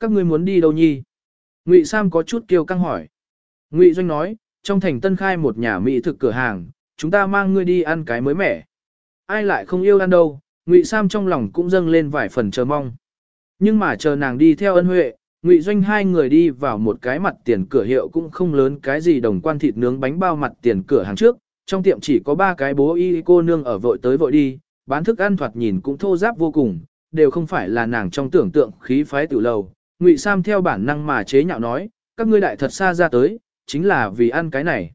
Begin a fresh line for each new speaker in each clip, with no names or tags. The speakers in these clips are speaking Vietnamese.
các ngươi muốn đi đâu nhi? Ngụy Sam có chút kiêu căng hỏi. Ngụy Doanh nói, trong thành tân khai một nhà mỹ thực cửa hàng, chúng ta mang ngươi đi ăn cái mới mẻ. Ai lại không yêu ăn đâu, Ngụy Sam trong lòng cũng dâng lên vài phần chờ mong. Nhưng mà chờ nàng đi theo ân huệ, Ngụy Doanh hai người đi vào một cái mặt tiền cửa hiệu cũng không lớn cái gì đồng quan thịt nướng bánh bao mặt tiền cửa hàng trước, trong tiệm chỉ có ba cái bố y cô nương ở vội tới vội đi, bán thức ăn thoạt nhìn cũng thô giáp vô cùng, đều không phải là nàng trong tưởng tượng khí phái tiểu lầu. Ngụy Sam theo bản năng mà chế nhạo nói, các ngươi đại thật xa ra tới, chính là vì ăn cái này.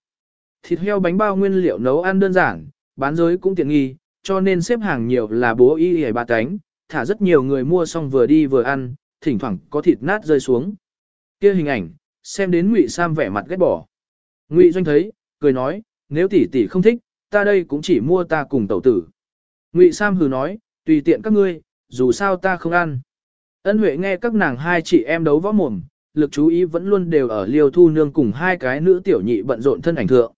Thịt heo bánh bao nguyên liệu nấu ăn đơn giản, bán giới cũng tiện nghi, cho nên xếp hàng nhiều là bố y y ba cánh, thả rất nhiều người mua xong vừa đi vừa ăn, thỉnh thoảng có thịt nát rơi xuống. kia hình ảnh, xem đến Ngụy Sam vẻ mặt ghét bỏ. Ngụy Doanh thấy, cười nói, nếu tỷ tỷ không thích, ta đây cũng chỉ mua ta cùng tẩu tử. Ngụy Sam hừ nói, tùy tiện các ngươi, dù sao ta không ăn. Ân Huệ nghe các nàng hai chị em đấu võ mồm, lực chú ý vẫn luôn đều ở liêu thu nương cùng hai cái nữ tiểu nhị bận rộn thân ảnh thượng.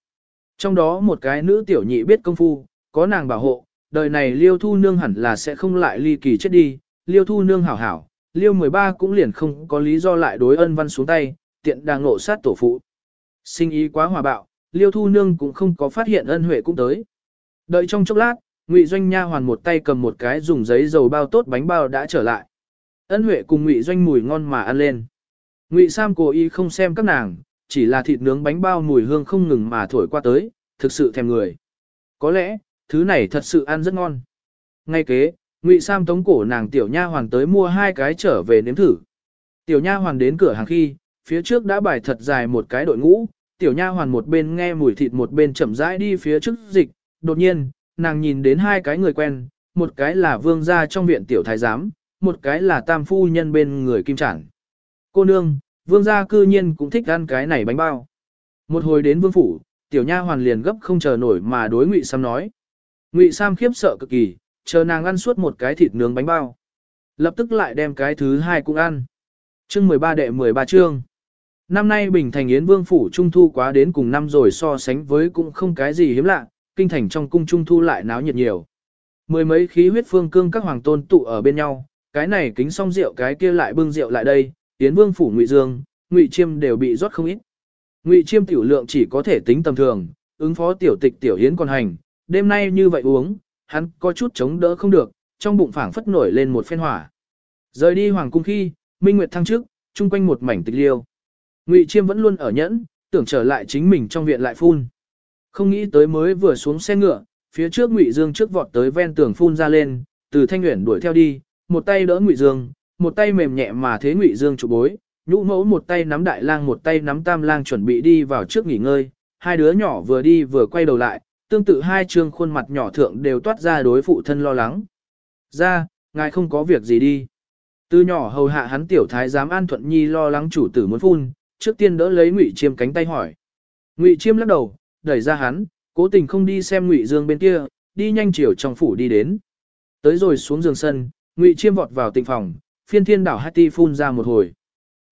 Trong đó một cái nữ tiểu nhị biết công phu, có nàng bảo hộ, đời này liêu thu nương hẳn là sẽ không lại ly kỳ chết đi, liêu thu nương hảo hảo, liêu 13 cũng liền không có lý do lại đối ân văn xuống tay, tiện đang nộ sát tổ phụ. Sinh ý quá hòa bạo, liêu thu nương cũng không có phát hiện ân huệ cũng tới. Đợi trong chốc lát, Ngụy Doanh Nha hoàn một tay cầm một cái dùng giấy dầu bao tốt bánh bao đã trở lại. Ân Huệ cùng Ngụy Doanh mùi ngon mà ăn lên. Ngụy Sam cố ý không xem các nàng, chỉ là thịt nướng bánh bao mùi hương không ngừng mà thổi qua tới, thực sự thèm người. Có lẽ, thứ này thật sự ăn rất ngon. Ngay kế, Ngụy Sam tống cổ nàng tiểu nha hoàn tới mua hai cái trở về nếm thử. Tiểu nha hoàn đến cửa hàng khi, phía trước đã bài thật dài một cái đội ngũ, tiểu nha hoàn một bên nghe mùi thịt một bên chậm rãi đi phía trước dịch, đột nhiên, nàng nhìn đến hai cái người quen, một cái là vương gia trong viện tiểu thái giám, một cái là tam phu nhân bên người kim trản. Cô nương, vương gia cư nhiên cũng thích ăn cái này bánh bao. Một hồi đến vương phủ, tiểu nha hoàn liền gấp không chờ nổi mà đối ngụy Sam nói. Ngụy Sam khiếp sợ cực kỳ, chờ nàng ăn suốt một cái thịt nướng bánh bao. Lập tức lại đem cái thứ hai cũng ăn. Chương 13 đệ 13 chương. Năm nay Bình Thành Yến Vương Phủ Trung Thu quá đến cùng năm rồi so sánh với cũng không cái gì hiếm lạ, kinh thành trong cung Trung Thu lại náo nhiệt nhiều. Mười mấy khí huyết phương cương các hoàng tôn tụ ở bên nhau, cái này kính xong rượu cái kia lại bưng rượu lại đây, Yến Vương Phủ Ngụy Dương, Ngụy Chiêm đều bị rót không ít. Ngụy Chiêm tiểu lượng chỉ có thể tính tầm thường, ứng phó tiểu tịch tiểu Yến còn hành, đêm nay như vậy uống, hắn có chút chống đỡ không được, trong bụng phảng phất nổi lên một phen hỏa. Rời đi hoàng cung khi, Minh Nguyệt thăng trước, chung quanh một mảnh tịch liêu. Ngụy Chiêm vẫn luôn ở nhẫn, tưởng trở lại chính mình trong viện lại phun. Không nghĩ tới mới vừa xuống xe ngựa, phía trước Ngụy Dương trước vọt tới ven tường phun ra lên, từ Thanh Uyển đuổi theo đi, một tay đỡ Ngụy Dương, một tay mềm nhẹ mà thế Ngụy Dương trụ bối, nhũ mẫu một tay nắm đại lang một tay nắm tam lang chuẩn bị đi vào trước nghỉ ngơi, hai đứa nhỏ vừa đi vừa quay đầu lại, tương tự hai trương khuôn mặt nhỏ thượng đều toát ra đối phụ thân lo lắng. Ra, ngài không có việc gì đi. Từ nhỏ hầu hạ hắn tiểu thái giám An Thuận Nhi lo lắng chủ tử muốn phun, trước tiên đỡ lấy Ngụy Chiêm cánh tay hỏi. Ngụy Chiêm lắc đầu, đẩy ra hắn, cố tình không đi xem Ngụy Dương bên kia, đi nhanh chiều trong phủ đi đến. Tới rồi xuống giường sân, Ngụy Chiêm vọt vào tịnh phòng, phiên thiên đảo Hati phun ra một hồi.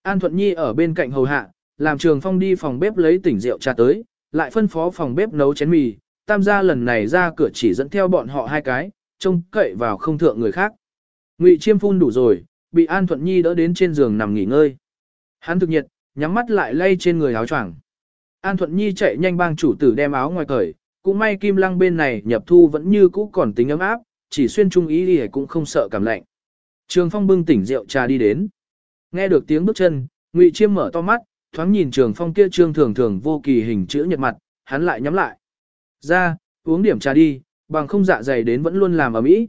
An Thuận Nhi ở bên cạnh hầu hạ, làm Trường Phong đi phòng bếp lấy tỉnh rượu trà tới, lại phân phó phòng bếp nấu chén mì, tam gia lần này ra cửa chỉ dẫn theo bọn họ hai cái, trông cậy vào không thượng người khác. Ngụy Chiêm phun đủ rồi, bị An Thuận Nhi đỡ đến trên giường nằm nghỉ ngơi. Hắn thực nhiệt, nhắm mắt lại lay trên người áo choàng. An Thuận Nhi chạy nhanh bang chủ tử đem áo ngoài cởi, cũng may Kim Lăng bên này nhập thu vẫn như cũ còn tính ấm áp, chỉ xuyên trung ý đi cũng không sợ cảm lạnh. Trường Phong bưng tỉnh rượu trà đi đến. Nghe được tiếng bước chân, Ngụy Chiêm mở to mắt, thoáng nhìn Trường Phong kia trương thường thường vô kỳ hình chữ nhật mặt, hắn lại nhắm lại. Ra, uống điểm trà đi, bằng không dạ dày đến vẫn luôn làm ở mỹ.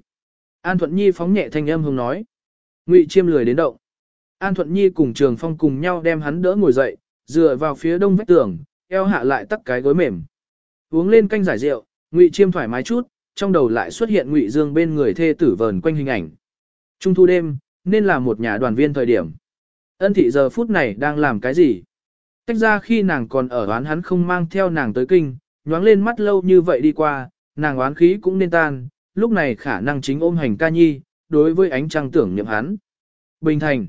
An Thuận Nhi phóng nhẹ thanh âm hùng nói. Ngụy Chiêm lười đến động. An Thuận Nhi cùng Trường Phong cùng nhau đem hắn đỡ ngồi dậy, dựa vào phía đông vách tường, eo hạ lại tắt cái gối mềm. Uống lên canh giải rượu, Ngụy Chiêm thoải mái chút, trong đầu lại xuất hiện Ngụy Dương bên người thê tử vờn quanh hình ảnh. Trung thu đêm, nên là một nhà đoàn viên thời điểm. Ân thị giờ phút này đang làm cái gì? Tách ra khi nàng còn ở oán hắn không mang theo nàng tới kinh, nhoáng lên mắt lâu như vậy đi qua, nàng oán khí cũng nên tan, lúc này khả năng chính ôm hành ca nhi, đối với ánh trăng tưởng niệm hắn. Bình thành.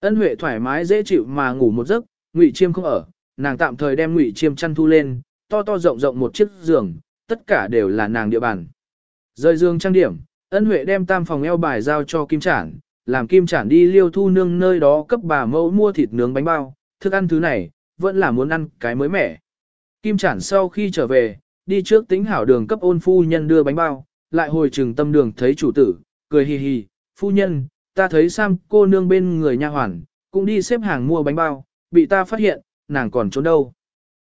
Ân Huệ thoải mái dễ chịu mà ngủ một giấc, Ngụy Chiêm không ở, nàng tạm thời đem Ngụy Chiêm chăn thu lên, to to rộng rộng một chiếc giường, tất cả đều là nàng địa bàn. Rời giường trang điểm, Ân Huệ đem tam phòng eo bài giao cho Kim Trản, làm kim trản đi liêu thu nương nơi đó cấp bà mẫu mua thịt nướng bánh bao, thức ăn thứ này, vẫn là muốn ăn cái mới mẻ. Kim trản sau khi trở về, đi trước tính hảo đường cấp ôn phu nhân đưa bánh bao, lại hồi trừng tâm đường thấy chủ tử, cười hì hì, phu nhân, ta thấy Sam cô nương bên người nha hoàn, cũng đi xếp hàng mua bánh bao, bị ta phát hiện, nàng còn trốn đâu.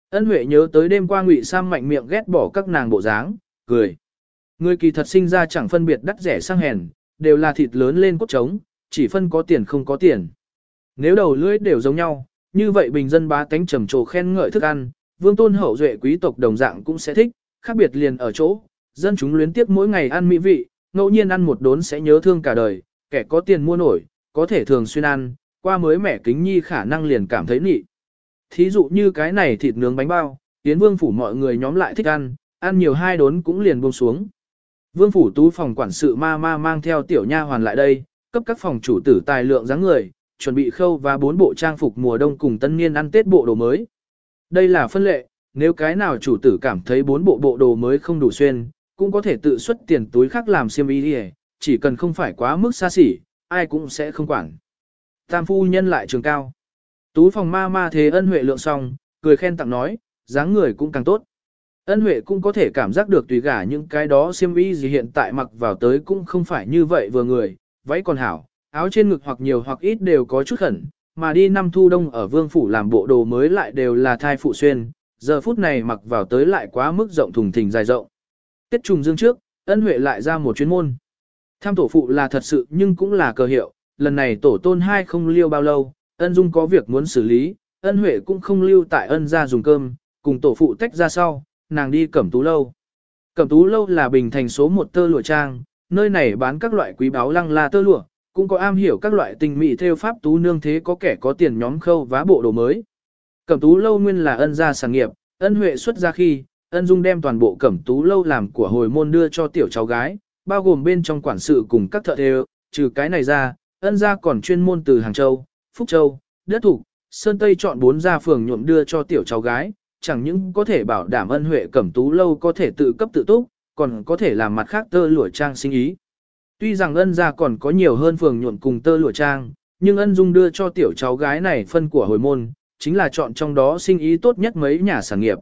Ân Huệ nhớ tới đêm qua Ngụy Sam mạnh miệng ghét bỏ các nàng bộ dáng, cười. Người kỳ thật sinh ra chẳng phân biệt đắt rẻ sang hèn, đều là thịt lớn lên cốt trống, chỉ phân có tiền không có tiền. Nếu đầu lưỡi đều giống nhau, như vậy bình dân bá tánh trầm trồ khen ngợi thức ăn, vương tôn hậu duệ quý tộc đồng dạng cũng sẽ thích, khác biệt liền ở chỗ, dân chúng luyến tiếc mỗi ngày ăn mỹ vị, ngẫu nhiên ăn một đốn sẽ nhớ thương cả đời, kẻ có tiền mua nổi, có thể thường xuyên ăn, qua mới mẻ kính nhi khả năng liền cảm thấy nị. Thí dụ như cái này thịt nướng bánh bao, tiến vương phủ mọi người nhóm lại thích ăn, ăn nhiều hai đốn cũng liền buông xuống. Vương phủ tú phòng quản sự ma ma mang theo tiểu nha hoàn lại đây, cấp các phòng chủ tử tài lượng dáng người, chuẩn bị khâu và bốn bộ trang phục mùa đông cùng tân niên ăn tết bộ đồ mới. Đây là phân lệ, nếu cái nào chủ tử cảm thấy bốn bộ bộ đồ mới không đủ xuyên, cũng có thể tự xuất tiền túi khác làm xiêm y đi chỉ cần không phải quá mức xa xỉ, ai cũng sẽ không quản. Tam phu nhân lại trường cao. Tú phòng ma ma thế ân huệ lượng xong, cười khen tặng nói, dáng người cũng càng tốt. Ân huệ cũng có thể cảm giác được tùy gả những cái đó xiêm y gì hiện tại mặc vào tới cũng không phải như vậy vừa người, váy còn hảo, áo trên ngực hoặc nhiều hoặc ít đều có chút khẩn, mà đi năm thu đông ở vương phủ làm bộ đồ mới lại đều là thai phụ xuyên, giờ phút này mặc vào tới lại quá mức rộng thùng thình dài rộng. Tết trùng dương trước, ân huệ lại ra một chuyên môn. Tham tổ phụ là thật sự nhưng cũng là cờ hiệu, lần này tổ tôn hai không liêu bao lâu, ân dung có việc muốn xử lý, ân huệ cũng không lưu tại ân ra dùng cơm, cùng tổ phụ tách ra sau, nàng đi cẩm tú lâu. Cẩm tú lâu là bình thành số một tơ lụa trang, nơi này bán các loại quý báo lăng la tơ lụa, cũng có am hiểu các loại tình mỹ theo pháp tú nương thế có kẻ có tiền nhóm khâu vá bộ đồ mới. Cẩm tú lâu nguyên là ân gia sản nghiệp, ân huệ xuất ra khi, ân dung đem toàn bộ cẩm tú lâu làm của hồi môn đưa cho tiểu cháu gái, bao gồm bên trong quản sự cùng các thợ thêu, trừ cái này ra, ân gia còn chuyên môn từ Hàng Châu, Phúc Châu, Đất Thục, Sơn Tây chọn bốn gia phường nhuộm đưa cho tiểu cháu gái, chẳng những có thể bảo đảm ân huệ cẩm tú lâu có thể tự cấp tự túc, còn có thể làm mặt khác tơ lụa trang sinh ý. Tuy rằng ân gia còn có nhiều hơn phường nhuộm cùng tơ lụa trang, nhưng ân dung đưa cho tiểu cháu gái này phân của hồi môn, chính là chọn trong đó sinh ý tốt nhất mấy nhà sản nghiệp.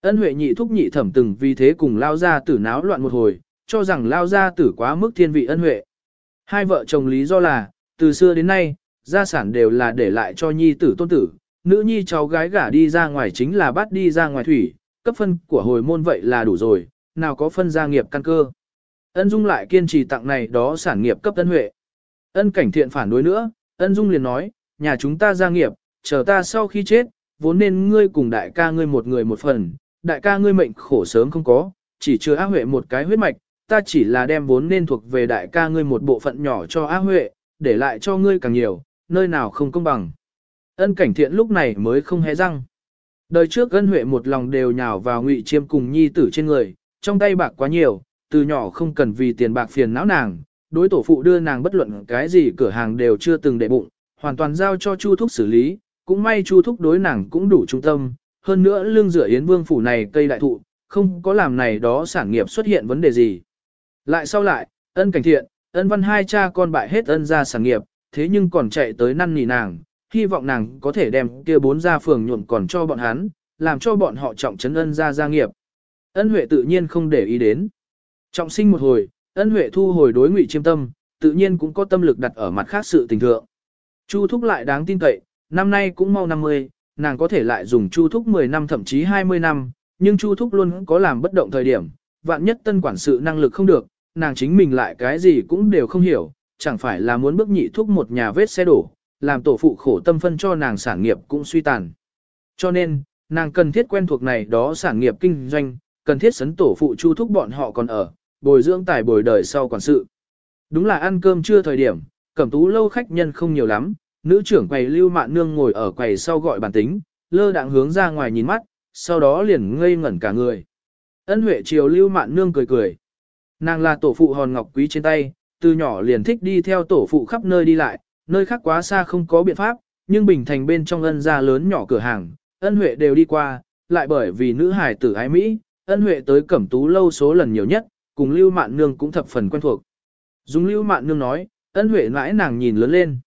Ân huệ nhị thúc nhị thẩm từng vì thế cùng lao ra tử náo loạn một hồi, cho rằng lao ra tử quá mức thiên vị ân huệ. Hai vợ chồng lý do là, từ xưa đến nay, gia sản đều là để lại cho nhi tử tôn tử, nữ nhi cháu gái gả đi ra ngoài chính là bắt đi ra ngoài thủy, cấp phân của hồi môn vậy là đủ rồi, nào có phân gia nghiệp căn cơ. Ân Dung lại kiên trì tặng này đó sản nghiệp cấp ân huệ. Ân cảnh thiện phản đối nữa, ân Dung liền nói, nhà chúng ta gia nghiệp, chờ ta sau khi chết, vốn nên ngươi cùng đại ca ngươi một người một phần, đại ca ngươi mệnh khổ sớm không có, chỉ chưa á huệ một cái huyết mạch, ta chỉ là đem vốn nên thuộc về đại ca ngươi một bộ phận nhỏ cho á huệ, để lại cho ngươi càng nhiều, nơi nào không công bằng. Ân cảnh thiện lúc này mới không hé răng. Đời trước ân huệ một lòng đều nhào vào ngụy chiêm cùng nhi tử trên người, trong tay bạc quá nhiều, từ nhỏ không cần vì tiền bạc phiền não nàng, đối tổ phụ đưa nàng bất luận cái gì cửa hàng đều chưa từng để bụng, hoàn toàn giao cho Chu Thúc xử lý, cũng may Chu Thúc đối nàng cũng đủ trung tâm, hơn nữa lương rửa Yến Vương phủ này cây đại thụ, không có làm này đó sản nghiệp xuất hiện vấn đề gì. Lại sau lại, ân cảnh thiện, ân văn hai cha con bại hết ân ra sản nghiệp, thế nhưng còn chạy tới năn nỉ nàng, hy vọng nàng có thể đem kia bốn gia phường nhuộm còn cho bọn hắn, làm cho bọn họ trọng trấn ân gia gia nghiệp. Ân Huệ tự nhiên không để ý đến. Trọng sinh một hồi, ân Huệ thu hồi đối ngụy chiêm tâm, tự nhiên cũng có tâm lực đặt ở mặt khác sự tình thượng. Chu thúc lại đáng tin cậy, năm nay cũng mau 50, nàng có thể lại dùng chu thúc 10 năm thậm chí 20 năm, nhưng chu thúc luôn có làm bất động thời điểm, vạn nhất tân quản sự năng lực không được, nàng chính mình lại cái gì cũng đều không hiểu, chẳng phải là muốn bước nhị thúc một nhà vết xe đổ, làm tổ phụ khổ tâm phân cho nàng sản nghiệp cũng suy tàn. Cho nên, nàng cần thiết quen thuộc này đó sản nghiệp kinh doanh, cần thiết sấn tổ phụ chu thúc bọn họ còn ở, bồi dưỡng tài bồi đời sau quản sự. Đúng là ăn cơm chưa thời điểm, cẩm tú lâu khách nhân không nhiều lắm, nữ trưởng quầy lưu mạn nương ngồi ở quầy sau gọi bản tính, lơ đạng hướng ra ngoài nhìn mắt, sau đó liền ngây ngẩn cả người. Ân huệ chiều lưu mạn nương cười cười. Nàng là tổ phụ hòn ngọc quý trên tay, từ nhỏ liền thích đi theo tổ phụ khắp nơi đi lại, nơi khác quá xa không có biện pháp, nhưng bình thành bên trong ân gia lớn nhỏ cửa hàng, ân huệ đều đi qua, lại bởi vì nữ hải tử ái Mỹ, ân huệ tới cẩm tú lâu số lần nhiều nhất, cùng lưu mạn nương cũng thập phần quen thuộc. Dùng lưu mạn nương nói, Ân Huệ mãi nàng nhìn lớn lên.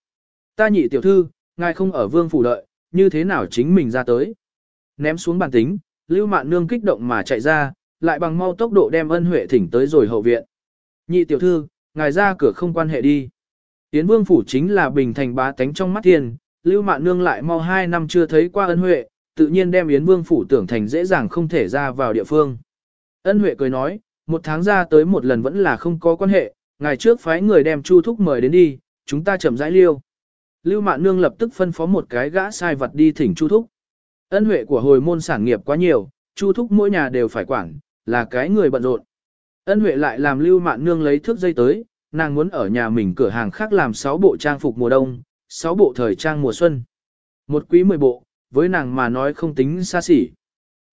Ta nhị tiểu thư, ngài không ở vương phủ đợi, như thế nào chính mình ra tới. Ném xuống bàn tính, Lưu Mạn Nương kích động mà chạy ra, lại bằng mau tốc độ đem ân Huệ thỉnh tới rồi hậu viện. Nhị tiểu thư, ngài ra cửa không quan hệ đi. Yến vương phủ chính là bình thành bá tánh trong mắt thiên, Lưu Mạn Nương lại mau hai năm chưa thấy qua ân Huệ, tự nhiên đem Yến Vương phủ tưởng thành dễ dàng không thể ra vào địa phương. Ân Huệ cười nói, một tháng ra tới một lần vẫn là không có quan hệ, ngày trước phái người đem Chu Thúc mời đến đi, chúng ta chậm rãi liêu. Lưu Mạn Nương lập tức phân phó một cái gã sai vật đi thỉnh Chu Thúc. Ân Huệ của hồi môn sản nghiệp quá nhiều, Chu Thúc mỗi nhà đều phải quản, là cái người bận rộn. Ân Huệ lại làm Lưu Mạn Nương lấy thước dây tới, nàng muốn ở nhà mình cửa hàng khác làm 6 bộ trang phục mùa đông, 6 bộ thời trang mùa xuân. Một quý 10 bộ, với nàng mà nói không tính xa xỉ.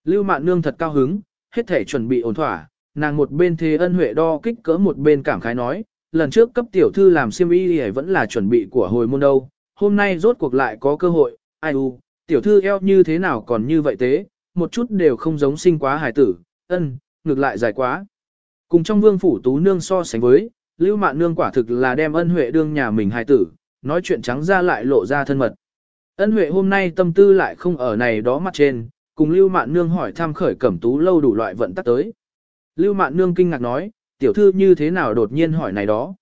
Lưu Mạn Nương thật cao hứng, hết thể chuẩn bị ổn thỏa, nàng một bên thế ân huệ đo kích cỡ một bên cảm khái nói, lần trước cấp tiểu thư làm siêm y thì vẫn là chuẩn bị của hồi môn đâu, hôm nay rốt cuộc lại có cơ hội, ai u, tiểu thư eo như thế nào còn như vậy thế, một chút đều không giống sinh quá hài tử, ân, ngược lại dài quá. Cùng trong vương phủ tú nương so sánh với, lưu mạn nương quả thực là đem ân huệ đương nhà mình hài tử, nói chuyện trắng ra lại lộ ra thân mật. Ân Huệ hôm nay tâm tư lại không ở này đó mặt trên, cùng Lưu Mạn Nương hỏi thăm khởi cẩm tú lâu đủ loại vận tắc tới. Lưu Mạn Nương kinh ngạc nói, tiểu thư như thế nào đột nhiên hỏi này đó.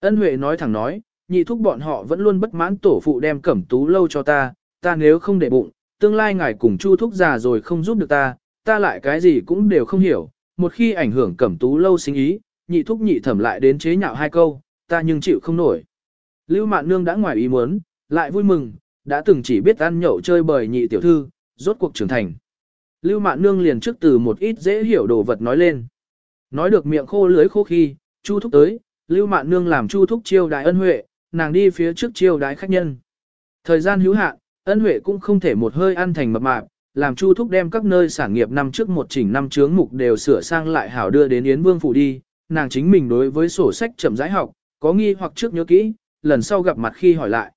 Ân Huệ nói thẳng nói, nhị thúc bọn họ vẫn luôn bất mãn tổ phụ đem cẩm tú lâu cho ta, ta nếu không để bụng, tương lai ngài cùng chu thúc già rồi không giúp được ta, ta lại cái gì cũng đều không hiểu, một khi ảnh hưởng cẩm tú lâu sinh ý, nhị thúc nhị thẩm lại đến chế nhạo hai câu, ta nhưng chịu không nổi. Lưu Mạn Nương đã ngoài ý muốn, lại vui mừng, đã từng chỉ biết ăn nhậu chơi bời nhị tiểu thư, rốt cuộc trưởng thành. Lưu Mạn Nương liền trước từ một ít dễ hiểu đồ vật nói lên. Nói được miệng khô lưới khô khi, Chu Thúc tới, Lưu Mạn Nương làm Chu Thúc chiêu đại ân huệ, nàng đi phía trước chiêu đái khách nhân. Thời gian hữu hạn, ân huệ cũng không thể một hơi ăn thành mập mạp, làm Chu Thúc đem các nơi sản nghiệp năm trước một chỉnh năm chướng mục đều sửa sang lại hảo đưa đến Yến Vương phủ đi, nàng chính mình đối với sổ sách chậm rãi học, có nghi hoặc trước nhớ kỹ, lần sau gặp mặt khi hỏi lại.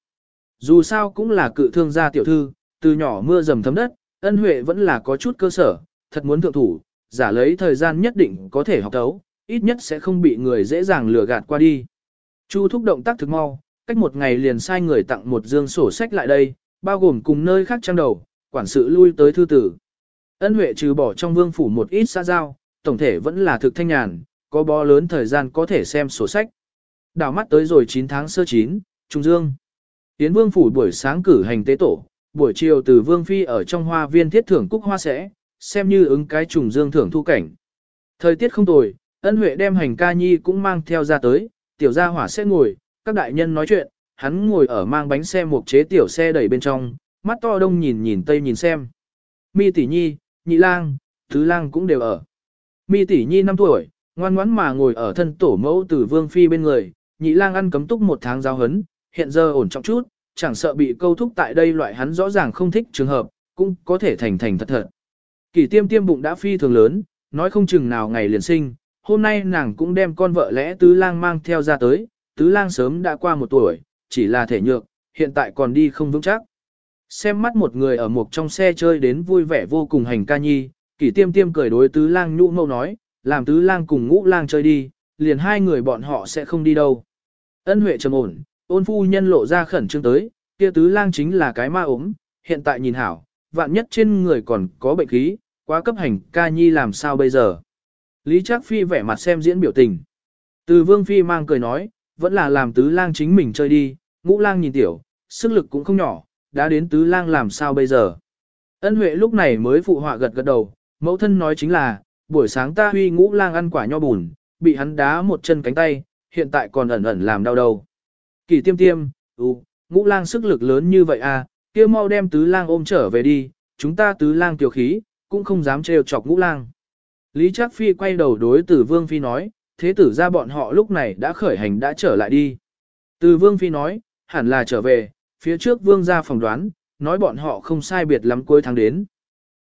Dù sao cũng là cự thương gia tiểu thư, từ nhỏ mưa dầm thấm đất, ân huệ vẫn là có chút cơ sở, thật muốn thượng thủ, giả lấy thời gian nhất định có thể học tấu, ít nhất sẽ không bị người dễ dàng lừa gạt qua đi. Chu thúc động tác thực mau, cách một ngày liền sai người tặng một dương sổ sách lại đây, bao gồm cùng nơi khác trang đầu, quản sự lui tới thư tử. Ân huệ trừ bỏ trong vương phủ một ít xa giao, tổng thể vẫn là thực thanh nhàn, có bó lớn thời gian có thể xem sổ sách. Đảo mắt tới rồi 9 tháng sơ 9, Trung Dương. Tiến vương phủ buổi sáng cử hành tế tổ, buổi chiều từ vương phi ở trong hoa viên thiết thưởng cúc hoa sẽ, xem như ứng cái trùng dương thưởng thu cảnh. Thời tiết không tồi, ân huệ đem hành ca nhi cũng mang theo ra tới, tiểu gia hỏa sẽ ngồi, các đại nhân nói chuyện, hắn ngồi ở mang bánh xe một chế tiểu xe đẩy bên trong, mắt to đông nhìn nhìn tây nhìn xem. Mi tỷ nhi, nhị lang, thứ lang cũng đều ở. Mi tỷ nhi 5 tuổi, ngoan ngoãn mà ngồi ở thân tổ mẫu từ vương phi bên người, nhị lang ăn cấm túc một tháng giáo hấn, hiện giờ ổn trọng chút, chẳng sợ bị câu thúc tại đây loại hắn rõ ràng không thích trường hợp, cũng có thể thành thành thật thật. Kỷ tiêm tiêm bụng đã phi thường lớn, nói không chừng nào ngày liền sinh, hôm nay nàng cũng đem con vợ lẽ tứ lang mang theo ra tới, tứ lang sớm đã qua một tuổi, chỉ là thể nhược, hiện tại còn đi không vững chắc. Xem mắt một người ở một trong xe chơi đến vui vẻ vô cùng hành ca nhi, kỷ tiêm tiêm cười đối tứ lang nhũ mâu nói, làm tứ lang cùng ngũ lang chơi đi, liền hai người bọn họ sẽ không đi đâu. Ân huệ trầm ổn, ôn phu nhân lộ ra khẩn trương tới, kia tứ lang chính là cái ma ốm, hiện tại nhìn hảo, vạn nhất trên người còn có bệnh khí, quá cấp hành ca nhi làm sao bây giờ. Lý Trác Phi vẻ mặt xem diễn biểu tình. Từ Vương Phi mang cười nói, vẫn là làm tứ lang chính mình chơi đi, ngũ lang nhìn tiểu, sức lực cũng không nhỏ, đã đến tứ lang làm sao bây giờ. Ân Huệ lúc này mới phụ họa gật gật đầu, mẫu thân nói chính là, buổi sáng ta huy ngũ lang ăn quả nho bùn, bị hắn đá một chân cánh tay, hiện tại còn ẩn ẩn làm đau đầu. Kỳ tiêm tiêm, ừ, ngũ lang sức lực lớn như vậy à, kia mau đem tứ lang ôm trở về đi, chúng ta tứ lang tiểu khí, cũng không dám trêu chọc ngũ lang. Lý Trác Phi quay đầu đối tử Vương Phi nói, thế tử ra bọn họ lúc này đã khởi hành đã trở lại đi. Từ Vương Phi nói, hẳn là trở về, phía trước Vương gia phỏng đoán, nói bọn họ không sai biệt lắm cuối tháng đến.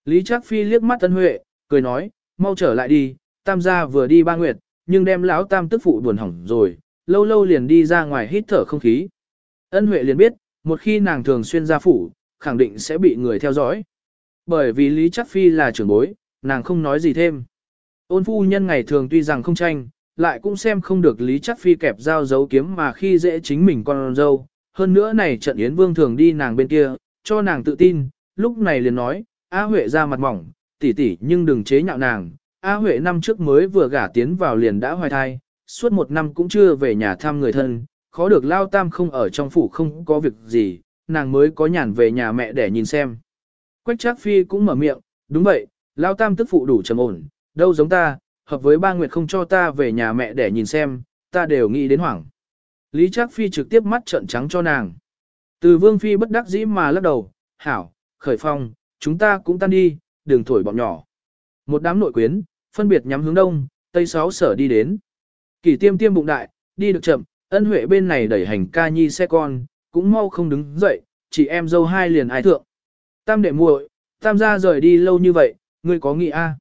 Lý Trác Phi liếc mắt Tân Huệ, cười nói, mau trở lại đi, tam gia vừa đi ba nguyệt, nhưng đem lão tam tức phụ buồn hỏng rồi, lâu lâu liền đi ra ngoài hít thở không khí. Ân Huệ liền biết, một khi nàng thường xuyên ra phủ, khẳng định sẽ bị người theo dõi. Bởi vì Lý trác Phi là trưởng bối, nàng không nói gì thêm. Ôn phu nhân ngày thường tuy rằng không tranh, lại cũng xem không được Lý trác Phi kẹp dao giấu kiếm mà khi dễ chính mình con dâu. Hơn nữa này trận Yến Vương thường đi nàng bên kia, cho nàng tự tin, lúc này liền nói, A Huệ ra mặt mỏng, tỷ tỷ nhưng đừng chế nhạo nàng. A Huệ năm trước mới vừa gả tiến vào liền đã hoài thai, suốt một năm cũng chưa về nhà thăm người thân, khó được Lao Tam không ở trong phủ không có việc gì, nàng mới có nhàn về nhà mẹ để nhìn xem. Quách Trác Phi cũng mở miệng, đúng vậy, Lao Tam tức phụ đủ trầm ổn, đâu giống ta, hợp với ba nguyệt không cho ta về nhà mẹ để nhìn xem, ta đều nghĩ đến hoảng. Lý Trác Phi trực tiếp mắt trợn trắng cho nàng. Từ Vương Phi bất đắc dĩ mà lắc đầu, hảo, khởi phong, chúng ta cũng tan đi, đừng thổi bọn nhỏ. Một đám nội quyến, phân biệt nhắm hướng đông, tây sáu sở đi đến. Kỷ tiêm tiêm bụng đại, đi được chậm, ân huệ bên này đẩy hành ca nhi xe con, cũng mau không đứng dậy, chị em dâu hai liền ai thượng. Tam đệ muội, tam gia rời đi lâu như vậy, ngươi có nghĩ a?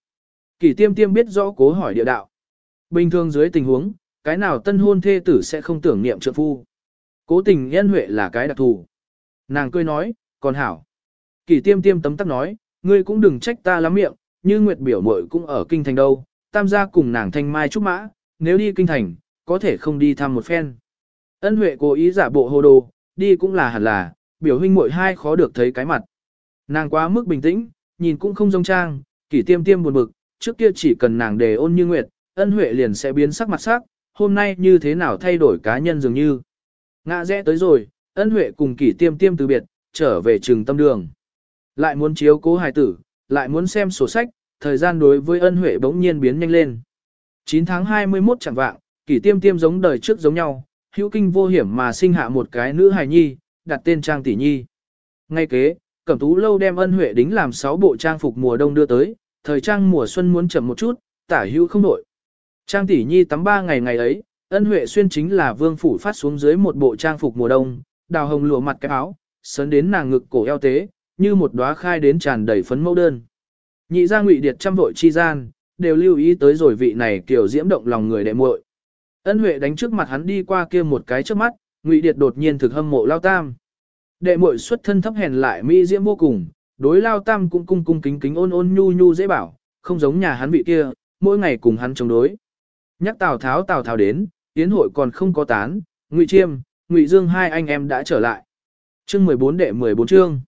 Kỷ tiêm tiêm biết rõ cố hỏi địa đạo. Bình thường dưới tình huống, cái nào tân hôn thê tử sẽ không tưởng niệm trợ phu. Cố tình nhân huệ là cái đặc thù. Nàng cười nói, còn hảo. Kỷ tiêm tiêm tấm tắc nói, ngươi cũng đừng trách ta lắm miệng, như Nguyệt biểu muội cũng ở kinh thành đâu, tam gia cùng nàng thanh mai trúc mã, nếu đi kinh thành, có thể không đi thăm một phen. Ân Huệ cố ý giả bộ hồ đồ, đi cũng là hẳn là, biểu huynh muội hai khó được thấy cái mặt. Nàng quá mức bình tĩnh, nhìn cũng không rông trang, kỷ tiêm tiêm buồn bực, trước kia chỉ cần nàng đề ôn như nguyệt, ân huệ liền sẽ biến sắc mặt sắc, hôm nay như thế nào thay đổi cá nhân dường như. Ngã rẽ tới rồi, ân huệ cùng kỷ tiêm tiêm từ biệt, trở về trường tâm đường. Lại muốn chiếu cố hài tử, lại muốn xem sổ sách, thời gian đối với ân huệ bỗng nhiên biến nhanh lên. 9 tháng 21 chẳng vạng, kỷ tiêm tiêm giống đời trước giống nhau, hữu kinh vô hiểm mà sinh hạ một cái nữ hài nhi, đặt tên Trang Tỷ Nhi. Ngay kế, Cẩm Tú Lâu đem ân huệ đính làm 6 bộ trang phục mùa đông đưa tới, thời trang mùa xuân muốn chậm một chút, tả hữu không đổi. Trang Tỷ Nhi tắm ba ngày ngày ấy, ân huệ xuyên chính là vương phủ phát xuống dưới một bộ trang phục mùa đông, đào hồng lụa mặt cái áo, sấn đến nàng ngực cổ eo tế, như một đóa khai đến tràn đầy phấn mẫu đơn. Nhị gia ngụy điệt trăm vội chi gian, đều lưu ý tới rồi vị này kiểu diễm động lòng người đệ muội. Ân Huệ đánh trước mặt hắn đi qua kia một cái trước mắt, Ngụy Điệt đột nhiên thực hâm mộ Lao Tam. Đệ muội xuất thân thấp hèn lại mỹ diễm vô cùng, đối Lao Tam cũng cung cung kính kính ôn ôn nhu nhu dễ bảo, không giống nhà hắn vị kia, mỗi ngày cùng hắn chống đối. Nhắc Tào Tháo Tào Tháo đến, tiến hội còn không có tán, Ngụy Chiêm, Ngụy Dương hai anh em đã trở lại. Chương 14 đệ 14 chương.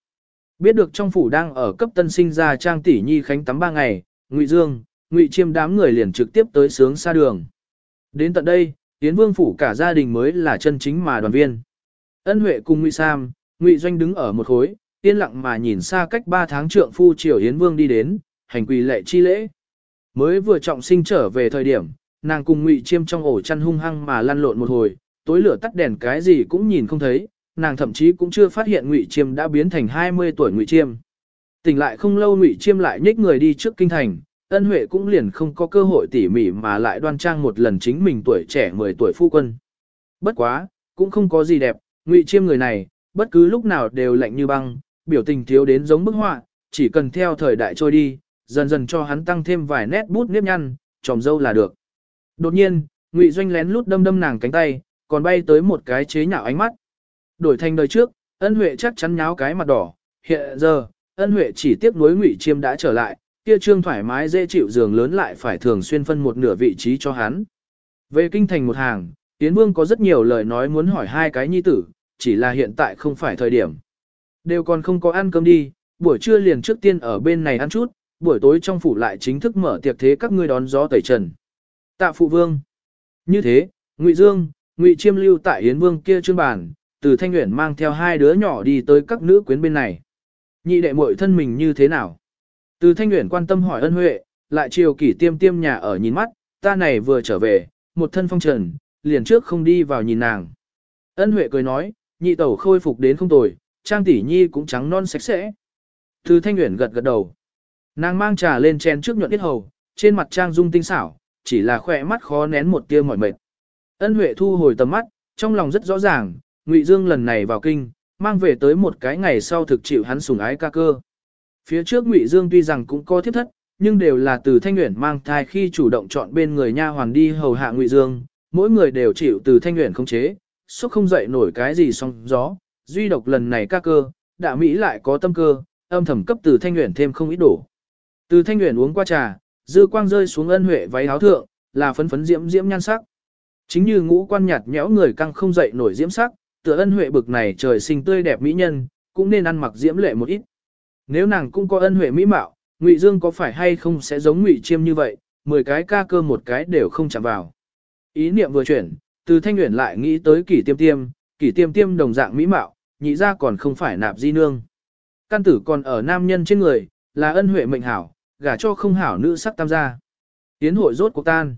Biết được trong phủ đang ở cấp tân sinh ra trang tỷ nhi khánh tắm ba ngày, Ngụy Dương, Ngụy Chiêm đám người liền trực tiếp tới sướng xa đường. Đến tận đây, Yến Vương phủ cả gia đình mới là chân chính mà đoàn viên. Ân Huệ cùng Ngụy Sam, Ngụy Doanh đứng ở một khối, yên lặng mà nhìn xa cách ba tháng trượng phu triều Yến Vương đi đến, hành quỳ lệ chi lễ. Mới vừa trọng sinh trở về thời điểm, nàng cùng Ngụy Chiêm trong ổ chăn hung hăng mà lăn lộn một hồi, tối lửa tắt đèn cái gì cũng nhìn không thấy, nàng thậm chí cũng chưa phát hiện Ngụy Chiêm đã biến thành 20 tuổi Ngụy Chiêm. Tỉnh lại không lâu Ngụy Chiêm lại nhích người đi trước kinh thành, ân huệ cũng liền không có cơ hội tỉ mỉ mà lại đoan trang một lần chính mình tuổi trẻ 10 tuổi phu quân. Bất quá, cũng không có gì đẹp, ngụy chiêm người này, bất cứ lúc nào đều lạnh như băng, biểu tình thiếu đến giống bức họa, chỉ cần theo thời đại trôi đi, dần dần cho hắn tăng thêm vài nét bút nếp nhăn, tròm dâu là được. Đột nhiên, ngụy doanh lén lút đâm đâm nàng cánh tay, còn bay tới một cái chế nhạo ánh mắt. Đổi thành đời trước, ân huệ chắc chắn nháo cái mặt đỏ, hiện giờ, ân huệ chỉ tiếc nuối ngụy chiêm đã trở lại, kia trương thoải mái dễ chịu giường lớn lại phải thường xuyên phân một nửa vị trí cho hắn. Về kinh thành một hàng, Tiến Vương có rất nhiều lời nói muốn hỏi hai cái nhi tử, chỉ là hiện tại không phải thời điểm. Đều còn không có ăn cơm đi, buổi trưa liền trước tiên ở bên này ăn chút, buổi tối trong phủ lại chính thức mở tiệc thế các ngươi đón gió tẩy trần. Tạ phụ vương. Như thế, Ngụy Dương, Ngụy Chiêm lưu tại Yến Vương kia trương bàn, từ Thanh Uyển mang theo hai đứa nhỏ đi tới các nữ quyến bên này. Nhị đệ muội thân mình như thế nào? Từ Thanh Uyển quan tâm hỏi ân huệ, lại chiều kỷ tiêm tiêm nhà ở nhìn mắt, ta này vừa trở về, một thân phong trần, liền trước không đi vào nhìn nàng. Ân huệ cười nói, nhị tẩu khôi phục đến không tồi, trang tỷ nhi cũng trắng non sạch sẽ. Từ Thanh Uyển gật gật đầu. Nàng mang trà lên chén trước nhuận tiết hầu, trên mặt trang dung tinh xảo, chỉ là khỏe mắt khó nén một tia mỏi mệt. Ân Huệ thu hồi tầm mắt, trong lòng rất rõ ràng, Ngụy Dương lần này vào kinh, mang về tới một cái ngày sau thực chịu hắn sủng ái ca cơ. Phía trước Ngụy Dương tuy rằng cũng có thiết thất, nhưng đều là từ Thanh Uyển mang thai khi chủ động chọn bên người nha hoàn đi hầu hạ Ngụy Dương, mỗi người đều chịu từ Thanh Uyển khống chế, suốt không dậy nổi cái gì song gió, duy độc lần này ca cơ, đã Mỹ lại có tâm cơ, âm thầm cấp từ Thanh Uyển thêm không ít đổ. Từ Thanh Uyển uống qua trà, dư quang rơi xuống ân huệ váy áo thượng, là phấn phấn diễm diễm nhan sắc. Chính như ngũ quan nhạt nhẽo người căng không dậy nổi diễm sắc, tựa ân huệ bực này trời sinh tươi đẹp mỹ nhân, cũng nên ăn mặc diễm lệ một ít. Nếu nàng cũng có ân huệ mỹ mạo, Ngụy Dương có phải hay không sẽ giống Ngụy Chiêm như vậy, 10 cái ca cơ một cái đều không chạm vào. Ý niệm vừa chuyển, từ Thanh Uyển lại nghĩ tới Kỷ Tiêm Tiêm, Kỷ Tiêm Tiêm đồng dạng mỹ mạo, nhị ra còn không phải nạp di nương. Căn tử còn ở nam nhân trên người, là ân huệ mệnh hảo, gả cho không hảo nữ sắc tam gia. Tiến hội rốt cuộc tan.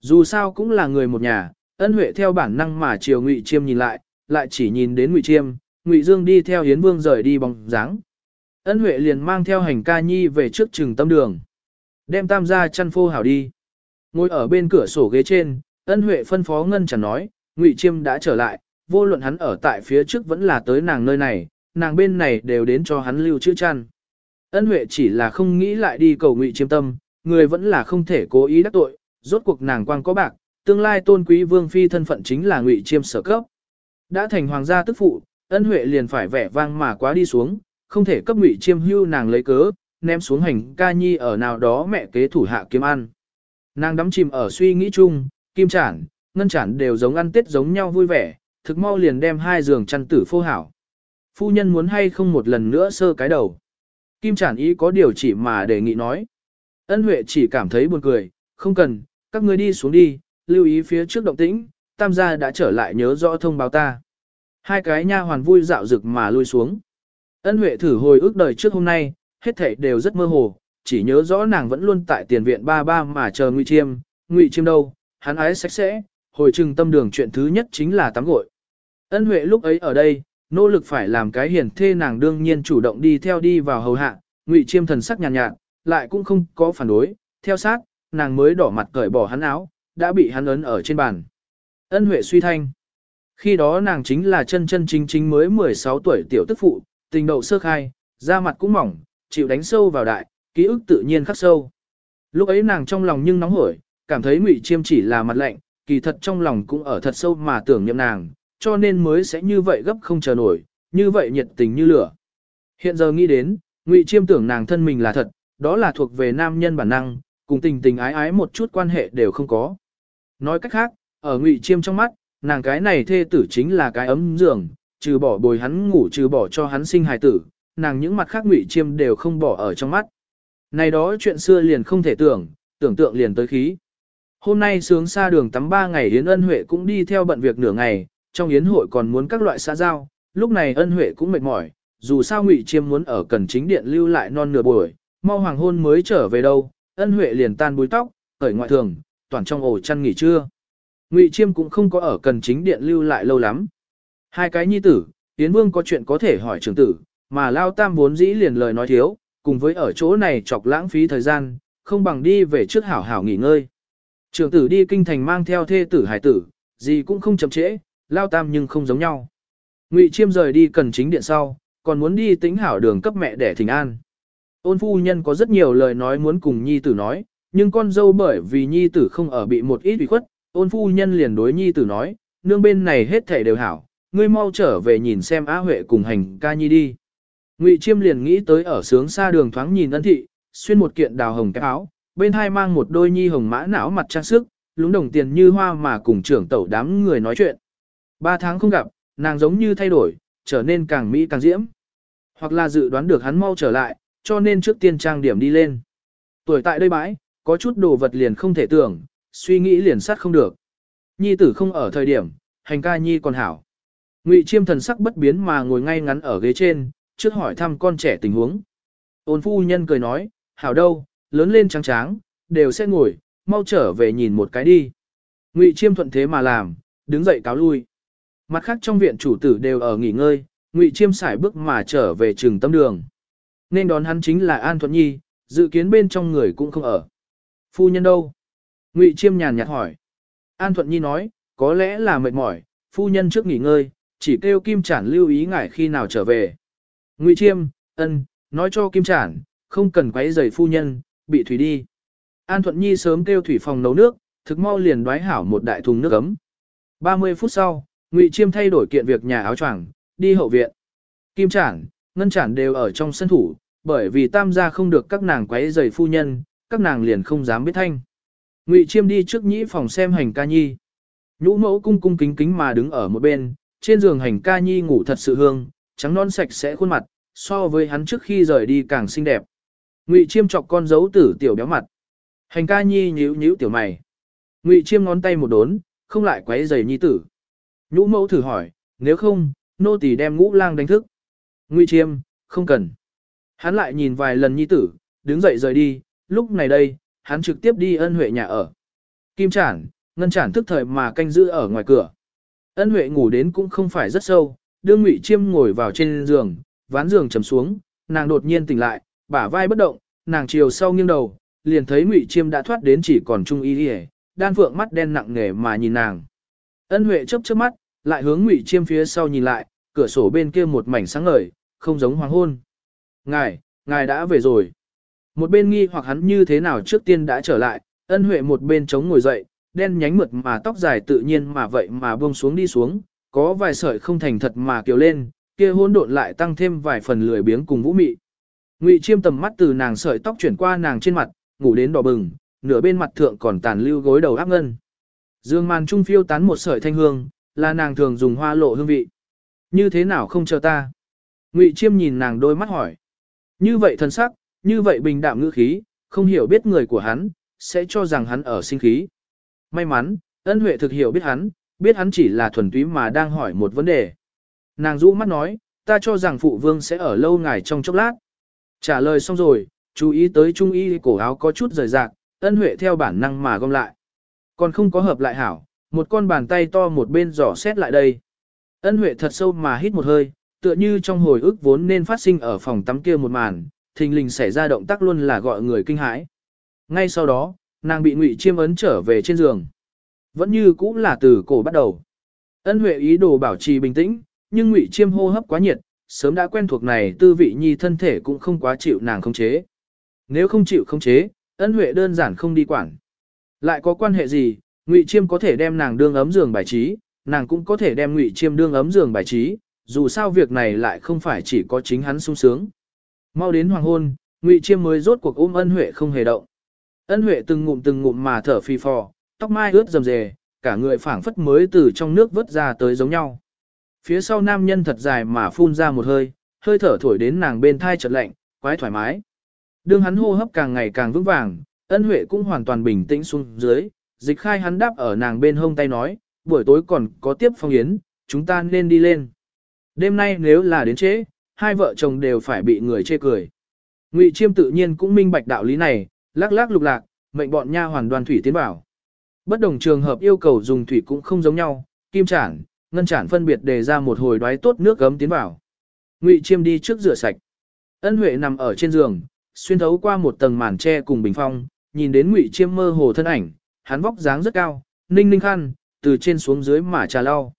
Dù sao cũng là người một nhà, ân huệ theo bản năng mà chiều Ngụy Chiêm nhìn lại, lại chỉ nhìn đến Ngụy Chiêm, Ngụy Dương đi theo Hiến Vương rời đi bóng dáng. Ân Huệ liền mang theo hành ca nhi về trước trừng tâm đường. Đem tam gia chăn phô hảo đi. Ngồi ở bên cửa sổ ghế trên, Ân Huệ phân phó Ngân chẳng nói, Ngụy Chiêm đã trở lại, vô luận hắn ở tại phía trước vẫn là tới nàng nơi này, nàng bên này đều đến cho hắn lưu chữ chăn. Ân Huệ chỉ là không nghĩ lại đi cầu Ngụy Chiêm tâm, người vẫn là không thể cố ý đắc tội, rốt cuộc nàng quang có bạc, tương lai tôn quý vương phi thân phận chính là Ngụy Chiêm sở cấp. Đã thành hoàng gia tức phụ, Ân Huệ liền phải vẻ vang mà quá đi xuống, không thể cấp Ngụy Chiêm hưu nàng lấy cớ, ném xuống hành ca nhi ở nào đó mẹ kế thủ hạ kiếm ăn. Nàng đắm chìm ở suy nghĩ chung, kim chản, ngân chản đều giống ăn tết giống nhau vui vẻ, thực mau liền đem hai giường chăn tử phô hảo. Phu nhân muốn hay không một lần nữa sơ cái đầu. Kim Trản ý có điều chỉ mà đề nghị nói. Ân Huệ chỉ cảm thấy buồn cười, không cần, các ngươi đi xuống đi, lưu ý phía trước động tĩnh, tam gia đã trở lại nhớ rõ thông báo ta. Hai cái nha hoàn vui dạo rực mà lui xuống. Ân Huệ thử hồi ức đời trước hôm nay, hết thảy đều rất mơ hồ, chỉ nhớ rõ nàng vẫn luôn tại tiền viện ba ba mà chờ Ngụy Chiêm, Ngụy Chiêm đâu, hắn ái sạch sẽ, hồi trừng tâm đường chuyện thứ nhất chính là tắm gội. Ân Huệ lúc ấy ở đây, nỗ lực phải làm cái hiển thê nàng đương nhiên chủ động đi theo đi vào hầu hạ, Ngụy Chiêm thần sắc nhàn nhạt, nhạt, lại cũng không có phản đối, theo sát, nàng mới đỏ mặt cởi bỏ hắn áo, đã bị hắn ấn ở trên bàn. Ân Huệ suy thanh. Khi đó nàng chính là chân chân chính chính mới 16 tuổi tiểu tức phụ, tình đậu sơ khai, da mặt cũng mỏng, chịu đánh sâu vào đại, ký ức tự nhiên khắc sâu. Lúc ấy nàng trong lòng nhưng nóng hổi, cảm thấy Ngụy Chiêm chỉ là mặt lạnh, kỳ thật trong lòng cũng ở thật sâu mà tưởng niệm nàng, cho nên mới sẽ như vậy gấp không chờ nổi, như vậy nhiệt tình như lửa. Hiện giờ nghĩ đến, Ngụy Chiêm tưởng nàng thân mình là thật, đó là thuộc về nam nhân bản năng, cùng tình tình ái ái một chút quan hệ đều không có. Nói cách khác, ở Ngụy Chiêm trong mắt, nàng cái này thê tử chính là cái ấm giường, trừ bỏ bồi hắn ngủ trừ bỏ cho hắn sinh hài tử, nàng những mặt khác ngụy chiêm đều không bỏ ở trong mắt. Này đó chuyện xưa liền không thể tưởng, tưởng tượng liền tới khí. Hôm nay sướng xa đường tắm ba ngày Yến Ân Huệ cũng đi theo bận việc nửa ngày, trong yến hội còn muốn các loại xã giao, lúc này Ân Huệ cũng mệt mỏi, dù sao Ngụy Chiêm muốn ở cần chính điện lưu lại non nửa buổi, mau hoàng hôn mới trở về đâu, Ân Huệ liền tan búi tóc, khởi ngoại thường, toàn trong ổ chăn nghỉ trưa. Ngụy Chiêm cũng không có ở cần chính điện lưu lại lâu lắm. Hai cái nhi tử, Yến Vương có chuyện có thể hỏi trưởng tử, mà Lao Tam vốn dĩ liền lời nói thiếu, cùng với ở chỗ này chọc lãng phí thời gian, không bằng đi về trước hảo hảo nghỉ ngơi. Trưởng tử đi kinh thành mang theo thê tử hải tử, gì cũng không chậm trễ, Lao Tam nhưng không giống nhau. Ngụy Chiêm rời đi cần chính điện sau, còn muốn đi tính hảo đường cấp mẹ để thỉnh an. Ôn phu nhân có rất nhiều lời nói muốn cùng nhi tử nói, nhưng con dâu bởi vì nhi tử không ở bị một ít ủy khuất, ôn phu nhân liền đối nhi tử nói, nương bên này hết thể đều hảo, ngươi mau trở về nhìn xem Á Huệ cùng hành ca nhi đi. Ngụy Chiêm liền nghĩ tới ở sướng xa đường thoáng nhìn ân thị, xuyên một kiện đào hồng cái áo, bên hai mang một đôi nhi hồng mã não mặt trang sức, lúng đồng tiền như hoa mà cùng trưởng tẩu đám người nói chuyện. Ba tháng không gặp, nàng giống như thay đổi, trở nên càng mỹ càng diễm. Hoặc là dự đoán được hắn mau trở lại, cho nên trước tiên trang điểm đi lên. Tuổi tại đây bãi, có chút đồ vật liền không thể tưởng, suy nghĩ liền sát không được. Nhi tử không ở thời điểm, hành ca nhi còn hảo. Ngụy Chiêm thần sắc bất biến mà ngồi ngay ngắn ở ghế trên, trước hỏi thăm con trẻ tình huống. Ôn phu nhân cười nói, hảo đâu, lớn lên trắng tráng, đều sẽ ngồi, mau trở về nhìn một cái đi. Ngụy Chiêm thuận thế mà làm, đứng dậy cáo lui. Mặt khác trong viện chủ tử đều ở nghỉ ngơi, Ngụy Chiêm xài bước mà trở về trường tâm đường. Nên đón hắn chính là An Thuận Nhi, dự kiến bên trong người cũng không ở. Phu nhân đâu? Ngụy Chiêm nhàn nhạt hỏi. An Thuận Nhi nói, có lẽ là mệt mỏi, phu nhân trước nghỉ ngơi, chỉ kêu Kim Chản lưu ý ngại khi nào trở về. Ngụy Chiêm, ân, nói cho Kim Chản, không cần quấy rầy phu nhân, bị thủy đi. An Thuận Nhi sớm kêu thủy phòng nấu nước, thực mau liền đoái hảo một đại thùng nước ấm. 30 phút sau, Ngụy Chiêm thay đổi kiện việc nhà áo choàng, đi hậu viện. Kim Trản, Ngân Trản đều ở trong sân thủ, bởi vì tam gia không được các nàng quấy rầy phu nhân, các nàng liền không dám biết thanh. Ngụy Chiêm đi trước nhĩ phòng xem hành ca nhi. Nhũ mẫu cung cung kính kính mà đứng ở một bên, trên giường hành ca nhi ngủ thật sự hương, trắng non sạch sẽ khuôn mặt, so với hắn trước khi rời đi càng xinh đẹp. Ngụy Chiêm chọc con dấu tử tiểu béo mặt. Hành ca nhi nhíu nhíu tiểu mày. Ngụy Chiêm ngón tay một đốn, không lại quấy giày nhi tử. Nhũ mẫu thử hỏi, nếu không, nô tỳ đem ngũ lang đánh thức. Ngụy Chiêm, không cần. Hắn lại nhìn vài lần nhi tử, đứng dậy rời đi, lúc này đây, hắn trực tiếp đi ân huệ nhà ở. Kim chản, ngân chản thức thời mà canh giữ ở ngoài cửa. Ân huệ ngủ đến cũng không phải rất sâu, đương ngụy chiêm ngồi vào trên giường, ván giường chầm xuống, nàng đột nhiên tỉnh lại, bả vai bất động, nàng chiều sau nghiêng đầu, liền thấy ngụy chiêm đã thoát đến chỉ còn trung y đi đan phượng mắt đen nặng nề mà nhìn nàng. Ân huệ chớp chớp mắt, lại hướng ngụy chiêm phía sau nhìn lại, cửa sổ bên kia một mảnh sáng ngời, không giống hoàng hôn. Ngài, ngài đã về rồi. Một bên nghi hoặc hắn như thế nào trước tiên đã trở lại, ân huệ một bên chống ngồi dậy, đen nhánh mượt mà tóc dài tự nhiên mà vậy mà buông xuống đi xuống, có vài sợi không thành thật mà kiều lên, kia hỗn độn lại tăng thêm vài phần lười biếng cùng vũ mị. Ngụy Chiêm tầm mắt từ nàng sợi tóc chuyển qua nàng trên mặt, ngủ đến đỏ bừng, nửa bên mặt thượng còn tàn lưu gối đầu áp ngân. Dương màn trung phiêu tán một sợi thanh hương, là nàng thường dùng hoa lộ hương vị. Như thế nào không chờ ta? Ngụy Chiêm nhìn nàng đôi mắt hỏi. Như vậy thân sắc, như vậy bình đạm ngữ khí, không hiểu biết người của hắn, sẽ cho rằng hắn ở sinh khí. May mắn, ân huệ thực hiểu biết hắn, biết hắn chỉ là thuần túy mà đang hỏi một vấn đề. Nàng rũ mắt nói, ta cho rằng phụ vương sẽ ở lâu ngày trong chốc lát. Trả lời xong rồi, chú ý tới trung y cổ áo có chút rời rạc, ân huệ theo bản năng mà gom lại. Còn không có hợp lại hảo, một con bàn tay to một bên giỏ xét lại đây. Ân huệ thật sâu mà hít một hơi, tựa như trong hồi ức vốn nên phát sinh ở phòng tắm kia một màn, thình lình xảy ra động tác luôn là gọi người kinh hãi. Ngay sau đó, nàng bị Ngụy Chiêm ấn trở về trên giường. Vẫn như cũng là từ cổ bắt đầu. Ân Huệ ý đồ bảo trì bình tĩnh, nhưng Ngụy Chiêm hô hấp quá nhiệt, sớm đã quen thuộc này tư vị nhi thân thể cũng không quá chịu nàng khống chế. Nếu không chịu khống chế, Ân Huệ đơn giản không đi quản. Lại có quan hệ gì, Ngụy Chiêm có thể đem nàng đương ấm giường bài trí, nàng cũng có thể đem Ngụy Chiêm đương ấm giường bài trí, dù sao việc này lại không phải chỉ có chính hắn sung sướng. Mau đến hoàng hôn, Ngụy Chiêm mới rốt cuộc ôm Ân Huệ không hề động. Ân Huệ từng ngụm từng ngụm mà thở phì phò, tóc mai ướt rầm rề, cả người phảng phất mới từ trong nước vớt ra tới giống nhau. Phía sau nam nhân thật dài mà phun ra một hơi, hơi thở thổi đến nàng bên thai chợt lạnh, quái thoải mái. Đương hắn hô hấp càng ngày càng vững vàng, Ân Huệ cũng hoàn toàn bình tĩnh xuống dưới, dịch khai hắn đáp ở nàng bên hông tay nói, buổi tối còn có tiếp phong yến, chúng ta nên đi lên. Đêm nay nếu là đến trễ, hai vợ chồng đều phải bị người chê cười. Ngụy Chiêm tự nhiên cũng minh bạch đạo lý này, lắc lắc lục lạc, mệnh bọn nha hoàn đoàn thủy tiến bảo. Bất đồng trường hợp yêu cầu dùng thủy cũng không giống nhau, kim chản, ngân chản phân biệt đề ra một hồi đoái tốt nước gấm tiến vào. Ngụy Chiêm đi trước rửa sạch. Ân Huệ nằm ở trên giường, xuyên thấu qua một tầng màn tre cùng bình phong, nhìn đến Ngụy Chiêm mơ hồ thân ảnh, hắn vóc dáng rất cao, ninh ninh khăn, từ trên xuống dưới mà trà lau.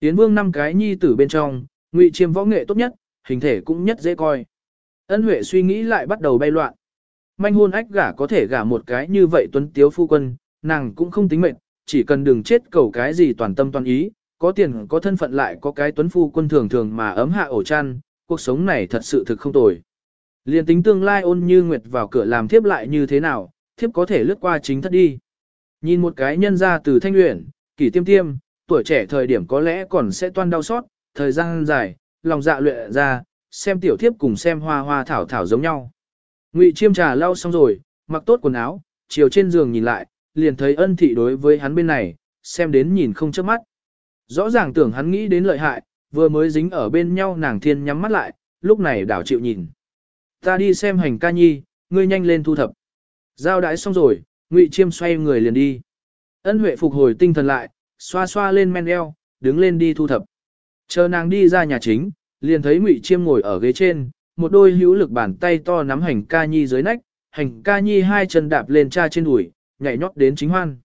Tiến Vương năm cái nhi tử bên trong, Ngụy Chiêm võ nghệ tốt nhất, hình thể cũng nhất dễ coi. Ân Huệ suy nghĩ lại bắt đầu bay loạn. Manh hôn ách gả có thể gả một cái như vậy tuấn tiếu phu quân, nàng cũng không tính mệnh, chỉ cần đừng chết cầu cái gì toàn tâm toàn ý, có tiền có thân phận lại có cái tuấn phu quân thường thường mà ấm hạ ổ chăn, cuộc sống này thật sự thực không tồi. Liên tính tương lai ôn như nguyệt vào cửa làm thiếp lại như thế nào, thiếp có thể lướt qua chính thất đi. Nhìn một cái nhân ra từ thanh luyện, kỷ tiêm tiêm, tuổi trẻ thời điểm có lẽ còn sẽ toan đau xót, thời gian dài, lòng dạ luyện ra, xem tiểu thiếp cùng xem hoa hoa thảo thảo giống nhau. Ngụy chiêm trà lau xong rồi, mặc tốt quần áo, chiều trên giường nhìn lại, liền thấy ân thị đối với hắn bên này, xem đến nhìn không chớp mắt. Rõ ràng tưởng hắn nghĩ đến lợi hại, vừa mới dính ở bên nhau nàng thiên nhắm mắt lại, lúc này đảo chịu nhìn. Ta đi xem hành ca nhi, ngươi nhanh lên thu thập. Giao đãi xong rồi, Ngụy Chiêm xoay người liền đi. Ân Huệ phục hồi tinh thần lại, xoa xoa lên men eo, đứng lên đi thu thập. Chờ nàng đi ra nhà chính, liền thấy Ngụy Chiêm ngồi ở ghế trên, một đôi hữu lực bàn tay to nắm hành ca nhi dưới nách, hành ca nhi hai chân đạp lên cha trên đùi, nhảy nhót đến chính hoan.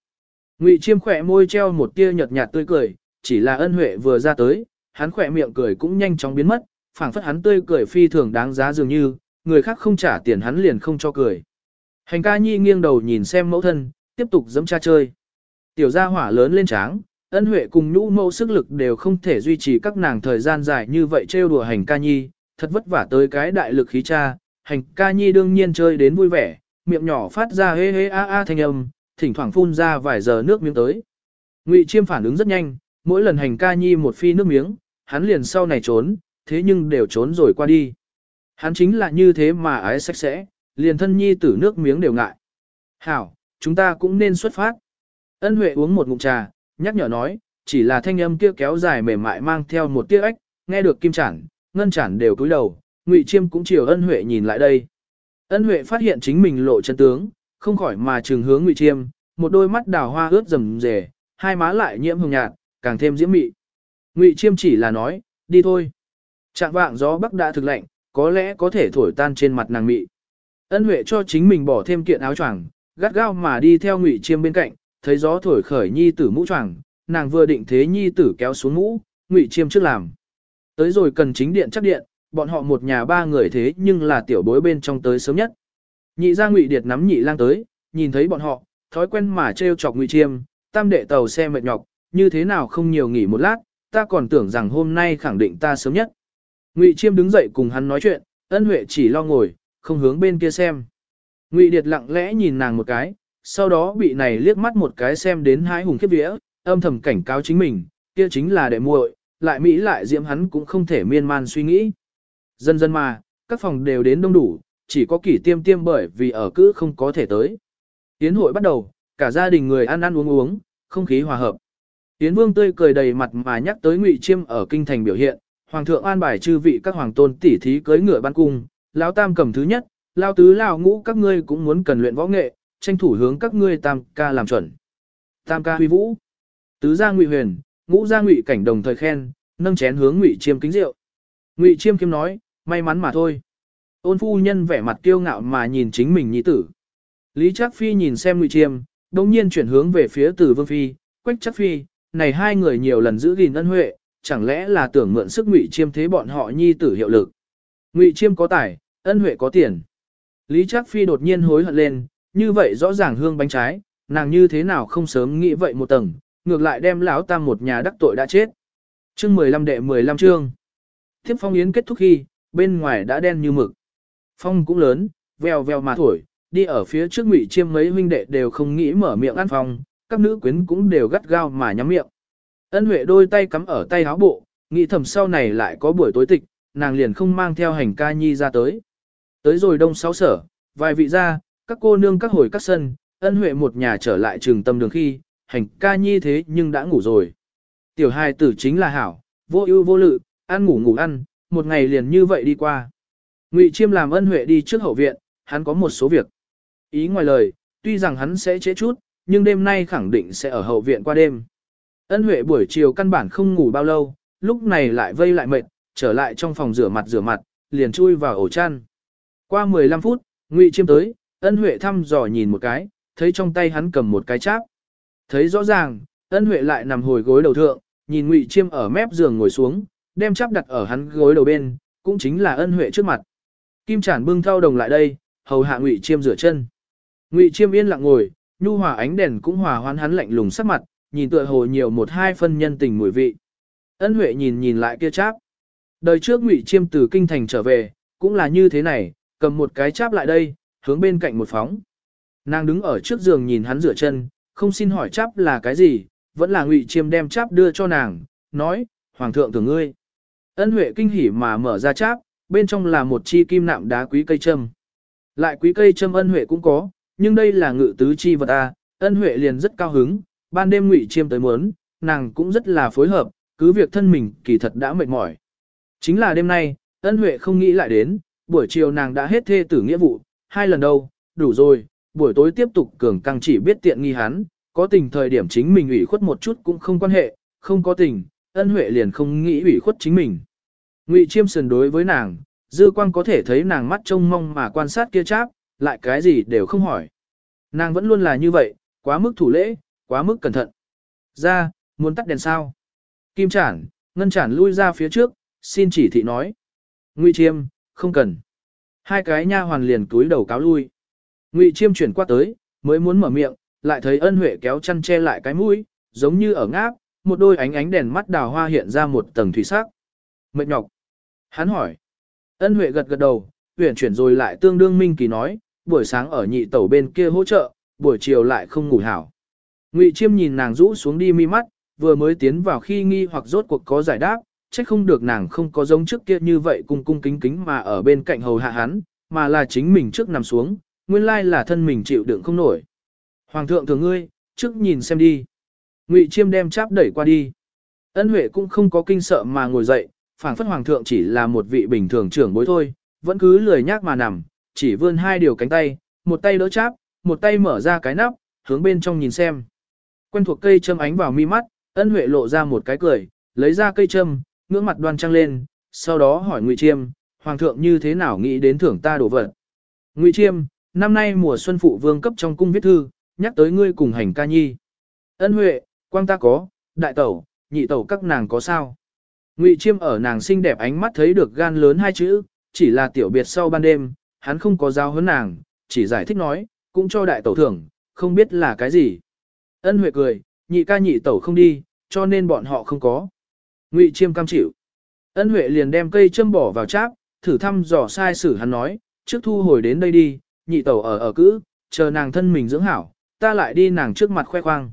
Ngụy Chiêm khỏe môi treo một tia nhợt nhạt tươi cười, chỉ là ân huệ vừa ra tới, hắn khỏe miệng cười cũng nhanh chóng biến mất, phảng phất hắn tươi cười phi thường đáng giá dường như, người khác không trả tiền hắn liền không cho cười. Hành ca nhi nghiêng đầu nhìn xem mẫu thân, tiếp tục dẫm cha chơi. Tiểu gia hỏa lớn lên tráng, ân huệ cùng nhũ mẫu sức lực đều không thể duy trì các nàng thời gian dài như vậy trêu đùa hành ca nhi, thật vất vả tới cái đại lực khí cha, hành ca nhi đương nhiên chơi đến vui vẻ, miệng nhỏ phát ra hê hê a a thanh âm, thỉnh thoảng phun ra vài giờ nước miếng tới. Ngụy Chiêm phản ứng rất nhanh, mỗi lần hành ca nhi một phi nước miếng, hắn liền sau này trốn, thế nhưng đều trốn rồi qua đi. Hắn chính là như thế mà ái sạch sẽ, liền thân nhi tử nước miếng đều ngại. Hảo, chúng ta cũng nên xuất phát. Ân Huệ uống một ngụm trà, nhắc nhở nói, chỉ là thanh âm kia kéo dài mềm mại mang theo một tiếc ếch, nghe được kim chản, ngân chản đều cúi đầu, Ngụy Chiêm cũng chiều Ân Huệ nhìn lại đây. Ân Huệ phát hiện chính mình lộ chân tướng, không khỏi mà trường hướng Ngụy Chiêm, một đôi mắt đào hoa ướt rầm rề, hai má lại nhiễm hồng nhạt, càng thêm diễm mị. Ngụy Chiêm chỉ là nói, đi thôi. Trạng vạng gió bắc đã thực lạnh, có lẽ có thể thổi tan trên mặt nàng mị. Ân Huệ cho chính mình bỏ thêm kiện áo choàng, gắt gao mà đi theo Ngụy Chiêm bên cạnh, thấy gió thổi khởi nhi tử mũ choàng, nàng vừa định thế nhi tử kéo xuống mũ, Ngụy Chiêm trước làm. Tới rồi cần chính điện chắc điện, bọn họ một nhà ba người thế nhưng là tiểu bối bên trong tới sớm nhất. Nhị gia Ngụy Điệt nắm nhị lang tới, nhìn thấy bọn họ, thói quen mà trêu chọc Ngụy Chiêm, tam đệ tàu xe mệt nhọc, như thế nào không nhiều nghỉ một lát, ta còn tưởng rằng hôm nay khẳng định ta sớm nhất. Ngụy Chiêm đứng dậy cùng hắn nói chuyện, ân huệ chỉ lo ngồi, không hướng bên kia xem. Ngụy Điệt lặng lẽ nhìn nàng một cái, sau đó bị này liếc mắt một cái xem đến hai hùng khiếp vía, âm thầm cảnh cáo chính mình, kia chính là đệ muội, lại Mỹ lại diễm hắn cũng không thể miên man suy nghĩ. Dần dần mà, các phòng đều đến đông đủ, chỉ có kỷ tiêm tiêm bởi vì ở cữ không có thể tới. Tiến hội bắt đầu, cả gia đình người ăn ăn uống uống, không khí hòa hợp. Tiến vương tươi cười đầy mặt mà nhắc tới ngụy chiêm ở kinh thành biểu hiện, hoàng thượng an bài chư vị các hoàng tôn tỷ thí cưới ngựa ban cung, lão tam cầm thứ nhất, lão tứ lão ngũ các ngươi cũng muốn cần luyện võ nghệ, tranh thủ hướng các ngươi tam ca làm chuẩn. Tam ca huy vũ, tứ gia ngụy huyền, ngũ gia ngụy cảnh đồng thời khen, nâng chén hướng ngụy chiêm kính rượu. Ngụy chiêm kiếm nói, may mắn mà thôi. Ôn phu nhân vẻ mặt kiêu ngạo mà nhìn chính mình nhi tử. Lý Trác Phi nhìn xem Ngụy Chiêm, đồng nhiên chuyển hướng về phía Tử Vương Phi, Quách Trác Phi, này hai người nhiều lần giữ gìn ân huệ, chẳng lẽ là tưởng mượn sức Ngụy Chiêm thế bọn họ nhi tử hiệu lực. Ngụy Chiêm có tài, ân huệ có tiền. Lý Trác Phi đột nhiên hối hận lên, như vậy rõ ràng hương bánh trái, nàng như thế nào không sớm nghĩ vậy một tầng, ngược lại đem lão tam một nhà đắc tội đã chết. Chương 15 đệ 15 chương. Thiếp phong yến kết thúc khi, bên ngoài đã đen như mực. Phong cũng lớn, veo veo mà thổi, đi ở phía trước ngụy chiêm mấy huynh đệ đều không nghĩ mở miệng ăn phong, các nữ quyến cũng đều gắt gao mà nhắm miệng. Ân Huệ đôi tay cắm ở tay áo bộ, nghĩ thầm sau này lại có buổi tối tịch, nàng liền không mang theo hành ca nhi ra tới. Tới rồi đông sáu sở, vài vị ra, các cô nương các hồi các sân, ân Huệ một nhà trở lại trường tâm đường khi, hành ca nhi thế nhưng đã ngủ rồi. Tiểu hài tử chính là hảo, vô ưu vô lự, ăn ngủ ngủ ăn, một ngày liền như vậy đi qua. Ngụy Chiêm làm ân Huệ đi trước hậu viện, hắn có một số việc. Ý ngoài lời, tuy rằng hắn sẽ trễ chút, nhưng đêm nay khẳng định sẽ ở hậu viện qua đêm. Ân Huệ buổi chiều căn bản không ngủ bao lâu, lúc này lại vây lại mệt, trở lại trong phòng rửa mặt rửa mặt, liền chui vào ổ chăn. Qua 15 phút, Ngụy Chiêm tới, Ân Huệ thăm dò nhìn một cái, thấy trong tay hắn cầm một cái cháp. Thấy rõ ràng, Ân Huệ lại nằm hồi gối đầu thượng, nhìn Ngụy Chiêm ở mép giường ngồi xuống, đem cháp đặt ở hắn gối đầu bên, cũng chính là Ân Huệ trước mặt. Kim Trản bưng thau đồng lại đây, hầu hạ Ngụy Chiêm rửa chân. Ngụy Chiêm yên lặng ngồi, nhu hòa ánh đèn cũng hòa hoãn hắn lạnh lùng sắc mặt, nhìn tựa hồ nhiều một hai phân nhân tình mùi vị. Ân Huệ nhìn nhìn lại kia cháp. Đời trước Ngụy Chiêm từ kinh thành trở về, cũng là như thế này, cầm một cái cháp lại đây, hướng bên cạnh một phóng. Nàng đứng ở trước giường nhìn hắn rửa chân, không xin hỏi cháp là cái gì, vẫn là Ngụy Chiêm đem cháp đưa cho nàng, nói, Hoàng thượng tưởng ngươi. Ân Huệ kinh hỉ mà mở ra cháp, bên trong là một chi kim nạm đá quý cây châm. Lại quý cây châm ân Huệ cũng có, nhưng đây là ngự tứ chi vật A, ân huệ liền rất cao hứng, ban đêm ngụy chiêm tới muốn, nàng cũng rất là phối hợp, cứ việc thân mình kỳ thật đã mệt mỏi. Chính là đêm nay, ân huệ không nghĩ lại đến, buổi chiều nàng đã hết thê tử nghĩa vụ, hai lần đâu, đủ rồi, buổi tối tiếp tục cường căng chỉ biết tiện nghi hắn, có tình thời điểm chính mình ủy khuất một chút cũng không quan hệ, không có tình, ân huệ liền không nghĩ ủy khuất chính mình. Ngụy chiêm sườn đối với nàng, dư quang có thể thấy nàng mắt trông mong mà quan sát kia cháp, lại cái gì đều không hỏi. Nàng vẫn luôn là như vậy, quá mức thủ lễ, quá mức cẩn thận. Ra, muốn tắt đèn sao? Kim chản, ngân chản lui ra phía trước, xin chỉ thị nói. Ngụy chiêm, không cần. Hai cái nha hoàn liền túi đầu cáo lui. Ngụy chiêm chuyển qua tới, mới muốn mở miệng, lại thấy ân huệ kéo chăn che lại cái mũi, giống như ở ngáp, một đôi ánh ánh đèn mắt đào hoa hiện ra một tầng thủy sắc. Mệt nhọc. Hắn hỏi. Ân huệ gật gật đầu, huyển chuyển rồi lại tương đương minh kỳ nói, buổi sáng ở nhị tẩu bên kia hỗ trợ, buổi chiều lại không ngủ hảo. Ngụy Chiêm nhìn nàng rũ xuống đi mi mắt, vừa mới tiến vào khi nghi hoặc rốt cuộc có giải đáp, trách không được nàng không có giống trước kia như vậy cung cung kính kính mà ở bên cạnh hầu hạ hắn, mà là chính mình trước nằm xuống, nguyên lai là thân mình chịu đựng không nổi. Hoàng thượng thường ngươi, trước nhìn xem đi. Ngụy Chiêm đem cháp đẩy qua đi. Ân Huệ cũng không có kinh sợ mà ngồi dậy, phảng phất hoàng thượng chỉ là một vị bình thường trưởng bối thôi, vẫn cứ lười nhác mà nằm, chỉ vươn hai điều cánh tay, một tay đỡ cháp, một tay mở ra cái nắp, hướng bên trong nhìn xem. Quen thuộc cây châm ánh vào mi mắt, Ân Huệ lộ ra một cái cười, lấy ra cây châm, ngưỡng mặt đoan trăng lên, sau đó hỏi Ngụy Chiêm, hoàng thượng như thế nào nghĩ đến thưởng ta đồ vật. Ngụy Chiêm, năm nay mùa xuân phụ vương cấp trong cung viết thư, nhắc tới ngươi cùng hành ca nhi. Ân Huệ, quang ta có, đại tẩu, nhị tẩu các nàng có sao. Ngụy Chiêm ở nàng xinh đẹp ánh mắt thấy được gan lớn hai chữ, chỉ là tiểu biệt sau ban đêm, hắn không có giao hấn nàng, chỉ giải thích nói, cũng cho đại tẩu thưởng, không biết là cái gì. Ân Huệ cười, nhị ca nhị tẩu không đi, cho nên bọn họ không có. Ngụy Chiêm cam chịu. Ân Huệ liền đem cây châm bỏ vào cháp, thử thăm dò sai sử hắn nói, trước thu hồi đến đây đi, nhị tẩu ở ở cữ, chờ nàng thân mình dưỡng hảo, ta lại đi nàng trước mặt khoe khoang.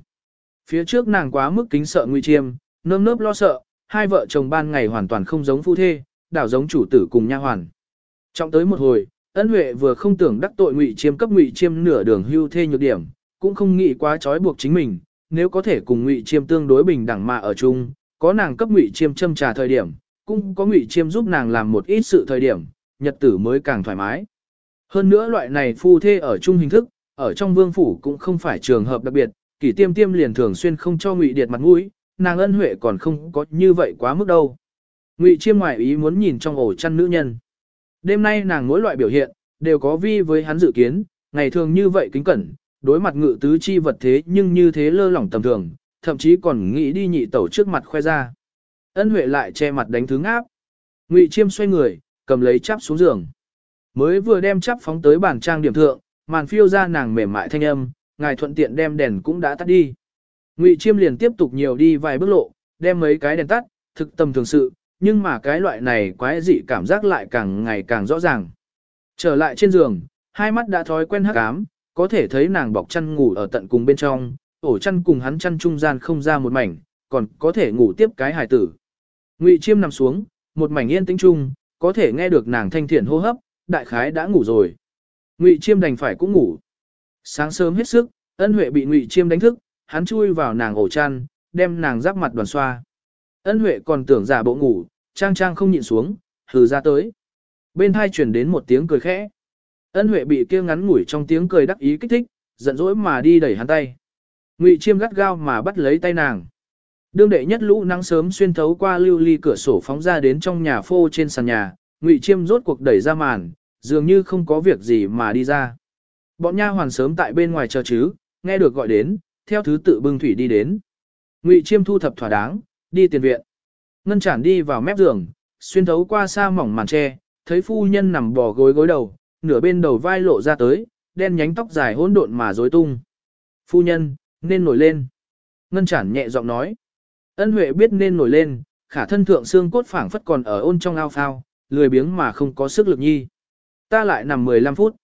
Phía trước nàng quá mức kính sợ Ngụy Chiêm, nơm nớp lo sợ, hai vợ chồng ban ngày hoàn toàn không giống phu thê, đảo giống chủ tử cùng nha hoàn. Trọng tới một hồi, Ân Huệ vừa không tưởng đắc tội Ngụy Chiêm cấp Ngụy Chiêm nửa đường hưu thê nhược điểm, cũng không nghĩ quá trói buộc chính mình, nếu có thể cùng Ngụy Chiêm tương đối bình đẳng mà ở chung, có nàng cấp Ngụy Chiêm châm trà thời điểm, cũng có Ngụy Chiêm giúp nàng làm một ít sự thời điểm, nhật tử mới càng thoải mái. Hơn nữa loại này phu thê ở chung hình thức, ở trong vương phủ cũng không phải trường hợp đặc biệt, kỷ tiêm tiêm liền thường xuyên không cho Ngụy Điệt mặt mũi, nàng ân huệ còn không có như vậy quá mức đâu. Ngụy Chiêm ngoại ý muốn nhìn trong ổ chăn nữ nhân. Đêm nay nàng mỗi loại biểu hiện, đều có vi với hắn dự kiến, ngày thường như vậy kính cẩn, đối mặt ngự tứ chi vật thế nhưng như thế lơ lỏng tầm thường, thậm chí còn nghĩ đi nhị tẩu trước mặt khoe ra. Ân Huệ lại che mặt đánh thứ ngáp. Ngụy Chiêm xoay người, cầm lấy chắp xuống giường. Mới vừa đem chắp phóng tới bàn trang điểm thượng, màn phiêu ra nàng mềm mại thanh âm, ngài thuận tiện đem đèn cũng đã tắt đi. Ngụy Chiêm liền tiếp tục nhiều đi vài bước lộ, đem mấy cái đèn tắt, thực tâm thường sự, nhưng mà cái loại này quái dị cảm giác lại càng ngày càng rõ ràng. Trở lại trên giường, hai mắt đã thói quen hắc ám, có thể thấy nàng bọc chăn ngủ ở tận cùng bên trong, ổ chăn cùng hắn chăn trung gian không ra một mảnh, còn có thể ngủ tiếp cái hài tử. Ngụy Chiêm nằm xuống, một mảnh yên tĩnh chung, có thể nghe được nàng thanh thiện hô hấp, đại khái đã ngủ rồi. Ngụy Chiêm đành phải cũng ngủ. Sáng sớm hết sức, Ân Huệ bị Ngụy Chiêm đánh thức, hắn chui vào nàng ổ chăn, đem nàng giáp mặt đoàn xoa. Ân Huệ còn tưởng giả bộ ngủ, trang trang không nhịn xuống, hừ ra tới. Bên hai truyền đến một tiếng cười khẽ. Ân Huệ bị kia ngắn ngủi trong tiếng cười đắc ý kích thích, giận dỗi mà đi đẩy hắn tay. Ngụy Chiêm gắt gao mà bắt lấy tay nàng. Đương đệ nhất lũ nắng sớm xuyên thấu qua lưu ly cửa sổ phóng ra đến trong nhà phô trên sàn nhà, Ngụy Chiêm rốt cuộc đẩy ra màn, dường như không có việc gì mà đi ra. Bọn nha hoàn sớm tại bên ngoài chờ chứ, nghe được gọi đến, theo thứ tự bưng thủy đi đến. Ngụy Chiêm thu thập thỏa đáng, đi tiền viện. Ngân Trản đi vào mép giường, xuyên thấu qua xa mỏng màn tre, thấy phu nhân nằm bò gối gối đầu, nửa bên đầu vai lộ ra tới, đen nhánh tóc dài hỗn độn mà rối tung. Phu nhân, nên nổi lên. Ngân Chản nhẹ giọng nói. Ân Huệ biết nên nổi lên, khả thân thượng xương cốt phảng phất còn ở ôn trong ao phao, lười biếng mà không có sức lực nhi. Ta lại nằm 15 phút.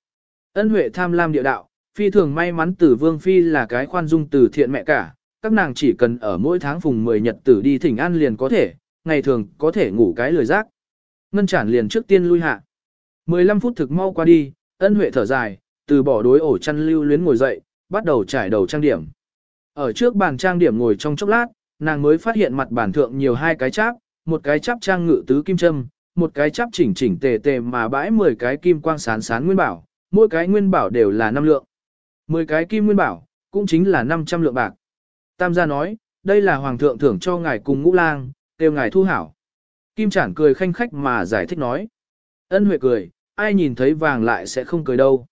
Ân Huệ tham lam địa đạo, phi thường may mắn tử vương phi là cái khoan dung từ thiện mẹ cả, các nàng chỉ cần ở mỗi tháng phùng 10 nhật tử đi thỉnh an liền có thể, ngày thường có thể ngủ cái lười giác. Ngân chản liền trước tiên lui hạ. 15 phút thực mau qua đi, ân huệ thở dài, từ bỏ đối ổ chăn lưu luyến ngồi dậy, bắt đầu trải đầu trang điểm. Ở trước bàn trang điểm ngồi trong chốc lát, nàng mới phát hiện mặt bản thượng nhiều hai cái cháp, một cái cháp trang ngự tứ kim châm, một cái cháp chỉnh chỉnh tề tề mà bãi 10 cái kim quang sán sán nguyên bảo, mỗi cái nguyên bảo đều là năm lượng. 10 cái kim nguyên bảo, cũng chính là 500 lượng bạc. Tam gia nói, đây là hoàng thượng thưởng cho ngài cùng ngũ lang, kêu ngài thu hảo. Kim chản cười khanh khách mà giải thích nói. Ân huệ cười, ai nhìn thấy vàng lại sẽ không cười đâu.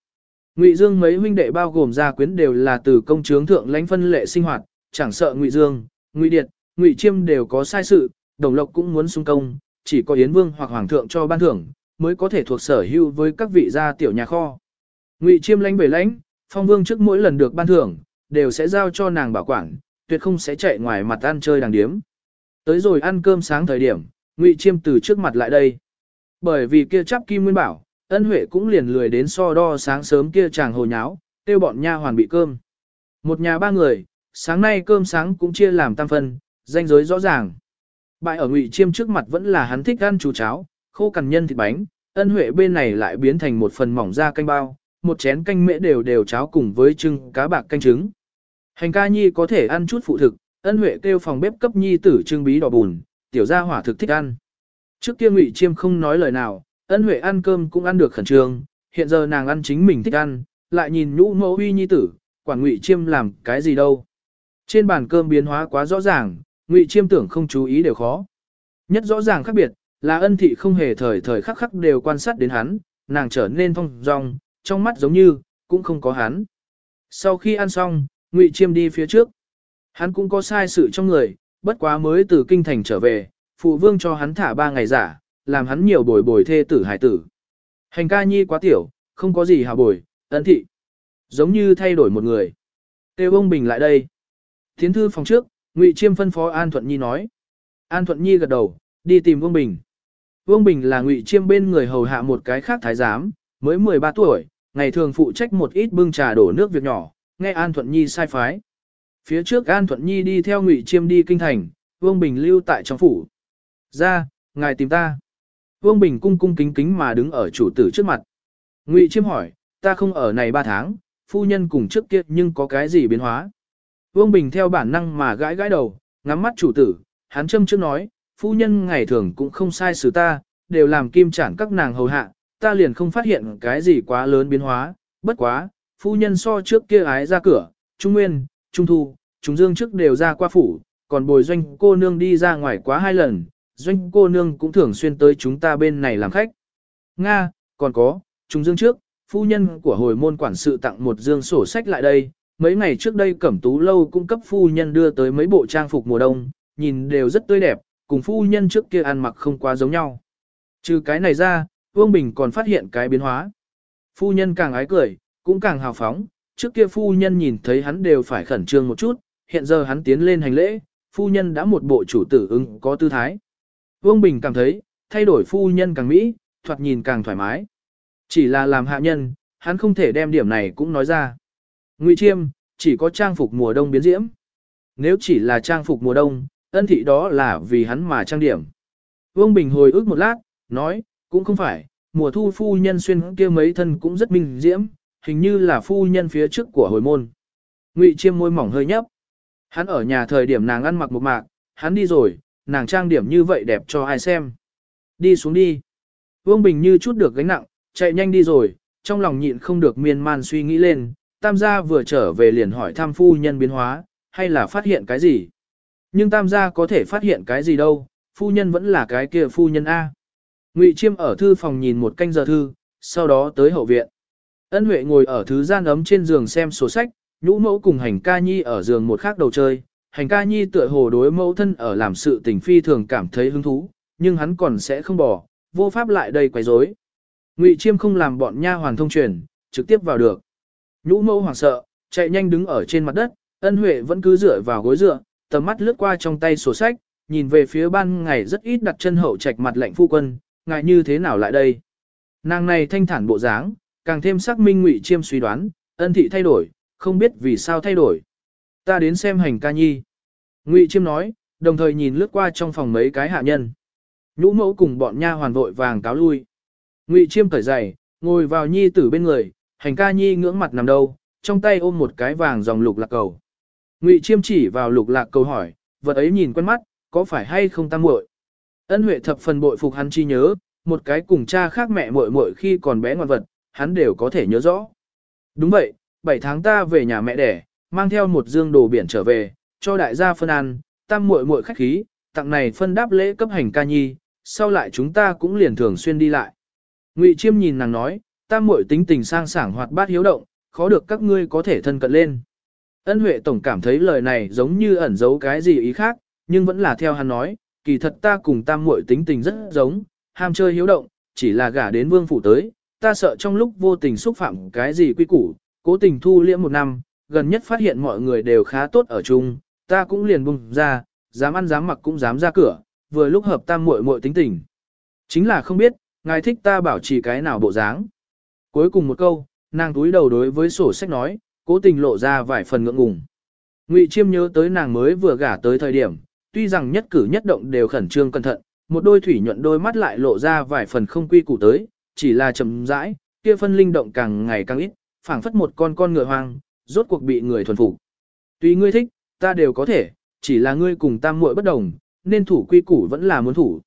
Ngụy Dương mấy huynh đệ bao gồm gia quyến đều là từ công chướng thượng lãnh phân lệ sinh hoạt, chẳng sợ Ngụy Dương, Ngụy Điệt, Ngụy Chiêm đều có sai sự, Đồng Lộc cũng muốn xung công, chỉ có Yến Vương hoặc Hoàng thượng cho ban thưởng, mới có thể thuộc sở hữu với các vị gia tiểu nhà kho. Ngụy Chiêm lãnh về lãnh, Phong Vương trước mỗi lần được ban thưởng, đều sẽ giao cho nàng bảo quản, tuyệt không sẽ chạy ngoài mặt ăn chơi đàng điếm. Tới rồi ăn cơm sáng thời điểm, Ngụy Chiêm từ trước mặt lại đây. Bởi vì kia chắp kim nguyên bảo, ân huệ cũng liền lười đến so đo sáng sớm kia chàng hồ nháo, kêu bọn nha hoàn bị cơm. Một nhà ba người, sáng nay cơm sáng cũng chia làm tam phân, danh giới rõ ràng. Bại ở Ngụy Chiêm trước mặt vẫn là hắn thích ăn chú cháo, khô cằn nhân thịt bánh, ân huệ bên này lại biến thành một phần mỏng da canh bao, một chén canh mễ đều đều cháo cùng với trưng cá bạc canh trứng. Hành ca nhi có thể ăn chút phụ thực, ân huệ kêu phòng bếp cấp nhi tử trưng bí đỏ bùn, tiểu gia hỏa thực thích ăn. Trước kia Ngụy Chiêm không nói lời nào, ân huệ ăn cơm cũng ăn được khẩn trương, hiện giờ nàng ăn chính mình thích ăn, lại nhìn nhũ mẫu uy nhi tử, quản Ngụy Chiêm làm cái gì đâu. Trên bàn cơm biến hóa quá rõ ràng, Ngụy Chiêm tưởng không chú ý đều khó. Nhất rõ ràng khác biệt, là ân thị không hề thời thời khắc khắc đều quan sát đến hắn, nàng trở nên thong dong, trong mắt giống như, cũng không có hắn. Sau khi ăn xong, Ngụy Chiêm đi phía trước. Hắn cũng có sai sự trong người, bất quá mới từ kinh thành trở về, phụ vương cho hắn thả ba ngày giả, làm hắn nhiều bồi bồi thê tử hải tử. Hành ca nhi quá tiểu, không có gì hào bồi, ấn thị. Giống như thay đổi một người. Têu ông Bình lại đây. Thiến thư phòng trước, Ngụy Chiêm phân phó An Thuận Nhi nói. An Thuận Nhi gật đầu, đi tìm Vương Bình. Vương Bình là Ngụy Chiêm bên người hầu hạ một cái khác thái giám, mới 13 tuổi, ngày thường phụ trách một ít bưng trà đổ nước việc nhỏ, nghe An Thuận Nhi sai phái. Phía trước An Thuận Nhi đi theo Ngụy Chiêm đi kinh thành, Vương Bình lưu tại trong phủ. Ra, ngài tìm ta. Vương Bình cung cung kính kính mà đứng ở chủ tử trước mặt. Ngụy Chiêm hỏi, ta không ở này 3 tháng, phu nhân cùng trước kia nhưng có cái gì biến hóa? Vương Bình theo bản năng mà gãi gãi đầu, ngắm mắt chủ tử, hắn châm trước nói, phu nhân ngày thường cũng không sai xử ta, đều làm kim chản các nàng hầu hạ, ta liền không phát hiện cái gì quá lớn biến hóa, bất quá, phu nhân so trước kia ái ra cửa, trung nguyên, trung thu, trung dương trước đều ra qua phủ, còn bồi doanh cô nương đi ra ngoài quá hai lần, doanh cô nương cũng thường xuyên tới chúng ta bên này làm khách. Nga, còn có, trùng dương trước, phu nhân của hồi môn quản sự tặng một dương sổ sách lại đây, mấy ngày trước đây cẩm tú lâu cung cấp phu nhân đưa tới mấy bộ trang phục mùa đông, nhìn đều rất tươi đẹp, cùng phu nhân trước kia ăn mặc không quá giống nhau. Trừ cái này ra, Vương Bình còn phát hiện cái biến hóa. Phu nhân càng ái cười, cũng càng hào phóng, trước kia phu nhân nhìn thấy hắn đều phải khẩn trương một chút, hiện giờ hắn tiến lên hành lễ, phu nhân đã một bộ chủ tử ứng có tư thái. Vương Bình cảm thấy, thay đổi phu nhân càng mỹ, thoạt nhìn càng thoải mái. Chỉ là làm hạ nhân, hắn không thể đem điểm này cũng nói ra. Ngụy Chiêm, chỉ có trang phục mùa đông biến diễm. Nếu chỉ là trang phục mùa đông, ân thị đó là vì hắn mà trang điểm. Vương Bình hồi ức một lát, nói, cũng không phải, mùa thu phu nhân xuyên kia mấy thân cũng rất minh diễm, hình như là phu nhân phía trước của hồi môn. Ngụy Chiêm môi mỏng hơi nhấp. Hắn ở nhà thời điểm nàng ăn mặc một mạc, hắn đi rồi, nàng trang điểm như vậy đẹp cho ai xem. Đi xuống đi. Vương Bình như chút được gánh nặng, chạy nhanh đi rồi, trong lòng nhịn không được miên man suy nghĩ lên, tam gia vừa trở về liền hỏi tham phu nhân biến hóa, hay là phát hiện cái gì. Nhưng tam gia có thể phát hiện cái gì đâu, phu nhân vẫn là cái kia phu nhân A. Ngụy Chiêm ở thư phòng nhìn một canh giờ thư, sau đó tới hậu viện. Ân Huệ ngồi ở thứ gian ấm trên giường xem sổ sách, nhũ mẫu cùng hành ca nhi ở giường một khác đầu chơi. Hành ca nhi tựa hồ đối mẫu thân ở làm sự tình phi thường cảm thấy hứng thú, nhưng hắn còn sẽ không bỏ, vô pháp lại đây quấy rối. Ngụy Chiêm không làm bọn nha hoàn thông truyền, trực tiếp vào được. Nhũ mẫu hoảng sợ, chạy nhanh đứng ở trên mặt đất, ân huệ vẫn cứ dựa vào gối dựa, tầm mắt lướt qua trong tay sổ sách, nhìn về phía ban ngày rất ít đặt chân hậu trạch mặt lạnh phu quân, ngài như thế nào lại đây? Nàng này thanh thản bộ dáng, càng thêm xác minh ngụy chiêm suy đoán, ân thị thay đổi, không biết vì sao thay đổi. Ta đến xem hành ca nhi. Ngụy chiêm nói, đồng thời nhìn lướt qua trong phòng mấy cái hạ nhân. Nhũ mẫu cùng bọn nha hoàn vội vàng cáo lui. Ngụy chiêm cởi giày, ngồi vào nhi tử bên người, hành ca nhi ngưỡng mặt nằm đâu, trong tay ôm một cái vàng dòng lục lạc cầu. Ngụy chiêm chỉ vào lục lạc cầu hỏi, vật ấy nhìn quen mắt, có phải hay không tăng muội? Ân Huệ thập phần bội phục hắn chi nhớ, một cái cùng cha khác mẹ muội muội khi còn bé ngoan vật, hắn đều có thể nhớ rõ. Đúng vậy, 7 tháng ta về nhà mẹ đẻ, mang theo một dương đồ biển trở về, cho đại gia phân ăn, tam muội muội khách khí, tặng này phân đáp lễ cấp hành ca nhi, sau lại chúng ta cũng liền thường xuyên đi lại. Ngụy Chiêm nhìn nàng nói, tam muội tính tình sang sảng hoạt bát hiếu động, khó được các ngươi có thể thân cận lên. Ân Huệ tổng cảm thấy lời này giống như ẩn giấu cái gì ý khác, nhưng vẫn là theo hắn nói, kỳ thật ta cùng tam muội tính tình rất giống, ham chơi hiếu động, chỉ là gả đến vương phủ tới, ta sợ trong lúc vô tình xúc phạm cái gì quy củ, cố tình thu liễm một năm, gần nhất phát hiện mọi người đều khá tốt ở chung, ta cũng liền bùng ra, dám ăn dám mặc cũng dám ra cửa, vừa lúc hợp tam muội muội tính tình. Chính là không biết, ngài thích ta bảo trì cái nào bộ dáng. Cuối cùng một câu, nàng túi đầu đối với sổ sách nói, cố tình lộ ra vài phần ngượng ngùng. Ngụy Chiêm nhớ tới nàng mới vừa gả tới thời điểm, tuy rằng nhất cử nhất động đều khẩn trương cẩn thận, một đôi thủy nhuận đôi mắt lại lộ ra vài phần không quy củ tới, chỉ là chậm rãi, kia phân linh động càng ngày càng ít, phảng phất một con con ngựa hoang, rốt cuộc bị người thuần phục. Tùy ngươi thích, ta đều có thể, chỉ là ngươi cùng tam muội bất đồng, nên thủ quy củ vẫn là muốn thủ.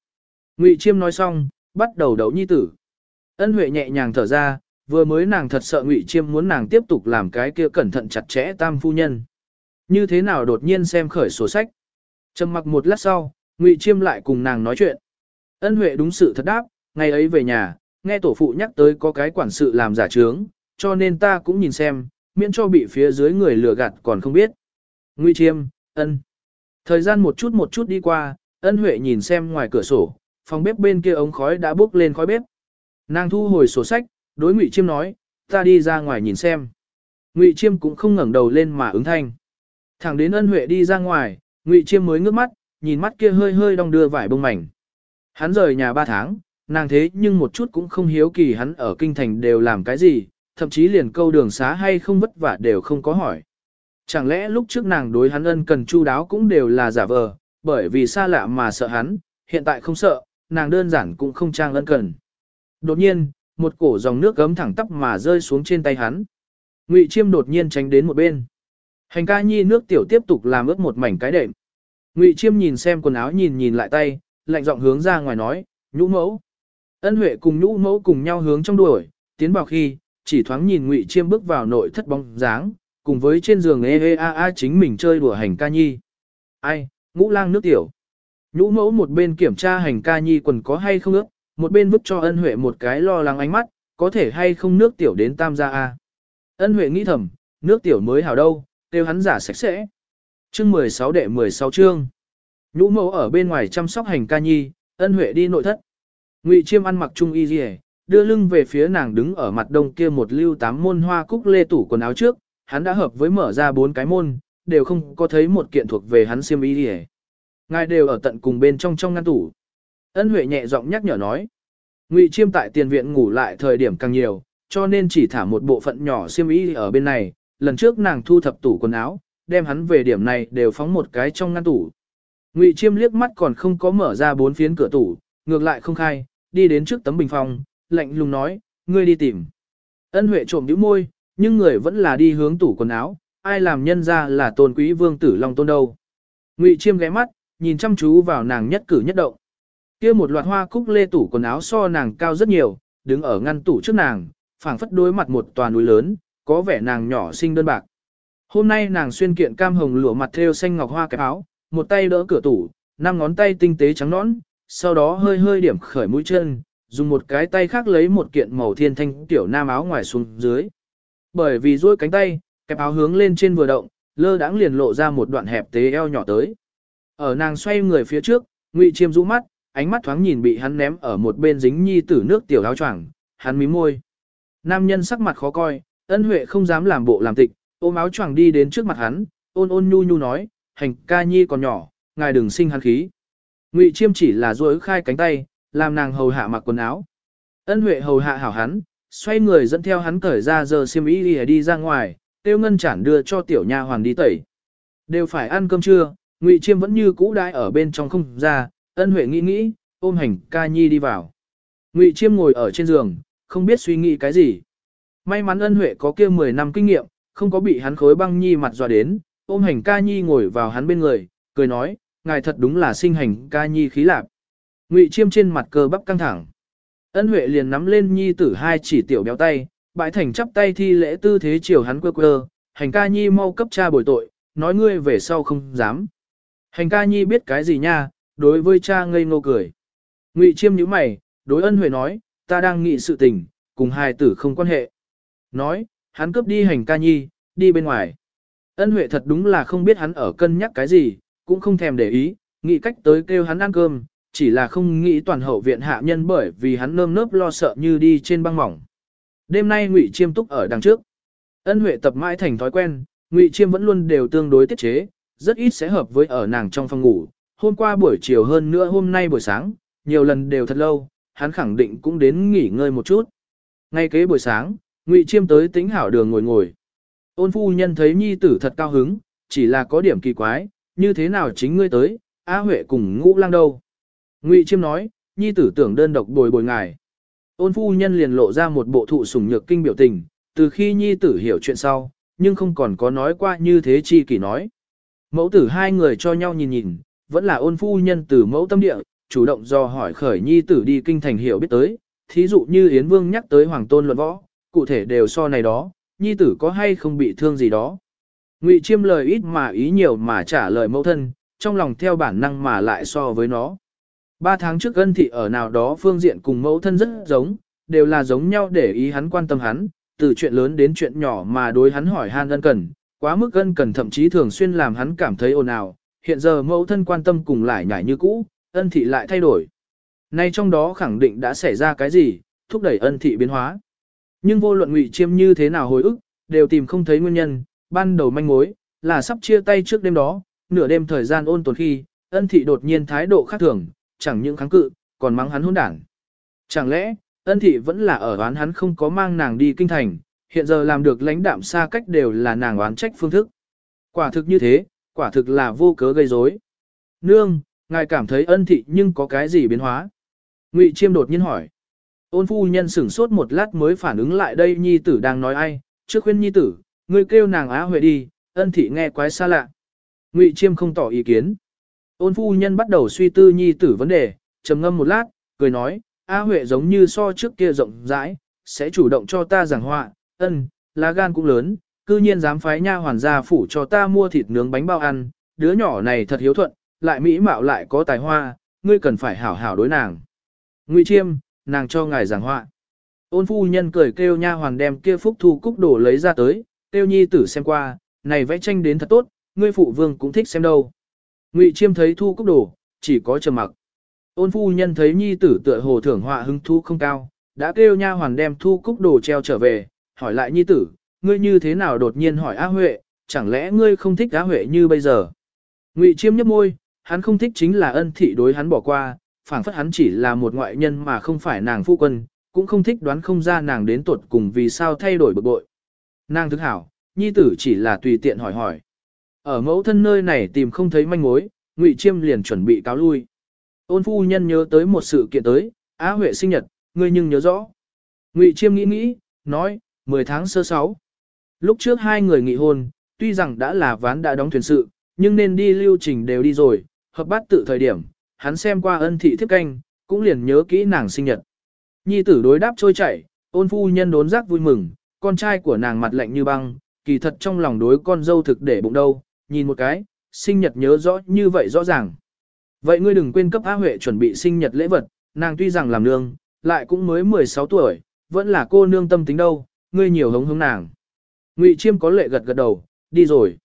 Ngụy Chiêm nói xong, bắt đầu đấu nhi tử. Ân Huệ nhẹ nhàng thở ra, vừa mới nàng thật sợ Ngụy Chiêm muốn nàng tiếp tục làm cái kia cẩn thận chặt chẽ tam phu nhân. Như thế nào đột nhiên xem khởi sổ sách. Trầm mặc một lát sau, Ngụy Chiêm lại cùng nàng nói chuyện. Ân Huệ đúng sự thật đáp, ngày ấy về nhà, nghe tổ phụ nhắc tới có cái quản sự làm giả trướng, cho nên ta cũng nhìn xem, miễn cho bị phía dưới người lừa gạt còn không biết. Ngụy Chiêm, ân. Thời gian một chút một chút đi qua, ân Huệ nhìn xem ngoài cửa sổ, phòng bếp bên kia ống khói đã bốc lên khói bếp. Nàng thu hồi sổ sách, đối Ngụy Chiêm nói, ta đi ra ngoài nhìn xem. Ngụy Chiêm cũng không ngẩng đầu lên mà ứng thanh. Thẳng đến ân Huệ đi ra ngoài, Ngụy Chiêm mới ngước mắt, nhìn mắt kia hơi hơi đong đưa vải bông mảnh. Hắn rời nhà ba tháng, nàng thế nhưng một chút cũng không hiếu kỳ hắn ở kinh thành đều làm cái gì, thậm chí liền câu đường xá hay không vất vả đều không có hỏi. Chẳng lẽ lúc trước nàng đối hắn ân cần chu đáo cũng đều là giả vờ, bởi vì xa lạ mà sợ hắn, hiện tại không sợ, nàng đơn giản cũng không trang ân cần. Đột nhiên, một cổ dòng nước gấm thẳng tắp mà rơi xuống trên tay hắn. Ngụy Chiêm đột nhiên tránh đến một bên. Hành ca nhi nước tiểu tiếp tục làm ướt một mảnh cái đệm. Ngụy Chiêm nhìn xem quần áo nhìn nhìn lại tay, lạnh giọng hướng ra ngoài nói, nhũ mẫu. Ân Huệ cùng nhũ mẫu cùng nhau hướng trong đuổi, tiến vào khi, chỉ thoáng nhìn Ngụy Chiêm bước vào nội thất bóng dáng, cùng với trên giường ê ê a a chính mình chơi đùa hành ca nhi. Ai, ngũ lang nước tiểu. Nhũ mẫu một bên kiểm tra hành ca nhi quần có hay không ướt, một bên vứt cho ân huệ một cái lo lắng ánh mắt, có thể hay không nước tiểu đến tam gia a. Ân huệ nghĩ thầm, nước tiểu mới hảo đâu, tiêu hắn giả sạch sẽ. Chương 16 đệ 16 chương. Nhũ mẫu ở bên ngoài chăm sóc hành ca nhi, ân huệ đi nội thất. Ngụy chiêm ăn mặc trung y rìa, đưa lưng về phía nàng đứng ở mặt đông kia một lưu tám môn hoa cúc lê tủ quần áo trước, hắn đã hợp với mở ra bốn cái môn, đều không có thấy một kiện thuộc về hắn xiêm y đi Ngài đều ở tận cùng bên trong trong ngăn tủ. Ân Huệ nhẹ giọng nhắc nhở nói. Ngụy Chiêm tại tiền viện ngủ lại thời điểm càng nhiều, cho nên chỉ thả một bộ phận nhỏ xiêm y ở bên này. Lần trước nàng thu thập tủ quần áo, đem hắn về điểm này đều phóng một cái trong ngăn tủ. Ngụy Chiêm liếc mắt còn không có mở ra bốn phiến cửa tủ, ngược lại không khai, đi đến trước tấm bình phong, lạnh lùng nói, ngươi đi tìm. Ân Huệ trộm nhíu môi, nhưng người vẫn là đi hướng tủ quần áo, ai làm nhân ra là tôn quý vương tử long tôn đâu. Ngụy Chiêm ghé mắt, nhìn chăm chú vào nàng nhất cử nhất động. Kia một loạt hoa cúc lê tủ quần áo so nàng cao rất nhiều, đứng ở ngăn tủ trước nàng, phảng phất đối mặt một tòa núi lớn, có vẻ nàng nhỏ xinh đơn bạc. Hôm nay nàng xuyên kiện cam hồng lụa mặt thêu xanh ngọc hoa cái áo, một tay đỡ cửa tủ, năm ngón tay tinh tế trắng nõn, sau đó hơi hơi điểm khởi mũi chân, dùng một cái tay khác lấy một kiện màu thiên thanh tiểu nam áo ngoài xuống dưới. Bởi vì duỗi cánh tay, kẹp áo hướng lên trên vừa động, lơ đãng liền lộ ra một đoạn hẹp tế eo nhỏ tới. Ở nàng xoay người phía trước, Ngụy Chiêm rũ mắt, ánh mắt thoáng nhìn bị hắn ném ở một bên dính nhi tử nước tiểu áo choàng, hắn mím môi. Nam nhân sắc mặt khó coi, ân huệ không dám làm bộ làm tịch, ôm áo choàng đi đến trước mặt hắn, ôn ôn nhu nhu nói, hành ca nhi còn nhỏ, ngài đừng sinh hắn khí. Ngụy Chiêm chỉ là duỗi khai cánh tay, làm nàng hầu hạ mặc quần áo. Ân huệ hầu hạ hảo hắn, xoay người dẫn theo hắn cởi ra giờ xiêm y đi, đi ra ngoài, tiêu ngân chản đưa cho tiểu nha hoàn đi tẩy. Đều phải ăn cơm trưa, Ngụy Chiêm vẫn như cũ đãi ở bên trong không ra, ân huệ nghĩ nghĩ, ôm hành ca nhi đi vào. Ngụy Chiêm ngồi ở trên giường, không biết suy nghĩ cái gì. May mắn ân huệ có kia 10 năm kinh nghiệm, không có bị hắn khối băng nhi mặt dọa đến, ôm hành ca nhi ngồi vào hắn bên người, cười nói, ngài thật đúng là sinh hành ca nhi khí lạc. Ngụy Chiêm trên mặt cơ bắp căng thẳng. Ân Huệ liền nắm lên nhi tử hai chỉ tiểu béo tay, bãi thành chắp tay thi lễ tư thế chiều hắn quơ quơ, hành ca nhi mau cấp cha bồi tội, nói ngươi về sau không dám. Hành ca nhi biết cái gì nha, đối với cha ngây ngô cười. Ngụy chiêm nhíu mày, đối ân huệ nói, ta đang nghị sự tình, cùng hai tử không quan hệ. Nói, hắn cướp đi hành ca nhi, đi bên ngoài. Ân huệ thật đúng là không biết hắn ở cân nhắc cái gì, cũng không thèm để ý, nghĩ cách tới kêu hắn ăn cơm, chỉ là không nghĩ toàn hậu viện hạ nhân bởi vì hắn nơm nớp lo sợ như đi trên băng mỏng. Đêm nay Ngụy Chiêm túc ở đằng trước. Ân Huệ tập mãi thành thói quen, Ngụy Chiêm vẫn luôn đều tương đối tiết chế, rất ít sẽ hợp với ở nàng trong phòng ngủ. Hôm qua buổi chiều hơn nữa hôm nay buổi sáng, nhiều lần đều thật lâu, hắn khẳng định cũng đến nghỉ ngơi một chút. Ngay kế buổi sáng, Ngụy Chiêm tới tính hảo đường ngồi ngồi. Ôn phu nhân thấy nhi tử thật cao hứng, chỉ là có điểm kỳ quái, như thế nào chính ngươi tới, A Huệ cùng ngũ lang đâu. Ngụy Chiêm nói, nhi tử tưởng đơn độc bồi bồi ngài. Ôn phu nhân liền lộ ra một bộ thụ sủng nhược kinh biểu tình, từ khi nhi tử hiểu chuyện sau, nhưng không còn có nói qua như thế chi kỷ nói. Mẫu tử hai người cho nhau nhìn nhìn, vẫn là ôn phu nhân từ mẫu tâm địa, chủ động do hỏi khởi nhi tử đi kinh thành hiểu biết tới, thí dụ như Yến Vương nhắc tới Hoàng Tôn luận võ, cụ thể đều so này đó, nhi tử có hay không bị thương gì đó. Ngụy Chiêm lời ít mà ý nhiều mà trả lời mẫu thân, trong lòng theo bản năng mà lại so với nó. Ba tháng trước ân thị ở nào đó phương diện cùng mẫu thân rất giống, đều là giống nhau để ý hắn quan tâm hắn, từ chuyện lớn đến chuyện nhỏ mà đối hắn hỏi han ân cần, quá mức ân cần thậm chí thường xuyên làm hắn cảm thấy ồn ào, hiện giờ mẫu thân quan tâm cùng lại nhảy như cũ, ân thị lại thay đổi. Nay trong đó khẳng định đã xảy ra cái gì, thúc đẩy ân thị biến hóa. Nhưng vô luận ngụy chiêm như thế nào hồi ức, đều tìm không thấy nguyên nhân, ban đầu manh mối, là sắp chia tay trước đêm đó, nửa đêm thời gian ôn tồn khi, ân thị đột nhiên thái độ khác thường, chẳng những kháng cự, còn mắng hắn hôn đảng. Chẳng lẽ, ân thị vẫn là ở oán hắn không có mang nàng đi kinh thành, hiện giờ làm được lãnh đạm xa cách đều là nàng oán trách phương thức. Quả thực như thế, quả thực là vô cớ gây rối. Nương, ngài cảm thấy ân thị nhưng có cái gì biến hóa? Ngụy Chiêm đột nhiên hỏi. Ôn phu nhân sửng sốt một lát mới phản ứng lại đây nhi tử đang nói ai, trước khuyên nhi tử, ngươi kêu nàng á huệ đi, ân thị nghe quái xa lạ. Ngụy Chiêm không tỏ ý kiến. Ôn phu nhân bắt đầu suy tư nhi tử vấn đề, trầm ngâm một lát, cười nói, A Huệ giống như so trước kia rộng rãi, sẽ chủ động cho ta giảng họa, ân, lá gan cũng lớn, cư nhiên dám phái nha hoàn gia phủ cho ta mua thịt nướng bánh bao ăn, đứa nhỏ này thật hiếu thuận, lại mỹ mạo lại có tài hoa, ngươi cần phải hảo hảo đối nàng. Ngụy Chiêm, nàng cho ngài giảng họa. Ôn phu nhân cười kêu nha hoàn đem kia phúc thu cúc đổ lấy ra tới, kêu nhi tử xem qua, này vẽ tranh đến thật tốt, ngươi phụ vương cũng thích xem đâu. Ngụy Chiêm thấy thu cúc đổ, chỉ có trầm mặc. Ôn phu nhân thấy nhi tử tựa hồ thưởng họa hứng thu không cao, đã kêu nha hoàn đem thu cúc đồ treo trở về, hỏi lại nhi tử, ngươi như thế nào đột nhiên hỏi Á Huệ, chẳng lẽ ngươi không thích Á Huệ như bây giờ? Ngụy Chiêm nhếch môi, hắn không thích chính là ân thị đối hắn bỏ qua, phảng phất hắn chỉ là một ngoại nhân mà không phải nàng phu quân, cũng không thích đoán không ra nàng đến tuột cùng vì sao thay đổi bực bội. Nàng thức hảo, nhi tử chỉ là tùy tiện hỏi hỏi. Ở mẫu thân nơi này tìm không thấy manh mối, Ngụy Chiêm liền chuẩn bị cáo lui. Ôn phu nhân nhớ tới một sự kiện tới, Á Huệ sinh nhật, ngươi nhưng nhớ rõ. Ngụy Chiêm nghĩ nghĩ, nói, 10 tháng sơ sáu. Lúc trước hai người nghị hôn, tuy rằng đã là ván đã đóng thuyền sự, nhưng nên đi lưu trình đều đi rồi, hợp bát tự thời điểm, hắn xem qua ân thị thiếp canh, cũng liền nhớ kỹ nàng sinh nhật. Nhi tử đối đáp trôi chảy, ôn phu nhân đốn giác vui mừng, con trai của nàng mặt lạnh như băng, kỳ thật trong lòng đối con dâu thực để bụng đâu, nhìn một cái, sinh nhật nhớ rõ như vậy rõ ràng. Vậy ngươi đừng quên cấp A Huệ chuẩn bị sinh nhật lễ vật, nàng tuy rằng làm nương, lại cũng mới 16 tuổi, vẫn là cô nương tâm tính đâu, ngươi nhiều hống hống nàng. Ngụy Chiêm có lệ gật gật đầu, đi rồi.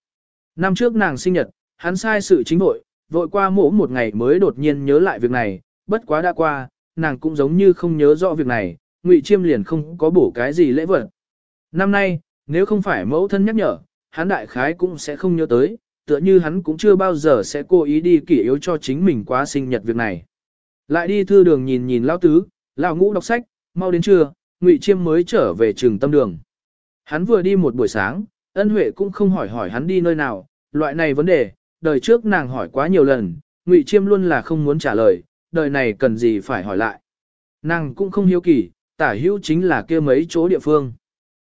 Năm trước nàng sinh nhật, hắn sai sự chính hội, vội qua mỗ một ngày mới đột nhiên nhớ lại việc này, bất quá đã qua, nàng cũng giống như không nhớ rõ việc này, Ngụy Chiêm liền không có bổ cái gì lễ vật. Năm nay, nếu không phải mẫu thân nhắc nhở, hắn đại khái cũng sẽ không nhớ tới, tựa như hắn cũng chưa bao giờ sẽ cố ý đi kỷ yếu cho chính mình quá sinh nhật việc này. Lại đi thư đường nhìn nhìn lão tứ, lão ngũ đọc sách, mau đến trưa, Ngụy Chiêm mới trở về trường tâm đường. Hắn vừa đi một buổi sáng, ân huệ cũng không hỏi hỏi hắn đi nơi nào, loại này vấn đề, đời trước nàng hỏi quá nhiều lần, Ngụy Chiêm luôn là không muốn trả lời, đời này cần gì phải hỏi lại. Nàng cũng không hiếu kỳ, tả hữu chính là kia mấy chỗ địa phương.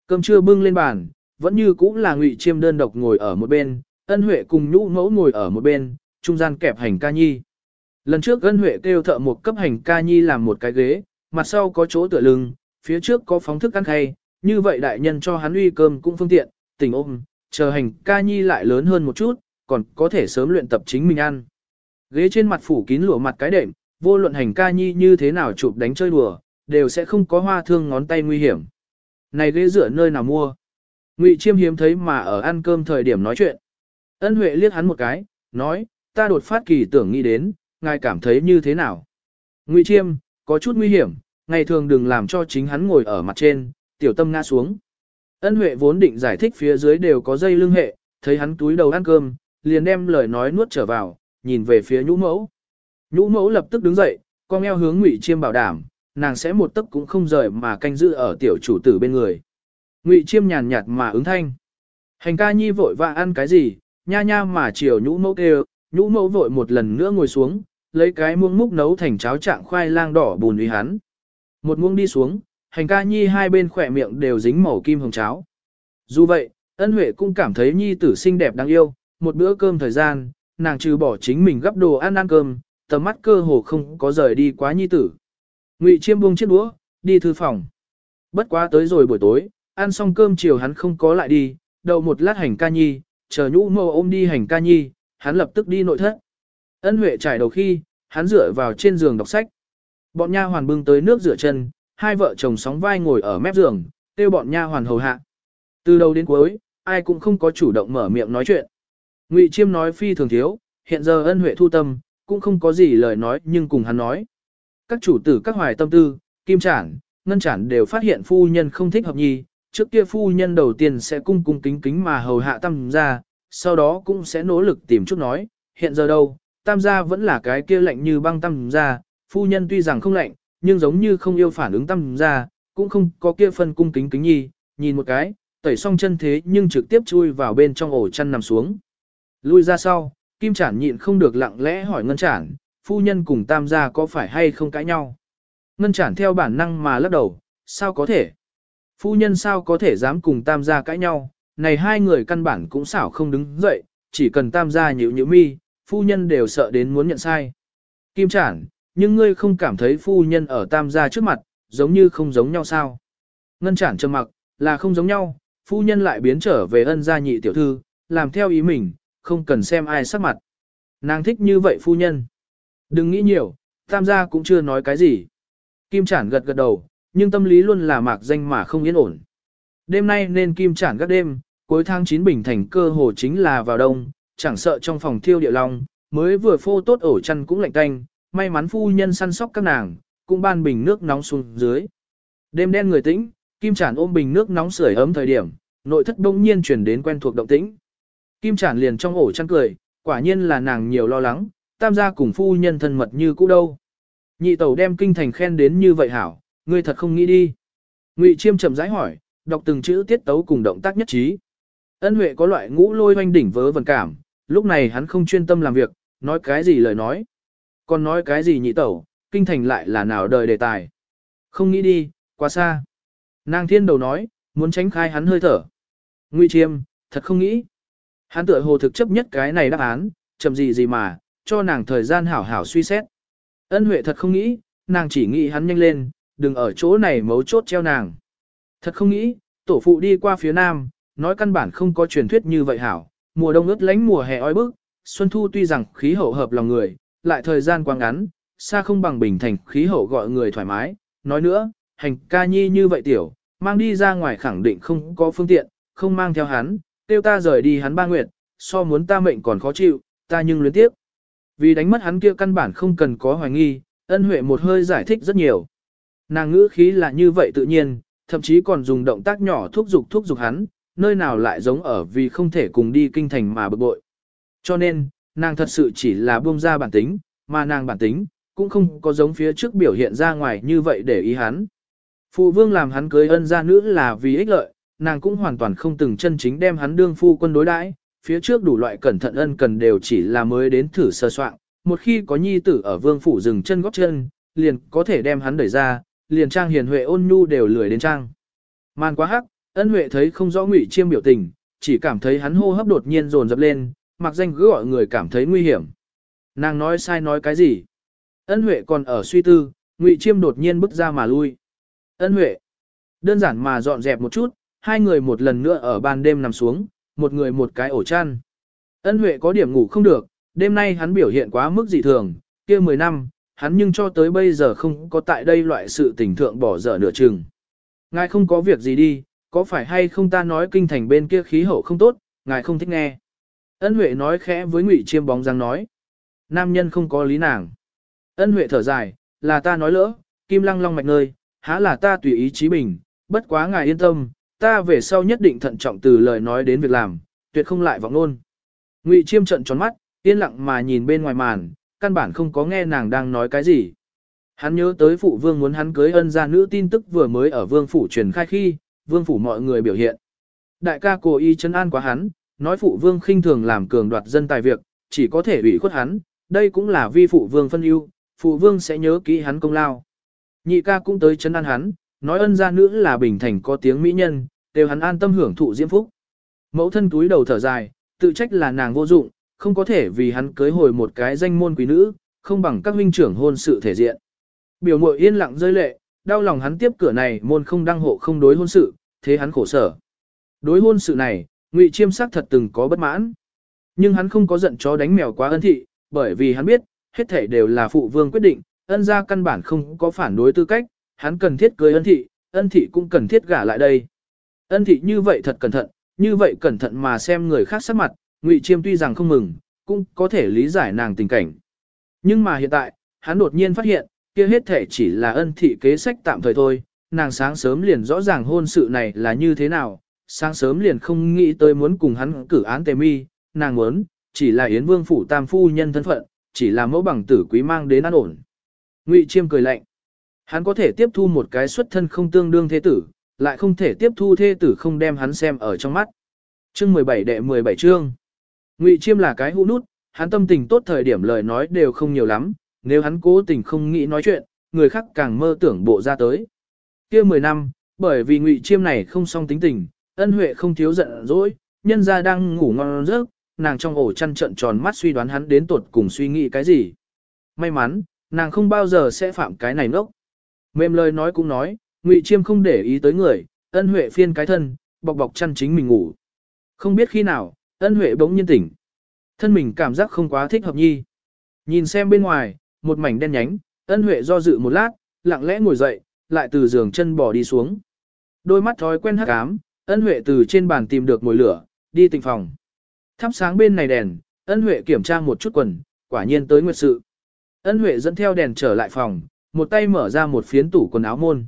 Cơm trưa bưng lên bàn, vẫn như cũng là Ngụy Chiêm đơn độc ngồi ở một bên, ân huệ cùng nhũ mẫu ngồi ở một bên, trung gian kẹp hành ca nhi. Lần trước ân huệ kêu thợ một cấp hành ca nhi làm một cái ghế, mặt sau có chỗ tựa lưng, phía trước có phóng thức ăn khay, như vậy đại nhân cho hắn uy cơm cũng phương tiện, tỉnh ôm, chờ hành ca nhi lại lớn hơn một chút, còn có thể sớm luyện tập chính mình ăn. Ghế trên mặt phủ kín lụa mặt cái đệm, vô luận hành ca nhi như thế nào chụp đánh chơi đùa, đều sẽ không có hoa thương ngón tay nguy hiểm. Này ghế dựa nơi nào mua? Ngụy Chiêm hiếm thấy mà ở ăn cơm thời điểm nói chuyện. Ân Huệ liếc hắn một cái, nói, ta đột phát kỳ tưởng nghĩ đến, ngài cảm thấy như thế nào? Ngụy Chiêm, có chút nguy hiểm, ngày thường đừng làm cho chính hắn ngồi ở mặt trên, tiểu tâm ngã xuống. Ân Huệ vốn định giải thích phía dưới đều có dây lưng hệ, thấy hắn túi đầu ăn cơm, liền đem lời nói nuốt trở vào, nhìn về phía nhũ mẫu. Nhũ mẫu lập tức đứng dậy, con eo hướng Ngụy Chiêm bảo đảm, nàng sẽ một tấc cũng không rời mà canh giữ ở tiểu chủ tử bên người. Ngụy Chiêm nhàn nhạt mà ứng thanh. Hành ca nhi vội vã ăn cái gì, nha nha mà chiều nhũ mẫu kêu, nhũ mẫu vội một lần nữa ngồi xuống, lấy cái muỗng múc nấu thành cháo trạng khoai lang đỏ bùn uy hắn. Một muỗng đi xuống, hành ca nhi hai bên khỏe miệng đều dính màu kim hồng cháo. Dù vậy, ân huệ cũng cảm thấy nhi tử xinh đẹp đáng yêu, một bữa cơm thời gian, nàng trừ bỏ chính mình gấp đồ ăn ăn cơm, tầm mắt cơ hồ không có rời đi quá nhi tử. Ngụy chiêm buông chiếc đũa, đi thư phòng. Bất quá tới rồi buổi tối, ăn xong cơm chiều hắn không có lại đi, đậu một lát hành ca nhi, chờ nhũ mâu ôm đi hành ca nhi, hắn lập tức đi nội thất. Ân Huệ trải đầu khi, hắn dựa vào trên giường đọc sách. Bọn nha hoàn bưng tới nước rửa chân, hai vợ chồng sóng vai ngồi ở mép giường, kêu bọn nha hoàn hầu hạ. Từ đầu đến cuối, ai cũng không có chủ động mở miệng nói chuyện. Ngụy Chiêm nói phi thường thiếu, hiện giờ Ân Huệ thu tâm, cũng không có gì lời nói nhưng cùng hắn nói. Các chủ tử các hoài tâm tư, kim chản, ngân chản đều phát hiện phu nhân không thích hợp nhi, trước kia phu nhân đầu tiên sẽ cung cung kính kính mà hầu hạ tam gia, sau đó cũng sẽ nỗ lực tìm chút nói, hiện giờ đâu, tam gia vẫn là cái kia lạnh như băng tam gia, phu nhân tuy rằng không lạnh, nhưng giống như không yêu phản ứng tam gia, cũng không có kia phân cung kính kính nhi, nhìn một cái, tẩy xong chân thế nhưng trực tiếp chui vào bên trong ổ chăn nằm xuống. Lui ra sau, kim chản nhịn không được lặng lẽ hỏi ngân chản, phu nhân cùng tam gia có phải hay không cãi nhau. Ngân chản theo bản năng mà lắc đầu, sao có thể? Phu nhân sao có thể dám cùng tam gia cãi nhau, này hai người căn bản cũng xảo không đứng dậy, chỉ cần tam gia nhịu nhịu mi, phu nhân đều sợ đến muốn nhận sai. Kim chản, nhưng ngươi không cảm thấy phu nhân ở tam gia trước mặt, giống như không giống nhau sao? Ngân chản trầm mặc, là không giống nhau, phu nhân lại biến trở về ân gia nhị tiểu thư, làm theo ý mình, không cần xem ai sắc mặt. Nàng thích như vậy phu nhân. Đừng nghĩ nhiều, tam gia cũng chưa nói cái gì. Kim chản gật gật đầu, nhưng tâm lý luôn là mạc danh mà không yên ổn. Đêm nay nên kim chản các đêm, cuối tháng 9 bình thành cơ hồ chính là vào đông, chẳng sợ trong phòng thiêu địa long, mới vừa phô tốt ổ chăn cũng lạnh tanh, may mắn phu nhân săn sóc các nàng, cũng ban bình nước nóng xuống dưới. Đêm đen người tĩnh, kim chản ôm bình nước nóng sưởi ấm thời điểm, nội thất đông nhiên chuyển đến quen thuộc động tĩnh. Kim chản liền trong ổ chăn cười, quả nhiên là nàng nhiều lo lắng, tam gia cùng phu nhân thân mật như cũ đâu. Nhị tẩu đem kinh thành khen đến như vậy hảo, ngươi thật không nghĩ đi. Ngụy Chiêm chậm rãi hỏi, đọc từng chữ tiết tấu cùng động tác nhất trí. Ân Huệ có loại ngũ lôi hoanh đỉnh vớ vần cảm, lúc này hắn không chuyên tâm làm việc, nói cái gì lời nói. Còn nói cái gì nhị tẩu, kinh thành lại là nào đời đề tài. Không nghĩ đi, quá xa. Nàng thiên đầu nói, muốn tránh khai hắn hơi thở. Ngụy Chiêm, thật không nghĩ. Hắn tựa hồ thực chấp nhất cái này đáp án, chậm gì gì mà, cho nàng thời gian hảo hảo suy xét. Ân Huệ thật không nghĩ, nàng chỉ nghĩ hắn nhanh lên, đừng ở chỗ này mấu chốt treo nàng. Thật không nghĩ, tổ phụ đi qua phía nam, nói căn bản không có truyền thuyết như vậy hảo, mùa đông ướt lánh mùa hè oi bức, xuân thu tuy rằng khí hậu hợp lòng người, lại thời gian quá ngắn, xa không bằng bình thành khí hậu gọi người thoải mái, nói nữa, hành ca nhi như vậy tiểu, mang đi ra ngoài khẳng định không có phương tiện, không mang theo hắn, tiêu ta rời đi hắn ba nguyệt, so muốn ta mệnh còn khó chịu, ta nhưng luyến tiếp. Vì đánh mất hắn kia căn bản không cần có hoài nghi, ân huệ một hơi giải thích rất nhiều. Nàng ngữ khí là như vậy tự nhiên, thậm chí còn dùng động tác nhỏ thúc giục thúc giục hắn, nơi nào lại giống ở vì không thể cùng đi kinh thành mà bực bội. Cho nên, nàng thật sự chỉ là buông ra bản tính, mà nàng bản tính, cũng không có giống phía trước biểu hiện ra ngoài như vậy để ý hắn. Phụ vương làm hắn cưới ân gia nữ là vì ích lợi, nàng cũng hoàn toàn không từng chân chính đem hắn đương phu quân đối đãi, phía trước đủ loại cẩn thận ân cần đều chỉ là mới đến thử sơ soạn, một khi có nhi tử ở vương phủ dừng chân góp chân, liền có thể đem hắn đẩy ra, liền trang hiền huệ ôn nhu đều lười đến trang. Man quá hắc, ân huệ thấy không rõ ngụy chiêm biểu tình, chỉ cảm thấy hắn hô hấp đột nhiên dồn dập lên, mặc danh cứ gọi người cảm thấy nguy hiểm. Nàng nói sai nói cái gì? Ân huệ còn ở suy tư, ngụy chiêm đột nhiên bước ra mà lui. Ân huệ, đơn giản mà dọn dẹp một chút, hai người một lần nữa ở ban đêm nằm xuống, một người một cái ổ chăn. Ân huệ có điểm ngủ không được, đêm nay hắn biểu hiện quá mức dị thường, kia 10 năm, hắn nhưng cho tới bây giờ không có tại đây loại sự tình thượng bỏ dở nửa chừng. Ngài không có việc gì đi, có phải hay không ta nói kinh thành bên kia khí hậu không tốt, ngài không thích nghe. Ân Huệ nói khẽ với Ngụy Chiêm bóng dáng nói. Nam nhân không có lý nàng. Ân Huệ thở dài, là ta nói lỡ, kim lăng long mạch nơi, há là ta tùy ý chí bình, bất quá ngài yên tâm, ta về sau nhất định thận trọng từ lời nói đến việc làm, tuyệt không lại vọng luôn. Ngụy Chiêm trận tròn mắt, yên lặng mà nhìn bên ngoài màn, căn bản không có nghe nàng đang nói cái gì. Hắn nhớ tới phụ vương muốn hắn cưới ân gia nữ tin tức vừa mới ở vương phủ truyền khai khi, vương phủ mọi người biểu hiện. Đại ca cố ý chân an quá hắn, nói phụ vương khinh thường làm cường đoạt dân tài việc, chỉ có thể ủy khuất hắn, đây cũng là vi phụ vương phân ưu, phụ vương sẽ nhớ kỹ hắn công lao. Nhị ca cũng tới chân an hắn, nói ân gia nữ là bình thành có tiếng mỹ nhân, đều hắn an tâm hưởng thụ diễm phúc. Mẫu thân túi đầu thở dài, tự trách là nàng vô dụng, không có thể vì hắn cưới hồi một cái danh môn quý nữ, không bằng các huynh trưởng hôn sự thể diện. Biểu muội yên lặng rơi lệ, đau lòng hắn tiếp cửa này môn không đăng hộ không đối hôn sự, thế hắn khổ sở. Đối hôn sự này, Ngụy Chiêm sắc thật từng có bất mãn. Nhưng hắn không có giận chó đánh mèo quá ân thị, bởi vì hắn biết, hết thảy đều là phụ vương quyết định, ân gia căn bản không có phản đối tư cách, hắn cần thiết cưới ân thị, ân thị cũng cần thiết gả lại đây. Ân thị như vậy thật cẩn thận, như vậy cẩn thận mà xem người khác sắc mặt, Ngụy Chiêm tuy rằng không mừng, cũng có thể lý giải nàng tình cảnh. Nhưng mà hiện tại, hắn đột nhiên phát hiện, kia hết thể chỉ là ân thị kế sách tạm thời thôi, nàng sáng sớm liền rõ ràng hôn sự này là như thế nào, sáng sớm liền không nghĩ tới muốn cùng hắn cử án tề mi, nàng muốn, chỉ là Yến Vương phủ tam phu nhân thân phận, chỉ là mẫu bằng tử quý mang đến an ổn. Ngụy Chiêm cười lạnh. Hắn có thể tiếp thu một cái xuất thân không tương đương thế tử, lại không thể tiếp thu thế tử không đem hắn xem ở trong mắt. Chương 17 đệ 17 chương. Ngụy Chiêm là cái hũ nút, hắn tâm tình tốt thời điểm lời nói đều không nhiều lắm, nếu hắn cố tình không nghĩ nói chuyện, người khác càng mơ tưởng bộ ra tới. kia 10 năm, bởi vì Ngụy Chiêm này không song tính tình, ân huệ không thiếu giận dỗi, nhân ra đang ngủ ngon giấc, nàng trong ổ chăn trận tròn mắt suy đoán hắn đến tuột cùng suy nghĩ cái gì. May mắn, nàng không bao giờ sẽ phạm cái này nốc. Mềm lời nói cũng nói, Ngụy Chiêm không để ý tới người, ân huệ phiên cái thân, bọc bọc chăn chính mình ngủ. Không biết khi nào, ân huệ bỗng nhiên tỉnh. Thân mình cảm giác không quá thích hợp nhi. Nhìn xem bên ngoài, một mảnh đen nhánh, ân huệ do dự một lát, lặng lẽ ngồi dậy, lại từ giường chân bỏ đi xuống. Đôi mắt thói quen hắc ám, ân huệ từ trên bàn tìm được mồi lửa, đi tịnh phòng. Thắp sáng bên này đèn, ân huệ kiểm tra một chút quần, quả nhiên tới nguyệt sự. Ân huệ dẫn theo đèn trở lại phòng, một tay mở ra một phiến tủ quần áo môn.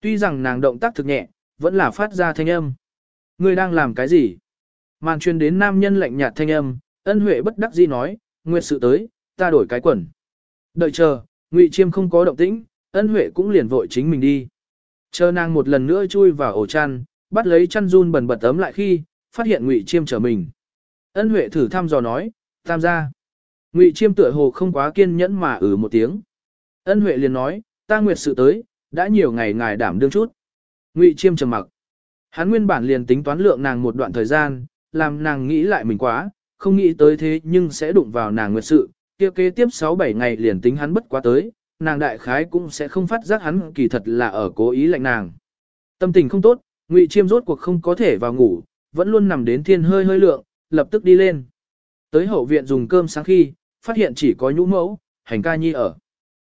Tuy rằng nàng động tác thực nhẹ, vẫn là phát ra thanh âm. Ngươi đang làm cái gì? Màn truyền đến nam nhân lạnh nhạt thanh âm, ân huệ bất đắc dĩ nói, nguyệt sự tới, ta đổi cái quần. Đợi chờ, Ngụy Chiêm không có động tĩnh, ân huệ cũng liền vội chính mình đi. Chờ nàng một lần nữa chui vào ổ chăn, bắt lấy chăn run bẩn bật ấm lại khi, phát hiện Ngụy Chiêm trở mình. Ân huệ thử thăm dò nói, tam gia. Ngụy Chiêm tựa hồ không quá kiên nhẫn mà ử ừ một tiếng. Ân huệ liền nói, ta nguyệt sự tới, đã nhiều ngày ngài đảm đương chút. Ngụy Chiêm trầm mặc. Hắn nguyên bản liền tính toán lượng nàng một đoạn thời gian, làm nàng nghĩ lại mình quá, không nghĩ tới thế nhưng sẽ đụng vào nàng nguyệt sự, kia kế tiếp 6-7 ngày liền tính hắn bất quá tới, nàng đại khái cũng sẽ không phát giác hắn kỳ thật là ở cố ý lạnh nàng. Tâm tình không tốt, Ngụy Chiêm rốt cuộc không có thể vào ngủ, vẫn luôn nằm đến thiên hơi hơi lượng, lập tức đi lên. Tới hậu viện dùng cơm sáng khi, phát hiện chỉ có nhũ mẫu, hành ca nhi ở.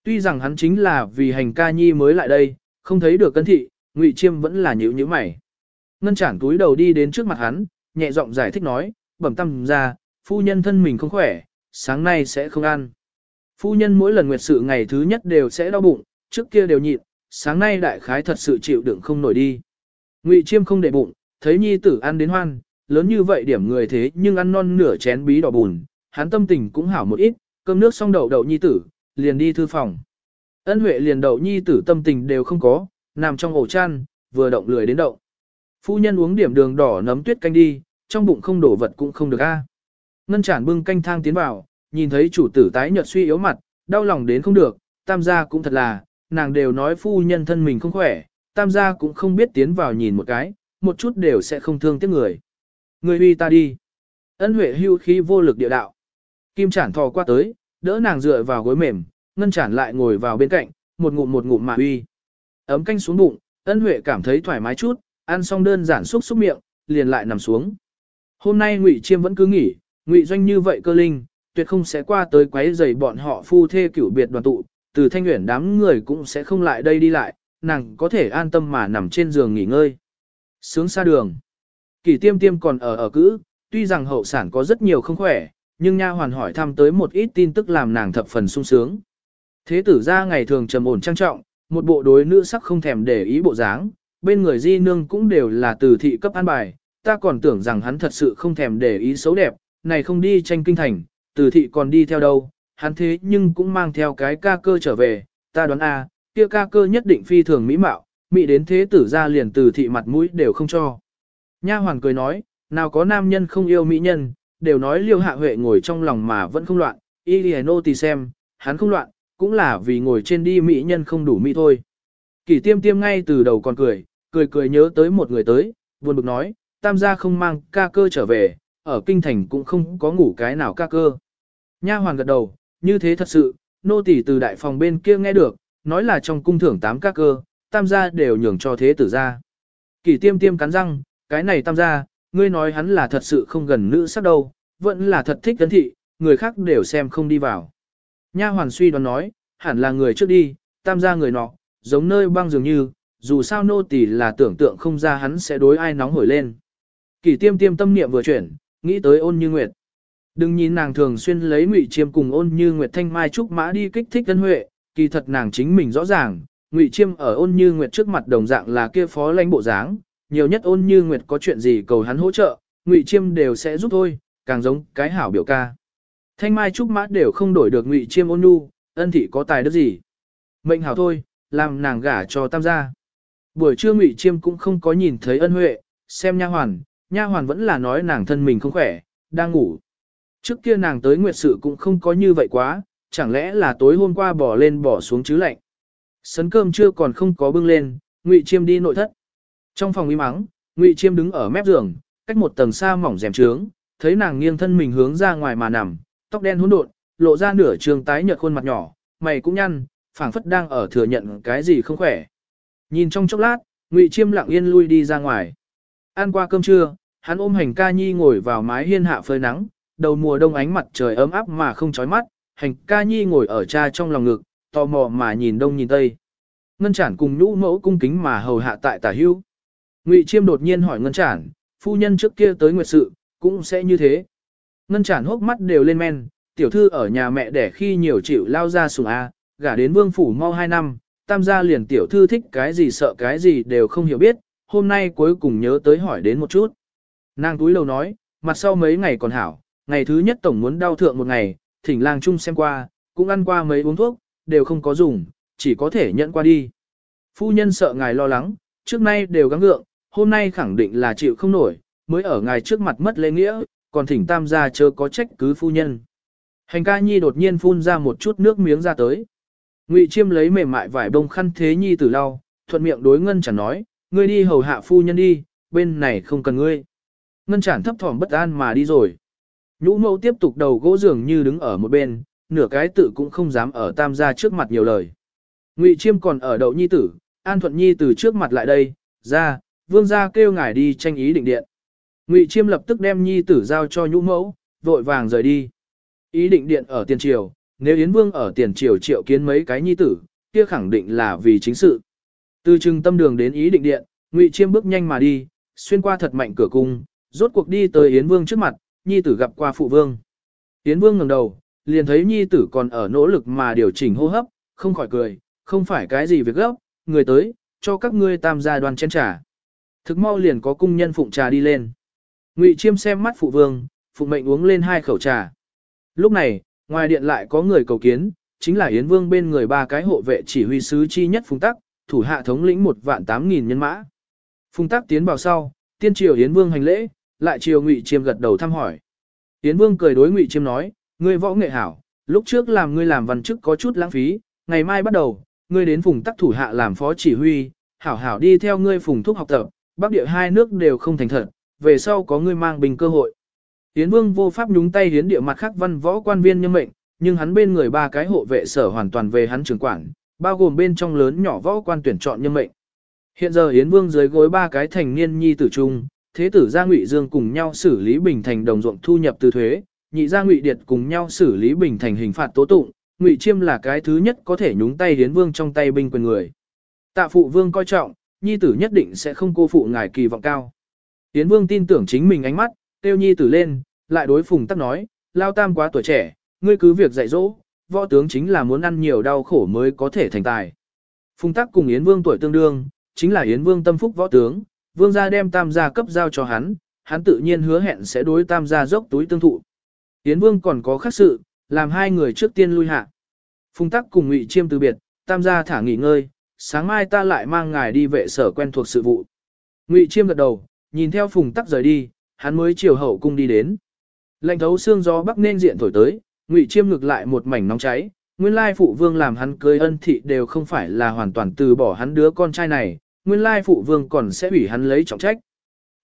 Tuy rằng hắn chính là vì hành ca nhi mới lại đây, không thấy được cân thị, Ngụy Chiêm vẫn là nhữ như mày. Ngân chản túi đầu đi đến trước mặt hắn, nhẹ giọng giải thích nói, bẩm tâm ra, phu nhân thân mình không khỏe, sáng nay sẽ không ăn. Phu nhân mỗi lần nguyệt sự ngày thứ nhất đều sẽ đau bụng, trước kia đều nhịn, sáng nay đại khái thật sự chịu đựng không nổi đi. Ngụy Chiêm không để bụng, thấy nhi tử ăn đến hoan, lớn như vậy điểm người thế nhưng ăn non nửa chén bí đỏ bùn, hắn tâm tình cũng hảo một ít, cơm nước xong đậu đậu nhi tử, liền đi thư phòng. Ân Huệ liền đậu nhi tử tâm tình đều không có, nằm trong ổ chăn, vừa động lười đến động. Phu nhân uống điểm đường đỏ nấm tuyết canh đi, trong bụng không đổ vật cũng không được a. À. Ngân Trản bưng canh thang tiến vào, nhìn thấy chủ tử tái nhợt suy yếu mặt, đau lòng đến không được, tam gia cũng thật là, nàng đều nói phu nhân thân mình không khỏe, tam gia cũng không biết tiến vào nhìn một cái, một chút đều sẽ không thương tiếc người. Người uy ta đi. Ân huệ hưu khí vô lực địa đạo. Kim Trản thò qua tới, đỡ nàng dựa vào gối mềm, ngân Trản lại ngồi vào bên cạnh, một ngụm một ngụm mà uy. Ấm canh xuống bụng, ân huệ cảm thấy thoải mái chút, ăn xong đơn giản xúc xúc miệng, liền lại nằm xuống. Hôm nay Ngụy Chiêm vẫn cứ nghỉ, Ngụy Doanh như vậy cơ linh, tuyệt không sẽ qua tới quấy rầy bọn họ phu thê cửu biệt đoàn tụ, từ thanh nguyện đám người cũng sẽ không lại đây đi lại, nàng có thể an tâm mà nằm trên giường nghỉ ngơi. Sướng xa đường. Kỷ tiêm tiêm còn ở ở cữ, tuy rằng hậu sản có rất nhiều không khỏe, nhưng nha hoàn hỏi thăm tới một ít tin tức làm nàng thập phần sung sướng. Thế tử ra ngày thường trầm ổn trang trọng, một bộ đối nữ sắc không thèm để ý bộ dáng, bên người di nương cũng đều là từ thị cấp an bài, ta còn tưởng rằng hắn thật sự không thèm để ý xấu đẹp, này không đi tranh kinh thành, từ thị còn đi theo đâu, hắn thế nhưng cũng mang theo cái ca cơ trở về, ta đoán a, kia ca cơ nhất định phi thường mỹ mạo, mỹ đến thế tử ra liền từ thị mặt mũi đều không cho. Nha hoàn cười nói, nào có nam nhân không yêu mỹ nhân, đều nói liêu hạ huệ ngồi trong lòng mà vẫn không loạn, y lì nô tì xem, hắn không loạn, cũng là vì ngồi trên đi mỹ nhân không đủ mỹ thôi. Kỷ tiêm tiêm ngay từ đầu còn cười, cười cười nhớ tới một người tới, buồn bực nói, tam gia không mang ca cơ trở về, ở kinh thành cũng không có ngủ cái nào ca cơ. Nha hoàn gật đầu, như thế thật sự, nô tỳ từ đại phòng bên kia nghe được, nói là trong cung thưởng tám ca cơ, tam gia đều nhường cho thế tử gia. Kỷ tiêm tiêm cắn răng, cái này tam gia, ngươi nói hắn là thật sự không gần nữ sắc đâu, vẫn là thật thích tấn thị, người khác đều xem không đi vào. Nha hoàn suy đoán nói, hẳn là người trước đi, tam gia người nọ, giống nơi băng dường như, dù sao nô tỳ là tưởng tượng không ra hắn sẽ đối ai nóng hổi lên. Kỷ tiêm tiêm tâm niệm vừa chuyển, nghĩ tới ôn như nguyệt. Đừng nhìn nàng thường xuyên lấy ngụy chiêm cùng ôn như nguyệt thanh mai trúc mã đi kích thích tân huệ, kỳ thật nàng chính mình rõ ràng, ngụy chiêm ở ôn như nguyệt trước mặt đồng dạng là kia phó lãnh bộ dáng, nhiều nhất ôn như nguyệt có chuyện gì cầu hắn hỗ trợ, ngụy chiêm đều sẽ giúp thôi, càng giống cái hảo biểu ca. Thanh mai trúc mã đều không đổi được ngụy chiêm ôn nhu, ân thị có tài đức gì. Mệnh hảo thôi, làm nàng gả cho tam gia. Buổi trưa ngụy chiêm cũng không có nhìn thấy ân huệ, xem nha hoàn, nha hoàn vẫn là nói nàng thân mình không khỏe, đang ngủ. Trước kia nàng tới nguyệt sự cũng không có như vậy quá, chẳng lẽ là tối hôm qua bỏ lên bỏ xuống chứ lạnh. Sấn cơm chưa còn không có bưng lên, ngụy chiêm đi nội thất. Trong phòng im mắng, ngụy chiêm đứng ở mép giường, cách một tầng xa mỏng rèm trướng, thấy nàng nghiêng thân mình hướng ra ngoài mà nằm, tóc đen hỗn độn, lộ ra nửa trường tái nhợt khuôn mặt nhỏ, mày cũng nhăn, phảng phất đang ở thừa nhận cái gì không khỏe. Nhìn trong chốc lát, Ngụy Chiêm lặng yên lui đi ra ngoài. Ăn qua cơm trưa, hắn ôm hành ca nhi ngồi vào mái hiên hạ phơi nắng, đầu mùa đông ánh mặt trời ấm áp mà không chói mắt, hành ca nhi ngồi ở cha trong lòng ngực, tò mò mà nhìn đông nhìn tây. Ngân Trản cùng nhũ mẫu cung kính mà hầu hạ tại tả hưu. Ngụy Chiêm đột nhiên hỏi Ngân Trản, phu nhân trước kia tới nguyệt sự, cũng sẽ như thế. Ngân Trản hốc mắt đều lên men, tiểu thư ở nhà mẹ đẻ khi nhiều chịu lao ra sùng A, gả đến vương phủ mau hai năm, tam gia liền tiểu thư thích cái gì sợ cái gì đều không hiểu biết, hôm nay cuối cùng nhớ tới hỏi đến một chút. Nàng túi lầu nói, mặt sau mấy ngày còn hảo, ngày thứ nhất tổng muốn đau thượng một ngày, thỉnh lang chung xem qua, cũng ăn qua mấy uống thuốc, đều không có dùng, chỉ có thể nhận qua đi. Phu nhân sợ ngài lo lắng, trước nay đều gắng gượng, hôm nay khẳng định là chịu không nổi, mới ở ngài trước mặt mất lễ nghĩa, còn thỉnh tam gia chớ có trách cứ phu nhân. Hành ca nhi đột nhiên phun ra một chút nước miếng ra tới. Ngụy Chiêm lấy mềm mại vải bông khăn thế nhi tử lau, thuận miệng đối Ngân Chản nói, ngươi đi hầu hạ phu nhân đi, bên này không cần ngươi. Ngân Chản thấp thỏm bất an mà đi rồi. Nhũ mẫu tiếp tục đầu gỗ giường như đứng ở một bên, nửa cái tự cũng không dám ở tam gia trước mặt nhiều lời. Ngụy Chiêm còn ở đậu nhi tử, An Thuận Nhi từ trước mặt lại đây, ra, vương gia kêu ngài đi tranh ý định điện. Ngụy Chiêm lập tức đem nhi tử giao cho nhũ mẫu, vội vàng rời đi. Ý định điện ở tiền triều, nếu Yến Vương ở tiền triều triệu kiến mấy cái nhi tử, kia khẳng định là vì chính sự. Từ trừng tâm đường đến ý định điện, Ngụy Chiêm bước nhanh mà đi, xuyên qua thật mạnh cửa cung, rốt cuộc đi tới Yến Vương trước mặt, nhi tử gặp qua phụ vương. Yến Vương ngẩng đầu, liền thấy nhi tử còn ở nỗ lực mà điều chỉnh hô hấp, không khỏi cười, không phải cái gì việc gấp, người tới, cho các ngươi tam gia đoàn chén trà. Thực mau liền có cung nhân phụng trà đi lên. Ngụy Chiêm xem mắt phụ vương, phụ mệnh uống lên hai khẩu trà. Lúc này, ngoài điện lại có người cầu kiến, chính là Yến Vương bên người ba cái hộ vệ chỉ huy sứ chi nhất Phùng Tắc, thủ hạ thống lĩnh một vạn tám nghìn nhân mã. Phùng Tắc tiến vào sau, tiên triều Yến Vương hành lễ, lại triều Ngụy Chiêm gật đầu thăm hỏi. Yến Vương cười đối Ngụy Chiêm nói, ngươi võ nghệ hảo, lúc trước làm ngươi làm văn chức có chút lãng phí, ngày mai bắt đầu, ngươi đến Phùng Tắc thủ hạ làm phó chỉ huy, hảo hảo đi theo ngươi Phùng Thúc học tập, Bắc địa hai nước đều không thành thật, về sau có ngươi mang bình cơ hội. Hiến Vương vô pháp nhúng tay hiến địa mặt khác văn võ quan viên nhân mệnh, nhưng hắn bên người ba cái hộ vệ sở hoàn toàn về hắn trưởng quản, bao gồm bên trong lớn nhỏ võ quan tuyển chọn nhân mệnh. Hiện giờ Hiến Vương dưới gối ba cái thành niên nhi tử trung, thế tử gia Ngụy Dương cùng nhau xử lý bình thành đồng ruộng thu nhập từ thuế, nhị gia Ngụy Điệt cùng nhau xử lý bình thành hình phạt tố tụng, Ngụy Chiêm là cái thứ nhất có thể nhúng tay Hiến Vương trong tay binh quyền người. Tạ phụ Vương coi trọng, nhi tử nhất định sẽ không cô phụ ngài kỳ vọng cao. Hiến Vương tin tưởng chính mình ánh mắt, tiêu nhi tử lên, lại đối Phùng Tắc nói, Lao Tam quá tuổi trẻ, ngươi cứ việc dạy dỗ, võ tướng chính là muốn ăn nhiều đau khổ mới có thể thành tài. Phùng Tắc cùng Yến Vương tuổi tương đương, chính là Yến Vương tâm phúc võ tướng, Vương gia đem Tam gia cấp giao cho hắn, hắn tự nhiên hứa hẹn sẽ đối Tam gia dốc túi tương thụ. Yến Vương còn có khác sự, làm hai người trước tiên lui hạ. Phùng Tắc cùng Ngụy Chiêm từ biệt, Tam gia thả nghỉ ngơi, sáng mai ta lại mang ngài đi vệ sở quen thuộc sự vụ. Ngụy Chiêm gật đầu, nhìn theo Phùng Tắc rời đi, hắn mới chiều hậu cung đi đến. Lạnh thấu xương gió bắc nên diện thổi tới, Ngụy Chiêm ngược lại một mảnh nóng cháy, nguyên lai phụ vương làm hắn cưới ân thị đều không phải là hoàn toàn từ bỏ hắn đứa con trai này, nguyên lai phụ vương còn sẽ ủy hắn lấy trọng trách.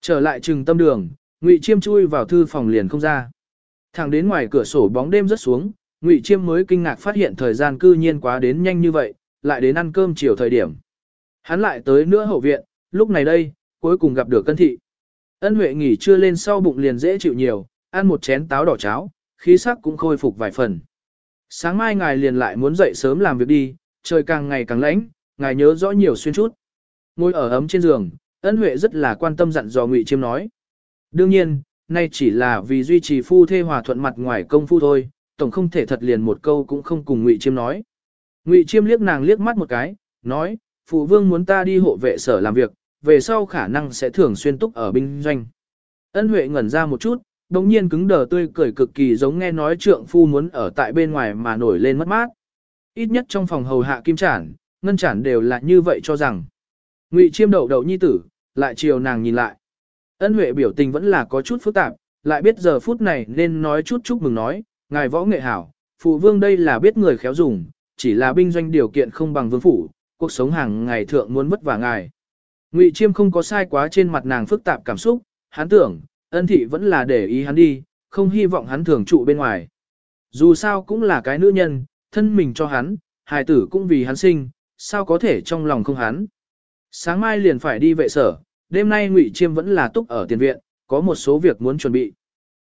Trở lại trừng tâm đường, Ngụy Chiêm chui vào thư phòng liền không ra. Thẳng đến ngoài cửa sổ bóng đêm rất xuống, Ngụy Chiêm mới kinh ngạc phát hiện thời gian cư nhiên quá đến nhanh như vậy, lại đến ăn cơm chiều thời điểm. Hắn lại tới nữa hậu viện, lúc này đây, cuối cùng gặp được cân thị. Ân Huệ nghỉ trưa lên sau bụng liền dễ chịu nhiều, ăn một chén táo đỏ cháo, khí sắc cũng khôi phục vài phần. Sáng mai ngài liền lại muốn dậy sớm làm việc đi, trời càng ngày càng lạnh, ngài nhớ rõ nhiều xuyên chút. Ngồi ở ấm trên giường, Ân Huệ rất là quan tâm dặn dò Ngụy Chiêm nói. Đương nhiên, nay chỉ là vì duy trì phu thê hòa thuận mặt ngoài công phu thôi, tổng không thể thật liền một câu cũng không cùng Ngụy Chiêm nói. Ngụy Chiêm liếc nàng liếc mắt một cái, nói, phụ vương muốn ta đi hộ vệ sở làm việc, về sau khả năng sẽ thường xuyên túc ở binh doanh. Ân Huệ ngẩn ra một chút, đồng nhiên cứng đờ tươi cười cực kỳ giống nghe nói trượng phu muốn ở tại bên ngoài mà nổi lên mất mát. Ít nhất trong phòng hầu hạ kim chản, ngân chản đều là như vậy cho rằng. Ngụy Chiêm đầu đầu nhi tử, lại chiều nàng nhìn lại. Ân Huệ biểu tình vẫn là có chút phức tạp, lại biết giờ phút này nên nói chút chúc mừng nói, ngài võ nghệ hảo, phụ vương đây là biết người khéo dùng, chỉ là binh doanh điều kiện không bằng vương phủ, cuộc sống hàng ngày thượng muốn vất vả ngài. Ngụy Chiêm không có sai quá trên mặt nàng phức tạp cảm xúc, hắn tưởng, ân thị vẫn là để ý hắn đi, không hy vọng hắn thường trụ bên ngoài. Dù sao cũng là cái nữ nhân, thân mình cho hắn, hài tử cũng vì hắn sinh, sao có thể trong lòng không hắn. Sáng mai liền phải đi vệ sở, đêm nay Ngụy Chiêm vẫn là túc ở tiền viện, có một số việc muốn chuẩn bị.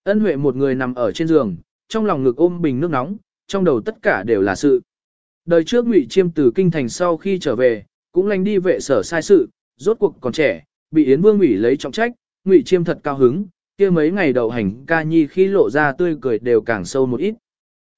Ân Huệ một người nằm ở trên giường, trong lòng ngực ôm bình nước nóng, trong đầu tất cả đều là sự. Đời trước Ngụy Chiêm từ kinh thành sau khi trở về, cũng lành đi vệ sở sai sự, rốt cuộc còn trẻ, bị Yến Vương ủy lấy trọng trách, Ngụy Chiêm thật cao hứng, kia mấy ngày đầu hành ca nhi khi lộ ra tươi cười đều càng sâu một ít.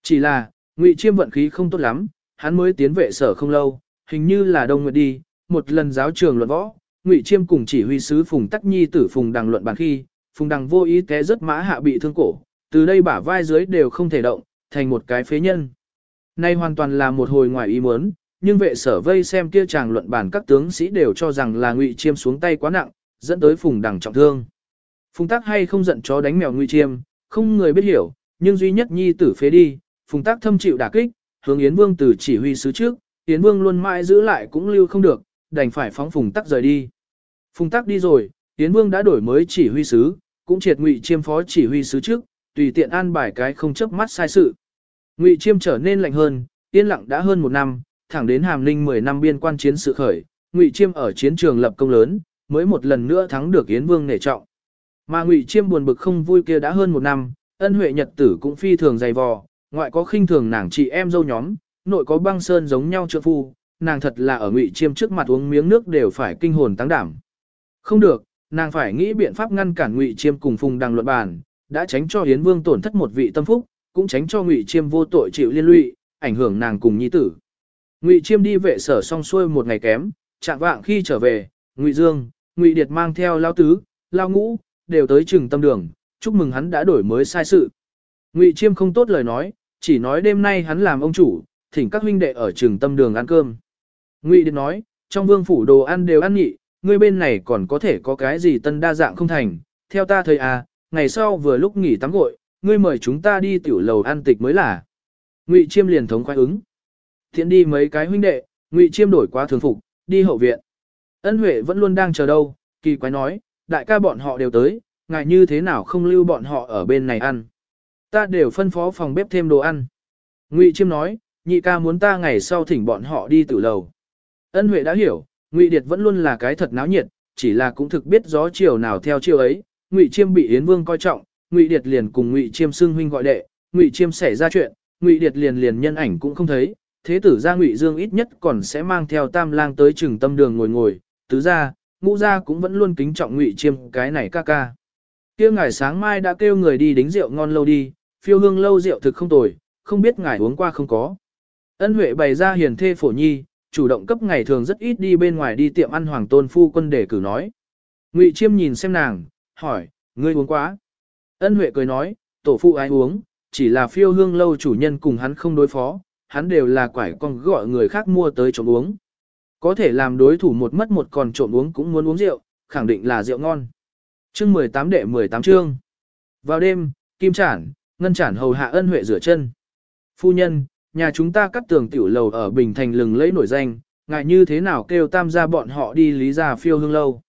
Chỉ là, Ngụy Chiêm vận khí không tốt lắm, hắn mới tiến vệ sở không lâu, hình như là đông nguyệt đi, một lần giáo trường luận võ, Ngụy Chiêm cùng chỉ huy sứ Phùng Tắc Nhi tử Phùng Đằng luận bàn khi, Phùng Đằng vô ý té rất mã hạ bị thương cổ, từ đây bả vai dưới đều không thể động, thành một cái phế nhân. Nay hoàn toàn là một hồi ngoài ý muốn, nhưng vệ sở vây xem kia chàng luận bàn các tướng sĩ đều cho rằng là Ngụy Chiêm xuống tay quá nặng, dẫn tới Phùng Đằng trọng thương. Phùng Tắc hay không giận chó đánh mèo Ngụy Chiêm, không người biết hiểu, nhưng duy nhất nhi tử phế đi, Phùng Tắc thâm chịu đả kích, hướng Yến Vương từ chỉ huy sứ trước, Yến Vương luôn mãi giữ lại cũng lưu không được, đành phải phóng Phùng Tắc rời đi. Phùng Tắc đi rồi, Yến Vương đã đổi mới chỉ huy sứ, cũng triệt Ngụy Chiêm phó chỉ huy sứ trước, tùy tiện an bài cái không chấp mắt sai sự. Ngụy Chiêm trở nên lạnh hơn, yên lặng đã hơn một năm, thẳng đến Hàm Ninh 10 năm biên quan chiến sự khởi, Ngụy Chiêm ở chiến trường lập công lớn, mới một lần nữa thắng được Yến Vương nể trọng. Mà Ngụy Chiêm buồn bực không vui kia đã hơn một năm, ân huệ nhật tử cũng phi thường dày vò, ngoại có khinh thường nàng chị em dâu nhóm, nội có băng sơn giống nhau trợ phu, nàng thật là ở Ngụy Chiêm trước mặt uống miếng nước đều phải kinh hồn tăng đảm. Không được, nàng phải nghĩ biện pháp ngăn cản Ngụy Chiêm cùng Phùng Đằng luận bàn, đã tránh cho Yến Vương tổn thất một vị tâm phúc, cũng tránh cho Ngụy Chiêm vô tội chịu liên lụy, ảnh hưởng nàng cùng nhi tử. Ngụy Chiêm đi vệ sở xong xuôi một ngày kém, chạm vạng khi trở về, Ngụy Dương, Ngụy Điệt mang theo lao tứ, lao ngũ, đều tới trừng tâm đường, chúc mừng hắn đã đổi mới sai sự. Ngụy Chiêm không tốt lời nói, chỉ nói đêm nay hắn làm ông chủ, thỉnh các huynh đệ ở trừng tâm đường ăn cơm. Ngụy Điệt nói, trong vương phủ đồ ăn đều ăn nhị, ngươi bên này còn có thể có cái gì tân đa dạng không thành, theo ta thời à, ngày sau vừa lúc nghỉ tắm gội, ngươi mời chúng ta đi tiểu lầu ăn tịch mới là. Ngụy Chiêm liền thống khoái ứng. Thiện đi mấy cái huynh đệ, Ngụy Chiêm đổi qua thường phục, đi hậu viện. Ân Huệ vẫn luôn đang chờ đâu, kỳ quái nói, đại ca bọn họ đều tới, ngài như thế nào không lưu bọn họ ở bên này ăn. Ta đều phân phó phòng bếp thêm đồ ăn. Ngụy Chiêm nói, nhị ca muốn ta ngày sau thỉnh bọn họ đi tử lầu. Ân Huệ đã hiểu, Ngụy Điệt vẫn luôn là cái thật náo nhiệt, chỉ là cũng thực biết gió chiều nào theo chiều ấy. Ngụy Chiêm bị Yến Vương coi trọng, Ngụy Điệt liền cùng Ngụy Chiêm xưng huynh gọi đệ, Ngụy Chiêm xảy ra chuyện, Ngụy Điệt liền liền nhân ảnh cũng không thấy, thế tử gia Ngụy Dương ít nhất còn sẽ mang theo Tam Lang tới Trừng Tâm Đường ngồi ngồi, tứ gia, ngũ gia cũng vẫn luôn kính trọng Ngụy Chiêm cái này ca ca. Kia ngài sáng mai đã kêu người đi đính rượu ngon lâu đi, phiêu hương lâu rượu thực không tồi, không biết ngài uống qua không có. Ân Huệ bày ra hiền thê phổ nhi, chủ động cấp ngày thường rất ít đi bên ngoài đi tiệm ăn hoàng tôn phu quân để cử nói. Ngụy Chiêm nhìn xem nàng, hỏi, ngươi uống quá. Ân Huệ cười nói, tổ phụ ai uống, chỉ là phiêu hương lâu chủ nhân cùng hắn không đối phó, hắn đều là quải con gọi người khác mua tới trộm uống. Có thể làm đối thủ một mất một còn trộm uống cũng muốn uống rượu, khẳng định là rượu ngon. Chương 18 đệ 18 chương. Vào đêm, Kim trản Ngân trản hầu hạ ân huệ rửa chân. Phu nhân, nhà chúng ta cắt tường tiểu lầu ở Bình Thành lừng lẫy nổi danh, ngại như thế nào kêu tam gia bọn họ đi lý ra phiêu hương lâu.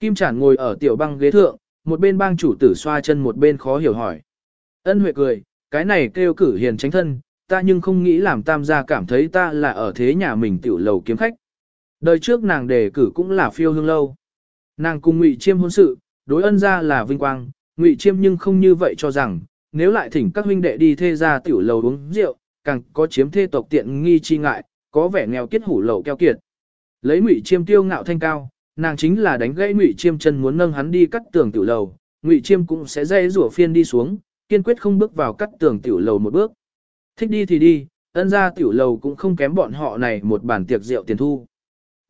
Kim trản ngồi ở tiểu băng ghế thượng, một bên bang chủ tử xoa chân một bên khó hiểu hỏi. Ân huệ cười, cái này kêu cử hiền tránh thân, ta nhưng không nghĩ làm tam gia cảm thấy ta là ở thế nhà mình tiểu lầu kiếm khách. Đời trước nàng đề cử cũng là phiêu hương lâu. Nàng cùng ngụy chiêm hôn sự, đối ân gia là vinh quang, ngụy chiêm nhưng không như vậy cho rằng, nếu lại thỉnh các huynh đệ đi thê ra tiểu lầu uống rượu, càng có chiếm thê tộc tiện nghi chi ngại, có vẻ nghèo kiết hủ lậu keo kiệt. Lấy ngụy chiêm tiêu ngạo thanh cao, nàng chính là đánh gãy ngụy chiêm chân muốn nâng hắn đi cắt tường tiểu lầu, ngụy chiêm cũng sẽ dây rủa phiên đi xuống, kiên quyết không bước vào cắt tường tiểu lầu một bước. Thích đi thì đi, ân ra tiểu lầu cũng không kém bọn họ này một bản tiệc rượu tiền thu.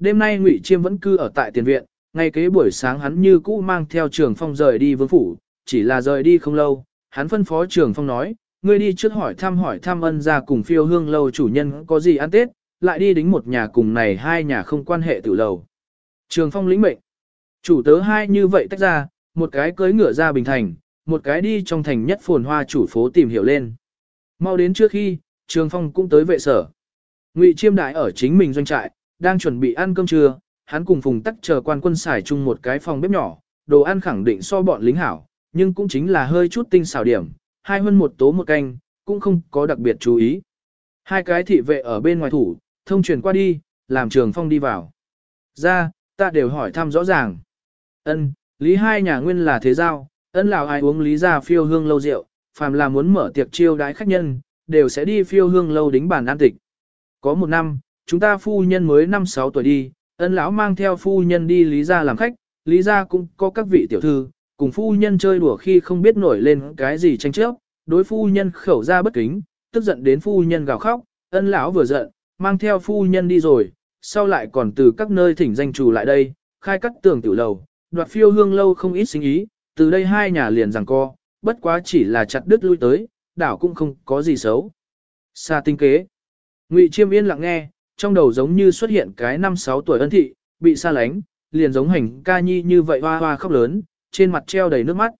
Đêm nay ngụy chiêm vẫn cư ở tại tiền viện, ngay kế buổi sáng hắn như cũ mang theo trường phong rời đi vương phủ, chỉ là rời đi không lâu, hắn phân phó trường phong nói, ngươi đi trước hỏi thăm hỏi thăm ân ra cùng phiêu hương lâu chủ nhân có gì ăn tết, lại đi đính một nhà cùng này hai nhà không quan hệ tử lầu. Trường phong lĩnh mệnh, chủ tớ hai như vậy tách ra, một cái cưới ngựa ra bình thành, một cái đi trong thành nhất phồn hoa chủ phố tìm hiểu lên. Mau đến trước khi, trường phong cũng tới vệ sở. Ngụy chiêm đại ở chính mình doanh trại, đang chuẩn bị ăn cơm trưa, hắn cùng phùng tắc chờ quan quân xài chung một cái phòng bếp nhỏ, đồ ăn khẳng định so bọn lính hảo, nhưng cũng chính là hơi chút tinh xảo điểm, hai hơn một tố một canh, cũng không có đặc biệt chú ý. Hai cái thị vệ ở bên ngoài thủ, thông truyền qua đi, làm trường phong đi vào. Ra, ta đều hỏi thăm rõ ràng. Ân, lý hai nhà nguyên là thế giao, ân lào ai uống lý ra phiêu hương lâu rượu, phàm là muốn mở tiệc chiêu đái khách nhân, đều sẽ đi phiêu hương lâu đính bàn ăn tịch. Có một năm, chúng ta phu nhân mới năm sáu tuổi đi, ân lão mang theo phu nhân đi lý ra làm khách, lý ra cũng có các vị tiểu thư, cùng phu nhân chơi đùa khi không biết nổi lên cái gì tranh chấp, đối phu nhân khẩu ra bất kính, tức giận đến phu nhân gào khóc, ân lão vừa giận, mang theo phu nhân đi rồi, sau lại còn từ các nơi thỉnh danh chủ lại đây, khai cắt tường tiểu lầu, đoạt phiêu hương lâu không ít sinh ý, từ đây hai nhà liền rằng co, bất quá chỉ là chặt đứt lui tới, đảo cũng không có gì xấu. Xa tinh kế. Ngụy Chiêm yên lặng nghe, trong đầu giống như xuất hiện cái năm sáu tuổi ân thị, bị xa lánh, liền giống hành ca nhi như vậy hoa hoa khóc lớn, trên mặt treo đầy nước mắt.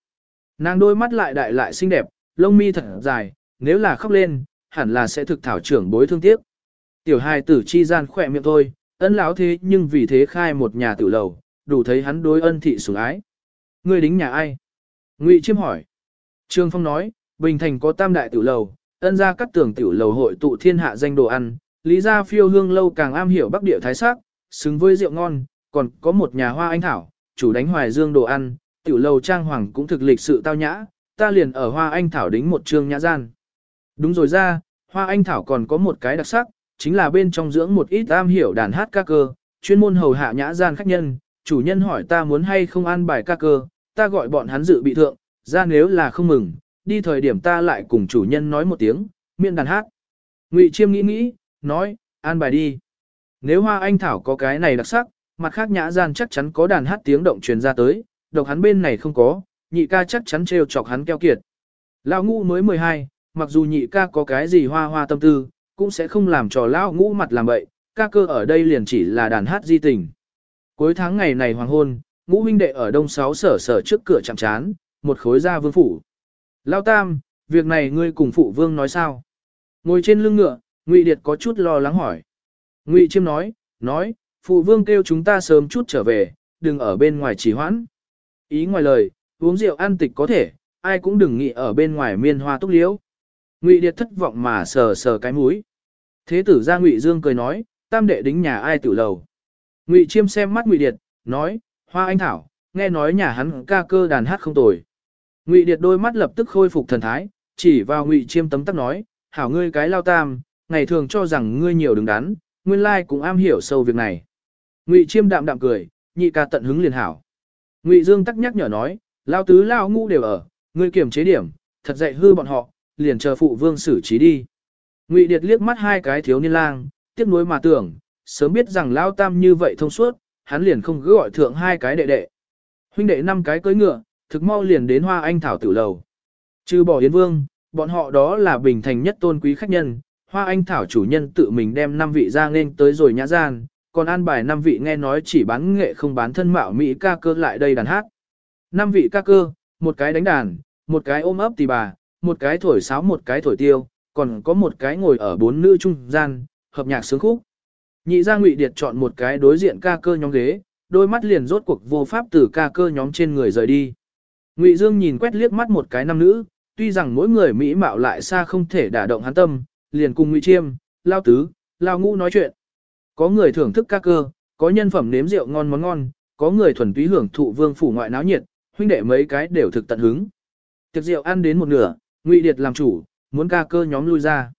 Nàng đôi mắt lại đại lại xinh đẹp, lông mi thật dài, nếu là khóc lên, hẳn là sẽ thực thảo trưởng bối thương tiếc. Tiểu hài tử chi gian khỏe miệng thôi, ân lão thế nhưng vì thế khai một nhà tử lầu, đủ thấy hắn đối ân thị sủng ái. Người đính nhà ai? Ngụy Chiêm hỏi. Trương Phong nói, Bình Thành có tam đại tiểu lầu, ân gia cắt tưởng tiểu lầu hội tụ thiên hạ danh đồ ăn, lý gia phiêu hương lâu càng am hiểu bắc địa thái sắc, xứng với rượu ngon, còn có một nhà hoa anh thảo, chủ đánh hoài dương đồ ăn, tiểu lầu trang hoàng cũng thực lịch sự tao nhã, ta liền ở hoa anh thảo đính một trương nhã gian. Đúng rồi ra, hoa anh thảo còn có một cái đặc sắc, chính là bên trong dưỡng một ít am hiểu đàn hát ca cơ, chuyên môn hầu hạ nhã gian khách nhân, chủ nhân hỏi ta muốn hay không ăn bài ca cơ, ta gọi bọn hắn dự bị thượng, ra nếu là không mừng, đi thời điểm ta lại cùng chủ nhân nói một tiếng, miệng đàn hát. Ngụy Chiêm nghĩ nghĩ, nói, an bài đi. Nếu hoa anh thảo có cái này đặc sắc, mặt khác nhã gian chắc chắn có đàn hát tiếng động truyền ra tới, độc hắn bên này không có, nhị ca chắc chắn trêu chọc hắn keo kiệt. Lão ngũ mới 12, mặc dù nhị ca có cái gì hoa hoa tâm tư, cũng sẽ không làm trò lão ngũ mặt làm bậy, ca cơ ở đây liền chỉ là đàn hát di tình. Cuối tháng ngày này hoàng hôn, ngũ huynh đệ ở đông sáu sở sở trước cửa chạm chán, một khối ra vương phủ. Lao tam, việc này ngươi cùng phụ vương nói sao? Ngồi trên lưng ngựa, Ngụy Điệt có chút lo lắng hỏi. Ngụy Chiêm nói, nói, phụ vương kêu chúng ta sớm chút trở về, đừng ở bên ngoài trì hoãn. Ý ngoài lời, uống rượu ăn tịch có thể, ai cũng đừng nghĩ ở bên ngoài miên hoa túc liễu. Ngụy Điệt thất vọng mà sờ sờ cái mũi. Thế tử ra Ngụy Dương cười nói, tam đệ đính nhà ai tử lầu. Ngụy Chiêm xem mắt Ngụy Điệt, nói, hoa anh thảo, nghe nói nhà hắn ca cơ đàn hát không tồi. Ngụy Điệt đôi mắt lập tức khôi phục thần thái, chỉ vào Ngụy Chiêm tấm tắc nói, hảo ngươi cái lao tam, ngày thường cho rằng ngươi nhiều đứng đắn, nguyên lai cũng am hiểu sâu việc này. Ngụy Chiêm đạm đạm cười, nhị ca tận hứng liền hảo. Ngụy Dương tắc nhắc nhở nói, lao tứ lao ngũ đều ở, ngươi kiểm chế điểm, thật dạy hư bọn họ, liền chờ phụ vương xử trí đi. Ngụy Điệt liếc mắt hai cái thiếu niên lang, tiếc nuối mà tưởng, sớm biết rằng lao tam như vậy thông suốt, hắn liền không cứ gọi thượng hai cái đệ đệ. Huynh đệ năm cái cưỡi ngựa, thực mau liền đến hoa anh thảo tử lầu. Trừ bỏ Yến Vương, bọn họ đó là bình thành nhất tôn quý khách nhân, hoa anh thảo chủ nhân tự mình đem năm vị ra nên tới rồi nhã gian, còn an bài năm vị nghe nói chỉ bán nghệ không bán thân mạo Mỹ ca cơ lại đây đàn hát. Năm vị ca cơ, một cái đánh đàn, một cái ôm ấp tỳ bà, một cái thổi sáo một cái thổi tiêu, còn có một cái ngồi ở bốn nữ trung gian, hợp nhạc sướng khúc. Nhị gia ngụy điệt chọn một cái đối diện ca cơ nhóm ghế, đôi mắt liền rốt cuộc vô pháp từ ca cơ nhóm trên người rời đi. Ngụy Dương nhìn quét liếc mắt một cái nam nữ, tuy rằng mỗi người mỹ mạo lại xa không thể đả động hắn tâm, liền cùng Ngụy Chiêm, Lao Tứ, Lao Ngũ nói chuyện. Có người thưởng thức ca cơ, có nhân phẩm nếm rượu ngon món ngon, có người thuần túy hưởng thụ vương phủ ngoại náo nhiệt, huynh đệ mấy cái đều thực tận hứng. Tiệc rượu ăn đến một nửa, Ngụy Điệt làm chủ, muốn ca cơ nhóm lui ra.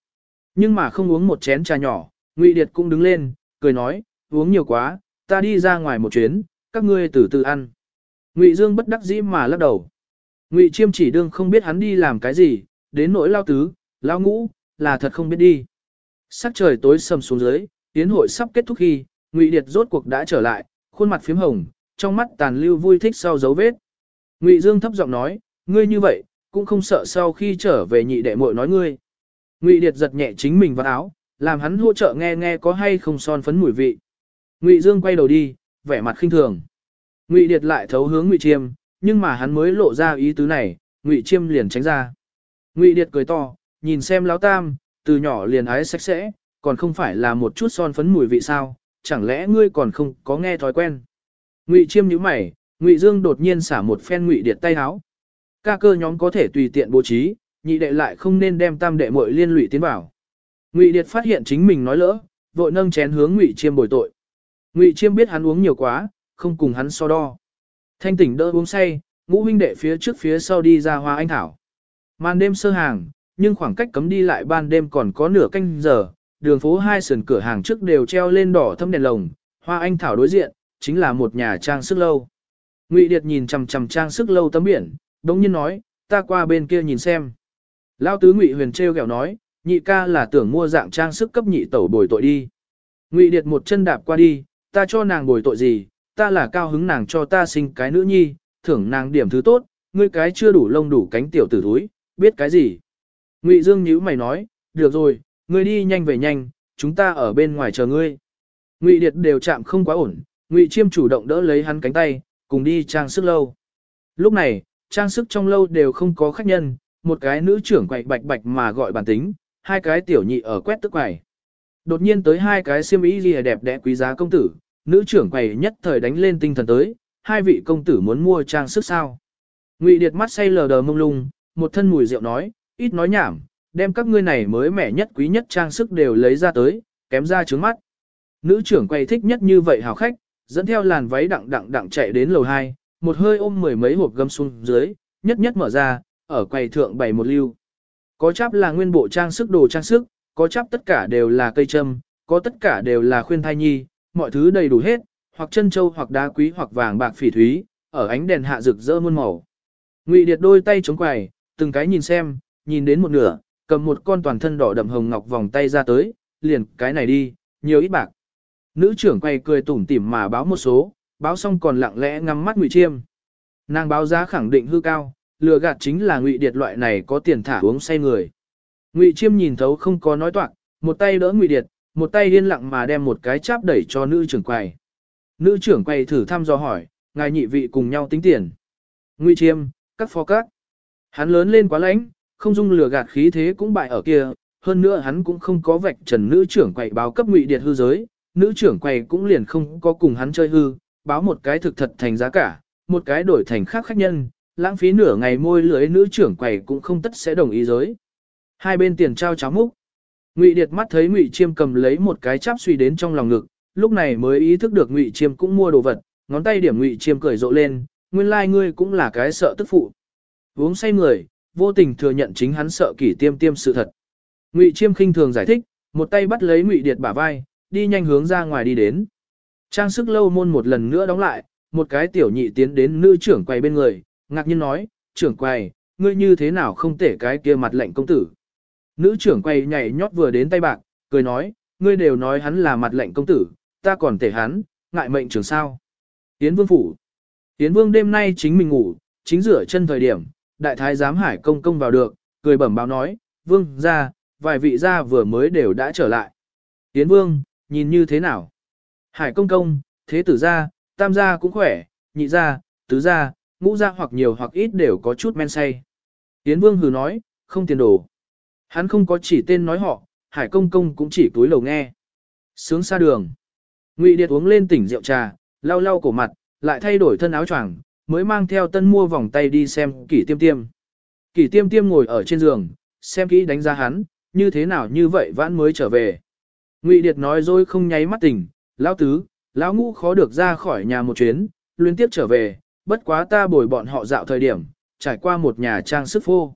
Nhưng mà không uống một chén trà nhỏ, Ngụy Điệt cũng đứng lên, cười nói, uống nhiều quá, ta đi ra ngoài một chuyến, các ngươi từ từ ăn. Ngụy Dương bất đắc dĩ mà lắc đầu. Ngụy Chiêm chỉ đương không biết hắn đi làm cái gì, đến nỗi lao tứ, lao ngũ, là thật không biết đi. Sắc trời tối sầm xuống dưới, tiến hội sắp kết thúc khi, Ngụy Điệt rốt cuộc đã trở lại, khuôn mặt phím hồng, trong mắt tàn lưu vui thích sau dấu vết. Ngụy Dương thấp giọng nói, ngươi như vậy, cũng không sợ sau khi trở về nhị đệ muội nói ngươi. Ngụy Điệt giật nhẹ chính mình vào áo, làm hắn hỗ trợ nghe nghe có hay không son phấn mùi vị. Ngụy Dương quay đầu đi, vẻ mặt khinh thường. Ngụy Điệt lại thấu hướng Ngụy Chiêm, nhưng mà hắn mới lộ ra ý tứ này, Ngụy Chiêm liền tránh ra. Ngụy Điệt cười to, nhìn xem lão tam, từ nhỏ liền ái sạch sẽ, còn không phải là một chút son phấn mùi vị sao, chẳng lẽ ngươi còn không có nghe thói quen. Ngụy Chiêm nhíu mày, Ngụy Dương đột nhiên xả một phen Ngụy Điệt tay háo Ca cơ nhóm có thể tùy tiện bố trí, nhị đệ lại không nên đem tam đệ muội liên lụy tiến vào. Ngụy Điệt phát hiện chính mình nói lỡ, vội nâng chén hướng Ngụy Chiêm bồi tội. Ngụy Chiêm biết hắn uống nhiều quá, không cùng hắn so đo. Thanh tỉnh đỡ uống say, ngũ huynh đệ phía trước phía sau đi ra hoa anh thảo. Màn đêm sơ hàng, nhưng khoảng cách cấm đi lại ban đêm còn có nửa canh giờ, đường phố hai sườn cửa hàng trước đều treo lên đỏ thâm đèn lồng, hoa anh thảo đối diện, chính là một nhà trang sức lâu. Ngụy Điệt nhìn chằm chằm trang sức lâu tấm biển, đống nhiên nói, ta qua bên kia nhìn xem. Lao tứ Ngụy Huyền treo kẹo nói, nhị ca là tưởng mua dạng trang sức cấp nhị tẩu bồi tội đi. Ngụy Điệt một chân đạp qua đi, ta cho nàng bồi tội gì, ta là cao hứng nàng cho ta sinh cái nữ nhi, thưởng nàng điểm thứ tốt, ngươi cái chưa đủ lông đủ cánh tiểu tử thúi, biết cái gì. Ngụy Dương nhíu mày nói, được rồi, ngươi đi nhanh về nhanh, chúng ta ở bên ngoài chờ ngươi. Ngụy Điệt đều chạm không quá ổn, Ngụy Chiêm chủ động đỡ lấy hắn cánh tay, cùng đi trang sức lâu. Lúc này, trang sức trong lâu đều không có khách nhân, một cái nữ trưởng quậy bạch bạch mà gọi bản tính, hai cái tiểu nhị ở quét tức quầy. Đột nhiên tới hai cái xiêm y lìa đẹp đẽ quý giá công tử, nữ trưởng quầy nhất thời đánh lên tinh thần tới, hai vị công tử muốn mua trang sức sao. Ngụy Điệt mắt say lờ đờ mông lung, một thân mùi rượu nói, ít nói nhảm, đem các ngươi này mới mẻ nhất quý nhất trang sức đều lấy ra tới, kém ra trướng mắt. Nữ trưởng quầy thích nhất như vậy hào khách, dẫn theo làn váy đặng đặng đặng chạy đến lầu 2, một hơi ôm mười mấy hộp gấm xuống dưới, nhất nhất mở ra, ở quầy thượng bày một lưu. Có chắp là nguyên bộ trang sức đồ trang sức, có chắp tất cả đều là cây châm, có tất cả đều là khuyên thai nhi, mọi thứ đầy đủ hết, hoặc chân châu hoặc đá quý hoặc vàng bạc phỉ thúy, ở ánh đèn hạ rực rỡ muôn màu. Ngụy Điệt đôi tay chống quầy, từng cái nhìn xem, nhìn đến một nửa, cầm một con toàn thân đỏ đậm hồng ngọc vòng tay ra tới, liền cái này đi, nhiều ít bạc. Nữ trưởng quay cười tủm tỉm mà báo một số, báo xong còn lặng lẽ ngắm mắt Ngụy Chiêm. Nàng báo giá khẳng định hư cao, lừa gạt chính là Ngụy Điệt loại này có tiền thả uống say người. Ngụy Chiêm nhìn thấu không có nói toạc, một tay đỡ Ngụy Điệt, một tay điên lặng mà đem một cái cháp đẩy cho nữ trưởng quầy. Nữ trưởng quầy thử thăm dò hỏi, ngài nhị vị cùng nhau tính tiền. Ngụy Chiêm, các phó các. Hắn lớn lên quá lãnh, không dung lừa gạt khí thế cũng bại ở kia, hơn nữa hắn cũng không có vạch trần nữ trưởng quầy báo cấp Ngụy Điệt hư giới, nữ trưởng quầy cũng liền không có cùng hắn chơi hư, báo một cái thực thật thành giá cả, một cái đổi thành khác khách nhân, lãng phí nửa ngày môi lưới nữ trưởng quầy cũng không tất sẽ đồng ý giới. Hai bên tiền trao cháo múc. Ngụy Điệt mắt thấy Ngụy Chiêm cầm lấy một cái cháp suy đến trong lòng ngực, lúc này mới ý thức được Ngụy Chiêm cũng mua đồ vật, ngón tay điểm Ngụy Chiêm cười rộ lên, nguyên lai like ngươi cũng là cái sợ tức phụ. Uống say người, vô tình thừa nhận chính hắn sợ kỷ tiêm tiêm sự thật. Ngụy Chiêm khinh thường giải thích, một tay bắt lấy Ngụy Điệt bả vai, đi nhanh hướng ra ngoài đi đến. Trang sức lâu môn một lần nữa đóng lại, một cái tiểu nhị tiến đến nữ trưởng quầy bên người, ngạc nhiên nói, trưởng quầy, ngươi như thế nào không tể cái kia mặt lệnh công tử. Nữ trưởng quầy nhảy nhót vừa đến tay bạc, cười nói, ngươi đều nói hắn là mặt lệnh công tử, ta còn tể hắn, ngại mệnh trường sao. Tiến vương phủ. Tiến vương đêm nay chính mình ngủ, chính rửa chân thời điểm, đại thái giám hải công công vào được, cười bẩm báo nói, vương ra, vài vị gia vừa mới đều đã trở lại. Tiến vương, nhìn như thế nào? Hải công công, thế tử gia, tam gia cũng khỏe, nhị gia, tứ gia, ngũ gia hoặc nhiều hoặc ít đều có chút men say. Tiến Vương hừ nói, không tiền đồ. Hắn không có chỉ tên nói họ, Hải công công cũng chỉ túi lầu nghe. Sướng xa đường. Ngụy Điệt uống lên tỉnh rượu trà, lau lau cổ mặt, lại thay đổi thân áo choàng, mới mang theo tân mua vòng tay đi xem kỷ tiêm tiêm. Kỷ tiêm tiêm ngồi ở trên giường, xem kỹ đánh giá hắn, như thế nào như vậy vãn mới trở về. Ngụy Điệt nói rồi không nháy mắt tỉnh, lão tứ, lão ngũ khó được ra khỏi nhà một chuyến, liên tiếp trở về, bất quá ta bồi bọn họ dạo thời điểm, trải qua một nhà trang sức phô.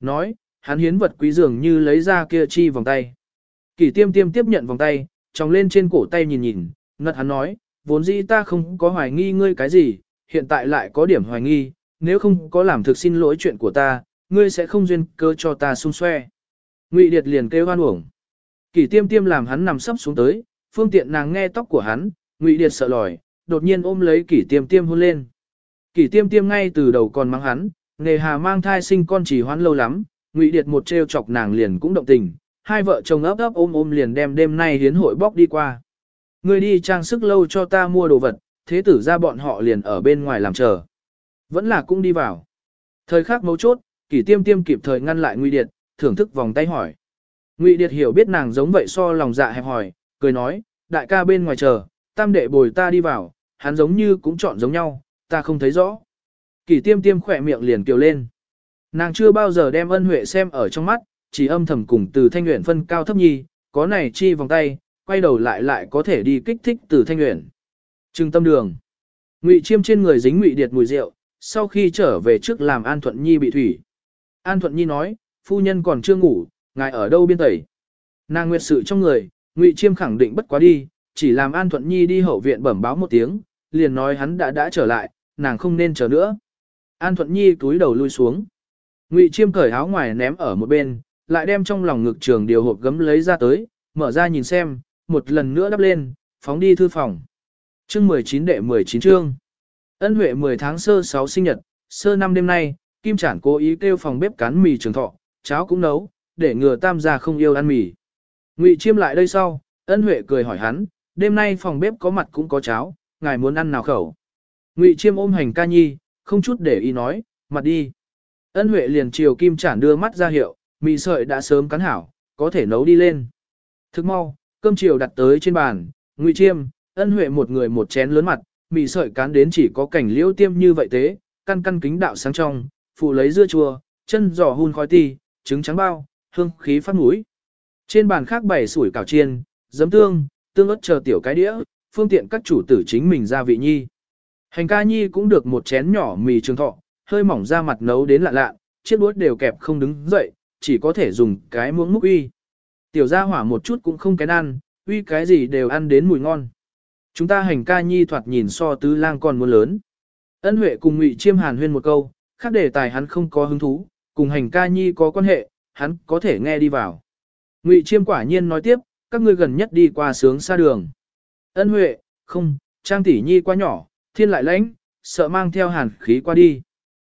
Nói, hắn hiến vật quý dường như lấy ra kia chi vòng tay. Kỷ tiêm tiêm tiếp nhận vòng tay, tròng lên trên cổ tay nhìn nhìn, ngật hắn nói, vốn dĩ ta không có hoài nghi ngươi cái gì, hiện tại lại có điểm hoài nghi, nếu không có làm thực xin lỗi chuyện của ta, ngươi sẽ không duyên cơ cho ta xung xoe. Ngụy Điệt liền kêu hoan uổng. Kỷ tiêm tiêm làm hắn nằm sấp xuống tới, phương tiện nàng nghe tóc của hắn, Ngụy Điệt sợ lòi, đột nhiên ôm lấy kỷ tiêm tiêm hôn lên. Kỷ tiêm tiêm ngay từ đầu còn mắng hắn, nghề hà mang thai sinh con chỉ hoãn lâu lắm, Ngụy Điệt một trêu chọc nàng liền cũng động tình, hai vợ chồng ấp ấp ôm ôm liền đem đêm nay hiến hội bóc đi qua. Ngươi đi trang sức lâu cho ta mua đồ vật, thế tử ra bọn họ liền ở bên ngoài làm chờ. Vẫn là cũng đi vào. Thời khắc mấu chốt, kỷ tiêm tiêm kịp thời ngăn lại Ngụy Điệt, thưởng thức vòng tay hỏi. Ngụy Điệt hiểu biết nàng giống vậy so lòng dạ hẹp hỏi, cười nói, đại ca bên ngoài chờ, tam đệ bồi ta đi vào, hắn giống như cũng chọn giống nhau, ta không thấy rõ. Kỷ tiêm tiêm khỏe miệng liền kiều lên. Nàng chưa bao giờ đem ân huệ xem ở trong mắt, chỉ âm thầm cùng từ thanh nguyện phân cao thấp nhi, có này chi vòng tay, quay đầu lại lại có thể đi kích thích từ thanh nguyện. Trừng tâm đường. Ngụy chiêm trên người dính ngụy điệt mùi rượu, sau khi trở về trước làm An Thuận Nhi bị thủy. An Thuận Nhi nói, phu nhân còn chưa ngủ, ngài ở đâu biên tẩy. Nàng nguyệt sự trong người, Ngụy chiêm khẳng định bất quá đi, chỉ làm An Thuận Nhi đi hậu viện bẩm báo một tiếng, liền nói hắn đã đã trở lại, nàng không nên chờ nữa. An Thuận Nhi túi đầu lui xuống. Ngụy Chiêm cởi áo ngoài ném ở một bên, lại đem trong lòng ngực trường điều hộp gấm lấy ra tới, mở ra nhìn xem, một lần nữa đắp lên, phóng đi thư phòng. Chương 19 đệ 19 chương. Ân Huệ 10 tháng sơ 6 sinh nhật, sơ năm đêm nay, Kim Chản cố ý kêu phòng bếp cán mì trường thọ, cháo cũng nấu, để ngừa tam gia không yêu ăn mì. Ngụy Chiêm lại đây sau, Ân Huệ cười hỏi hắn, đêm nay phòng bếp có mặt cũng có cháo, ngài muốn ăn nào khẩu. Ngụy Chiêm ôm hành ca nhi, không chút để ý nói, mặt đi. Ân Huệ liền chiều Kim Chản đưa mắt ra hiệu, mì sợi đã sớm cắn hảo, có thể nấu đi lên. Thức mau, cơm chiều đặt tới trên bàn, Ngụy Chiêm, Ân Huệ một người một chén lớn mặt, mì sợi cán đến chỉ có cảnh liễu tiêm như vậy thế, căn căn kính đạo sáng trong, phụ lấy dưa chua, chân giò hun khói ti, trứng trắng bao, hương khí phát mũi. Trên bàn khác bày sủi cảo chiên, giấm tương, tương ớt chờ tiểu cái đĩa, phương tiện các chủ tử chính mình ra vị nhi. Hành ca nhi cũng được một chén nhỏ mì trường thọ, hơi mỏng ra mặt nấu đến lạ lạ, chiếc đuốt đều kẹp không đứng dậy, chỉ có thể dùng cái muỗng múc uy. Tiểu gia hỏa một chút cũng không kén ăn, uy cái gì đều ăn đến mùi ngon. Chúng ta hành ca nhi thoạt nhìn so tứ lang còn muốn lớn. Ân Huệ cùng Ngụy Chiêm Hàn huyên một câu, khác đề tài hắn không có hứng thú, cùng hành ca nhi có quan hệ, hắn có thể nghe đi vào. Ngụy Chiêm quả nhiên nói tiếp, các ngươi gần nhất đi qua sướng xa đường. Ân Huệ, không, Trang tỷ nhi quá nhỏ, thiên lại lãnh, sợ mang theo hàn khí qua đi.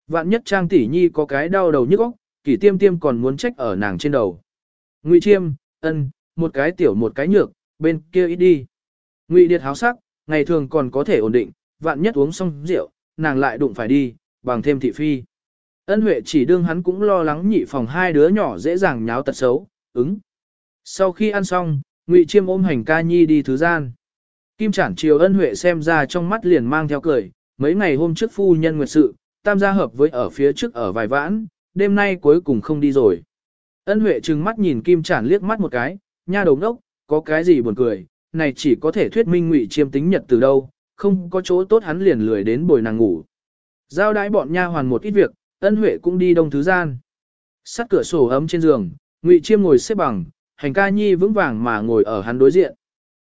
Vạn nhất Trang tỷ nhi có cái đau đầu nhức óc, kỷ tiêm tiêm còn muốn trách ở nàng trên đầu. Ngụy Chiêm, ân, một cái tiểu một cái nhược, bên kia ít đi. Ngụy Điệt háo sắc, ngày thường còn có thể ổn định, vạn nhất uống xong rượu, nàng lại đụng phải đi, bằng thêm thị phi. Ân Huệ chỉ đương hắn cũng lo lắng nhị phòng hai đứa nhỏ dễ dàng nháo tật xấu, ứng. Sau khi ăn xong, Ngụy Chiêm ôm hành ca nhi đi thứ gian. Kim Trản chiều Ân Huệ xem ra trong mắt liền mang theo cười, mấy ngày hôm trước phu nhân nguyệt sự, tam gia hợp với ở phía trước ở vài vãn, đêm nay cuối cùng không đi rồi. Ân Huệ trừng mắt nhìn Kim Trản liếc mắt một cái, nha đầu ngốc, có cái gì buồn cười, này chỉ có thể thuyết minh Ngụy Chiêm tính nhật từ đâu, không có chỗ tốt hắn liền lười đến bồi nàng ngủ. Giao đãi bọn nha hoàn một ít việc, Ân Huệ cũng đi đông thứ gian. Sắt cửa sổ ấm trên giường, Ngụy Chiêm ngồi xếp bằng, hành ca nhi vững vàng mà ngồi ở hắn đối diện.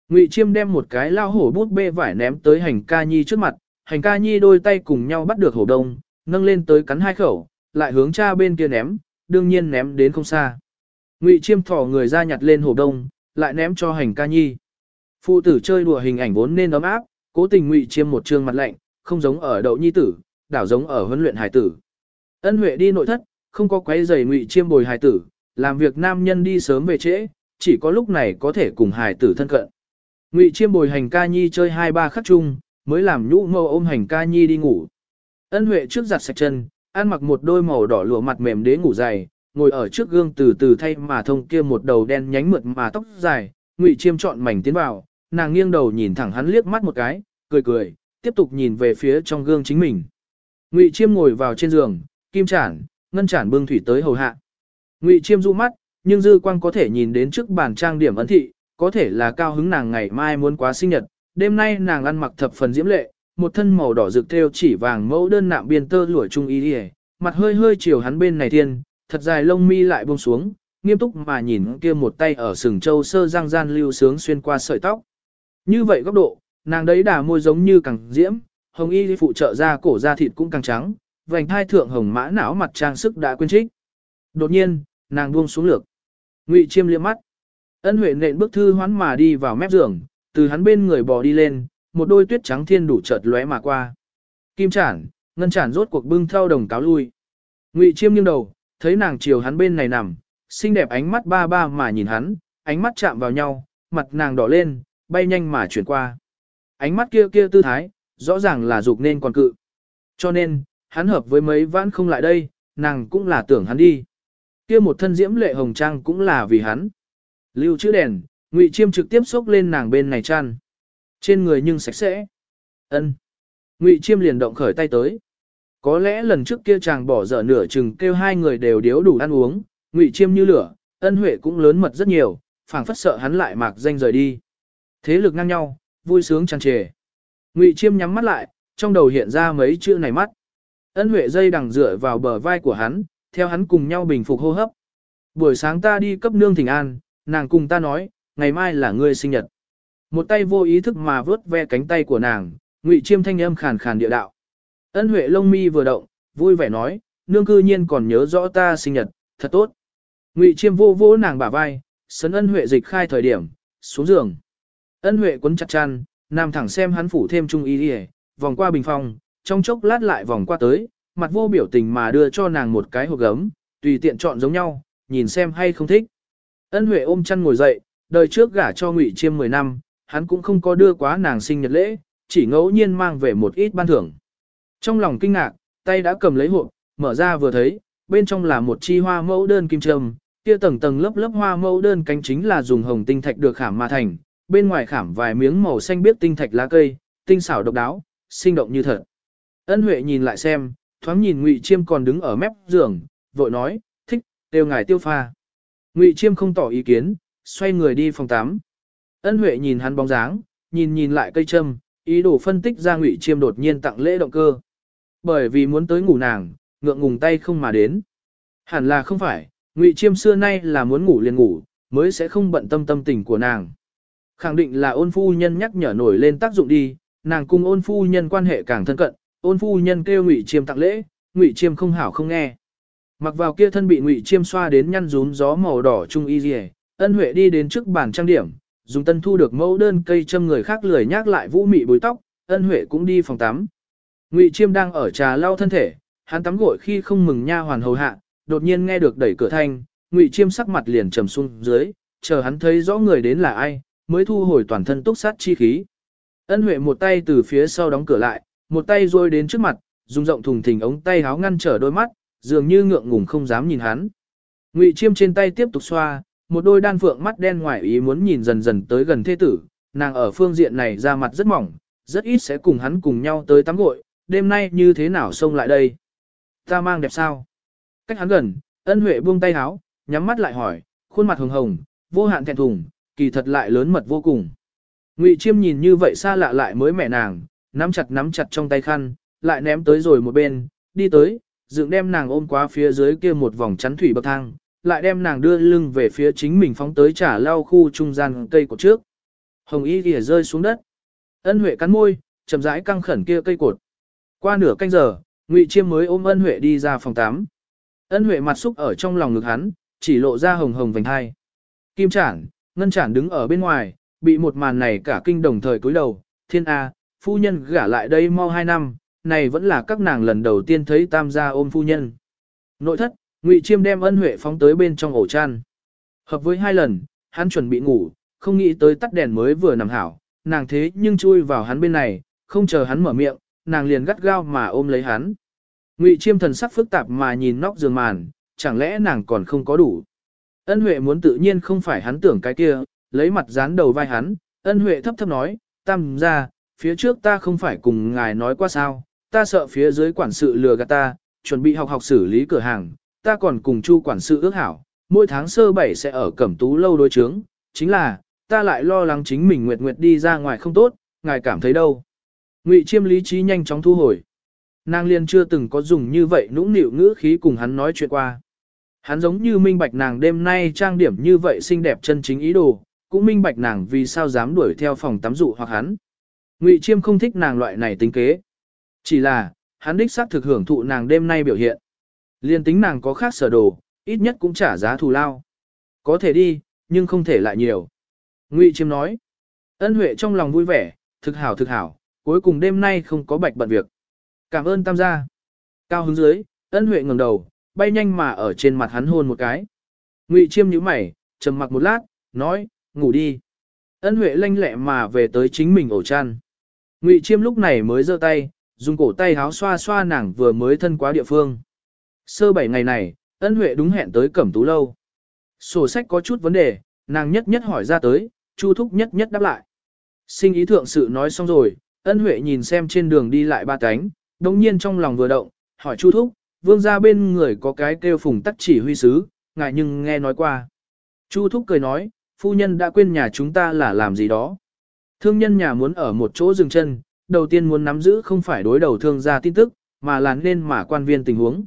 Ngụy Chiêm đem một cái lao hổ bút bê vải ném tới hành ca nhi trước mặt, hành ca nhi đôi tay cùng nhau bắt được hổ đông, nâng lên tới cắn hai khẩu, lại hướng cha bên kia ném, đương nhiên ném đến không xa. Ngụy Chiêm thỏ người ra nhặt lên hổ đông, lại ném cho hành ca nhi. Phụ tử chơi đùa hình ảnh vốn nên ấm áp, cố tình Ngụy Chiêm một trương mặt lạnh, không giống ở đậu nhi tử, đảo giống ở huấn luyện hải tử. Ân Huệ đi nội thất, không có quấy giày Ngụy Chiêm bồi hải tử, làm việc nam nhân đi sớm về trễ, chỉ có lúc này có thể cùng hải tử thân cận. Ngụy Chiêm bồi hành ca nhi chơi hai ba khắc chung, mới làm nhũ mâu ôm hành ca nhi đi ngủ. Ân Huệ trước giặt sạch chân, ăn mặc một đôi màu đỏ lụa mặt mềm đế ngủ dày, ngồi ở trước gương từ từ thay mà thông kia một đầu đen nhánh mượt mà tóc dài, Ngụy Chiêm chọn mảnh tiến vào, nàng nghiêng đầu nhìn thẳng hắn liếc mắt một cái, cười cười, tiếp tục nhìn về phía trong gương chính mình. Ngụy Chiêm ngồi vào trên giường, kim chản, ngân chản bưng thủy tới hầu hạ. Ngụy Chiêm du mắt, nhưng dư quang có thể nhìn đến trước bàn trang điểm ấn thị, có thể là cao hứng nàng ngày mai muốn quá sinh nhật, đêm nay nàng ăn mặc thập phần diễm lệ, một thân màu đỏ rực theo chỉ vàng mẫu đơn nạm biên tơ lụa trung y đi mặt hơi hơi chiều hắn bên này thiên, thật dài lông mi lại buông xuống, nghiêm túc mà nhìn kia một tay ở sừng châu sơ răng gian lưu sướng xuyên qua sợi tóc. Như vậy góc độ, nàng đấy đà môi giống như càng diễm, hồng y phụ trợ ra cổ da thịt cũng càng trắng, vành thai thượng hồng mã não mặt trang sức đã quên trích. Đột nhiên, nàng buông xuống lược. Ngụy Chiêm liếc mắt. Ân Huệ nện bước thư hoán mà đi vào mép giường, từ hắn bên người bò đi lên, một đôi tuyết trắng thiên đủ chợt lóe mà qua. Kim chản, ngân chản rốt cuộc bưng theo đồng cáo lui. Ngụy Chiêm nghiêng đầu, thấy nàng chiều hắn bên này nằm, xinh đẹp ánh mắt ba ba mà nhìn hắn, ánh mắt chạm vào nhau, mặt nàng đỏ lên, bay nhanh mà chuyển qua. Ánh mắt kia kia tư thái, rõ ràng là dục nên còn cự. Cho nên, hắn hợp với mấy vãn không lại đây, nàng cũng là tưởng hắn đi. Kia một thân diễm lệ hồng trang cũng là vì hắn. Lưu chữ đèn, Ngụy Chiêm trực tiếp xốc lên nàng bên này chăn. Trên người nhưng sạch sẽ. Ân. Ngụy Chiêm liền động khởi tay tới. Có lẽ lần trước kia chàng bỏ dở nửa chừng kêu hai người đều điếu đủ ăn uống, Ngụy Chiêm như lửa, ân huệ cũng lớn mật rất nhiều, phảng phất sợ hắn lại mạc danh rời đi. Thế lực ngang nhau, vui sướng tràn trề. Ngụy Chiêm nhắm mắt lại, trong đầu hiện ra mấy chữ này mắt. Ân huệ dây đằng dựa vào bờ vai của hắn, theo hắn cùng nhau bình phục hô hấp. Buổi sáng ta đi cấp nương thỉnh an, nàng cùng ta nói, ngày mai là ngươi sinh nhật. Một tay vô ý thức mà vớt ve cánh tay của nàng, Ngụy Chiêm thanh âm khàn khàn địa đạo. Ân Huệ lông mi vừa động, vui vẻ nói, nương cư nhiên còn nhớ rõ ta sinh nhật, thật tốt. Ngụy Chiêm vô vô nàng bả vai, sấn Ân Huệ dịch khai thời điểm, xuống giường. Ân Huệ quấn chặt chăn, nam thẳng xem hắn phủ thêm trung y đi vòng qua bình phong, trong chốc lát lại vòng qua tới, mặt vô biểu tình mà đưa cho nàng một cái hộp gấm, tùy tiện chọn giống nhau, nhìn xem hay không thích. Ân Huệ ôm chăn ngồi dậy, đời trước gả cho Ngụy Chiêm 10 năm, hắn cũng không có đưa quá nàng sinh nhật lễ, chỉ ngẫu nhiên mang về một ít ban thưởng. Trong lòng kinh ngạc, tay đã cầm lấy hộp, mở ra vừa thấy, bên trong là một chi hoa mẫu đơn kim trâm, kia tầng tầng lớp lớp hoa mẫu đơn cánh chính là dùng hồng tinh thạch được khảm mà thành, bên ngoài khảm vài miếng màu xanh biếc tinh thạch lá cây, tinh xảo độc đáo, sinh động như thật. Ân Huệ nhìn lại xem, thoáng nhìn Ngụy Chiêm còn đứng ở mép giường, vội nói, thích, tiêu ngài tiêu pha. Ngụy Chiêm không tỏ ý kiến, xoay người đi phòng tắm. Ân Huệ nhìn hắn bóng dáng, nhìn nhìn lại cây châm, ý đồ phân tích ra Ngụy Chiêm đột nhiên tặng lễ động cơ. Bởi vì muốn tới ngủ nàng, ngượng ngùng tay không mà đến. Hẳn là không phải, Ngụy Chiêm xưa nay là muốn ngủ liền ngủ, mới sẽ không bận tâm tâm tình của nàng. Khẳng định là ôn phu nhân nhắc nhở nổi lên tác dụng đi, nàng cùng ôn phu nhân quan hệ càng thân cận, ôn phu nhân kêu Ngụy Chiêm tặng lễ, Ngụy Chiêm không hảo không nghe. Mặc vào kia thân bị Ngụy Chiêm xoa đến nhăn rún gió màu đỏ trung y liề, ân huệ đi đến trước bàn trang điểm, dùng tân thu được mẫu đơn cây châm người khác lười nhắc lại vũ mị bối tóc, ân huệ cũng đi phòng tắm. Ngụy Chiêm đang ở trà lau thân thể, hắn tắm gội khi không mừng nha hoàn hầu hạ, đột nhiên nghe được đẩy cửa thanh, Ngụy Chiêm sắc mặt liền trầm xuống dưới, chờ hắn thấy rõ người đến là ai, mới thu hồi toàn thân túc sát chi khí. Ân Huệ một tay từ phía sau đóng cửa lại, một tay rôi đến trước mặt, dùng rộng thùng thình ống tay háo ngăn trở đôi mắt, dường như ngượng ngùng không dám nhìn hắn. Ngụy Chiêm trên tay tiếp tục xoa, một đôi đan phượng mắt đen ngoài ý muốn nhìn dần dần tới gần thế tử, nàng ở phương diện này ra mặt rất mỏng, rất ít sẽ cùng hắn cùng nhau tới tắm gội, đêm nay như thế nào xông lại đây? Ta mang đẹp sao? Cách hắn gần, ân huệ buông tay háo, nhắm mắt lại hỏi, khuôn mặt hồng hồng, vô hạn thẹn thùng, kỳ thật lại lớn mật vô cùng. Ngụy Chiêm nhìn như vậy xa lạ lại mới mẹ nàng, nắm chặt nắm chặt trong tay khăn, lại ném tới rồi một bên, đi tới, dựng đem nàng ôm qua phía dưới kia một vòng chắn thủy bậc thang, lại đem nàng đưa lưng về phía chính mình phóng tới trả lau khu trung gian cây cột trước. Hồng y kìa rơi xuống đất. Ân Huệ cắn môi, chậm rãi căng khẩn kia cây cột. Qua nửa canh giờ, Ngụy Chiêm mới ôm Ân Huệ đi ra phòng 8. Ân Huệ mặt xúc ở trong lòng ngực hắn, chỉ lộ ra hồng hồng vành hai. Kim Trản, Ngân chản đứng ở bên ngoài, bị một màn này cả kinh đồng thời cúi đầu, thiên A, phu nhân gả lại đây mau hai năm, này vẫn là các nàng lần đầu tiên thấy tam gia ôm phu nhân. Nội thất, Ngụy Chiêm đem ân huệ phóng tới bên trong ổ chăn. Hợp với hai lần, hắn chuẩn bị ngủ, không nghĩ tới tắt đèn mới vừa nằm hảo, nàng thế nhưng chui vào hắn bên này, không chờ hắn mở miệng, nàng liền gắt gao mà ôm lấy hắn. Ngụy Chiêm thần sắc phức tạp mà nhìn nóc giường màn, chẳng lẽ nàng còn không có đủ. Ân Huệ muốn tự nhiên không phải hắn tưởng cái kia, lấy mặt dán đầu vai hắn, Ân Huệ thấp thấp nói, tam ra, phía trước ta không phải cùng ngài nói qua sao, ta sợ phía dưới quản sự lừa gạt ta, chuẩn bị học học xử lý cửa hàng, ta còn cùng chu quản sự ước hảo, mỗi tháng sơ bảy sẽ ở cẩm tú lâu đối chướng, chính là, ta lại lo lắng chính mình nguyệt nguyệt đi ra ngoài không tốt, ngài cảm thấy đâu. Ngụy chiêm lý trí nhanh chóng thu hồi. Nàng liên chưa từng có dùng như vậy nũng nịu ngữ khí cùng hắn nói chuyện qua. Hắn giống như minh bạch nàng đêm nay trang điểm như vậy xinh đẹp chân chính ý đồ, cũng minh bạch nàng vì sao dám đuổi theo phòng tắm dụ hoặc hắn. Ngụy Chiêm không thích nàng loại này tính kế. Chỉ là, hắn đích xác thực hưởng thụ nàng đêm nay biểu hiện. Liên tính nàng có khác sở đồ, ít nhất cũng trả giá thù lao. Có thể đi, nhưng không thể lại nhiều. Ngụy Chiêm nói. Ân Huệ trong lòng vui vẻ, thực hảo thực hảo, cuối cùng đêm nay không có bạch bận việc. Cảm ơn tam gia. Cao hứng dưới, Ân Huệ ngẩng đầu, bay nhanh mà ở trên mặt hắn hôn một cái. Ngụy Chiêm nhíu mày, trầm mặc một lát, nói, ngủ đi. Ân Huệ lanh lẹ mà về tới chính mình ổ chăn. Ngụy Chiêm lúc này mới giơ tay, dùng cổ tay háo xoa xoa nàng vừa mới thân quá địa phương. Sơ bảy ngày này, Ân Huệ đúng hẹn tới Cẩm Tú lâu. Sổ sách có chút vấn đề, nàng nhất nhất hỏi ra tới, Chu Thúc nhất nhất đáp lại. Sinh ý thượng sự nói xong rồi, Ân Huệ nhìn xem trên đường đi lại ba cánh, đồng nhiên trong lòng vừa động, hỏi Chu Thúc, vương gia bên người có cái kêu phùng tắc chỉ huy sứ, ngài nhưng nghe nói qua. Chu Thúc cười nói, phu nhân đã quên nhà chúng ta là làm gì đó. Thương nhân nhà muốn ở một chỗ dừng chân, đầu tiên muốn nắm giữ không phải đối đầu thương gia tin tức, mà là nên mà quan viên tình huống.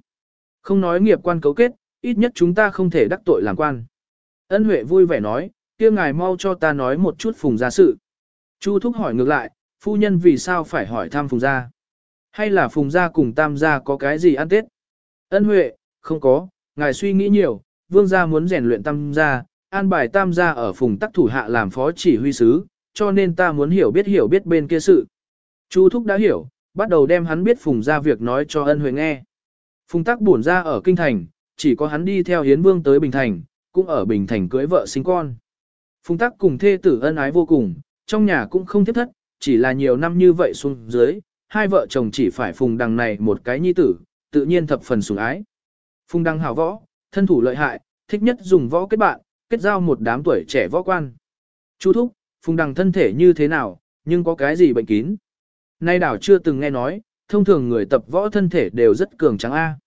Không nói nghiệp quan cấu kết, ít nhất chúng ta không thể đắc tội làm quan. Ân Huệ vui vẻ nói, kia ngài mau cho ta nói một chút phùng gia sự. Chu Thúc hỏi ngược lại, phu nhân vì sao phải hỏi thăm phùng gia? Hay là phùng gia cùng tam gia có cái gì ăn tết? Ân Huệ, không có, ngài suy nghĩ nhiều, vương gia muốn rèn luyện tam gia, an bài tam gia ở phùng tắc thủ hạ làm phó chỉ huy sứ, cho nên ta muốn hiểu biết hiểu biết bên kia sự. Chu Thúc đã hiểu, bắt đầu đem hắn biết phùng gia việc nói cho ân huệ nghe. Phùng tắc buồn ra ở kinh thành, chỉ có hắn đi theo hiến vương tới Bình Thành, cũng ở Bình Thành cưới vợ sinh con. Phùng tắc cùng thê tử ân ái vô cùng, trong nhà cũng không tiếp thất, chỉ là nhiều năm như vậy xuống dưới, hai vợ chồng chỉ phải phùng đằng này một cái nhi tử, tự nhiên thập phần sủng ái. Phùng đăng hảo võ, thân thủ lợi hại, thích nhất dùng võ kết bạn, kết giao một đám tuổi trẻ võ quan. Chu thúc, phùng đăng thân thể như thế nào, nhưng có cái gì bệnh kín. Nay đảo chưa từng nghe nói, thông thường người tập võ thân thể đều rất cường tráng A.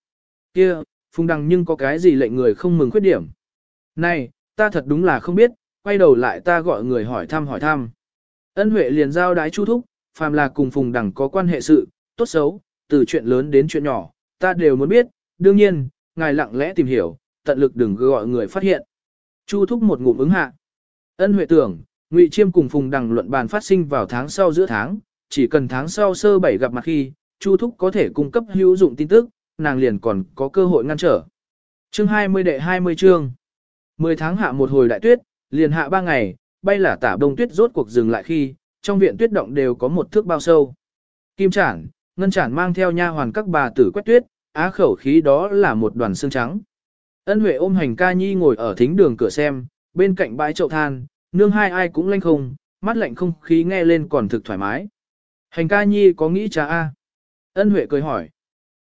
Kia, phùng đăng nhưng có cái gì lệnh người không mừng khuyết điểm. Này, ta thật đúng là không biết, quay đầu lại ta gọi người hỏi thăm hỏi thăm. Ân Huệ liền giao đái chu thúc, phàm là cùng phùng đằng có quan hệ sự, tốt xấu, từ chuyện lớn đến chuyện nhỏ, ta đều muốn biết, đương nhiên, ngài lặng lẽ tìm hiểu, tận lực đừng gọi người phát hiện. Chu thúc một ngụm ứng hạ. Ân Huệ tưởng, Ngụy Chiêm cùng Phùng Đằng luận bàn phát sinh vào tháng sau giữa tháng, chỉ cần tháng sau sơ bảy gặp mặt khi, Chu thúc có thể cung cấp hữu dụng tin tức, nàng liền còn có cơ hội ngăn trở. Chương 20 đệ 20 chương. 10 tháng hạ một hồi đại tuyết, liền hạ 3 ngày, bay là tả đông tuyết rốt cuộc dừng lại khi, trong viện tuyết động đều có một thước bao sâu. Kim Trản, Ngân Trản mang theo nha hoàn các bà tử quét tuyết, á khẩu khí đó là một đoàn xương trắng. Ân Huệ ôm hành ca nhi ngồi ở thính đường cửa xem, bên cạnh bãi chậu than, nương hai ai cũng lanh không, mắt lạnh không khí nghe lên còn thực thoải mái. Hành ca nhi có nghĩ cha a? Ân Huệ cười hỏi.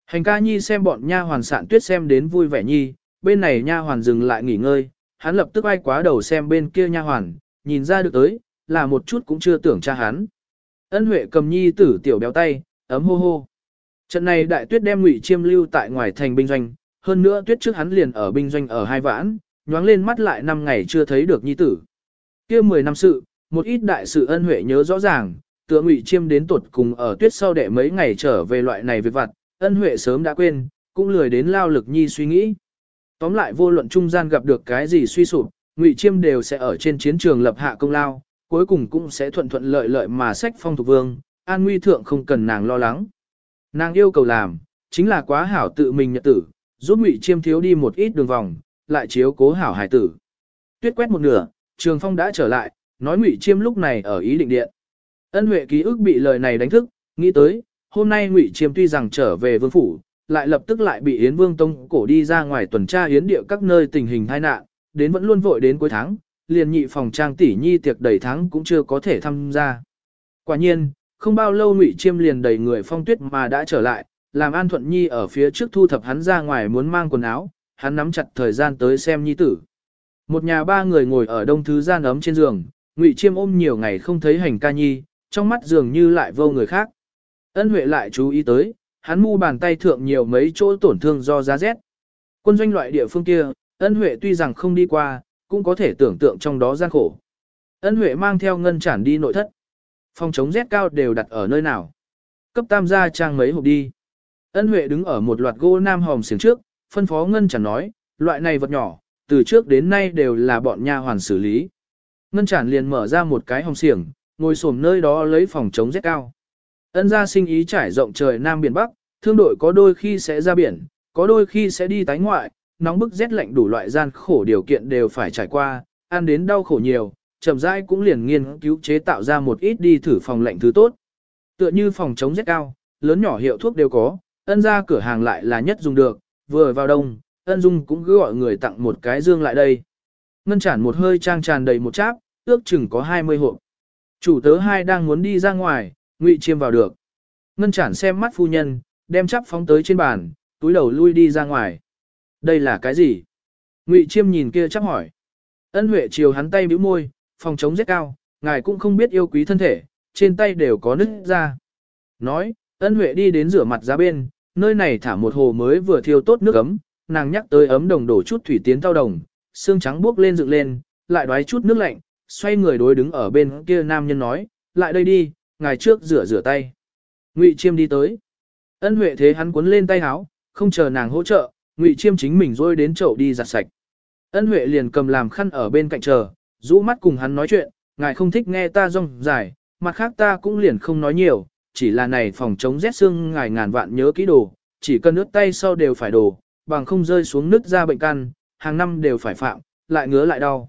Hành ca nhi xem bọn nha hoàn sạn tuyết xem đến vui vẻ nhi, bên này nha hoàn dừng lại nghỉ ngơi, hắn lập tức ai quá đầu xem bên kia nha hoàn, nhìn ra được tới, là một chút cũng chưa tưởng cha hắn. Ân Huệ cầm nhi tử tiểu béo tay, ấm hô hô. Trận này đại tuyết đem ngụy chiêm lưu tại ngoài thành binh doanh, hơn nữa tuyết trước hắn liền ở binh doanh ở hai vãn, nhoáng lên mắt lại năm ngày chưa thấy được nhi tử. kia 10 năm sự, một ít đại sự ân huệ nhớ rõ ràng, tựa ngụy chiêm đến tuột cùng ở tuyết sau đệ mấy ngày trở về loại này việc vặt, ân huệ sớm đã quên, cũng lười đến lao lực nhi suy nghĩ. Tóm lại vô luận trung gian gặp được cái gì suy sụp, ngụy chiêm đều sẽ ở trên chiến trường lập hạ công lao, cuối cùng cũng sẽ thuận thuận lợi lợi mà sách phong thuộc vương, an nguy thượng không cần nàng lo lắng. Nàng yêu cầu làm, chính là quá hảo tự mình nhận tử, giúp ngụy chiêm thiếu đi một ít đường vòng, lại chiếu cố hảo hải tử. Tuyết quét một nửa, trường phong đã trở lại, nói ngụy chiêm lúc này ở ý định điện. Ân huệ ký ức bị lời này đánh thức, nghĩ tới, hôm nay ngụy chiêm tuy rằng trở về vương phủ, lại lập tức lại bị Yến Vương Tông cổ đi ra ngoài tuần tra Yến địa các nơi tình hình tai nạn, đến vẫn luôn vội đến cuối tháng, liền nhị phòng trang tỷ nhi tiệc đầy tháng cũng chưa có thể tham gia. Quả nhiên, không bao lâu Ngụy Chiêm liền đầy người phong tuyết mà đã trở lại, làm An Thuận Nhi ở phía trước thu thập hắn ra ngoài muốn mang quần áo, hắn nắm chặt thời gian tới xem nhi tử. Một nhà ba người ngồi ở đông thứ gian ấm trên giường, Ngụy Chiêm ôm nhiều ngày không thấy hành ca nhi, trong mắt dường như lại vô người khác. Ân Huệ lại chú ý tới, hắn mu bàn tay thượng nhiều mấy chỗ tổn thương do giá rét. Quân doanh loại địa phương kia, Ân Huệ tuy rằng không đi qua, cũng có thể tưởng tượng trong đó gian khổ. Ân Huệ mang theo ngân chản đi nội thất. Phòng chống rét cao đều đặt ở nơi nào. Cấp tam gia trang mấy hộp đi. Ân Huệ đứng ở một loạt gỗ nam hòm xiềng trước, phân phó ngân chản nói, loại này vật nhỏ, từ trước đến nay đều là bọn nha hoàn xử lý. Ngân chản liền mở ra một cái hòm xiềng, ngồi xổm nơi đó lấy phòng chống rét cao. Ân gia sinh ý trải rộng trời Nam Biển Bắc, thương đội có đôi khi sẽ ra biển, có đôi khi sẽ đi tái ngoại, nóng bức rét lạnh đủ loại gian khổ điều kiện đều phải trải qua, ăn đến đau khổ nhiều, chậm rãi cũng liền nghiên cứu chế tạo ra một ít đi thử phòng lạnh thứ tốt. Tựa như phòng chống rét cao, lớn nhỏ hiệu thuốc đều có, ân ra cửa hàng lại là nhất dùng được, vừa vào đông, ân dung cũng cứ gọi người tặng một cái dương lại đây. Ngân chản một hơi trang tràn đầy một cháp, ước chừng có 20 hộp. Chủ tớ hai đang muốn đi ra ngoài, ngụy chiêm vào được. Ngân chản xem mắt phu nhân, đem chắp phóng tới trên bàn, túi đầu lui đi ra ngoài. Đây là cái gì? Ngụy chiêm nhìn kia chắp hỏi. Ân huệ chiều hắn tay bĩu môi, phòng chống rất cao, ngài cũng không biết yêu quý thân thể, trên tay đều có nứt ra. Nói, ân huệ đi đến rửa mặt ra bên, nơi này thả một hồ mới vừa thiêu tốt nước ấm, nàng nhắc tới ấm đồng đổ chút thủy tiến tao đồng, xương trắng buốc lên dựng lên, lại đoái chút nước lạnh, xoay người đối đứng ở bên kia nam nhân nói, lại đây đi, ngài trước rửa rửa tay. Ngụy Chiêm đi tới. Ân Huệ thế hắn cuốn lên tay háo, không chờ nàng hỗ trợ, Ngụy Chiêm chính mình rôi đến chậu đi giặt sạch. Ân Huệ liền cầm làm khăn ở bên cạnh chờ, rũ mắt cùng hắn nói chuyện, ngài không thích nghe ta rong dài, mặt khác ta cũng liền không nói nhiều, chỉ là này phòng chống rét xương ngài ngàn vạn nhớ kỹ đồ, chỉ cần nước tay sau đều phải đồ, bằng không rơi xuống nước ra bệnh căn, hàng năm đều phải phạm, lại ngứa lại đau.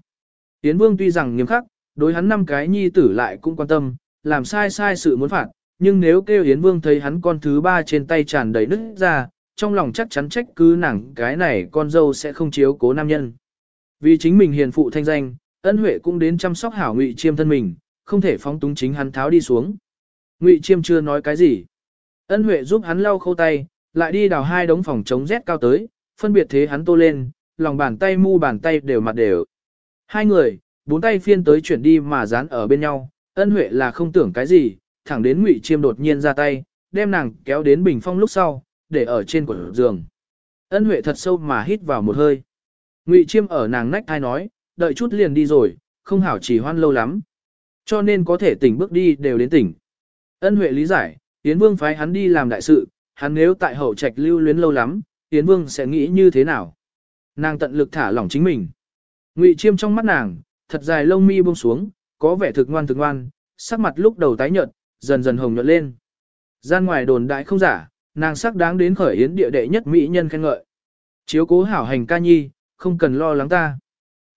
Tiến Vương tuy rằng nghiêm khắc, đối hắn năm cái nhi tử lại cũng quan tâm, làm sai sai sự muốn phạt, nhưng nếu kêu Yến Vương thấy hắn con thứ ba trên tay tràn đầy nứt ra, trong lòng chắc chắn trách cứ nàng cái này con dâu sẽ không chiếu cố nam nhân. Vì chính mình hiền phụ thanh danh, ân huệ cũng đến chăm sóc hảo ngụy chiêm thân mình, không thể phóng túng chính hắn tháo đi xuống. Ngụy chiêm chưa nói cái gì. Ân huệ giúp hắn lau khâu tay, lại đi đào hai đống phòng chống rét cao tới, phân biệt thế hắn tô lên, lòng bàn tay mu bàn tay đều mặt đều. Hai người, bốn tay phiên tới chuyển đi mà dán ở bên nhau, ân huệ là không tưởng cái gì, thẳng đến ngụy chiêm đột nhiên ra tay, đem nàng kéo đến bình phong lúc sau, để ở trên của giường. Ân huệ thật sâu mà hít vào một hơi. Ngụy chiêm ở nàng nách thai nói, đợi chút liền đi rồi, không hảo chỉ hoan lâu lắm. Cho nên có thể tỉnh bước đi đều đến tỉnh. Ân huệ lý giải, Yến Vương phái hắn đi làm đại sự, hắn nếu tại hậu trạch lưu luyến lâu lắm, Yến Vương sẽ nghĩ như thế nào? Nàng tận lực thả lỏng chính mình. Ngụy chiêm trong mắt nàng, thật dài lông mi buông xuống, có vẻ thực ngoan thực ngoan, sắc mặt lúc đầu tái nhợt, dần dần hồng nhuận lên. Gian ngoài đồn đại không giả, nàng sắc đáng đến khởi yến địa đệ nhất mỹ nhân khen ngợi. Chiếu cố hảo hành ca nhi, không cần lo lắng ta.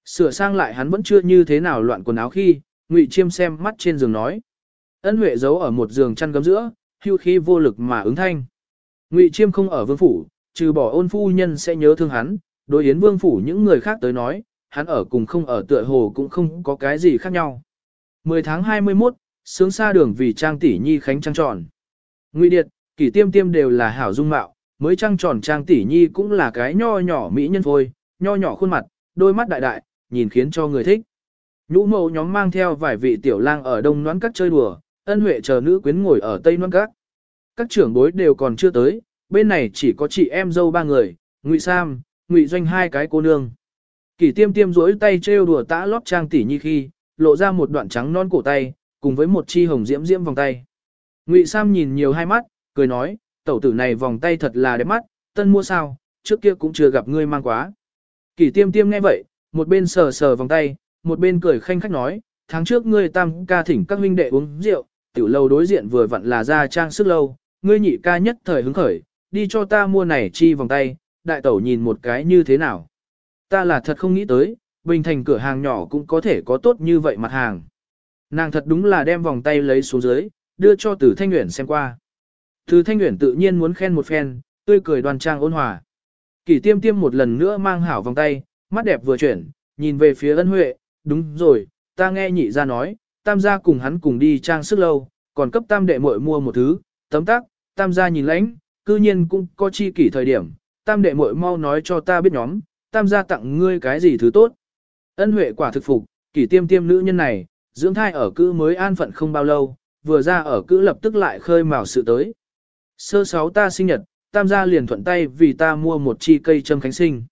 Sửa sang lại hắn vẫn chưa như thế nào loạn quần áo khi, Ngụy Chiêm xem mắt trên giường nói. Ân Huệ giấu ở một giường chăn gấm giữa, hưu khí vô lực mà ứng thanh. Ngụy Chiêm không ở vương phủ, trừ bỏ ôn phu nhân sẽ nhớ thương hắn, đối yến vương phủ những người khác tới nói, hắn ở cùng không ở tựa hồ cũng không có cái gì khác nhau. 10 tháng 21, sướng xa đường vì trang tỷ nhi khánh trăng tròn. Ngụy Điệt, kỷ tiêm tiêm đều là hảo dung mạo, mới trăng tròn trang tỷ nhi cũng là cái nho nhỏ mỹ nhân phôi, nho nhỏ khuôn mặt, đôi mắt đại đại, nhìn khiến cho người thích. Nhũ mẫu nhóm mang theo vài vị tiểu lang ở đông noãn các chơi đùa, ân huệ chờ nữ quyến ngồi ở tây noãn các. Các trưởng bối đều còn chưa tới, bên này chỉ có chị em dâu ba người, ngụy Sam, ngụy Doanh hai cái cô nương. Kỷ tiêm tiêm rỗi tay trêu đùa tã lót trang tỷ nhi khi, lộ ra một đoạn trắng non cổ tay, cùng với một chi hồng diễm diễm vòng tay. Ngụy Sam nhìn nhiều hai mắt, cười nói, tẩu tử này vòng tay thật là đẹp mắt, tân mua sao, trước kia cũng chưa gặp ngươi mang quá. Kỷ tiêm tiêm nghe vậy, một bên sờ sờ vòng tay, một bên cười khanh khách nói, tháng trước ngươi tam ca thỉnh các huynh đệ uống rượu, tiểu lâu đối diện vừa vặn là ra trang sức lâu, ngươi nhị ca nhất thời hứng khởi, đi cho ta mua này chi vòng tay, đại tẩu nhìn một cái như thế nào. Ta là thật không nghĩ tới, bình thành cửa hàng nhỏ cũng có thể có tốt như vậy mặt hàng. Nàng thật đúng là đem vòng tay lấy xuống dưới, đưa cho Từ Thanh Uyển xem qua. Từ Thanh Uyển tự nhiên muốn khen một phen, tươi cười đoan trang ôn hòa. Kỷ Tiêm Tiêm một lần nữa mang hảo vòng tay, mắt đẹp vừa chuyển, nhìn về phía Ân Huệ, đúng rồi, ta nghe nhị ra nói, tam gia cùng hắn cùng đi trang sức lâu, còn cấp tam đệ muội mua một thứ, tấm tắc, tam gia nhìn lãnh, cư nhiên cũng có chi kỷ thời điểm, tam đệ muội mau nói cho ta biết nhóm, tam gia tặng ngươi cái gì thứ tốt. Ân huệ quả thực phục, kỷ tiêm tiêm nữ nhân này, dưỡng thai ở cữ mới an phận không bao lâu, vừa ra ở cữ lập tức lại khơi mào sự tới. Sơ sáu ta sinh nhật, tam gia liền thuận tay vì ta mua một chi cây châm khánh sinh.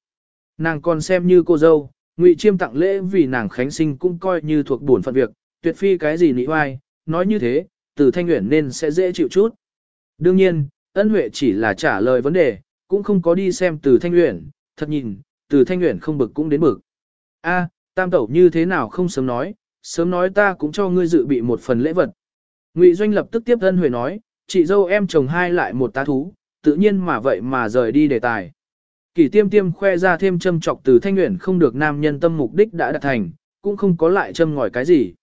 Nàng còn xem như cô dâu, ngụy chiêm tặng lễ vì nàng khánh sinh cũng coi như thuộc bổn phận việc, tuyệt phi cái gì nị oai, nói như thế, từ thanh nguyện nên sẽ dễ chịu chút. Đương nhiên, ân huệ chỉ là trả lời vấn đề, cũng không có đi xem từ thanh nguyện, thật nhìn, từ thanh nguyện không bực cũng đến bực. A, tam tẩu như thế nào không sớm nói, sớm nói ta cũng cho ngươi dự bị một phần lễ vật. Ngụy Doanh lập tức tiếp ân huệ nói, chị dâu em chồng hai lại một tá thú, tự nhiên mà vậy mà rời đi đề tài. Kỷ tiêm tiêm khoe ra thêm châm trọc từ thanh nguyện không được nam nhân tâm mục đích đã đạt thành, cũng không có lại châm ngòi cái gì.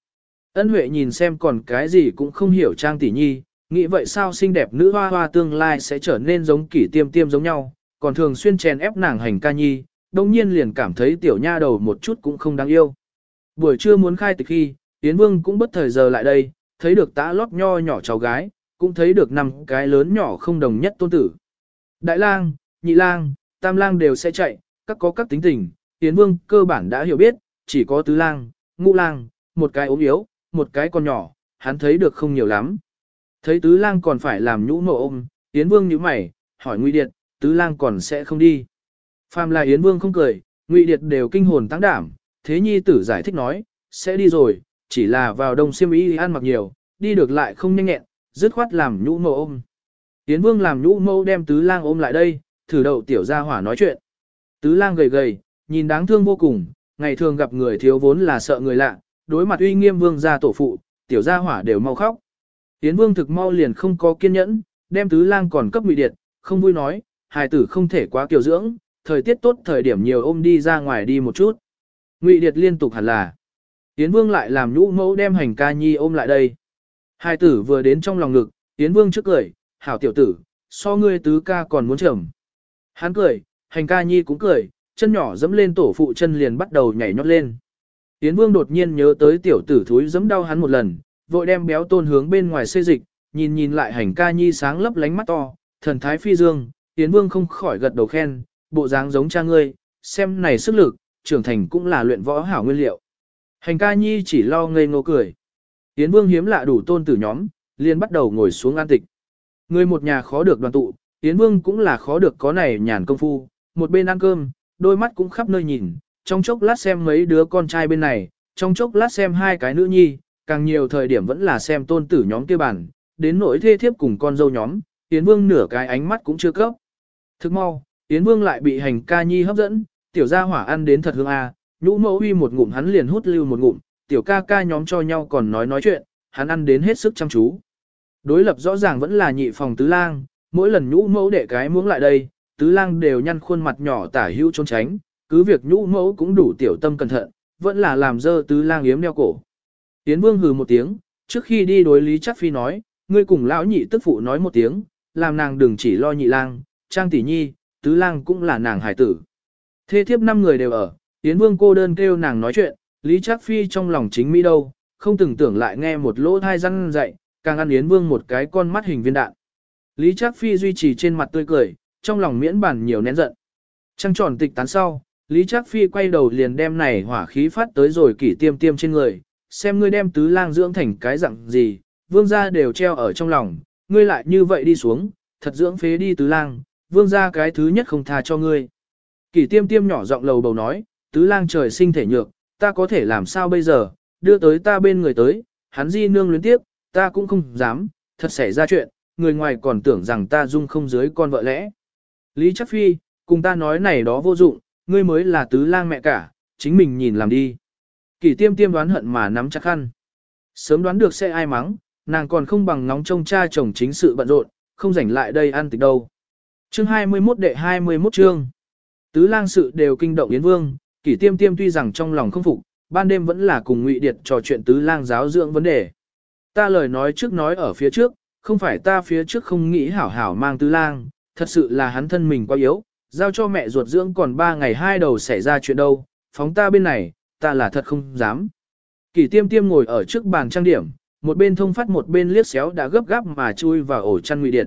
Ân Huệ nhìn xem còn cái gì cũng không hiểu Trang Tỷ Nhi, nghĩ vậy sao xinh đẹp nữ hoa hoa tương lai sẽ trở nên giống kỷ tiêm tiêm giống nhau, còn thường xuyên chèn ép nàng hành ca nhi, đồng nhiên liền cảm thấy tiểu nha đầu một chút cũng không đáng yêu. Buổi trưa muốn khai tịch khi, Yến Vương cũng bất thời giờ lại đây, thấy được tã lót nho nhỏ cháu gái, cũng thấy được năm cái lớn nhỏ không đồng nhất tôn tử. Đại lang, nhị lang, tam lang đều sẽ chạy, các có các tính tình, Yến Vương cơ bản đã hiểu biết, chỉ có tứ lang, ngũ lang, một cái ốm yếu, một cái con nhỏ, hắn thấy được không nhiều lắm. Thấy tứ lang còn phải làm nhũ nộ ôm, Yến Vương nhíu mày, hỏi Ngụy Điệt, tứ lang còn sẽ không đi. Phàm là Yến Vương không cười, Ngụy Điệt đều kinh hồn tăng đảm, thế nhi tử giải thích nói, sẽ đi rồi, chỉ là vào đông xiêm y ăn mặc nhiều, đi được lại không nhanh nhẹn, dứt khoát làm nhũ nộ ôm. Yến Vương làm nhũ mâu đem tứ lang ôm lại đây, thử đậu tiểu gia hỏa nói chuyện. Tứ lang gầy gầy, nhìn đáng thương vô cùng, ngày thường gặp người thiếu vốn là sợ người lạ, đối mặt uy nghiêm vương gia tổ phụ, tiểu gia hỏa đều mau khóc. Tiến vương thực mau liền không có kiên nhẫn, đem tứ lang còn cấp ngụy điệt, không vui nói, hài tử không thể quá kiều dưỡng, thời tiết tốt thời điểm nhiều ôm đi ra ngoài đi một chút. Ngụy điệt liên tục hẳn là. Tiến vương lại làm nhũ mẫu đem hành ca nhi ôm lại đây. Hai tử vừa đến trong lòng ngực, Tiến vương trước cười, hảo tiểu tử, so ngươi tứ ca còn muốn trầm. Hắn cười, hành ca nhi cũng cười, chân nhỏ dẫm lên tổ phụ chân liền bắt đầu nhảy nhót lên. Yến Vương đột nhiên nhớ tới tiểu tử thúi dẫm đau hắn một lần, vội đem béo tôn hướng bên ngoài xê dịch, nhìn nhìn lại hành ca nhi sáng lấp lánh mắt to, thần thái phi dương, Yến Vương không khỏi gật đầu khen, bộ dáng giống cha ngươi, xem này sức lực, trưởng thành cũng là luyện võ hảo nguyên liệu. Hành ca nhi chỉ lo ngây ngô cười. Yến Vương hiếm lạ đủ tôn tử nhóm, liền bắt đầu ngồi xuống an tịch. Người một nhà khó được đoàn tụ, Yến Vương cũng là khó được có này nhàn công phu, một bên ăn cơm, đôi mắt cũng khắp nơi nhìn, trong chốc lát xem mấy đứa con trai bên này, trong chốc lát xem hai cái nữ nhi, càng nhiều thời điểm vẫn là xem tôn tử nhóm kia bản, đến nỗi thê thiếp cùng con dâu nhóm, Yến Vương nửa cái ánh mắt cũng chưa cấp. Thức mau, Yến Vương lại bị hành ca nhi hấp dẫn, tiểu gia hỏa ăn đến thật hương a, nhũ mẫu uy một ngụm hắn liền hút lưu một ngụm, tiểu ca ca nhóm cho nhau còn nói nói chuyện, hắn ăn đến hết sức chăm chú. Đối lập rõ ràng vẫn là nhị phòng tứ lang, mỗi lần nhũ mẫu đệ cái muống lại đây, tứ lang đều nhăn khuôn mặt nhỏ tả hữu trốn tránh, cứ việc nhũ mẫu cũng đủ tiểu tâm cẩn thận, vẫn là làm dơ tứ lang yếm đeo cổ. Tiến vương hừ một tiếng, trước khi đi đối lý chắc phi nói, ngươi cùng lão nhị tức phụ nói một tiếng, làm nàng đừng chỉ lo nhị lang, trang tỷ nhi, tứ lang cũng là nàng hải tử. Thế thiếp năm người đều ở, Tiến vương cô đơn kêu nàng nói chuyện, lý chắc phi trong lòng chính mỹ đâu, không từng tưởng lại nghe một lỗ thai răng dậy, càng ăn Yến Vương một cái con mắt hình viên đạn. Lý Trác Phi duy trì trên mặt tươi cười, trong lòng miễn bản nhiều nén giận. Trăng tròn tịch tán sau, Lý Trác Phi quay đầu liền đem này hỏa khí phát tới rồi kỷ tiêm tiêm trên người, xem ngươi đem tứ lang dưỡng thành cái dạng gì, vương gia đều treo ở trong lòng, ngươi lại như vậy đi xuống, thật dưỡng phế đi tứ lang, vương gia cái thứ nhất không tha cho ngươi. Kỷ tiêm tiêm nhỏ giọng lầu bầu nói, tứ lang trời sinh thể nhược, ta có thể làm sao bây giờ, đưa tới ta bên người tới, hắn di nương luyến tiếp, ta cũng không dám, thật xảy ra chuyện, người ngoài còn tưởng rằng ta dung không dưới con vợ lẽ. Lý Chắc Phi, cùng ta nói này đó vô dụng, ngươi mới là tứ lang mẹ cả, chính mình nhìn làm đi. Kỷ tiêm tiêm đoán hận mà nắm chắc khăn. Sớm đoán được sẽ ai mắng, nàng còn không bằng ngóng trông cha chồng chính sự bận rộn, không rảnh lại đây ăn tịch đâu. Chương 21 đệ 21 chương. Tứ lang sự đều kinh động Yến Vương, kỷ tiêm tiêm tuy rằng trong lòng không phục, ban đêm vẫn là cùng Ngụy Điệt trò chuyện tứ lang giáo dưỡng vấn đề. Ta lời nói trước nói ở phía trước, không phải ta phía trước không nghĩ hảo hảo mang tứ lang, thật sự là hắn thân mình quá yếu, giao cho mẹ ruột dưỡng còn ba ngày hai đầu xảy ra chuyện đâu, phóng ta bên này, ta là thật không dám. Kỷ tiêm tiêm ngồi ở trước bàn trang điểm, một bên thông phát một bên liếc xéo đã gấp gáp mà chui vào ổ chăn ngụy điệt.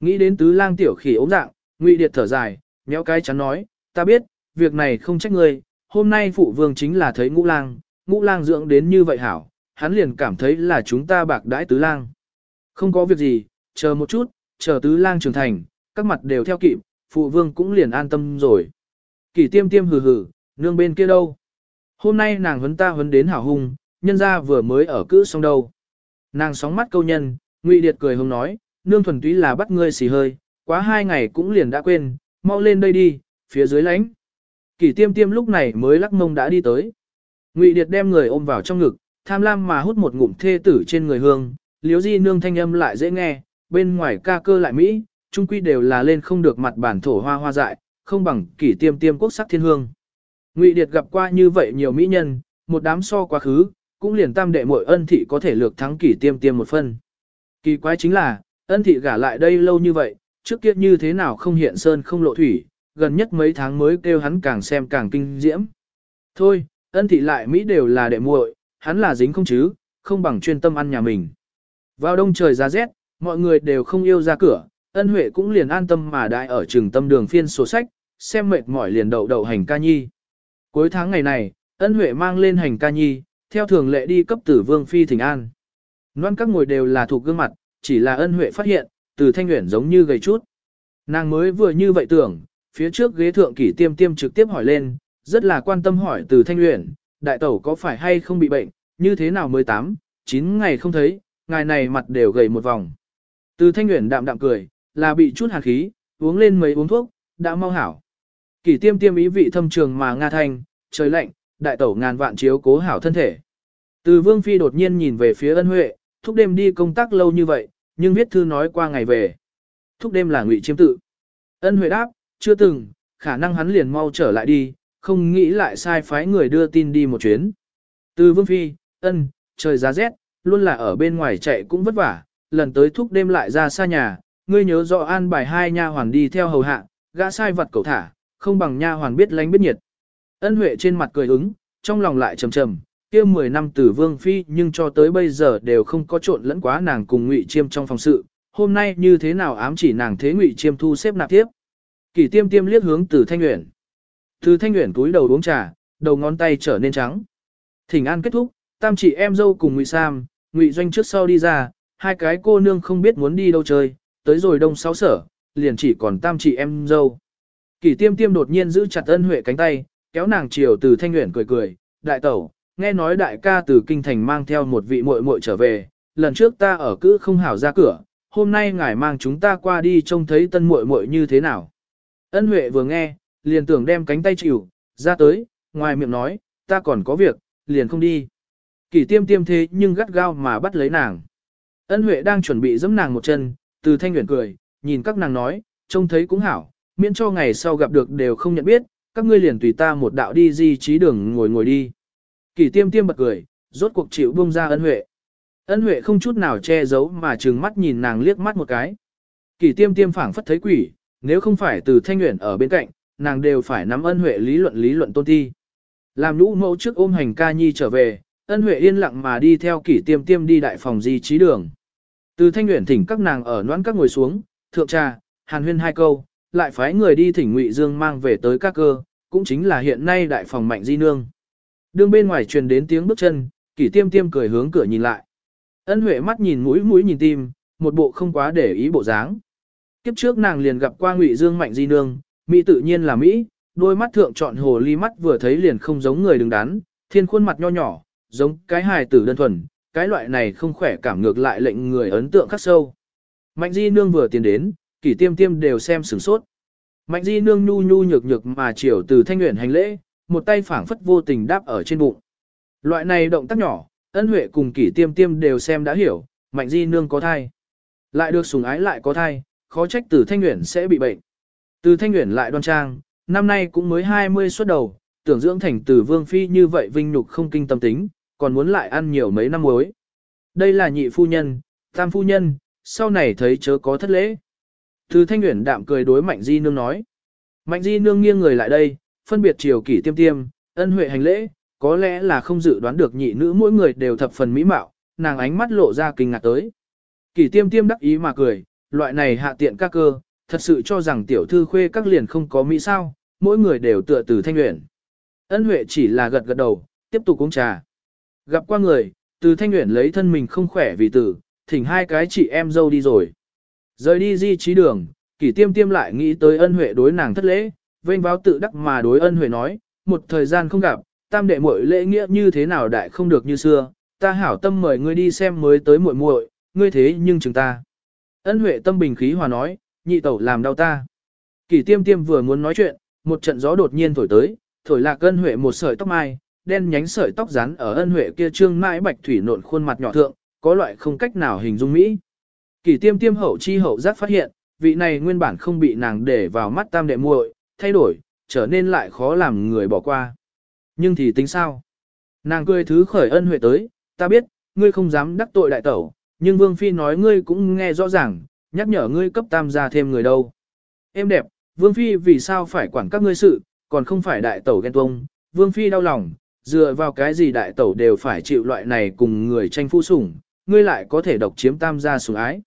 Nghĩ đến tứ lang tiểu khỉ ốm dạng, ngụy điệt thở dài, méo cái chắn nói, ta biết, việc này không trách ngươi, hôm nay phụ vương chính là thấy ngũ lang, ngũ lang dưỡng đến như vậy hảo, hắn liền cảm thấy là chúng ta bạc đãi tứ lang. Không có việc gì, chờ một chút, chờ tứ lang trưởng thành, các mặt đều theo kịp, phụ vương cũng liền an tâm rồi. Kỷ tiêm tiêm hừ hừ, nương bên kia đâu? Hôm nay nàng huấn ta huấn đến hảo hung, nhân ra vừa mới ở cữ xong đâu. Nàng sóng mắt câu nhân, ngụy điệt cười hông nói, nương thuần túy là bắt ngươi xì hơi, quá hai ngày cũng liền đã quên, mau lên đây đi, phía dưới lánh. Kỷ tiêm tiêm lúc này mới lắc mông đã đi tới. Ngụy điệt đem người ôm vào trong ngực, tham lam mà hút một ngụm thê tử trên người hương, liếu di nương thanh âm lại dễ nghe, bên ngoài ca cơ lại Mỹ, trung quy đều là lên không được mặt bản thổ hoa hoa dại, không bằng kỷ tiêm tiêm quốc sắc thiên hương. Ngụy Điệt gặp qua như vậy nhiều mỹ nhân, một đám so quá khứ, cũng liền tam đệ muội ân thị có thể lược thắng kỷ tiêm tiêm một phân. Kỳ quái chính là, ân thị gả lại đây lâu như vậy, trước kia như thế nào không hiện sơn không lộ thủy, gần nhất mấy tháng mới kêu hắn càng xem càng kinh diễm. Thôi, ân thị lại Mỹ đều là đệ muội, hắn là dính không chứ, không bằng chuyên tâm ăn nhà mình. Vào đông trời ra rét, mọi người đều không yêu ra cửa, ân huệ cũng liền an tâm mà đại ở trường tâm đường phiên sổ sách, xem mệt mỏi liền đậu đậu hành ca nhi. Cuối tháng ngày này, ân huệ mang lên hành ca nhi, theo thường lệ đi cấp tử vương phi thỉnh an. Loan các ngồi đều là thuộc gương mặt, chỉ là ân huệ phát hiện, từ thanh nguyện giống như gầy chút. Nàng mới vừa như vậy tưởng, phía trước ghế thượng kỷ tiêm tiêm trực tiếp hỏi lên, rất là quan tâm hỏi từ thanh nguyện, đại tẩu có phải hay không bị bệnh, như thế nào mới 8, 9 ngày không thấy, ngày này mặt đều gầy một vòng. Từ thanh nguyện đạm đạm cười, là bị chút hàn khí, uống lên mấy uống thuốc, đã mau hảo. Kỷ tiêm tiêm ý vị thâm trường mà Nga thanh, trời lạnh, đại tẩu ngàn vạn chiếu cố hảo thân thể. Từ vương phi đột nhiên nhìn về phía ân huệ, thúc đêm đi công tác lâu như vậy, nhưng viết thư nói qua ngày về. Thúc đêm là ngụy chiêm tự. Ân huệ đáp, chưa từng, khả năng hắn liền mau trở lại đi, không nghĩ lại sai phái người đưa tin đi một chuyến. Từ vương phi, ân, trời giá rét, luôn là ở bên ngoài chạy cũng vất vả, lần tới thúc đêm lại ra xa nhà, ngươi nhớ rõ an bài hai nha hoàn đi theo hầu hạ, gã sai vật cầu thả, không bằng nha hoàn biết lánh biết nhiệt. Ân Huệ trên mặt cười ứng, trong lòng lại trầm trầm, kia 10 năm tử vương phi nhưng cho tới bây giờ đều không có trộn lẫn quá nàng cùng Ngụy Chiêm trong phòng sự, hôm nay như thế nào ám chỉ nàng thế Ngụy Chiêm thu xếp nạp tiếp. Kỷ Tiêm Tiêm liếc hướng Từ Thanh Uyển. Từ Thanh Uyển cúi đầu uống trà, đầu ngón tay trở nên trắng. Thỉnh an kết thúc, tam chị em dâu cùng Ngụy Sam, Ngụy Doanh trước sau đi ra, hai cái cô nương không biết muốn đi đâu chơi, tới rồi đông sáu sở, liền chỉ còn tam chị em dâu. Kỷ tiêm tiêm đột nhiên giữ chặt ân huệ cánh tay, kéo nàng chiều từ thanh nguyện cười cười, đại tẩu, nghe nói đại ca từ kinh thành mang theo một vị muội muội trở về, lần trước ta ở cữ không hảo ra cửa, hôm nay ngài mang chúng ta qua đi trông thấy tân muội muội như thế nào. Ân huệ vừa nghe, liền tưởng đem cánh tay chịu, ra tới, ngoài miệng nói, ta còn có việc, liền không đi. Kỳ tiêm tiêm thế nhưng gắt gao mà bắt lấy nàng. Ân huệ đang chuẩn bị giẫm nàng một chân, từ thanh nguyện cười, nhìn các nàng nói, trông thấy cũng hảo, miễn cho ngày sau gặp được đều không nhận biết, các ngươi liền tùy ta một đạo đi di trí đường ngồi ngồi đi. Kỷ tiêm tiêm bật cười, rốt cuộc chịu buông ra ân huệ. Ân huệ không chút nào che giấu mà trừng mắt nhìn nàng liếc mắt một cái. Kỷ tiêm tiêm phảng phất thấy quỷ, nếu không phải từ thanh nguyện ở bên cạnh, nàng đều phải nắm ân huệ lý luận lý luận tôn thi. Làm lũ mẫu trước ôm hành ca nhi trở về, ân huệ yên lặng mà đi theo kỷ tiêm tiêm đi đại phòng di trí đường. Từ thanh nguyện thỉnh các nàng ở noãn các ngồi xuống, thượng trà, hàn huyên hai câu, lại phái người đi thỉnh Ngụy Dương mang về tới các cơ, cũng chính là hiện nay đại phòng mạnh di nương. Đường bên ngoài truyền đến tiếng bước chân, kỷ tiêm tiêm cười hướng cửa nhìn lại. Ân Huệ mắt nhìn mũi mũi nhìn tim, một bộ không quá để ý bộ dáng. Kiếp trước nàng liền gặp qua Ngụy Dương mạnh di nương, Mỹ tự nhiên là Mỹ, đôi mắt thượng chọn hồ ly mắt vừa thấy liền không giống người đứng đắn, thiên khuôn mặt nho nhỏ, giống cái hài tử đơn thuần, cái loại này không khỏe cảm ngược lại lệnh người ấn tượng khắc sâu. Mạnh di nương vừa tiến đến, kỷ tiêm tiêm đều xem sửng sốt. Mạnh di nương nhu nhu nhược nhược mà chiều từ thanh nguyện hành lễ, một tay phảng phất vô tình đáp ở trên bụng. Loại này động tác nhỏ, ân huệ cùng kỷ tiêm tiêm đều xem đã hiểu, mạnh di nương có thai. Lại được sủng ái lại có thai, khó trách từ thanh nguyện sẽ bị bệnh. Từ thanh nguyện lại đoan trang, năm nay cũng mới 20 xuất đầu, tưởng dưỡng thành từ vương phi như vậy vinh nhục không kinh tâm tính, còn muốn lại ăn nhiều mấy năm muối. Đây là nhị phu nhân, tam phu nhân, sau này thấy chớ có thất lễ. Từ thanh nguyện đạm cười đối mạnh di nương nói. Mạnh di nương nghiêng người lại đây, phân biệt chiều kỷ tiêm tiêm, ân huệ hành lễ, có lẽ là không dự đoán được nhị nữ mỗi người đều thập phần mỹ mạo, nàng ánh mắt lộ ra kinh ngạc tới. kỷ tiêm tiêm đắc ý mà cười, loại này hạ tiện các cơ, thật sự cho rằng tiểu thư khuê các liền không có mỹ sao, mỗi người đều tựa từ thanh luyện. Ân Huệ chỉ là gật gật đầu, tiếp tục uống trà. Gặp qua người, từ thanh luyện lấy thân mình không khỏe vì tử, thỉnh hai cái chị em dâu đi rồi. Rời đi di trí đường, kỷ tiêm tiêm lại nghĩ tới ân huệ đối nàng thất lễ, vênh báo tự đắc mà đối ân huệ nói, một thời gian không gặp, tam đệ muội lễ nghĩa như thế nào đại không được như xưa, ta hảo tâm mời ngươi đi xem mới tới muội muội, ngươi thế nhưng chừng ta. Ân huệ tâm bình khí hòa nói, nhị tẩu làm đau ta. Kỷ tiêm tiêm vừa muốn nói chuyện, một trận gió đột nhiên thổi tới, thổi lạc ân huệ một sợi tóc mai, đen nhánh sợi tóc rắn ở ân huệ kia trương mãi bạch thủy nộn khuôn mặt nhỏ thượng, có loại không cách nào hình dung mỹ. kỳ tiêm tiêm hậu chi hậu giác phát hiện, vị này nguyên bản không bị nàng để vào mắt tam đệ muội, thay đổi, trở nên lại khó làm người bỏ qua. Nhưng thì tính sao? Nàng cười thứ khởi ân huệ tới, ta biết, ngươi không dám đắc tội đại tẩu, nhưng Vương Phi nói ngươi cũng nghe rõ ràng, nhắc nhở ngươi cấp tam gia thêm người đâu. Em đẹp, Vương Phi vì sao phải quản các ngươi sự, còn không phải đại tẩu ghen tuông, Vương Phi đau lòng, dựa vào cái gì đại tẩu đều phải chịu loại này cùng người tranh phu sủng, ngươi lại có thể độc chiếm tam gia sủng ái.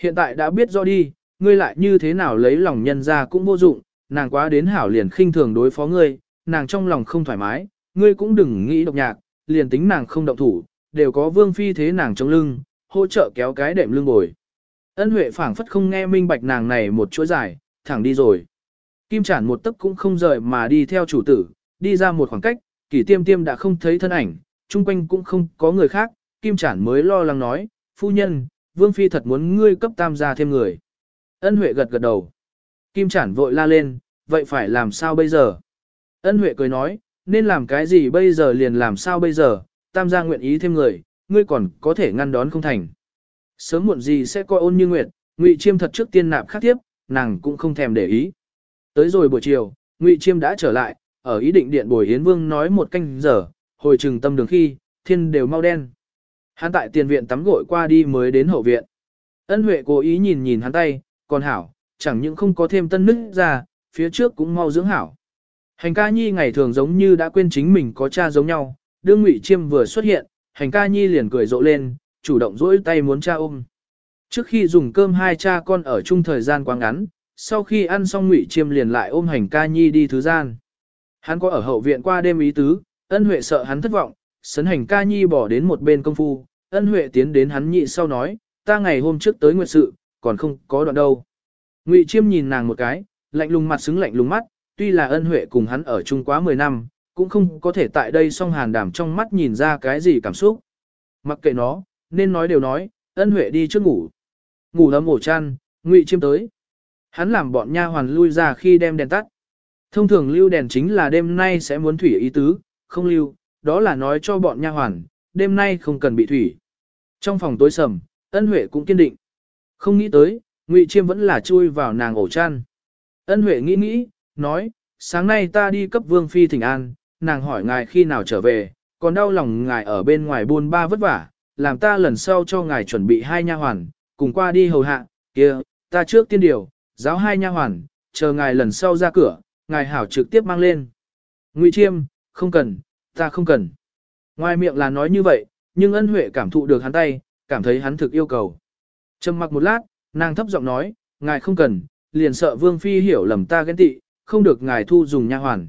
Hiện tại đã biết rõ đi, ngươi lại như thế nào lấy lòng nhân ra cũng vô dụng, nàng quá đến hảo liền khinh thường đối phó ngươi, nàng trong lòng không thoải mái, ngươi cũng đừng nghĩ độc nhạc, liền tính nàng không động thủ, đều có vương phi thế nàng trong lưng, hỗ trợ kéo cái đệm lưng bồi. Ân Huệ phảng phất không nghe minh bạch nàng này một chuỗi dài, thẳng đi rồi. Kim Chản một tấc cũng không rời mà đi theo chủ tử, đi ra một khoảng cách, kỷ tiêm tiêm đã không thấy thân ảnh, chung quanh cũng không có người khác, Kim Chản mới lo lắng nói, phu nhân, Vương Phi thật muốn ngươi cấp tam gia thêm người. Ân Huệ gật gật đầu. Kim Chản vội la lên, vậy phải làm sao bây giờ? Ân Huệ cười nói, nên làm cái gì bây giờ liền làm sao bây giờ, tam gia nguyện ý thêm người, ngươi còn có thể ngăn đón không thành. Sớm muộn gì sẽ coi ôn như nguyệt, Ngụy Chiêm thật trước tiên nạp khác tiếp, nàng cũng không thèm để ý. Tới rồi buổi chiều, Ngụy Chiêm đã trở lại, ở ý định điện bồi Hiến Vương nói một canh giờ, hồi trừng tâm đường khi, thiên đều mau đen. Hắn tại tiền viện tắm gội qua đi mới đến hậu viện. Ân Huệ cố ý nhìn nhìn hắn tay, còn hảo, chẳng những không có thêm tân nứt ra, phía trước cũng mau dưỡng hảo. Hành ca nhi ngày thường giống như đã quên chính mình có cha giống nhau, đương ngụy chiêm vừa xuất hiện, hành ca nhi liền cười rộ lên, chủ động duỗi tay muốn cha ôm. Trước khi dùng cơm hai cha con ở chung thời gian quá ngắn, sau khi ăn xong ngụy chiêm liền lại ôm hành ca nhi đi thứ gian. Hắn có ở hậu viện qua đêm ý tứ, ân huệ sợ hắn thất vọng, sấn hành ca nhi bỏ đến một bên công phu, ân huệ tiến đến hắn nhị sau nói, ta ngày hôm trước tới nguyệt sự, còn không có đoạn đâu. Ngụy chiêm nhìn nàng một cái, lạnh lùng mặt xứng lạnh lùng mắt, tuy là ân huệ cùng hắn ở chung quá 10 năm, cũng không có thể tại đây song hàn đảm trong mắt nhìn ra cái gì cảm xúc. Mặc kệ nó, nên nói đều nói, ân huệ đi trước ngủ. Ngủ ấm ổ chăn, ngụy chiêm tới. Hắn làm bọn nha hoàn lui ra khi đem đèn tắt. Thông thường lưu đèn chính là đêm nay sẽ muốn thủy ý tứ, không lưu, đó là nói cho bọn nha hoàn, đêm nay không cần bị thủy. Trong phòng tối sầm, ân huệ cũng kiên định. Không nghĩ tới, ngụy chiêm vẫn là chui vào nàng ổ chăn. Ân huệ nghĩ nghĩ, nói, sáng nay ta đi cấp vương phi thỉnh an, nàng hỏi ngài khi nào trở về, còn đau lòng ngài ở bên ngoài buôn ba vất vả, làm ta lần sau cho ngài chuẩn bị hai nha hoàn, cùng qua đi hầu hạ, kia, ta trước tiên điều, giáo hai nha hoàn, chờ ngài lần sau ra cửa, ngài hảo trực tiếp mang lên. Ngụy Chiêm, không cần, ta không cần. Ngoài miệng là nói như vậy, nhưng ân huệ cảm thụ được hắn tay, cảm thấy hắn thực yêu cầu. Trầm mặc một lát, nàng thấp giọng nói, ngài không cần, liền sợ vương phi hiểu lầm ta ghen tị, không được ngài thu dùng nha hoàn.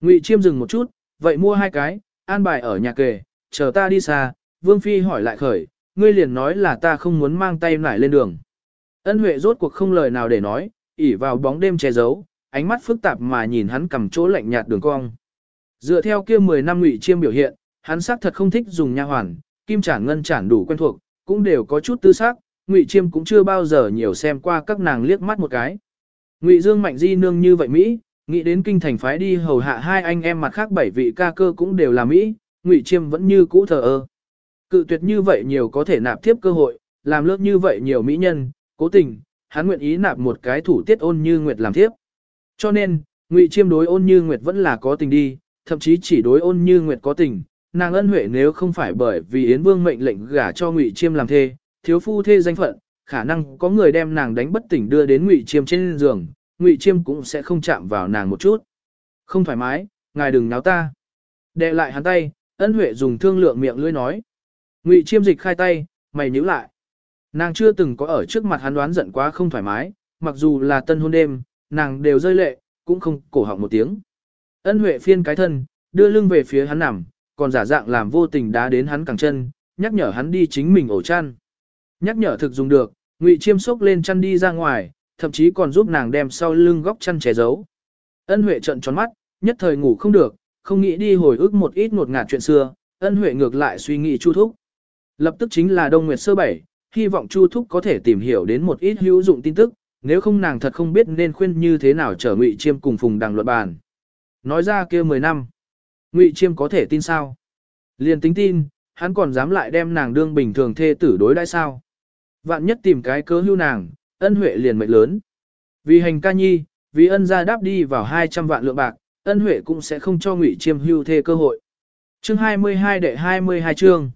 Ngụy Chiêm dừng một chút, vậy mua hai cái, an bài ở nhà kề, chờ ta đi xa, Vương Phi hỏi lại khởi, ngươi liền nói là ta không muốn mang tay nải lên đường. Ân Huệ rốt cuộc không lời nào để nói, ỉ vào bóng đêm che giấu, ánh mắt phức tạp mà nhìn hắn cầm chỗ lạnh nhạt đường cong. Dựa theo kia 10 năm Ngụy Chiêm biểu hiện, hắn xác thật không thích dùng nha hoàn, kim chản ngân chản đủ quen thuộc, cũng đều có chút tư xác, Ngụy Chiêm cũng chưa bao giờ nhiều xem qua các nàng liếc mắt một cái. Ngụy Dương Mạnh Di nương như vậy Mỹ, nghĩ đến kinh thành phái đi hầu hạ hai anh em mặt khác bảy vị ca cơ cũng đều là Mỹ, Ngụy Chiêm vẫn như cũ thờ ơ. Cự tuyệt như vậy nhiều có thể nạp tiếp cơ hội, làm lớp như vậy nhiều mỹ nhân, cố tình, hắn nguyện ý nạp một cái thủ tiết ôn như nguyệt làm tiếp. Cho nên, Ngụy Chiêm đối ôn như nguyệt vẫn là có tình đi, thậm chí chỉ đối ôn như nguyệt có tình. Nàng ân huệ nếu không phải bởi vì Yến Vương mệnh lệnh gả cho Ngụy Chiêm làm thê, thiếu phu thê danh phận, khả năng có người đem nàng đánh bất tỉnh đưa đến Ngụy Chiêm trên giường, Ngụy Chiêm cũng sẽ không chạm vào nàng một chút. Không thoải mái, ngài đừng náo ta. Đệ lại hắn tay, ân huệ dùng thương lượng miệng lưỡi nói. Ngụy chiêm dịch khai tay, mày nhíu lại. Nàng chưa từng có ở trước mặt hắn đoán giận quá không thoải mái, mặc dù là tân hôn đêm, nàng đều rơi lệ, cũng không cổ họng một tiếng. Ân huệ phiên cái thân, đưa lưng về phía hắn nằm, còn giả dạng làm vô tình đá đến hắn cẳng chân, nhắc nhở hắn đi chính mình ổ chăn. Nhắc nhở thực dùng được, Ngụy Chiêm sốc lên chăn đi ra ngoài, thậm chí còn giúp nàng đem sau lưng góc chăn che giấu. Ân Huệ trợn tròn mắt, nhất thời ngủ không được, không nghĩ đi hồi ức một ít ngột ngạt chuyện xưa, Ân Huệ ngược lại suy nghĩ Chu Thúc. Lập tức chính là Đông Nguyệt sơ bảy, hy vọng Chu Thúc có thể tìm hiểu đến một ít hữu dụng tin tức, nếu không nàng thật không biết nên khuyên như thế nào trở Ngụy Chiêm cùng Phùng Đằng luận bàn. Nói ra kia 10 năm, Ngụy Chiêm có thể tin sao? Liền tính tin, hắn còn dám lại đem nàng đương bình thường thê tử đối đãi sao? Vạn nhất tìm cái cớ hưu nàng, ân huệ liền mệnh lớn. Vì hành ca nhi, vì ân gia đáp đi vào 200 vạn lượng bạc, ân huệ cũng sẽ không cho ngụy chiêm hưu thê cơ hội. Chương 22 đệ 22 chương.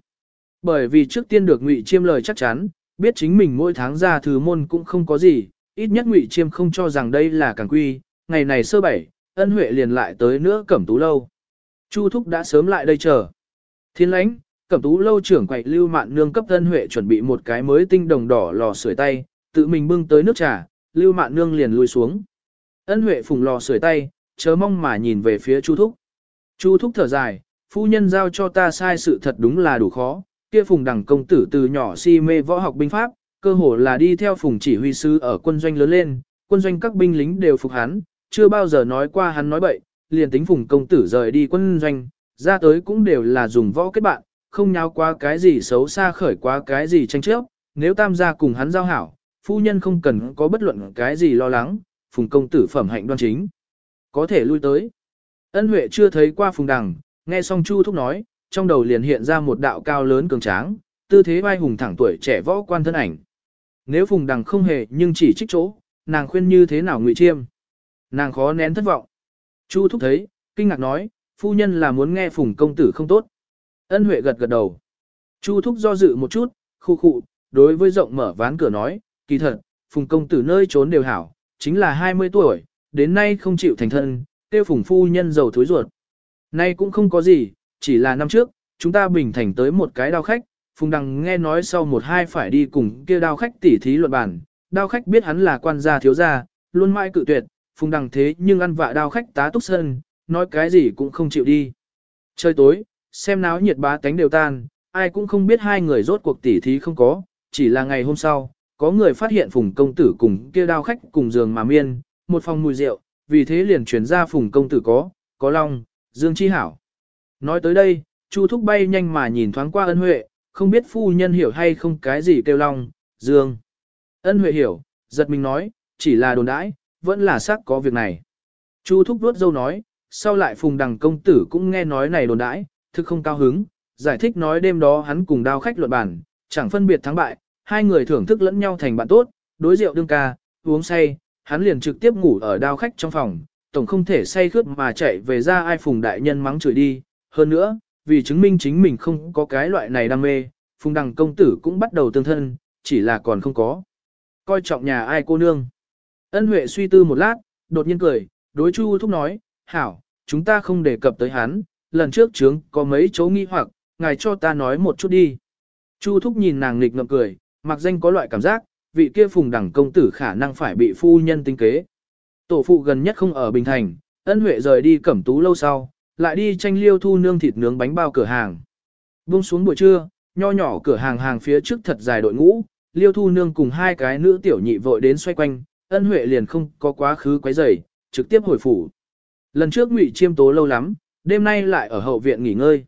Bởi vì trước tiên được ngụy chiêm lời chắc chắn, biết chính mình mỗi tháng ra thứ môn cũng không có gì, ít nhất ngụy chiêm không cho rằng đây là càng quy, ngày này sơ bảy, ân huệ liền lại tới nữa cẩm tú lâu. Chu thúc đã sớm lại đây chờ. Thiên lãnh, cẩm tú lâu trưởng quậy lưu mạn nương cấp ân huệ chuẩn bị một cái mới tinh đồng đỏ lò sưởi tay, tự mình bưng tới nước trà, lưu mạn nương liền lùi xuống. Ân huệ phùng lò sưởi tay, chớ mong mà nhìn về phía chu thúc. Chu thúc thở dài, phu nhân giao cho ta sai sự thật đúng là đủ khó, kia phùng đẳng công tử từ nhỏ si mê võ học binh pháp, cơ hồ là đi theo phùng chỉ huy sứ ở quân doanh lớn lên, quân doanh các binh lính đều phục hắn, chưa bao giờ nói qua hắn nói bậy, liền tính phùng công tử rời đi quân doanh, ra tới cũng đều là dùng võ kết bạn, không nháo qua cái gì xấu xa khởi quá cái gì tranh chấp, nếu tam gia cùng hắn giao hảo, phu nhân không cần có bất luận cái gì lo lắng, phùng công tử phẩm hạnh đoan chính. Có thể lui tới. Ân Huệ chưa thấy qua phùng đằng, nghe xong Chu Thúc nói, trong đầu liền hiện ra một đạo cao lớn cường tráng, tư thế vai hùng thẳng tuổi trẻ võ quan thân ảnh. Nếu phùng đằng không hề nhưng chỉ trích chỗ, nàng khuyên như thế nào ngụy chiêm. Nàng khó nén thất vọng. Chu Thúc thấy, kinh ngạc nói, phu nhân là muốn nghe phùng công tử không tốt. Ân Huệ gật gật đầu. Chu Thúc do dự một chút, khu khụ, đối với rộng mở ván cửa nói, kỳ thật, phùng công tử nơi trốn đều hảo, chính là 20 tuổi, đến nay không chịu thành thân, tiêu phùng phu nhân giàu thối ruột. Nay cũng không có gì, chỉ là năm trước, chúng ta bình thành tới một cái đao khách, phùng đằng nghe nói sau một hai phải đi cùng kia đao khách tỉ thí luận bản, đao khách biết hắn là quan gia thiếu gia, luôn mãi cự tuyệt, phùng đằng thế nhưng ăn vạ đao khách tá túc sơn, nói cái gì cũng không chịu đi. Trời tối, xem náo nhiệt bá tánh đều tan, ai cũng không biết hai người rốt cuộc tỉ thí không có, chỉ là ngày hôm sau, có người phát hiện phùng công tử cùng kia đao khách cùng giường mà miên, một phòng mùi rượu, vì thế liền chuyển ra phùng công tử có, có long, dương chi hảo. Nói tới đây, Chu thúc bay nhanh mà nhìn thoáng qua ân huệ, không biết phu nhân hiểu hay không cái gì kêu long, dương. Ân huệ hiểu, giật mình nói, chỉ là đồn đãi, vẫn là xác có việc này. Chu thúc đuốt dâu nói, sau lại phùng đằng công tử cũng nghe nói này đồn đãi, thực không cao hứng, giải thích nói đêm đó hắn cùng đao khách luận bản, chẳng phân biệt thắng bại, hai người thưởng thức lẫn nhau thành bạn tốt, đối rượu đương ca, uống say, hắn liền trực tiếp ngủ ở đao khách trong phòng, tổng không thể say khướt mà chạy về ra ai phùng đại nhân mắng chửi đi, hơn nữa, vì chứng minh chính mình không có cái loại này đam mê, phùng đằng công tử cũng bắt đầu tương thân, chỉ là còn không có. Coi trọng nhà ai cô nương. Ân Huệ suy tư một lát, đột nhiên cười, đối Chu Thúc nói, hảo, chúng ta không đề cập tới hắn, lần trước trướng có mấy chỗ nghi hoặc, ngài cho ta nói một chút đi. Chu Thúc nhìn nàng nghịch ngậm cười, mặc danh có loại cảm giác, vị kia phùng đẳng công tử khả năng phải bị phu nhân tinh kế. Tổ phụ gần nhất không ở Bình Thành, ân huệ rời đi cẩm tú lâu sau, lại đi tranh liêu thu nương thịt nướng bánh bao cửa hàng. Buông xuống buổi trưa, nho nhỏ cửa hàng hàng phía trước thật dài đội ngũ, liêu thu nương cùng hai cái nữ tiểu nhị vội đến xoay quanh, ân huệ liền không có quá khứ quấy rầy, trực tiếp hồi phủ. Lần trước ngụy chiêm tố lâu lắm, đêm nay lại ở hậu viện nghỉ ngơi.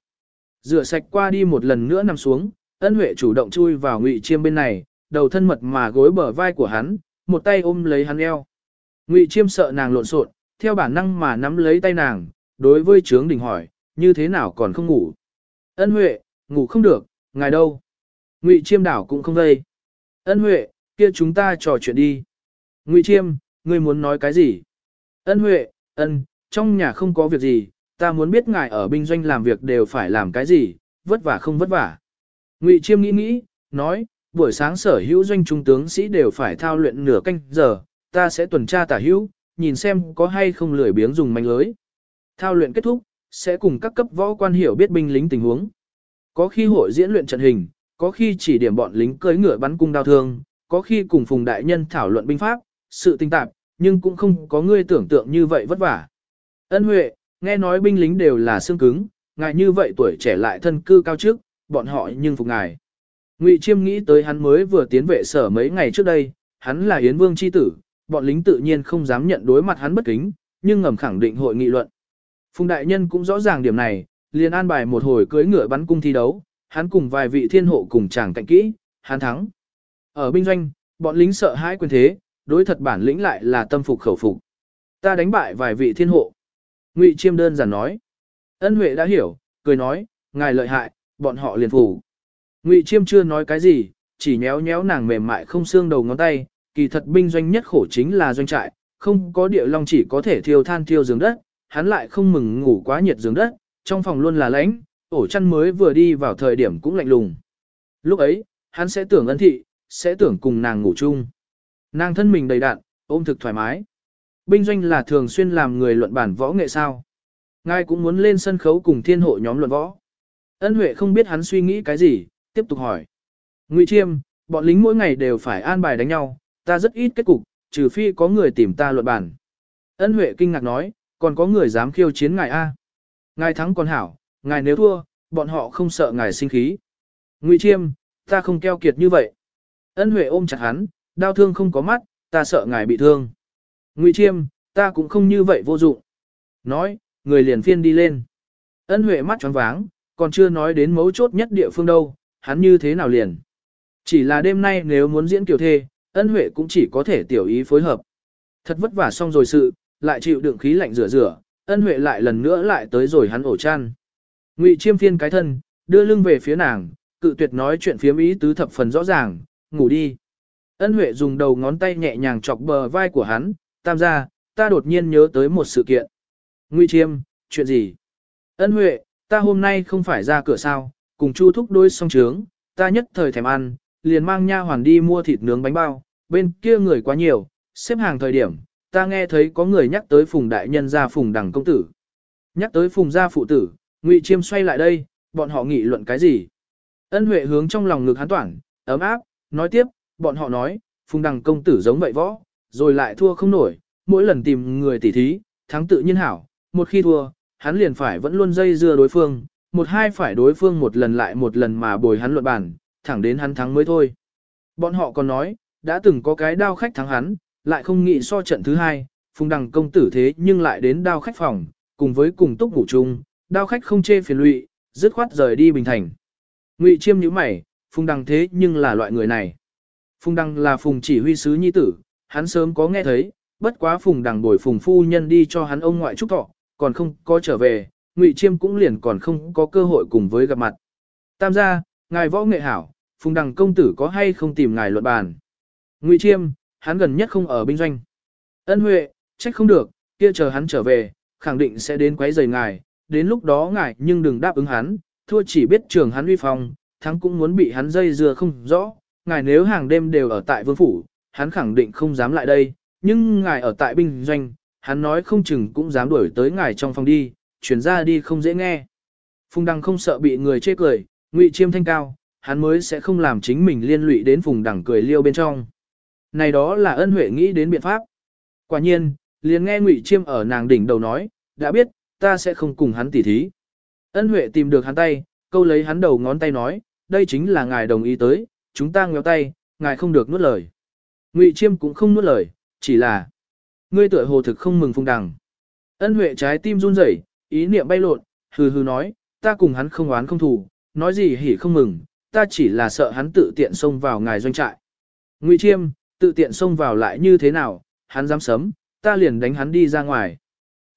Rửa sạch qua đi một lần nữa nằm xuống, ân huệ chủ động chui vào ngụy chiêm bên này, đầu thân mật mà gối bờ vai của hắn, một tay ôm lấy hắn eo. Ngụy chiêm sợ nàng lộn xộn, theo bản năng mà nắm lấy tay nàng, đối với trướng đình hỏi, như thế nào còn không ngủ. Ân huệ, ngủ không được, ngài đâu? Ngụy chiêm đảo cũng không vây. Ân huệ, kia chúng ta trò chuyện đi. Ngụy chiêm, ngươi muốn nói cái gì? Ân huệ, ân, trong nhà không có việc gì, ta muốn biết ngài ở binh doanh làm việc đều phải làm cái gì, vất vả không vất vả. Ngụy Chiêm nghĩ nghĩ, nói, buổi sáng sở hữu doanh trung tướng sĩ đều phải thao luyện nửa canh giờ, ta sẽ tuần tra tả hữu, nhìn xem có hay không lười biếng dùng manh lưới. Thao luyện kết thúc, sẽ cùng các cấp võ quan hiểu biết binh lính tình huống. Có khi hội diễn luyện trận hình, có khi chỉ điểm bọn lính cưỡi ngựa bắn cung đao thương, có khi cùng phùng đại nhân thảo luận binh pháp, sự tinh tạp, nhưng cũng không có người tưởng tượng như vậy vất vả. Ân Huệ, nghe nói binh lính đều là xương cứng, ngài như vậy tuổi trẻ lại thân cư cao trước, bọn họ nhưng phục ngài. Ngụy Chiêm nghĩ tới hắn mới vừa tiến vệ sở mấy ngày trước đây, hắn là Yến Vương chi tử, bọn lính tự nhiên không dám nhận đối mặt hắn bất kính, nhưng ngầm khẳng định hội nghị luận. Phùng đại nhân cũng rõ ràng điểm này, liền an bài một hồi cưới ngựa bắn cung thi đấu, hắn cùng vài vị thiên hộ cùng chàng cạnh kỹ, hắn thắng. Ở binh doanh, bọn lính sợ hãi quyền thế, đối thật bản lĩnh lại là tâm phục khẩu phục. Ta đánh bại vài vị thiên hộ. Ngụy Chiêm đơn giản nói. Ân Huệ đã hiểu, cười nói, ngài lợi hại, bọn họ liền phủ. Ngụy Chiêm chưa nói cái gì, chỉ nhéo nhéo nàng mềm mại không xương đầu ngón tay, kỳ thật binh doanh nhất khổ chính là doanh trại, không có địa long chỉ có thể thiêu than thiêu giường đất, hắn lại không mừng ngủ quá nhiệt giường đất, trong phòng luôn là lạnh, ổ chăn mới vừa đi vào thời điểm cũng lạnh lùng. Lúc ấy, hắn sẽ tưởng ân thị, sẽ tưởng cùng nàng ngủ chung. Nàng thân mình đầy đạn, ôm thực thoải mái. Binh doanh là thường xuyên làm người luận bản võ nghệ sao. Ngài cũng muốn lên sân khấu cùng thiên hộ nhóm luận võ. Ân Huệ không biết hắn suy nghĩ cái gì, tiếp tục hỏi. Ngụy Chiêm, bọn lính mỗi ngày đều phải an bài đánh nhau, ta rất ít kết cục, trừ phi có người tìm ta luận bản. Ân Huệ kinh ngạc nói, còn có người dám khiêu chiến ngài A. Ngài thắng còn hảo, ngài nếu thua, bọn họ không sợ ngài sinh khí. Ngụy Chiêm, ta không keo kiệt như vậy. Ân Huệ ôm chặt hắn, đau thương không có mắt, ta sợ ngài bị thương. Ngụy Chiêm, ta cũng không như vậy vô dụng. Nói, người liền phiên đi lên. Ân Huệ mắt tròn váng, còn chưa nói đến mấu chốt nhất địa phương đâu, hắn như thế nào liền. Chỉ là đêm nay nếu muốn diễn kiểu thê, ân Huệ cũng chỉ có thể tiểu ý phối hợp. Thật vất vả xong rồi sự, lại chịu đựng khí lạnh rửa rửa, ân Huệ lại lần nữa lại tới rồi hắn ổ chăn. Ngụy Chiêm phiên cái thân, đưa lưng về phía nàng, cự tuyệt nói chuyện phiếm ý tứ thập phần rõ ràng, ngủ đi. Ân Huệ dùng đầu ngón tay nhẹ nhàng chọc bờ vai của hắn, tam gia, ta đột nhiên nhớ tới một sự kiện. Ngụy Chiêm, chuyện gì? Ân Huệ, ta hôm nay không phải ra cửa sao, cùng Chu Thúc đôi song trướng, ta nhất thời thèm ăn, liền mang nha hoàn đi mua thịt nướng bánh bao, bên kia người quá nhiều, xếp hàng thời điểm, ta nghe thấy có người nhắc tới Phùng đại nhân gia Phùng đằng công tử. Nhắc tới Phùng gia phụ tử, Ngụy Chiêm xoay lại đây, bọn họ nghị luận cái gì? Ân Huệ hướng trong lòng ngực hắn toản, ấm áp, nói tiếp, bọn họ nói, Phùng đằng công tử giống vậy võ, rồi lại thua không nổi, mỗi lần tìm người tỉ thí, thắng tự nhiên hảo, một khi thua, hắn liền phải vẫn luôn dây dưa đối phương, một hai phải đối phương một lần lại một lần mà bồi hắn luận bản, thẳng đến hắn thắng mới thôi. Bọn họ còn nói, đã từng có cái đao khách thắng hắn, lại không nghĩ so trận thứ hai, phùng đằng công tử thế nhưng lại đến đao khách phòng, cùng với cùng túc ngủ chung, đao khách không chê phiền lụy, dứt khoát rời đi bình thành. Ngụy chiêm nhíu mày, phùng đằng thế nhưng là loại người này. Phùng đằng là phùng chỉ huy sứ nhi tử, hắn sớm có nghe thấy, bất quá phùng đằng bồi phùng phu nhân đi cho hắn ông ngoại trúc thọ, còn không có trở về, Ngụy Chiêm cũng liền còn không có cơ hội cùng với gặp mặt. Tam gia, ngài võ nghệ hảo, phùng đằng công tử có hay không tìm ngài luận bàn. Ngụy Chiêm, hắn gần nhất không ở binh doanh. Ân Huệ, trách không được, kia chờ hắn trở về, khẳng định sẽ đến quấy rầy ngài, đến lúc đó ngài nhưng đừng đáp ứng hắn, thua chỉ biết trường hắn uy phong, thắng cũng muốn bị hắn dây dưa không rõ, ngài nếu hàng đêm đều ở tại vương phủ, hắn khẳng định không dám lại đây, nhưng ngài ở tại binh doanh, hắn nói không chừng cũng dám đuổi tới ngài trong phòng đi, chuyển ra đi không dễ nghe. Phùng Đằng không sợ bị người chê cười, ngụy chiêm thanh cao, hắn mới sẽ không làm chính mình liên lụy đến Phùng Đằng cười liêu bên trong. Này đó là ân huệ nghĩ đến biện pháp. Quả nhiên, liền nghe ngụy chiêm ở nàng đỉnh đầu nói, đã biết, ta sẽ không cùng hắn tỉ thí. Ân huệ tìm được hắn tay, câu lấy hắn đầu ngón tay nói, đây chính là ngài đồng ý tới, chúng ta ngéo tay, ngài không được nuốt lời. Ngụy Chiêm cũng không nuốt lời, chỉ là ngươi tựa hồ thực không mừng phung Đằng. Ân Huệ trái tim run rẩy, ý niệm bay lộn, hừ hừ nói, ta cùng hắn không oán không thù, nói gì hỉ không mừng, ta chỉ là sợ hắn tự tiện xông vào ngài doanh trại. Ngụy Chiêm, tự tiện xông vào lại như thế nào, hắn dám sấm, ta liền đánh hắn đi ra ngoài.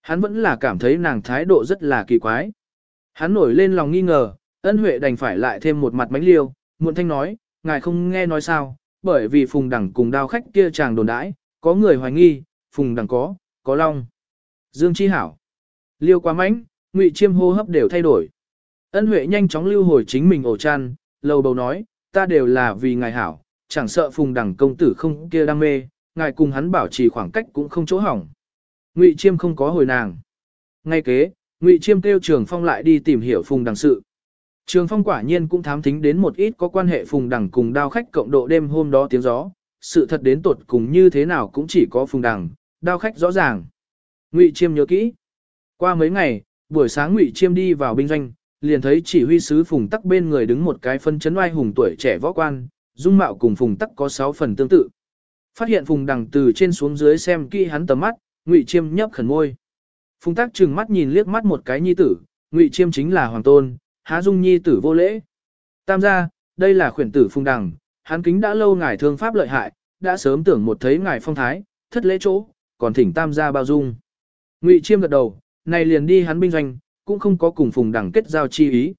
Hắn vẫn là cảm thấy nàng thái độ rất là kỳ quái. Hắn nổi lên lòng nghi ngờ, ân huệ đành phải lại thêm một mặt bánh liêu, muộn thanh nói, ngài không nghe nói sao, bởi vì phùng đẳng cùng đao khách kia chàng đồn đãi, có người hoài nghi, phùng đẳng có, có long. Dương Chi Hảo. Liêu quá mánh, ngụy chiêm hô hấp đều thay đổi. Ân Huệ nhanh chóng lưu hồi chính mình ổ chăn, lầu bầu nói, ta đều là vì ngài hảo, chẳng sợ phùng đẳng công tử không kia đam mê, ngài cùng hắn bảo trì khoảng cách cũng không chỗ hỏng. Ngụy chiêm không có hồi nàng. Ngay kế, Ngụy Chiêm kêu Trường Phong lại đi tìm hiểu Phùng Đằng sự. Trường Phong quả nhiên cũng thám thính đến một ít có quan hệ Phùng Đằng cùng đao khách cộng độ đêm hôm đó tiếng gió, sự thật đến tột cùng như thế nào cũng chỉ có Phùng Đằng, đao khách rõ ràng. Ngụy Chiêm nhớ kỹ. Qua mấy ngày, buổi sáng Ngụy Chiêm đi vào binh doanh, liền thấy chỉ huy sứ Phùng Tắc bên người đứng một cái phân chấn oai hùng tuổi trẻ võ quan, dung mạo cùng Phùng Tắc có 6 phần tương tự. Phát hiện Phùng Đằng từ trên xuống dưới xem kỹ hắn tầm mắt, Ngụy Chiêm nhấp khẩn môi. Phùng Tắc trừng mắt nhìn liếc mắt một cái nhi tử, Ngụy Chiêm chính là hoàng tôn, há dung nhi tử vô lễ. Tam gia, đây là khuyển tử Phùng Đằng, hắn kính đã lâu ngài thương pháp lợi hại, đã sớm tưởng một thấy ngài phong thái, thất lễ chỗ, còn thỉnh tam gia bao dung. Ngụy Chiêm gật đầu, này liền đi hắn binh doanh, cũng không có cùng Phùng Đằng kết giao chi ý.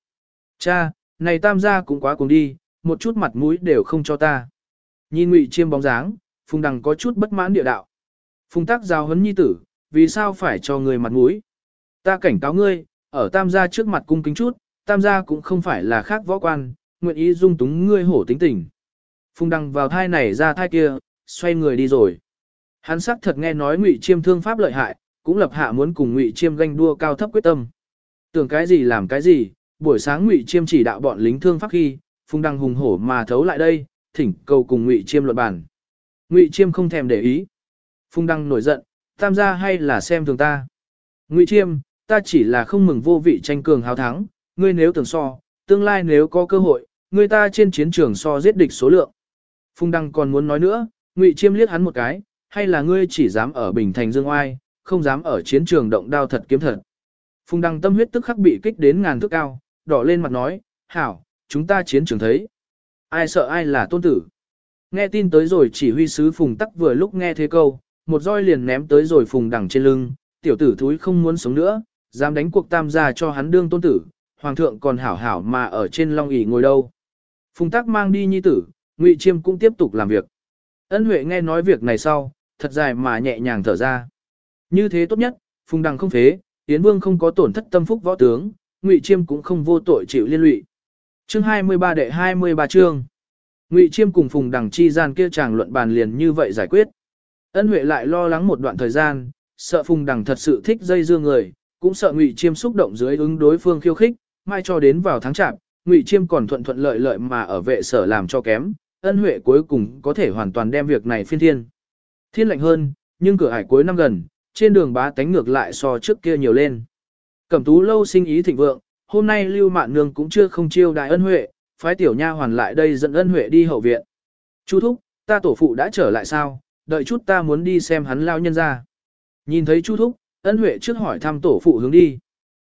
Cha, này tam gia cũng quá cùng đi, một chút mặt mũi đều không cho ta. Nhìn Ngụy Chiêm bóng dáng, Phùng Đằng có chút bất mãn địa đạo. Phùng Tác giao huấn nhi tử, vì sao phải cho người mặt mũi? Ta cảnh cáo ngươi, ở tam gia trước mặt cung kính chút, tam gia cũng không phải là khác võ quan, nguyện ý dung túng ngươi hổ tính tình. Phùng Đằng vào thai này ra thai kia, xoay người đi rồi. Hắn sắc thật nghe nói Ngụy Chiêm thương pháp lợi hại, cũng lập hạ muốn cùng Ngụy Chiêm ganh đua cao thấp quyết tâm. Tưởng cái gì làm cái gì, buổi sáng Ngụy Chiêm chỉ đạo bọn lính thương pháp khi, Phùng Đăng hùng hổ mà thấu lại đây, thỉnh cầu cùng Ngụy Chiêm luận bàn. Ngụy Chiêm không thèm để ý. Phùng Đăng nổi giận, tam gia hay là xem thường ta. Ngụy Chiêm, ta chỉ là không mừng vô vị tranh cường hào thắng, ngươi nếu tưởng so, tương lai nếu có cơ hội, ngươi ta trên chiến trường so giết địch số lượng. Phùng Đăng còn muốn nói nữa, Ngụy Chiêm liếc hắn một cái, hay là ngươi chỉ dám ở Bình Thành Dương Oai, không dám ở chiến trường động đao thật kiếm thật. Phùng Đăng tâm huyết tức khắc bị kích đến ngàn thước cao, đỏ lên mặt nói, hảo, chúng ta chiến trường thấy. Ai sợ ai là tôn tử. Nghe tin tới rồi chỉ huy sứ Phùng Tắc vừa lúc nghe thế câu, một roi liền ném tới rồi Phùng Đằng trên lưng, tiểu tử thúi không muốn sống nữa, dám đánh cuộc tam gia cho hắn đương tôn tử, hoàng thượng còn hảo hảo mà ở trên long ỷ ngồi đâu. Phùng Tắc mang đi nhi tử, Ngụy Chiêm cũng tiếp tục làm việc. Ân Huệ nghe nói việc này sau, thật dài mà nhẹ nhàng thở ra. Như thế tốt nhất, Phùng Đằng không phế, Yến Vương không có tổn thất tâm phúc võ tướng, Ngụy Chiêm cũng không vô tội chịu liên lụy. Chương 23 đệ 23 chương. Ngụy Chiêm cùng Phùng Đằng chi gian kia chàng luận bàn liền như vậy giải quyết. Ân Huệ lại lo lắng một đoạn thời gian, sợ Phùng Đằng thật sự thích dây dưa người, cũng sợ Ngụy Chiêm xúc động dưới ứng đối phương khiêu khích, mai cho đến vào tháng chạp, Ngụy Chiêm còn thuận thuận lợi lợi mà ở vệ sở làm cho kém, Ân Huệ cuối cùng có thể hoàn toàn đem việc này phiên thiên. Thiên lạnh hơn, nhưng cửa hải cuối năm gần, trên đường bá tánh ngược lại so trước kia nhiều lên. Cẩm tú lâu sinh ý thịnh vượng, hôm nay Lưu Mạn Nương cũng chưa không chiêu đại ân huệ, phái tiểu nha hoàn lại đây dẫn ân huệ đi hậu viện. Chu thúc, ta tổ phụ đã trở lại sao, đợi chút ta muốn đi xem hắn lao nhân ra. Nhìn thấy Chu thúc, ân huệ trước hỏi thăm tổ phụ hướng đi.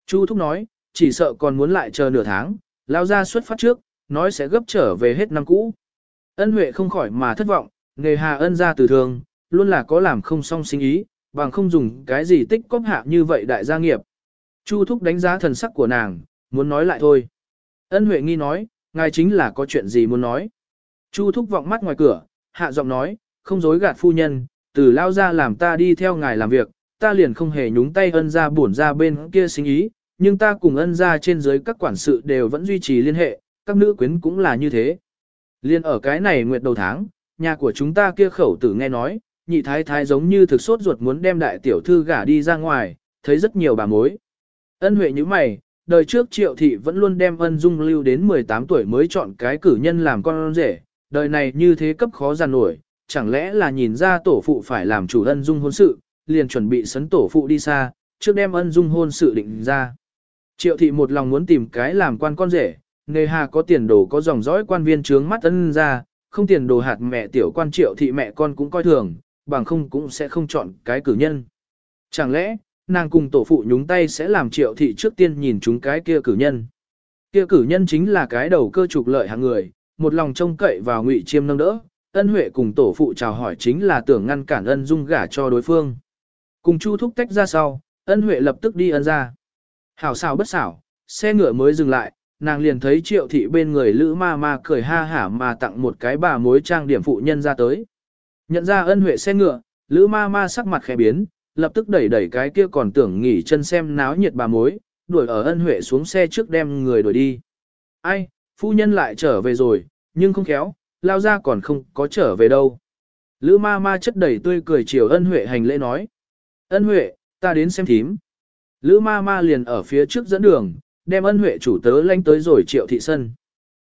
Chu thúc nói, chỉ sợ còn muốn lại chờ nửa tháng, lao ra xuất phát trước, nói sẽ gấp trở về hết năm cũ. Ân huệ không khỏi mà thất vọng, nghề hà ân ra từ thường, luôn là có làm không xong sinh ý, bằng không dùng cái gì tích cóp hạ như vậy đại gia nghiệp. Chu Thúc đánh giá thần sắc của nàng, muốn nói lại thôi. Ân Huệ nghi nói, ngài chính là có chuyện gì muốn nói. Chu Thúc vọng mắt ngoài cửa, hạ giọng nói, không dối gạt phu nhân, từ lao ra làm ta đi theo ngài làm việc, ta liền không hề nhúng tay ân ra buồn ra bên kia sinh ý, nhưng ta cùng ân ra trên dưới các quản sự đều vẫn duy trì liên hệ, các nữ quyến cũng là như thế. Liên ở cái này nguyệt đầu tháng, nhà của chúng ta kia khẩu tử nghe nói, nhị thái thái giống như thực sốt ruột muốn đem đại tiểu thư gả đi ra ngoài, thấy rất nhiều bà mối. Ân huệ như mày, đời trước triệu thị vẫn luôn đem ân dung lưu đến 18 tuổi mới chọn cái cử nhân làm con rể, đời này như thế cấp khó giàn nổi, chẳng lẽ là nhìn ra tổ phụ phải làm chủ ân dung hôn sự, liền chuẩn bị sấn tổ phụ đi xa, trước đem ân dung hôn sự định ra. Triệu thị một lòng muốn tìm cái làm quan con rể, nề hà có tiền đồ có dòng dõi quan viên trướng mắt ân ra, không tiền đồ hạt mẹ tiểu quan triệu thị mẹ con cũng coi thường, bằng không cũng sẽ không chọn cái cử nhân. Chẳng lẽ, nàng cùng tổ phụ nhúng tay sẽ làm triệu thị trước tiên nhìn chúng cái kia cử nhân. Kia cử nhân chính là cái đầu cơ trục lợi hàng người, một lòng trông cậy vào ngụy chiêm nâng đỡ, ân huệ cùng tổ phụ chào hỏi chính là tưởng ngăn cản ân dung gả cho đối phương. Cùng chu thúc tách ra sau, ân huệ lập tức đi ân ra. Hảo xảo bất xảo, xe ngựa mới dừng lại, nàng liền thấy triệu thị bên người lữ ma ma cười ha hả mà tặng một cái bà mối trang điểm phụ nhân ra tới. Nhận ra ân huệ xe ngựa, lữ ma ma sắc mặt khẽ biến, lập tức đẩy đẩy cái kia còn tưởng nghỉ chân xem náo nhiệt bà mối, đuổi ở ân huệ xuống xe trước đem người đuổi đi. Ai, phu nhân lại trở về rồi, nhưng không khéo, lao ra còn không có trở về đâu. Lữ ma ma chất đầy tươi cười chiều ân huệ hành lễ nói. Ân huệ, ta đến xem thím. Lữ ma ma liền ở phía trước dẫn đường, đem ân huệ chủ tớ lanh tới rồi triệu thị sân.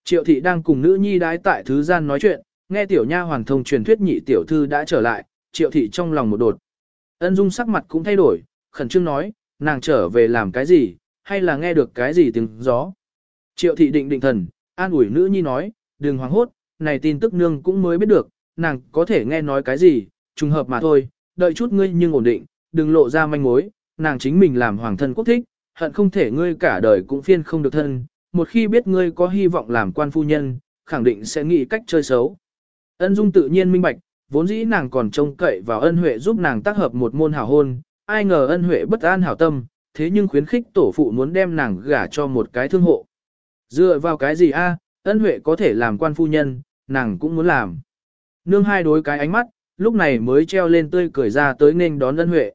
Triệu thị đang cùng nữ nhi đái tại thứ gian nói chuyện, nghe tiểu nha hoàng thông truyền thuyết nhị tiểu thư đã trở lại, triệu thị trong lòng một đột. Ân dung sắc mặt cũng thay đổi, khẩn trương nói, nàng trở về làm cái gì, hay là nghe được cái gì tiếng gió. Triệu thị định định thần, an ủi nữ nhi nói, đừng hoảng hốt, này tin tức nương cũng mới biết được, nàng có thể nghe nói cái gì, trùng hợp mà thôi, đợi chút ngươi nhưng ổn định, đừng lộ ra manh mối, nàng chính mình làm hoàng thân quốc thích, hận không thể ngươi cả đời cũng phiên không được thân, một khi biết ngươi có hy vọng làm quan phu nhân, khẳng định sẽ nghĩ cách chơi xấu. Ân Dung tự nhiên minh bạch, vốn dĩ nàng còn trông cậy vào ân huệ giúp nàng tác hợp một môn hảo hôn, ai ngờ ân huệ bất an hảo tâm, thế nhưng khuyến khích tổ phụ muốn đem nàng gả cho một cái thương hộ. Dựa vào cái gì a? ân huệ có thể làm quan phu nhân, nàng cũng muốn làm. Nương hai đối cái ánh mắt, lúc này mới treo lên tươi cười ra tới nên đón ân huệ.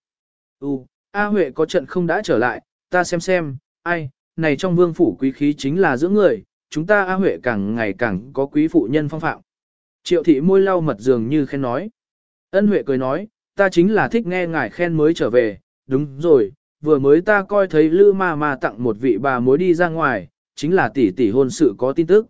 U, A huệ có trận không đã trở lại, ta xem xem, ai, này trong vương phủ quý khí chính là giữa người, chúng ta A huệ càng ngày càng có quý phụ nhân phong phạm. Triệu thị môi lau mật dường như khen nói. Ân huệ cười nói, ta chính là thích nghe ngài khen mới trở về, đúng rồi, vừa mới ta coi thấy lư ma ma tặng một vị bà mối đi ra ngoài, chính là tỷ tỷ hôn sự có tin tức.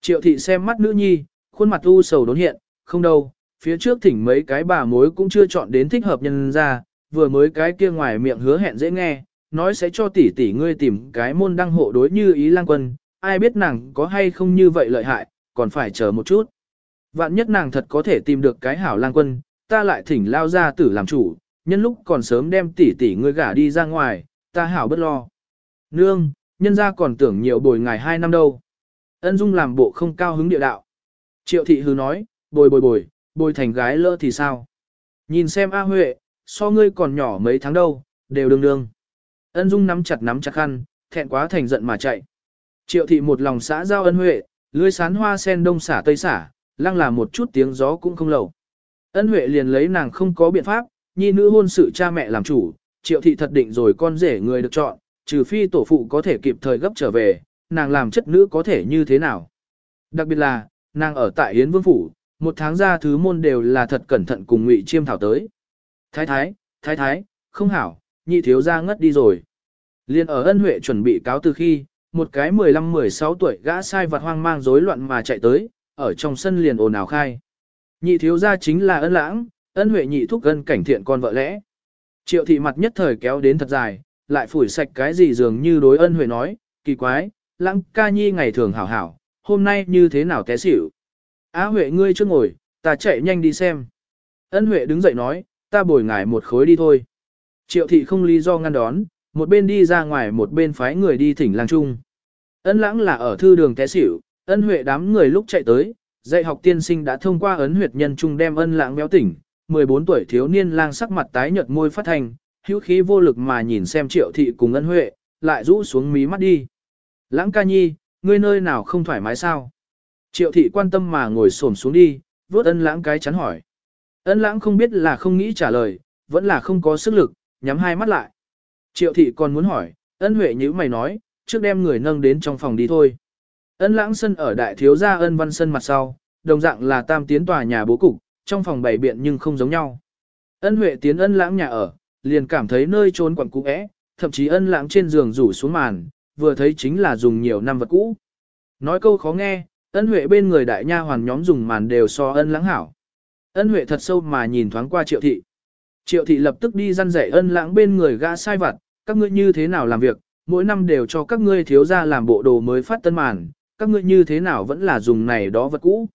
Triệu thị xem mắt nữ nhi, khuôn mặt u sầu đốn hiện, không đâu, phía trước thỉnh mấy cái bà mối cũng chưa chọn đến thích hợp nhân ra, vừa mới cái kia ngoài miệng hứa hẹn dễ nghe, nói sẽ cho tỷ tỷ ngươi tìm cái môn đăng hộ đối như ý lang quân, ai biết nàng có hay không như vậy lợi hại, còn phải chờ một chút. Vạn nhất nàng thật có thể tìm được cái hảo lang quân, ta lại thỉnh lao ra tử làm chủ, nhân lúc còn sớm đem tỷ tỷ ngươi gả đi ra ngoài, ta hảo bất lo. Nương, nhân ra còn tưởng nhiều bồi ngài hai năm đâu. Ân Dung làm bộ không cao hứng địa đạo. Triệu thị hứ nói, bồi bồi bồi, bồi thành gái lỡ thì sao? Nhìn xem A Huệ, so ngươi còn nhỏ mấy tháng đâu, đều đương đương. Ân Dung nắm chặt nắm chặt khăn, thẹn quá thành giận mà chạy. Triệu thị một lòng xã giao ân Huệ, lưới sán hoa sen đông xả tây xả, lăng là một chút tiếng gió cũng không lầu. Ân Huệ liền lấy nàng không có biện pháp, nhi nữ hôn sự cha mẹ làm chủ, triệu thị thật định rồi con rể người được chọn, trừ phi tổ phụ có thể kịp thời gấp trở về, nàng làm chất nữ có thể như thế nào. Đặc biệt là, nàng ở tại Yến Vương Phủ, một tháng ra thứ môn đều là thật cẩn thận cùng ngụy chiêm thảo tới. Thái thái, thái thái, không hảo, nhị thiếu ra ngất đi rồi. Liên ở ân huệ chuẩn bị cáo từ khi, một cái 15-16 tuổi gã sai vặt hoang mang rối loạn mà chạy tới, ở trong sân liền ồn ào khai. Nhị thiếu gia chính là ân lãng, ân huệ nhị thúc gân cảnh thiện con vợ lẽ. Triệu thị mặt nhất thời kéo đến thật dài, lại phủi sạch cái gì dường như đối ân huệ nói, kỳ quái, lãng ca nhi ngày thường hảo hảo, hôm nay như thế nào té xỉu. Á huệ ngươi chưa ngồi, ta chạy nhanh đi xem. Ân huệ đứng dậy nói, ta bồi ngài một khối đi thôi. Triệu thị không lý do ngăn đón, một bên đi ra ngoài một bên phái người đi thỉnh lang trung. Ân lãng là ở thư đường té xỉu, ân huệ đám người lúc chạy tới, dạy học tiên sinh đã thông qua ấn huyệt nhân trung đem ân lãng béo tỉnh, 14 tuổi thiếu niên lang sắc mặt tái nhợt môi phát thành, hữu khí vô lực mà nhìn xem triệu thị cùng ân huệ, lại rũ xuống mí mắt đi. Lãng ca nhi, ngươi nơi nào không thoải mái sao? Triệu thị quan tâm mà ngồi xổm xuống đi, vớt ân lãng cái chắn hỏi. Ân lãng không biết là không nghĩ trả lời, vẫn là không có sức lực, nhắm hai mắt lại. Triệu thị còn muốn hỏi, ân huệ như mày nói, trước đem người nâng đến trong phòng đi thôi. Ân lãng sân ở đại thiếu gia ân văn sân mặt sau, đồng dạng là tam tiến tòa nhà bố cục, trong phòng bày biện nhưng không giống nhau. Ân huệ tiến ân lãng nhà ở, liền cảm thấy nơi trốn quẩn cũ é, thậm chí ân lãng trên giường rủ xuống màn, vừa thấy chính là dùng nhiều năm vật cũ. Nói câu khó nghe, ân huệ bên người đại nha hoàn nhóm dùng màn đều so ân lãng hảo. Ân huệ thật sâu mà nhìn thoáng qua triệu thị. Triệu thị lập tức đi răn dạy ân lãng bên người gã sai vặt, các ngươi như thế nào làm việc, mỗi năm đều cho các ngươi thiếu ra làm bộ đồ mới phát tân màn, các ngươi như thế nào vẫn là dùng này đó vật cũ.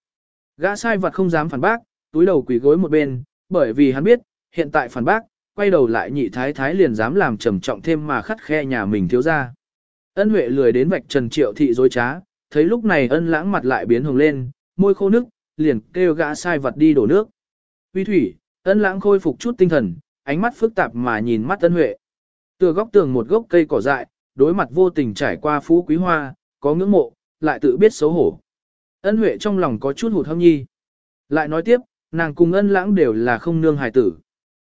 Gã sai vật không dám phản bác, túi đầu quỳ gối một bên, bởi vì hắn biết, hiện tại phản bác, quay đầu lại nhị thái thái liền dám làm trầm trọng thêm mà khắt khe nhà mình thiếu ra. Ân Huệ lười đến vạch trần triệu thị dối trá, thấy lúc này ân lãng mặt lại biến hồng lên, môi khô nước, liền kêu gã sai vật đi đổ nước. Uy thủy, ân lãng khôi phục chút tinh thần, ánh mắt phức tạp mà nhìn mắt ân Huệ. từ góc tường một gốc cây cỏ dại, đối mặt vô tình trải qua phú quý hoa, có ngưỡng mộ, lại tự biết xấu hổ. Ân Huệ trong lòng có chút hụt hâm nhi. Lại nói tiếp, nàng cùng ân lãng đều là không nương hài tử.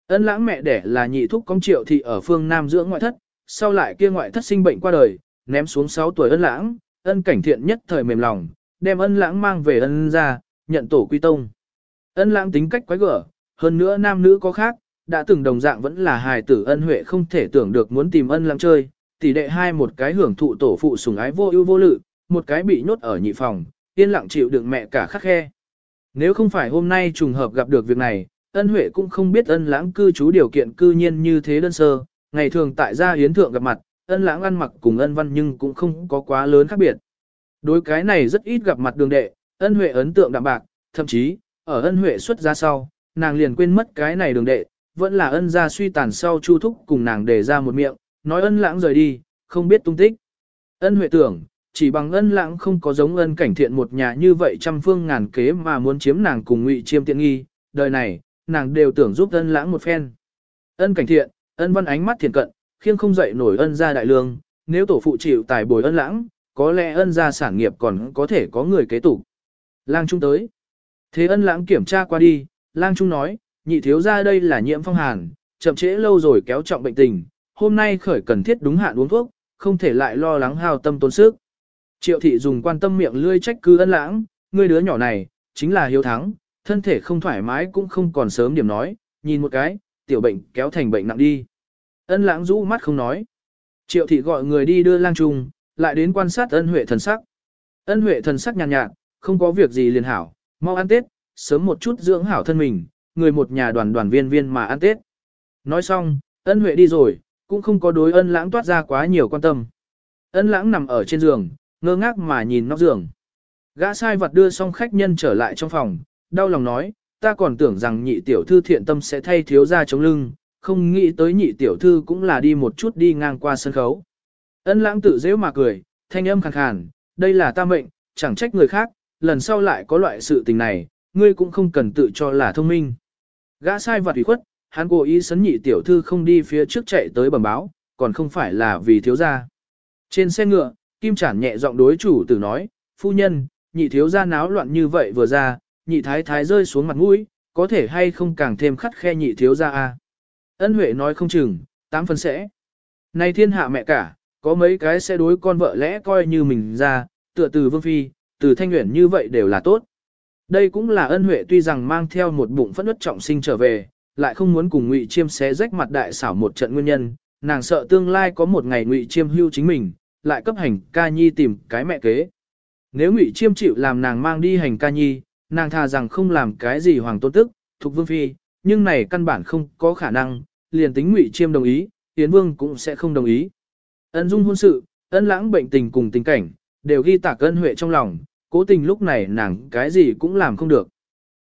Ân lãng mẹ đẻ là nhị thúc công triệu thị ở phương Nam dưỡng ngoại thất, sau lại kia ngoại thất sinh bệnh qua đời, ném xuống 6 tuổi ân lãng, ân cảnh thiện nhất thời mềm lòng, đem ân lãng mang về ân ra, nhận tổ quy tông. Ân lãng tính cách quái gở, hơn nữa nam nữ có khác, đã từng đồng dạng vẫn là hài tử ân huệ không thể tưởng được muốn tìm ân lãng chơi, tỷ đệ hai một cái hưởng thụ tổ phụ sủng ái vô ưu vô lự, một cái bị nhốt ở nhị phòng, yên lặng chịu đựng mẹ cả khắc khe. Nếu không phải hôm nay trùng hợp gặp được việc này, ân huệ cũng không biết ân lãng cư trú điều kiện cư nhiên như thế đơn sơ, ngày thường tại gia hiến thượng gặp mặt, ân lãng ăn mặc cùng ân văn nhưng cũng không có quá lớn khác biệt. Đối cái này rất ít gặp mặt đường đệ, ân huệ ấn tượng đạm bạc, thậm chí, ở ân huệ xuất ra sau, nàng liền quên mất cái này đường đệ, vẫn là ân gia suy tàn sau chu thúc cùng nàng để ra một miệng, nói ân lãng rời đi, không biết tung tích. Ân huệ tưởng, chỉ bằng ân lãng không có giống ân cảnh thiện một nhà như vậy trăm phương ngàn kế mà muốn chiếm nàng cùng ngụy chiêm tiện nghi, đời này, nàng đều tưởng giúp ân lãng một phen. Ân cảnh thiện, ân văn ánh mắt thiện cận, khiêng không dậy nổi ân gia đại lương, nếu tổ phụ chịu tài bồi ân lãng, có lẽ ân gia sản nghiệp còn có thể có người kế tục. Lang Trung tới. Thế ân lãng kiểm tra qua đi, Lang Trung nói, nhị thiếu ra đây là nhiễm phong hàn, chậm trễ lâu rồi kéo trọng bệnh tình, hôm nay khởi cần thiết đúng hạn uống thuốc, không thể lại lo lắng hao tâm tốn sức. Triệu thị dùng quan tâm miệng lươi trách cứ ân lãng, ngươi đứa nhỏ này, chính là hiếu thắng, thân thể không thoải mái cũng không còn sớm điểm nói, nhìn một cái, tiểu bệnh kéo thành bệnh nặng đi. Ân lãng rũ mắt không nói. Triệu thị gọi người đi đưa lang trung, lại đến quan sát ân huệ thần sắc. Ân huệ thần sắc nhàn nhạt, nhạt, không có việc gì liền hảo, mau ăn tết, sớm một chút dưỡng hảo thân mình, người một nhà đoàn đoàn viên viên mà ăn tết. Nói xong, ân huệ đi rồi, cũng không có đối ân lãng toát ra quá nhiều quan tâm. Ân lãng nằm ở trên giường, ngơ ngác mà nhìn nóc giường. Gã sai vật đưa xong khách nhân trở lại trong phòng, đau lòng nói, ta còn tưởng rằng nhị tiểu thư thiện tâm sẽ thay thiếu ra chống lưng, không nghĩ tới nhị tiểu thư cũng là đi một chút đi ngang qua sân khấu. Ân lãng tự dễ mà cười, thanh âm khàn khàn, đây là ta mệnh, chẳng trách người khác, lần sau lại có loại sự tình này, ngươi cũng không cần tự cho là thông minh. Gã sai vật ủy khuất, hắn cố ý sấn nhị tiểu thư không đi phía trước chạy tới bẩm báo, còn không phải là vì thiếu gia. Trên xe ngựa, Kim Chản nhẹ giọng đối chủ tử nói, phu nhân, nhị thiếu gia náo loạn như vậy vừa ra, nhị thái thái rơi xuống mặt mũi, có thể hay không càng thêm khắt khe nhị thiếu gia a. Ân Huệ nói không chừng, tám phần sẽ. Này thiên hạ mẹ cả, có mấy cái sẽ đối con vợ lẽ coi như mình ra, tựa từ vương phi, từ thanh nguyện như vậy đều là tốt. Đây cũng là ân huệ tuy rằng mang theo một bụng phẫn nứt trọng sinh trở về, lại không muốn cùng ngụy chiêm xé rách mặt đại xảo một trận nguyên nhân, nàng sợ tương lai có một ngày ngụy chiêm hưu chính mình, lại cấp hành ca nhi tìm cái mẹ kế. Nếu ngụy chiêm chịu làm nàng mang đi hành ca nhi, nàng thà rằng không làm cái gì hoàng tôn tức, thuộc vương phi, nhưng này căn bản không có khả năng, liền tính ngụy chiêm đồng ý, tiến vương cũng sẽ không đồng ý. Ân dung hôn sự, ân lãng bệnh tình cùng tình cảnh, đều ghi tạc ân huệ trong lòng, cố tình lúc này nàng cái gì cũng làm không được.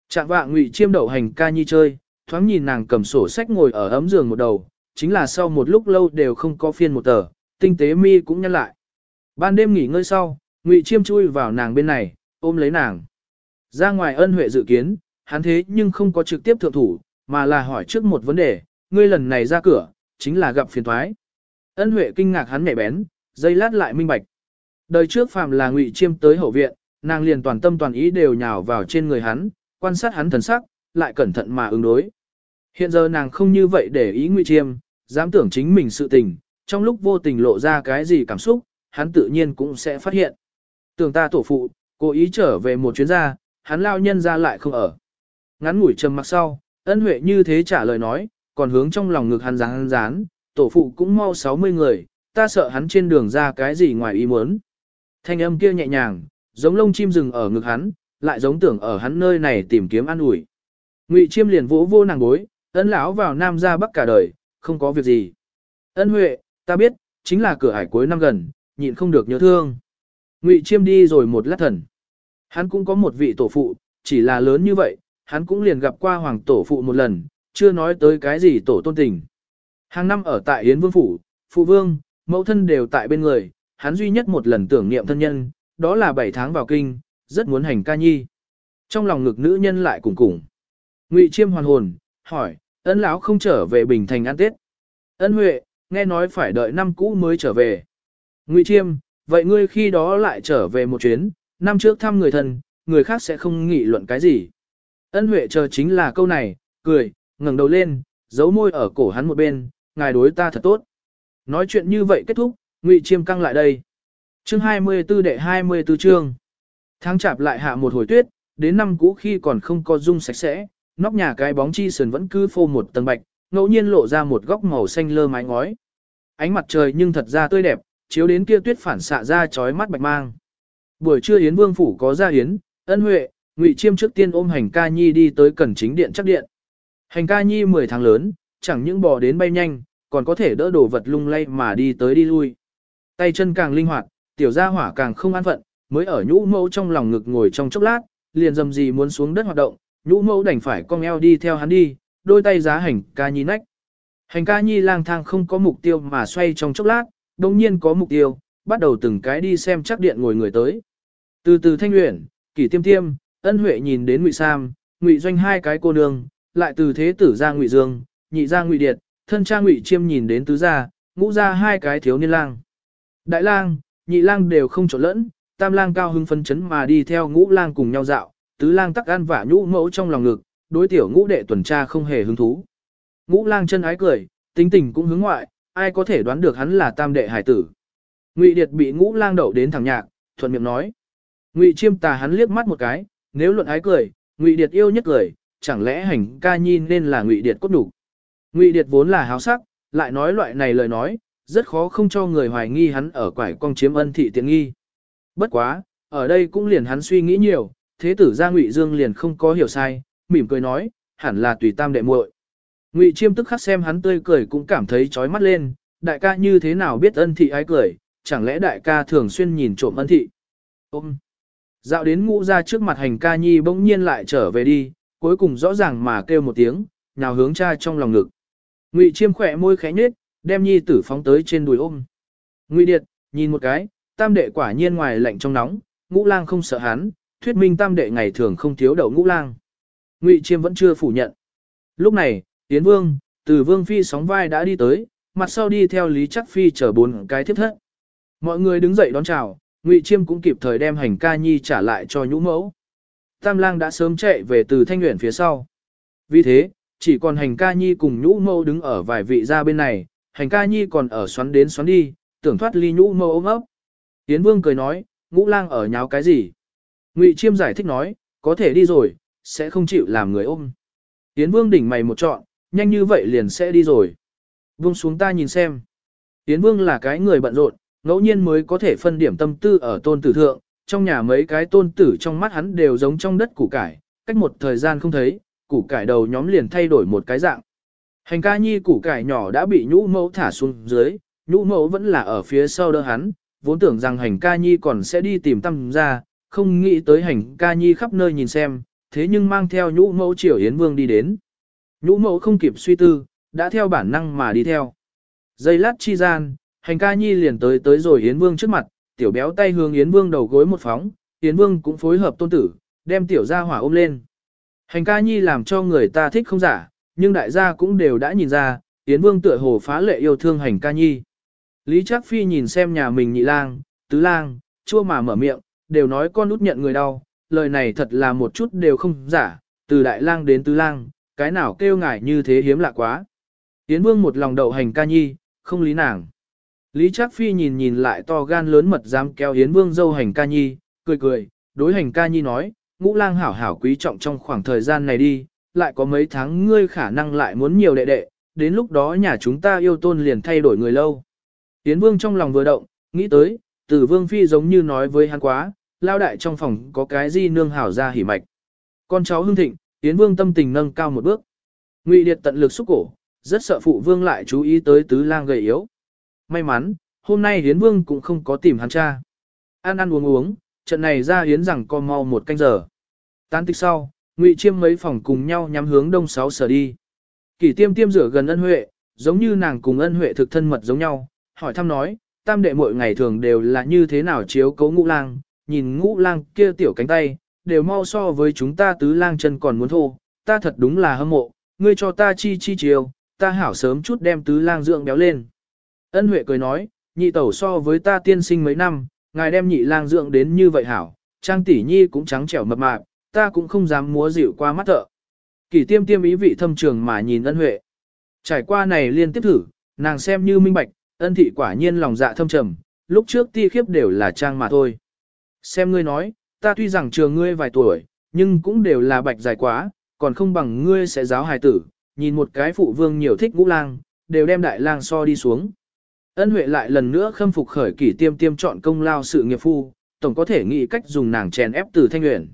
Trạng vạ ngụy chiêm đậu hành ca nhi chơi, thoáng nhìn nàng cầm sổ sách ngồi ở ấm giường một đầu, chính là sau một lúc lâu đều không có phiên một tờ, tinh tế mi cũng nhăn lại. Ban đêm nghỉ ngơi sau, ngụy chiêm chui vào nàng bên này, ôm lấy nàng. Ra ngoài ân huệ dự kiến, hắn thế nhưng không có trực tiếp thượng thủ, mà là hỏi trước một vấn đề, ngươi lần này ra cửa, chính là gặp phiền thoái. Ân huệ kinh ngạc hắn nhạy bén, dây lát lại minh bạch. Đời trước phàm là ngụy chiêm tới hậu viện, nàng liền toàn tâm toàn ý đều nhào vào trên người hắn, quan sát hắn thần sắc, lại cẩn thận mà ứng đối. Hiện giờ nàng không như vậy để ý ngụy chiêm, dám tưởng chính mình sự tình, trong lúc vô tình lộ ra cái gì cảm xúc, hắn tự nhiên cũng sẽ phát hiện. Tưởng ta tổ phụ, cố ý trở về một chuyến ra, hắn lao nhân ra lại không ở. Ngắn ngủi trầm mặc sau, ân huệ như thế trả lời nói, còn hướng trong lòng ngực hắn rán rán, tổ phụ cũng mau 60 người, ta sợ hắn trên đường ra cái gì ngoài ý muốn. Thanh âm kia nhẹ nhàng, giống lông chim rừng ở ngực hắn, lại giống tưởng ở hắn nơi này tìm kiếm an ủi. Ngụy Chiêm liền vỗ vô nàng bối, ân lão vào nam ra bắc cả đời, không có việc gì. Ân Huệ, ta biết, chính là cửa hải cuối năm gần, nhịn không được nhớ thương. Ngụy Chiêm đi rồi một lát thần. Hắn cũng có một vị tổ phụ, chỉ là lớn như vậy, hắn cũng liền gặp qua hoàng tổ phụ một lần, chưa nói tới cái gì tổ tôn tình. Hàng năm ở tại Yến Vương Phủ, Phụ Vương, mẫu thân đều tại bên người, hắn duy nhất một lần tưởng niệm thân nhân, đó là 7 tháng vào kinh, rất muốn hành ca nhi. Trong lòng ngực nữ nhân lại cùng cùng. Ngụy Chiêm hoàn hồn, hỏi, ân lão không trở về Bình Thành ăn Tết. Ân Huệ, nghe nói phải đợi năm cũ mới trở về. Ngụy Chiêm, vậy ngươi khi đó lại trở về một chuyến, năm trước thăm người thân, người khác sẽ không nghị luận cái gì. Ân Huệ chờ chính là câu này, cười, ngẩng đầu lên, giấu môi ở cổ hắn một bên, ngài đối ta thật tốt. Nói chuyện như vậy kết thúc, Ngụy Chiêm căng lại đây. Chương 24 đệ 24 chương. Tháng chạp lại hạ một hồi tuyết, đến năm cũ khi còn không có dung sạch sẽ, nóc nhà cái bóng chi sườn vẫn cứ phô một tầng bạch, ngẫu nhiên lộ ra một góc màu xanh lơ mái ngói. Ánh mặt trời nhưng thật ra tươi đẹp, chiếu đến kia tuyết phản xạ ra chói mắt bạch mang. Buổi trưa Yến Vương phủ có gia yến, ân huệ, Ngụy Chiêm trước tiên ôm hành ca nhi đi tới cẩn chính điện chắc điện. Hành ca nhi 10 tháng lớn, chẳng những bò đến bay nhanh, còn có thể đỡ đồ vật lung lay mà đi tới đi lui. Tay chân càng linh hoạt, tiểu gia hỏa càng không an phận, mới ở nhũ mẫu trong lòng ngực ngồi trong chốc lát, liền dầm gì muốn xuống đất hoạt động, nhũ mẫu đành phải cong eo đi theo hắn đi, đôi tay giá hành ca nhi nách. Hành ca nhi lang thang không có mục tiêu mà xoay trong chốc lát, đồng nhiên có mục tiêu, bắt đầu từng cái đi xem chắc điện ngồi người tới. Từ từ thanh nguyện, kỷ tiêm tiêm, ân huệ nhìn đến ngụy Sam, ngụy doanh hai cái cô nương, lại từ thế tử ra ngụy dương, nhị ra ngụy điệt, thân cha ngụy chiêm nhìn đến tứ gia, ngũ ra hai cái thiếu niên lang. Đại lang, nhị lang đều không trộn lẫn, tam lang cao hưng phấn chấn mà đi theo ngũ lang cùng nhau dạo, tứ lang tắc ăn vả nhũ mẫu trong lòng ngực, đối tiểu ngũ đệ tuần tra không hề hứng thú. Ngũ lang chân ái cười, tính tình cũng hướng ngoại, ai có thể đoán được hắn là tam đệ hải tử. Ngụy Điệt bị ngũ lang đậu đến thẳng nhạc, thuận miệng nói. Ngụy Chiêm tà hắn liếc mắt một cái, nếu luận ái cười, Ngụy Điệt yêu nhất cười, chẳng lẽ hành ca nhi nên là Ngụy Điệt cốt đủ. Ngụy Điệt vốn là háo sắc, lại nói loại này lời nói, rất khó không cho người hoài nghi hắn ở quải cong chiếm ân thị tiện nghi. Bất quá, ở đây cũng liền hắn suy nghĩ nhiều, thế tử gia Ngụy Dương liền không có hiểu sai, mỉm cười nói, hẳn là tùy tam đệ muội. Ngụy Chiêm tức khắc xem hắn tươi cười cũng cảm thấy chói mắt lên, đại ca như thế nào biết ân thị ái cười, chẳng lẽ đại ca thường xuyên nhìn trộm ân thị. Ôm. Dạo đến ngũ ra trước mặt hành ca nhi bỗng nhiên lại trở về đi, cuối cùng rõ ràng mà kêu một tiếng, nào hướng cha trong lòng ngực. Ngụy Chiêm khỏe môi khẽ nhếch, đem nhi tử phóng tới trên đùi ôm. Ngụy Điệt, nhìn một cái, tam đệ quả nhiên ngoài lạnh trong nóng, ngũ lang không sợ hắn, thuyết minh tam đệ ngày thường không thiếu đậu ngũ lang. Ngụy Chiêm vẫn chưa phủ nhận. Lúc này, Tiến Vương, từ Vương Phi sóng vai đã đi tới, mặt sau đi theo Lý Chắc Phi chở bốn cái thiếp thất. Mọi người đứng dậy đón chào, Ngụy Chiêm cũng kịp thời đem hành ca nhi trả lại cho nhũ mẫu. Tam lang đã sớm chạy về từ thanh nguyện phía sau. Vì thế, chỉ còn hành ca nhi cùng nhũ mẫu đứng ở vài vị ra bên này, hành ca nhi còn ở xoắn đến xoắn đi, tưởng thoát ly nhũ mẫu ôm ấp. Tiến vương cười nói, ngũ lang ở nháo cái gì? Ngụy Chiêm giải thích nói, có thể đi rồi, sẽ không chịu làm người ôm. Yến vương đỉnh mày một trọn, nhanh như vậy liền sẽ đi rồi. Vương xuống ta nhìn xem. Yến vương là cái người bận rộn, ngẫu nhiên mới có thể phân điểm tâm tư ở tôn tử thượng, trong nhà mấy cái tôn tử trong mắt hắn đều giống trong đất củ cải, cách một thời gian không thấy, củ cải đầu nhóm liền thay đổi một cái dạng. Hành ca nhi củ cải nhỏ đã bị nhũ mẫu thả xuống dưới, nhũ mẫu vẫn là ở phía sau đỡ hắn, vốn tưởng rằng hành ca nhi còn sẽ đi tìm tâm ra, không nghĩ tới hành ca nhi khắp nơi nhìn xem, thế nhưng mang theo nhũ mẫu triều Yến Vương đi đến. Nhũ mẫu không kịp suy tư, đã theo bản năng mà đi theo. Giây lát chi gian, hành ca nhi liền tới tới rồi Yến Vương trước mặt, tiểu béo tay hướng Yến Vương đầu gối một phóng, Yến Vương cũng phối hợp tôn tử, đem tiểu gia hỏa ôm lên. Hành ca nhi làm cho người ta thích không giả, nhưng đại gia cũng đều đã nhìn ra, Yến Vương tựa hồ phá lệ yêu thương hành ca nhi. Lý Trác Phi nhìn xem nhà mình nhị lang, tứ lang, chua mà mở miệng, đều nói con út nhận người đau, lời này thật là một chút đều không giả, từ đại lang đến tứ lang, cái nào kêu ngài như thế hiếm lạ quá. Yến Vương một lòng đậu hành ca nhi, không lý nàng. Lý Trác Phi nhìn nhìn lại to gan lớn mật dám kéo Yến Vương dâu hành ca nhi, cười cười, đối hành ca nhi nói, ngũ lang hảo hảo quý trọng trong khoảng thời gian này đi, lại có mấy tháng ngươi khả năng lại muốn nhiều đệ đệ, đến lúc đó nhà chúng ta yêu tôn liền thay đổi người lâu. Yến Vương trong lòng vừa động, nghĩ tới, tử Vương Phi giống như nói với hắn quá, lao đại trong phòng có cái gì nương hảo ra hỉ mạch. Con cháu hưng thịnh, Yến Vương tâm tình nâng cao một bước. Ngụy Điệt tận lực xúc cổ, rất sợ phụ vương lại chú ý tới tứ lang gầy yếu. May mắn, hôm nay Hiến Vương cũng không có tìm hắn cha. Ăn ăn uống uống, trận này ra Hiến rằng co mau một canh giờ. Tan tích sau, Ngụy Chiêm mấy phòng cùng nhau nhắm hướng đông sáu sở đi. Kỷ tiêm tiêm rửa gần ân huệ, giống như nàng cùng ân huệ thực thân mật giống nhau, hỏi thăm nói, tam đệ mỗi ngày thường đều là như thế nào chiếu cấu ngũ lang, nhìn ngũ lang kia tiểu cánh tay, đều mau so với chúng ta tứ lang chân còn muốn thô, ta thật đúng là hâm mộ, ngươi cho ta chi chi chiều, ta hảo sớm chút đem tứ lang dưỡng béo lên. Ân Huệ cười nói, nhị tẩu so với ta tiên sinh mấy năm, ngài đem nhị lang dưỡng đến như vậy hảo, trang tỷ nhi cũng trắng trẻo mập mạp, ta cũng không dám múa dịu qua mắt thợ. Kỷ tiêm tiêm ý vị thâm trường mà nhìn ân Huệ. Trải qua này liên tiếp thử, nàng xem như minh bạch, ân thị quả nhiên lòng dạ thâm trầm, lúc trước ti khiếp đều là trang mà thôi. Xem ngươi nói, ta tuy rằng trường ngươi vài tuổi, nhưng cũng đều là bạch dài quá, còn không bằng ngươi sẽ giáo hài tử, nhìn một cái phụ vương nhiều thích ngũ lang, đều đem đại lang so đi xuống. Ân Huệ lại lần nữa khâm phục khởi kỷ tiêm tiêm chọn công lao sự nghiệp phu, tổng có thể nghĩ cách dùng nàng chèn ép từ thanh nguyện.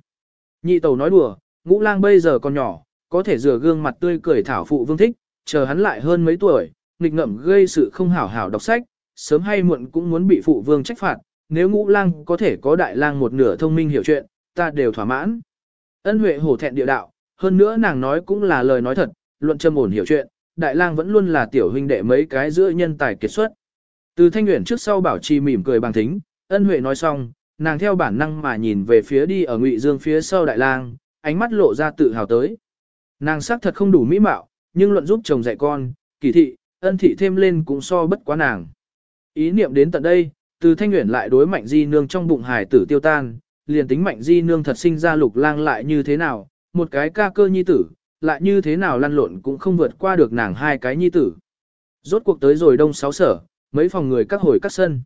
Nhị tàu nói đùa, ngũ lang bây giờ còn nhỏ, có thể rửa gương mặt tươi cười thảo phụ vương thích, chờ hắn lại hơn mấy tuổi, nghịch ngợm gây sự không hảo hảo đọc sách, sớm hay muộn cũng muốn bị phụ vương trách phạt, nếu ngũ lang có thể có đại lang một nửa thông minh hiểu chuyện, ta đều thỏa mãn. Ân Huệ hổ thẹn địa đạo, hơn nữa nàng nói cũng là lời nói thật, luận châm ổn hiểu chuyện, đại lang vẫn luôn là tiểu huynh đệ mấy cái giữa nhân tài kiệt xuất. Từ thanh nguyện trước sau bảo trì mỉm cười bằng thính, ân huệ nói xong, nàng theo bản năng mà nhìn về phía đi ở ngụy dương phía sau đại lang, ánh mắt lộ ra tự hào tới. Nàng sắc thật không đủ mỹ mạo, nhưng luận giúp chồng dạy con, kỳ thị, ân thị thêm lên cũng so bất quá nàng. Ý niệm đến tận đây, từ thanh nguyện lại đối mạnh di nương trong bụng hải tử tiêu tan, liền tính mạnh di nương thật sinh ra lục lang lại như thế nào, một cái ca cơ nhi tử, lại như thế nào lăn lộn cũng không vượt qua được nàng hai cái nhi tử. Rốt cuộc tới rồi đông sáu sở, mấy phòng người các hồi các sân.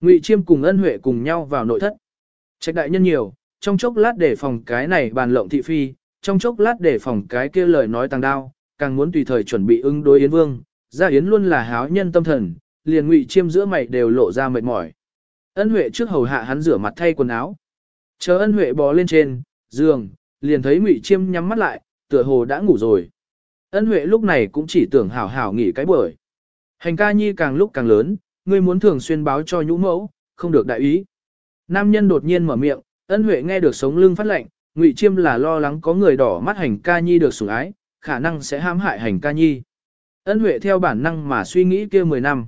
Ngụy Chiêm cùng Ân Huệ cùng nhau vào nội thất. Trạch đại nhân nhiều, trong chốc lát để phòng cái này bàn lộng thị phi, trong chốc lát để phòng cái kia lời nói tàng đao, càng muốn tùy thời chuẩn bị ứng đối Yến Vương. Gia Yến luôn là háo nhân tâm thần, liền Ngụy Chiêm giữa mày đều lộ ra mệt mỏi. Ân Huệ trước hầu hạ hắn rửa mặt thay quần áo. Chờ Ân Huệ bò lên trên giường, liền thấy Ngụy Chiêm nhắm mắt lại, tựa hồ đã ngủ rồi. Ân Huệ lúc này cũng chỉ tưởng hảo hảo nghỉ cái buổi. Hành ca nhi càng lúc càng lớn, ngươi muốn thường xuyên báo cho nhũ mẫu, không được đại ý. Nam nhân đột nhiên mở miệng, ân huệ nghe được sống lưng phát lạnh, ngụy chiêm là lo lắng có người đỏ mắt hành ca nhi được sủng ái, khả năng sẽ hãm hại hành ca nhi. Ân huệ theo bản năng mà suy nghĩ kia 10 năm.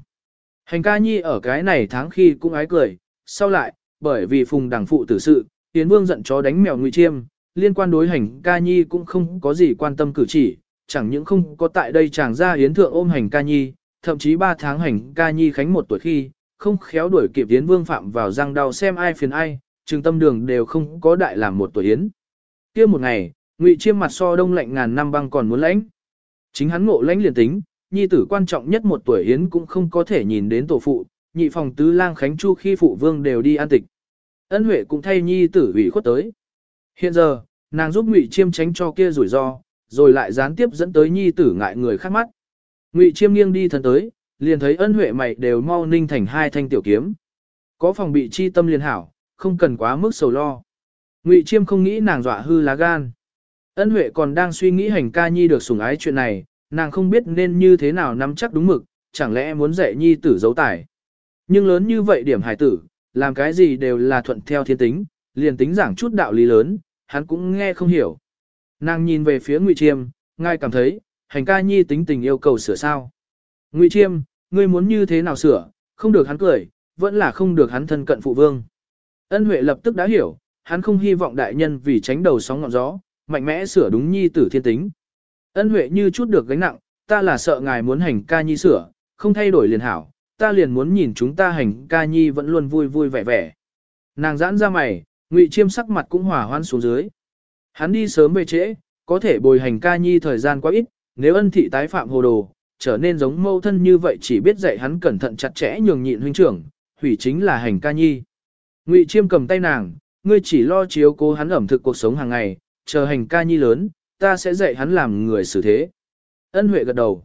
Hành ca nhi ở cái này tháng khi cũng ái cười, sau lại, bởi vì phùng đảng phụ tử sự, Yến Vương giận chó đánh mèo ngụy chiêm, liên quan đối hành ca nhi cũng không có gì quan tâm cử chỉ, chẳng những không có tại đây chàng ra yến thượng ôm hành ca nhi, thậm chí 3 tháng hành ca nhi khánh một tuổi khi, không khéo đuổi kịp Yến Vương Phạm vào răng đau xem ai phiền ai, trường tâm đường đều không có đại làm một tuổi Yến. kia một ngày, ngụy chiêm mặt so đông lạnh ngàn năm băng còn muốn lãnh. Chính hắn ngộ lãnh liền tính, nhi tử quan trọng nhất một tuổi Yến cũng không có thể nhìn đến tổ phụ, nhị phòng tứ lang khánh chu khi phụ vương đều đi an tịch. Ân Huệ cũng thay nhi tử ủy khuất tới. Hiện giờ, nàng giúp ngụy chiêm tránh cho kia rủi ro, rồi lại gián tiếp dẫn tới nhi tử ngại người khác mắt. Ngụy Chiêm nghiêng đi thân tới, liền thấy ân huệ mày đều mau ninh thành hai thanh tiểu kiếm. Có phòng bị chi tâm liền hảo, không cần quá mức sầu lo. Ngụy Chiêm không nghĩ nàng dọa hư lá gan. Ân huệ còn đang suy nghĩ hành ca nhi được sủng ái chuyện này, nàng không biết nên như thế nào nắm chắc đúng mực, chẳng lẽ muốn dạy nhi tử giấu tài. Nhưng lớn như vậy điểm hải tử, làm cái gì đều là thuận theo thiên tính, liền tính giảng chút đạo lý lớn, hắn cũng nghe không hiểu. Nàng nhìn về phía Ngụy Chiêm, ngay cảm thấy, hành ca nhi tính tình yêu cầu sửa sao. Ngụy Chiêm, ngươi muốn như thế nào sửa, không được hắn cười, vẫn là không được hắn thân cận phụ vương. Ân Huệ lập tức đã hiểu, hắn không hy vọng đại nhân vì tránh đầu sóng ngọn gió, mạnh mẽ sửa đúng nhi tử thiên tính. Ân Huệ như chút được gánh nặng, ta là sợ ngài muốn hành ca nhi sửa, không thay đổi liền hảo, ta liền muốn nhìn chúng ta hành ca nhi vẫn luôn vui vui vẻ vẻ. Nàng giãn ra mày, Ngụy Chiêm sắc mặt cũng hỏa hoan xuống dưới. Hắn đi sớm về trễ, có thể bồi hành ca nhi thời gian quá ít, nếu ân thị tái phạm hồ đồ, trở nên giống mâu thân như vậy chỉ biết dạy hắn cẩn thận chặt chẽ nhường nhịn huynh trưởng, hủy chính là hành ca nhi. Ngụy Chiêm cầm tay nàng, ngươi chỉ lo chiếu cố hắn ẩm thực cuộc sống hàng ngày, chờ hành ca nhi lớn, ta sẽ dạy hắn làm người xử thế. Ân Huệ gật đầu.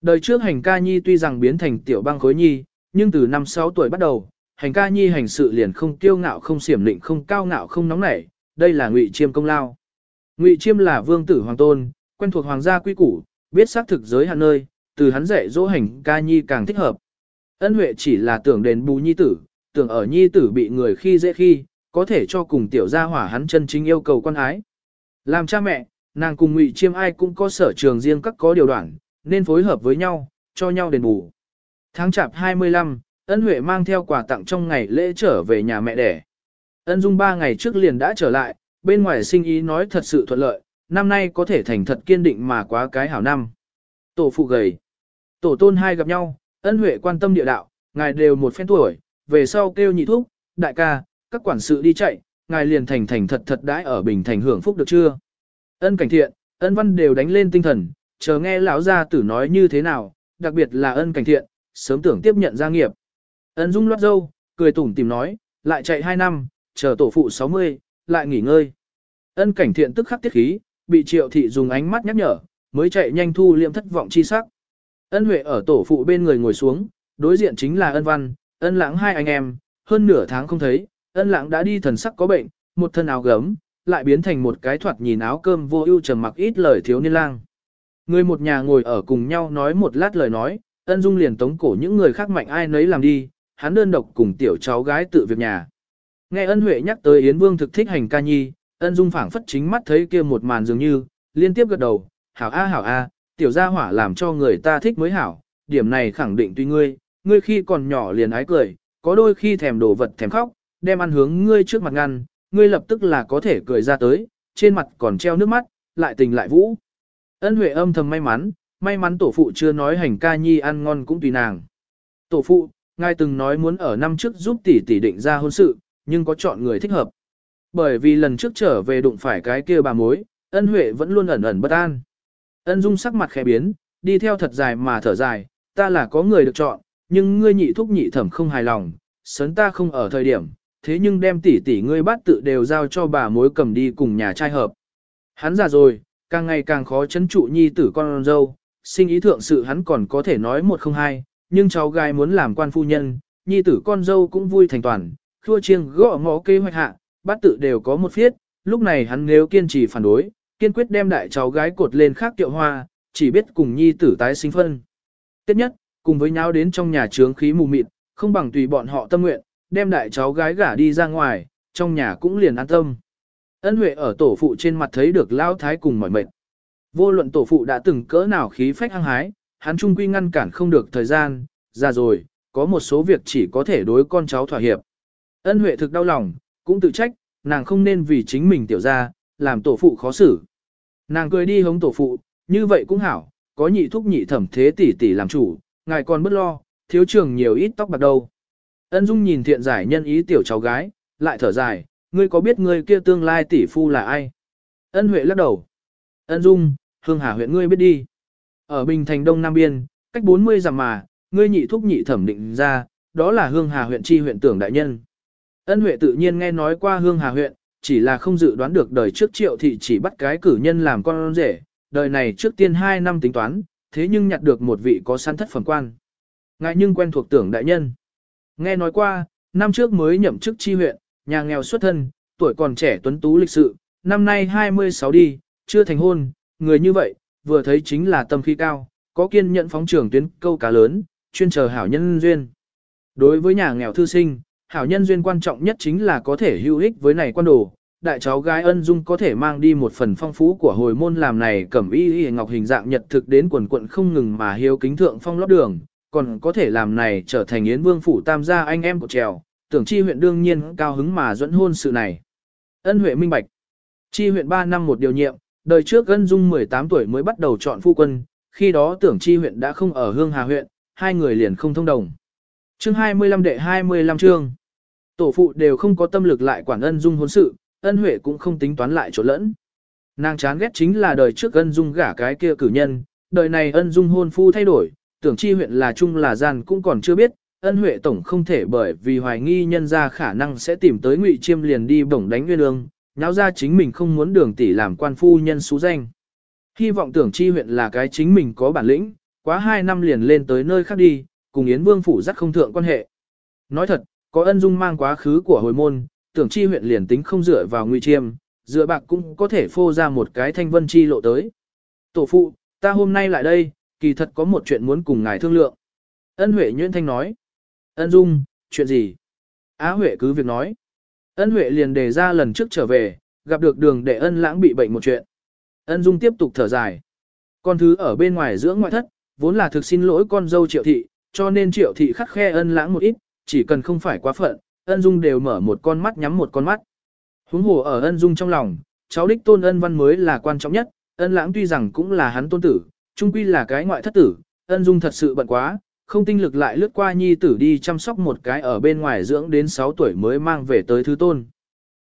Đời trước hành ca nhi tuy rằng biến thành tiểu băng khối nhi, nhưng từ năm 6 tuổi bắt đầu, hành ca nhi hành sự liền không kiêu ngạo không xiểm định không cao ngạo không nóng nảy, đây là Ngụy Chiêm công lao. Ngụy Chiêm là vương tử hoàng tôn, quen thuộc hoàng gia quy củ, biết xác thực giới hạn nơi, từ hắn dạy dỗ hành ca nhi càng thích hợp. Ân Huệ chỉ là tưởng đền bù nhi tử, tưởng ở nhi tử bị người khi dễ khi, có thể cho cùng tiểu gia hỏa hắn chân chính yêu cầu quan ái. Làm cha mẹ, nàng cùng Ngụy Chiêm ai cũng có sở trường riêng các có điều đoạn, nên phối hợp với nhau, cho nhau đền bù. Tháng chạp 25, Ân Huệ mang theo quà tặng trong ngày lễ trở về nhà mẹ đẻ. Ân Dung ba ngày trước liền đã trở lại, bên ngoài sinh ý nói thật sự thuận lợi, năm nay có thể thành thật kiên định mà quá cái hảo năm. Tổ phụ gầy. Tổ tôn hai gặp nhau, ân huệ quan tâm địa đạo, ngài đều một phen tuổi, về sau kêu nhị thúc, đại ca, các quản sự đi chạy, ngài liền thành thành thật thật đãi ở bình thành hưởng phúc được chưa? Ân cảnh thiện, ân văn đều đánh lên tinh thần, chờ nghe lão gia tử nói như thế nào, đặc biệt là ân cảnh thiện, sớm tưởng tiếp nhận gia nghiệp. Ân dung loát dâu, cười tủm tìm nói, lại chạy hai năm, chờ tổ phụ 60, lại nghỉ ngơi. Ân cảnh thiện tức khắc tiết khí, bị triệu thị dùng ánh mắt nhắc nhở, mới chạy nhanh thu liệm thất vọng chi sắc. Ân Huệ ở tổ phụ bên người ngồi xuống, đối diện chính là ân văn, ân lãng hai anh em, hơn nửa tháng không thấy, ân lãng đã đi thần sắc có bệnh, một thân áo gấm, lại biến thành một cái thoạt nhìn áo cơm vô ưu trầm mặc ít lời thiếu niên lang. Người một nhà ngồi ở cùng nhau nói một lát lời nói, ân dung liền tống cổ những người khác mạnh ai nấy làm đi, hắn đơn độc cùng tiểu cháu gái tự việc nhà. Nghe ân huệ nhắc tới Yến Vương thực thích hành ca nhi, ân dung phảng phất chính mắt thấy kia một màn dường như, liên tiếp gật đầu, hảo a hảo a, tiểu gia hỏa làm cho người ta thích mới hảo, điểm này khẳng định tùy ngươi, ngươi khi còn nhỏ liền ái cười, có đôi khi thèm đồ vật thèm khóc, đem ăn hướng ngươi trước mặt ngăn, ngươi lập tức là có thể cười ra tới, trên mặt còn treo nước mắt, lại tình lại vũ. Ân Huệ âm thầm may mắn, may mắn tổ phụ chưa nói hành ca nhi ăn ngon cũng tùy nàng. Tổ phụ, ngài từng nói muốn ở năm trước giúp tỷ tỷ định ra hôn sự, nhưng có chọn người thích hợp. Bởi vì lần trước trở về đụng phải cái kia bà mối, ân Huệ vẫn luôn ẩn ẩn bất an. Ân Dung sắc mặt khẽ biến, đi theo thật dài mà thở dài, ta là có người được chọn, nhưng ngươi nhị thúc nhị thẩm không hài lòng, sớn ta không ở thời điểm, thế nhưng đem tỷ tỷ ngươi bát tự đều giao cho bà mối cầm đi cùng nhà trai hợp. Hắn già rồi, càng ngày càng khó chấn trụ nhi tử con dâu, sinh ý thượng sự hắn còn có thể nói một không hai, nhưng cháu gái muốn làm quan phu nhân, nhi tử con dâu cũng vui thành toàn, thua chiêng gõ ngõ kế hoạch hạ, bát tự đều có một phiết, lúc này hắn nếu kiên trì phản đối, kiên quyết đem đại cháu gái cột lên khác tiệu hoa, chỉ biết cùng nhi tử tái sinh phân. Tiếp nhất, cùng với nhau đến trong nhà trướng khí mù mịt, không bằng tùy bọn họ tâm nguyện, đem đại cháu gái gả đi ra ngoài, trong nhà cũng liền an tâm. Ân Huệ ở tổ phụ trên mặt thấy được lao thái cùng mỏi mệt. Vô luận tổ phụ đã từng cỡ nào khí phách hăng hái, hắn trung quy ngăn cản không được thời gian, ra rồi, có một số việc chỉ có thể đối con cháu thỏa hiệp. Ân Huệ thực đau lòng, cũng tự trách, nàng không nên vì chính mình tiểu ra, làm tổ phụ khó xử. Nàng cười đi hống tổ phụ, như vậy cũng hảo, có nhị thúc nhị thẩm thế tỷ tỷ làm chủ, ngài còn bất lo, thiếu trường nhiều ít tóc bạc đâu. Ân Dung nhìn thiện giải nhân ý tiểu cháu gái, lại thở dài, ngươi có biết ngươi kia tương lai tỷ phu là ai? Ân Huệ lắc đầu. Ân Dung, Hương Hà huyện ngươi biết đi. Ở Bình Thành Đông Nam Biên, cách 40 dặm mà, ngươi nhị thúc nhị thẩm định ra, đó là Hương Hà huyện chi huyện tưởng đại nhân. Ân Huệ tự nhiên nghe nói qua Hương Hà huyện, chỉ là không dự đoán được đời trước triệu thị chỉ bắt cái cử nhân làm con rể, đời này trước tiên 2 năm tính toán, thế nhưng nhặt được một vị có săn thất phẩm quan. Ngại nhưng quen thuộc tưởng đại nhân. Nghe nói qua, năm trước mới nhậm chức chi huyện, nhà nghèo xuất thân, tuổi còn trẻ tuấn tú lịch sự, năm nay 26 đi, chưa thành hôn, người như vậy, vừa thấy chính là tâm khí cao, có kiên nhẫn phóng trường tuyến câu cá lớn, chuyên chờ hảo nhân duyên. Đối với nhà nghèo thư sinh, hảo nhân duyên quan trọng nhất chính là có thể hữu ích với này quan đồ. Đại cháu gái ân dung có thể mang đi một phần phong phú của hồi môn làm này cẩm y y ngọc hình dạng nhật thực đến quần quận không ngừng mà hiếu kính thượng phong lót đường, còn có thể làm này trở thành yến vương phủ tam gia anh em của trèo, tưởng chi huyện đương nhiên cao hứng mà dẫn hôn sự này. Ân huệ minh bạch. Chi huyện 3 năm một điều nhiệm, đời trước ân dung 18 tuổi mới bắt đầu chọn phu quân, khi đó tưởng chi huyện đã không ở hương hà huyện, hai người liền không thông đồng. Chương 25 đệ 25 chương. Tổ phụ đều không có tâm lực lại quản ân dung hôn sự, ân huệ cũng không tính toán lại chỗ lẫn. Nàng chán ghét chính là đời trước ân dung gả cái kia cử nhân, đời này ân dung hôn phu thay đổi, tưởng chi huyện là chung là gian cũng còn chưa biết, ân huệ tổng không thể bởi vì hoài nghi nhân ra khả năng sẽ tìm tới ngụy chiêm liền đi bổng đánh nguyên lương, nháo ra chính mình không muốn đường tỷ làm quan phu nhân xú danh. Hy vọng tưởng chi huyện là cái chính mình có bản lĩnh, quá hai năm liền lên tới nơi khác đi, cùng Yến Vương phủ dắt không thượng quan hệ. Nói thật, có ân dung mang quá khứ của hồi môn, tưởng chi huyện liền tính không dựa vào ngụy chiêm, dựa bạc cũng có thể phô ra một cái thanh vân chi lộ tới. Tổ phụ, ta hôm nay lại đây, kỳ thật có một chuyện muốn cùng ngài thương lượng. Ân Huệ Nhuyễn Thanh nói. Ân Dung, chuyện gì? Á Huệ cứ việc nói. Ân Huệ liền đề ra lần trước trở về, gặp được đường để ân lãng bị bệnh một chuyện. Ân Dung tiếp tục thở dài. Con thứ ở bên ngoài dưỡng ngoại thất, vốn là thực xin lỗi con dâu triệu thị, cho nên triệu thị khắc khe ân lãng một ít, chỉ cần không phải quá phận, ân Dung đều mở một con mắt nhắm một con mắt. Huống hồ ở ân Dung trong lòng, cháu đích tôn ân văn mới là quan trọng nhất, ân lãng tuy rằng cũng là hắn tôn tử, trung quy là cái ngoại thất tử, ân dung thật sự bận quá, không tinh lực lại lướt qua nhi tử đi chăm sóc một cái ở bên ngoài dưỡng đến 6 tuổi mới mang về tới thứ tôn.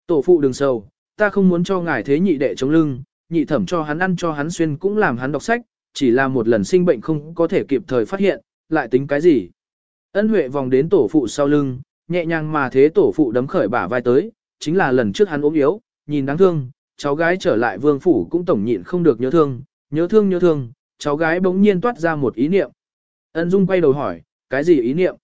Tổ phụ đừng sầu, ta không muốn cho ngài thế nhị đệ chống lưng, nhị thẩm cho hắn ăn cho hắn xuyên cũng làm hắn đọc sách, chỉ là một lần sinh bệnh không có thể kịp thời phát hiện, lại tính cái gì. Ân Huệ vòng đến tổ phụ sau lưng, nhẹ nhàng mà thế tổ phụ đấm khởi bả vai tới, chính là lần trước hắn ốm yếu, nhìn đáng thương, cháu gái trở lại vương phủ cũng tổng nhịn không được nhớ thương, Nhớ thương nhớ thương, cháu gái bỗng nhiên toát ra một ý niệm. Ân Dung quay đầu hỏi, cái gì ý niệm?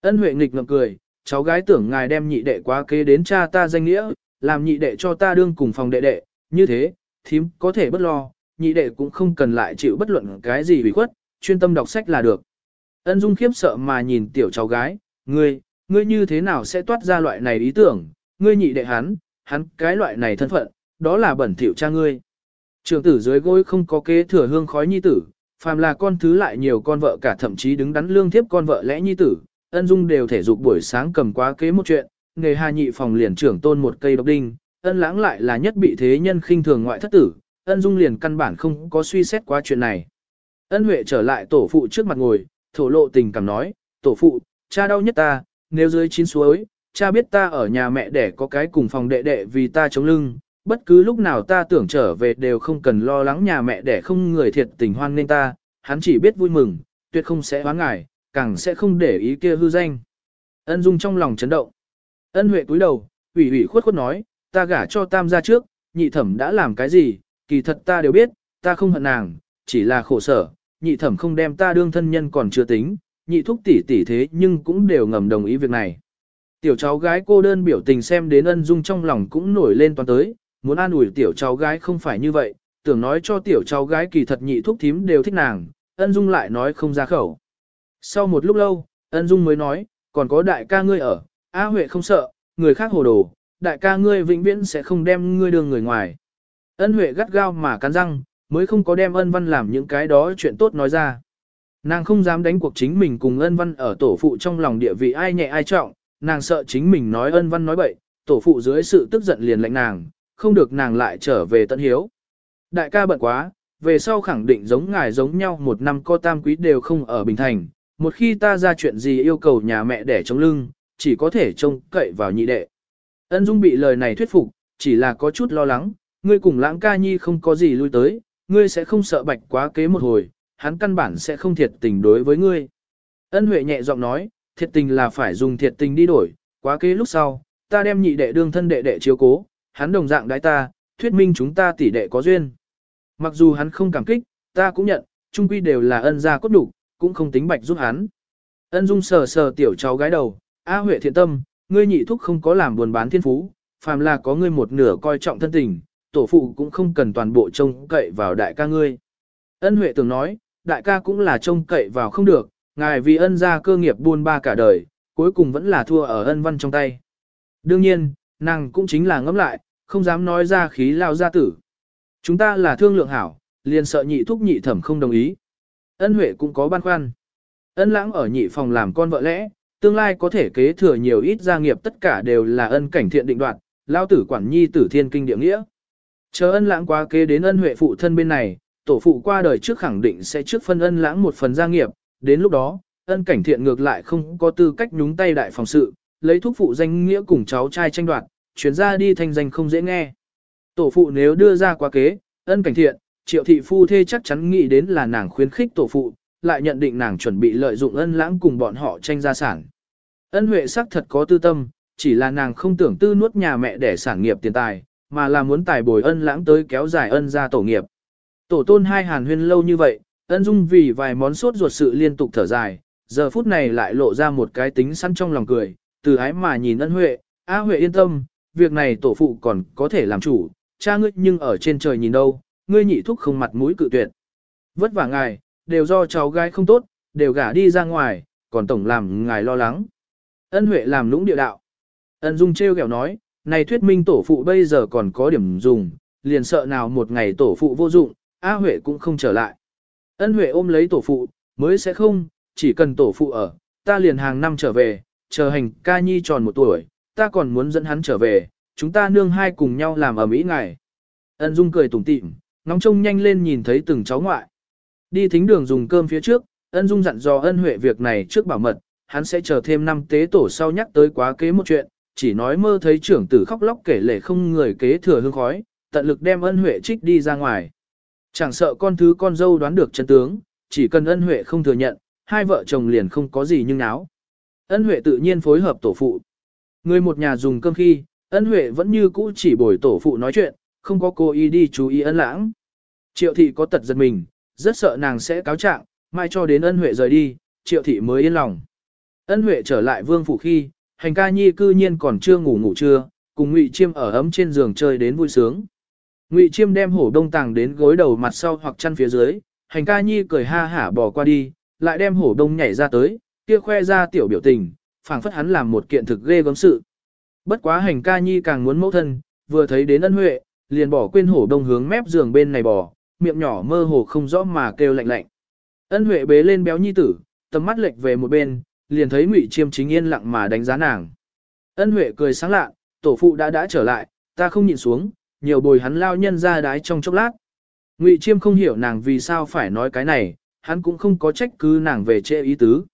Ân Huệ nghịch ngợm cười, cháu gái tưởng ngài đem nhị đệ quá kế đến cha ta danh nghĩa, làm nhị đệ cho ta đương cùng phòng đệ đệ, như thế, thím có thể bất lo, nhị đệ cũng không cần lại chịu bất luận cái gì bị khuất, chuyên tâm đọc sách là được. Ân Dung khiếp sợ mà nhìn tiểu cháu gái, ngươi, ngươi như thế nào sẽ toát ra loại này ý tưởng, ngươi nhị đệ hắn, hắn cái loại này thân phận, đó là bẩn thỉu cha ngươi. Trường tử dưới gối không có kế thừa hương khói nhi tử, phàm là con thứ lại nhiều con vợ cả thậm chí đứng đắn lương thiếp con vợ lẽ nhi tử, ân dung đều thể dục buổi sáng cầm quá kế một chuyện, nghề hà nhị phòng liền trưởng tôn một cây độc đinh, ân lãng lại là nhất bị thế nhân khinh thường ngoại thất tử, ân dung liền căn bản không có suy xét quá chuyện này. Ân huệ trở lại tổ phụ trước mặt ngồi, thổ lộ tình cảm nói, tổ phụ, cha đau nhất ta, nếu dưới chín suối, cha biết ta ở nhà mẹ để có cái cùng phòng đệ đệ vì ta chống lưng, bất cứ lúc nào ta tưởng trở về đều không cần lo lắng nhà mẹ để không người thiệt tình hoan nên ta, hắn chỉ biết vui mừng, tuyệt không sẽ hoán ngại, càng sẽ không để ý kia hư danh. Ân Dung trong lòng chấn động. Ân Huệ cúi đầu, ủy ủy khuất khuất nói, ta gả cho tam gia trước, nhị thẩm đã làm cái gì, kỳ thật ta đều biết, ta không hận nàng, chỉ là khổ sở, nhị thẩm không đem ta đương thân nhân còn chưa tính, nhị thúc tỷ tỷ thế nhưng cũng đều ngầm đồng ý việc này. Tiểu cháu gái cô đơn biểu tình xem đến ân dung trong lòng cũng nổi lên toàn tới, muốn an ủi tiểu cháu gái không phải như vậy, tưởng nói cho tiểu cháu gái kỳ thật nhị thúc thím đều thích nàng, ân dung lại nói không ra khẩu. Sau một lúc lâu, ân dung mới nói, còn có đại ca ngươi ở, A Huệ không sợ, người khác hồ đồ, đại ca ngươi vĩnh viễn sẽ không đem ngươi đường người ngoài. Ân Huệ gắt gao mà cắn răng, mới không có đem ân văn làm những cái đó chuyện tốt nói ra. Nàng không dám đánh cuộc chính mình cùng ân văn ở tổ phụ trong lòng địa vị ai nhẹ ai trọng, nàng sợ chính mình nói ân văn nói bậy, tổ phụ dưới sự tức giận liền lệnh nàng, không được nàng lại trở về tận hiếu. Đại ca bận quá, về sau khẳng định giống ngài giống nhau một năm co tam quý đều không ở Bình Thành, một khi ta ra chuyện gì yêu cầu nhà mẹ để chống lưng, chỉ có thể trông cậy vào nhị đệ. Ân Dung bị lời này thuyết phục, chỉ là có chút lo lắng, ngươi cùng lãng ca nhi không có gì lui tới, ngươi sẽ không sợ bạch quá kế một hồi, hắn căn bản sẽ không thiệt tình đối với ngươi. Ân Huệ nhẹ giọng nói, thiệt tình là phải dùng thiệt tình đi đổi, quá kế lúc sau, ta đem nhị đệ đương thân đệ đệ chiếu cố, hắn đồng dạng đái ta, thuyết minh chúng ta tỷ đệ có duyên. Mặc dù hắn không cảm kích, ta cũng nhận, chung quy đều là ân gia cốt đủ, cũng không tính bạch giúp hắn. Ân Dung sờ sờ tiểu cháu gái đầu, A Huệ thiện tâm, ngươi nhị thúc không có làm buồn bán thiên phú, phàm là có ngươi một nửa coi trọng thân tình, tổ phụ cũng không cần toàn bộ trông cậy vào đại ca ngươi. Ân Huệ tưởng nói, đại ca cũng là trông cậy vào không được, ngài vì ân gia cơ nghiệp buôn ba cả đời, cuối cùng vẫn là thua ở ân văn trong tay. Đương nhiên, nàng cũng chính là ngẫm lại, không dám nói ra khí lao gia tử. Chúng ta là thương lượng hảo, liền sợ nhị thúc nhị thẩm không đồng ý. Ân Huệ cũng có băn khoăn. Ân lãng ở nhị phòng làm con vợ lẽ, tương lai có thể kế thừa nhiều ít gia nghiệp tất cả đều là ân cảnh thiện định đoạt, lao tử quản nhi tử thiên kinh địa nghĩa. Chờ ân lãng quá kế đến ân Huệ phụ thân bên này, tổ phụ qua đời trước khẳng định sẽ trước phân ân lãng một phần gia nghiệp, đến lúc đó, ân cảnh thiện ngược lại không có tư cách nhúng tay đại phòng sự, lấy thuốc phụ danh nghĩa cùng cháu trai tranh đoạt, chuyển ra đi thanh danh không dễ nghe. Tổ phụ nếu đưa ra quá kế, ân cảnh thiện, triệu thị phu thê chắc chắn nghĩ đến là nàng khuyến khích tổ phụ, lại nhận định nàng chuẩn bị lợi dụng ân lãng cùng bọn họ tranh gia sản. Ân huệ sắc thật có tư tâm, chỉ là nàng không tưởng tư nuốt nhà mẹ để sản nghiệp tiền tài, mà là muốn tài bồi ân lãng tới kéo dài ân ra tổ nghiệp. Tổ tôn hai hàn huyên lâu như vậy, ân dung vì vài món sốt ruột sự liên tục thở dài, giờ phút này lại lộ ra một cái tính săn trong lòng cười, từ ái mà nhìn ân huệ, a huệ yên tâm, việc này tổ phụ còn có thể làm chủ, cha ngươi nhưng ở trên trời nhìn đâu, ngươi nhị thúc không mặt mũi cự tuyệt. Vất vả ngài, đều do cháu gái không tốt, đều gả đi ra ngoài, còn tổng làm ngài lo lắng. Ân Huệ làm lũng địa đạo. Ân Dung treo kẹo nói, này thuyết minh tổ phụ bây giờ còn có điểm dùng, liền sợ nào một ngày tổ phụ vô dụng, A Huệ cũng không trở lại. Ân Huệ ôm lấy tổ phụ, mới sẽ không, chỉ cần tổ phụ ở, ta liền hàng năm trở về, chờ hành ca nhi tròn một tuổi, ta còn muốn dẫn hắn trở về, chúng ta nương hai cùng nhau làm ở mỹ ngài. Ân Dung cười tủm tỉm, ngóng trông nhanh lên nhìn thấy từng cháu ngoại. Đi thính đường dùng cơm phía trước, Ân Dung dặn dò Ân Huệ việc này trước bảo mật, hắn sẽ chờ thêm năm tế tổ sau nhắc tới quá kế một chuyện, chỉ nói mơ thấy trưởng tử khóc lóc kể lể không người kế thừa hương khói, tận lực đem Ân Huệ trích đi ra ngoài. Chẳng sợ con thứ con dâu đoán được chân tướng, chỉ cần Ân Huệ không thừa nhận, hai vợ chồng liền không có gì nhưng náo. Ân Huệ tự nhiên phối hợp tổ phụ. Người một nhà dùng cơm khi, Ân Huệ vẫn như cũ chỉ bồi tổ phụ nói chuyện, không có cô ý đi chú ý ân lãng. Triệu thị có tật giật mình, rất sợ nàng sẽ cáo trạng, mai cho đến ân huệ rời đi, triệu thị mới yên lòng. Ân huệ trở lại vương phủ khi, hành ca nhi cư nhiên còn chưa ngủ ngủ trưa, cùng ngụy chiêm ở ấm trên giường chơi đến vui sướng. Ngụy chiêm đem hổ đông tàng đến gối đầu mặt sau hoặc chăn phía dưới, hành ca nhi cười ha hả bỏ qua đi, lại đem hổ đông nhảy ra tới, kia khoe ra tiểu biểu tình, phảng phất hắn làm một kiện thực ghê gớm sự. Bất quá hành ca nhi càng muốn mẫu thân, vừa thấy đến ân huệ, liền bỏ quên hổ đông hướng mép giường bên này bò, miệng nhỏ mơ hồ không rõ mà kêu lạnh lạnh. Ân huệ bế lên béo nhi tử, tầm mắt lệch về một bên, liền thấy ngụy chiêm chính yên lặng mà đánh giá nàng. Ân huệ cười sáng lạ, tổ phụ đã đã trở lại, ta không nhìn xuống, nhiều bồi hắn lao nhân ra đái trong chốc lát. Ngụy chiêm không hiểu nàng vì sao phải nói cái này, hắn cũng không có trách cứ nàng về chê ý tứ.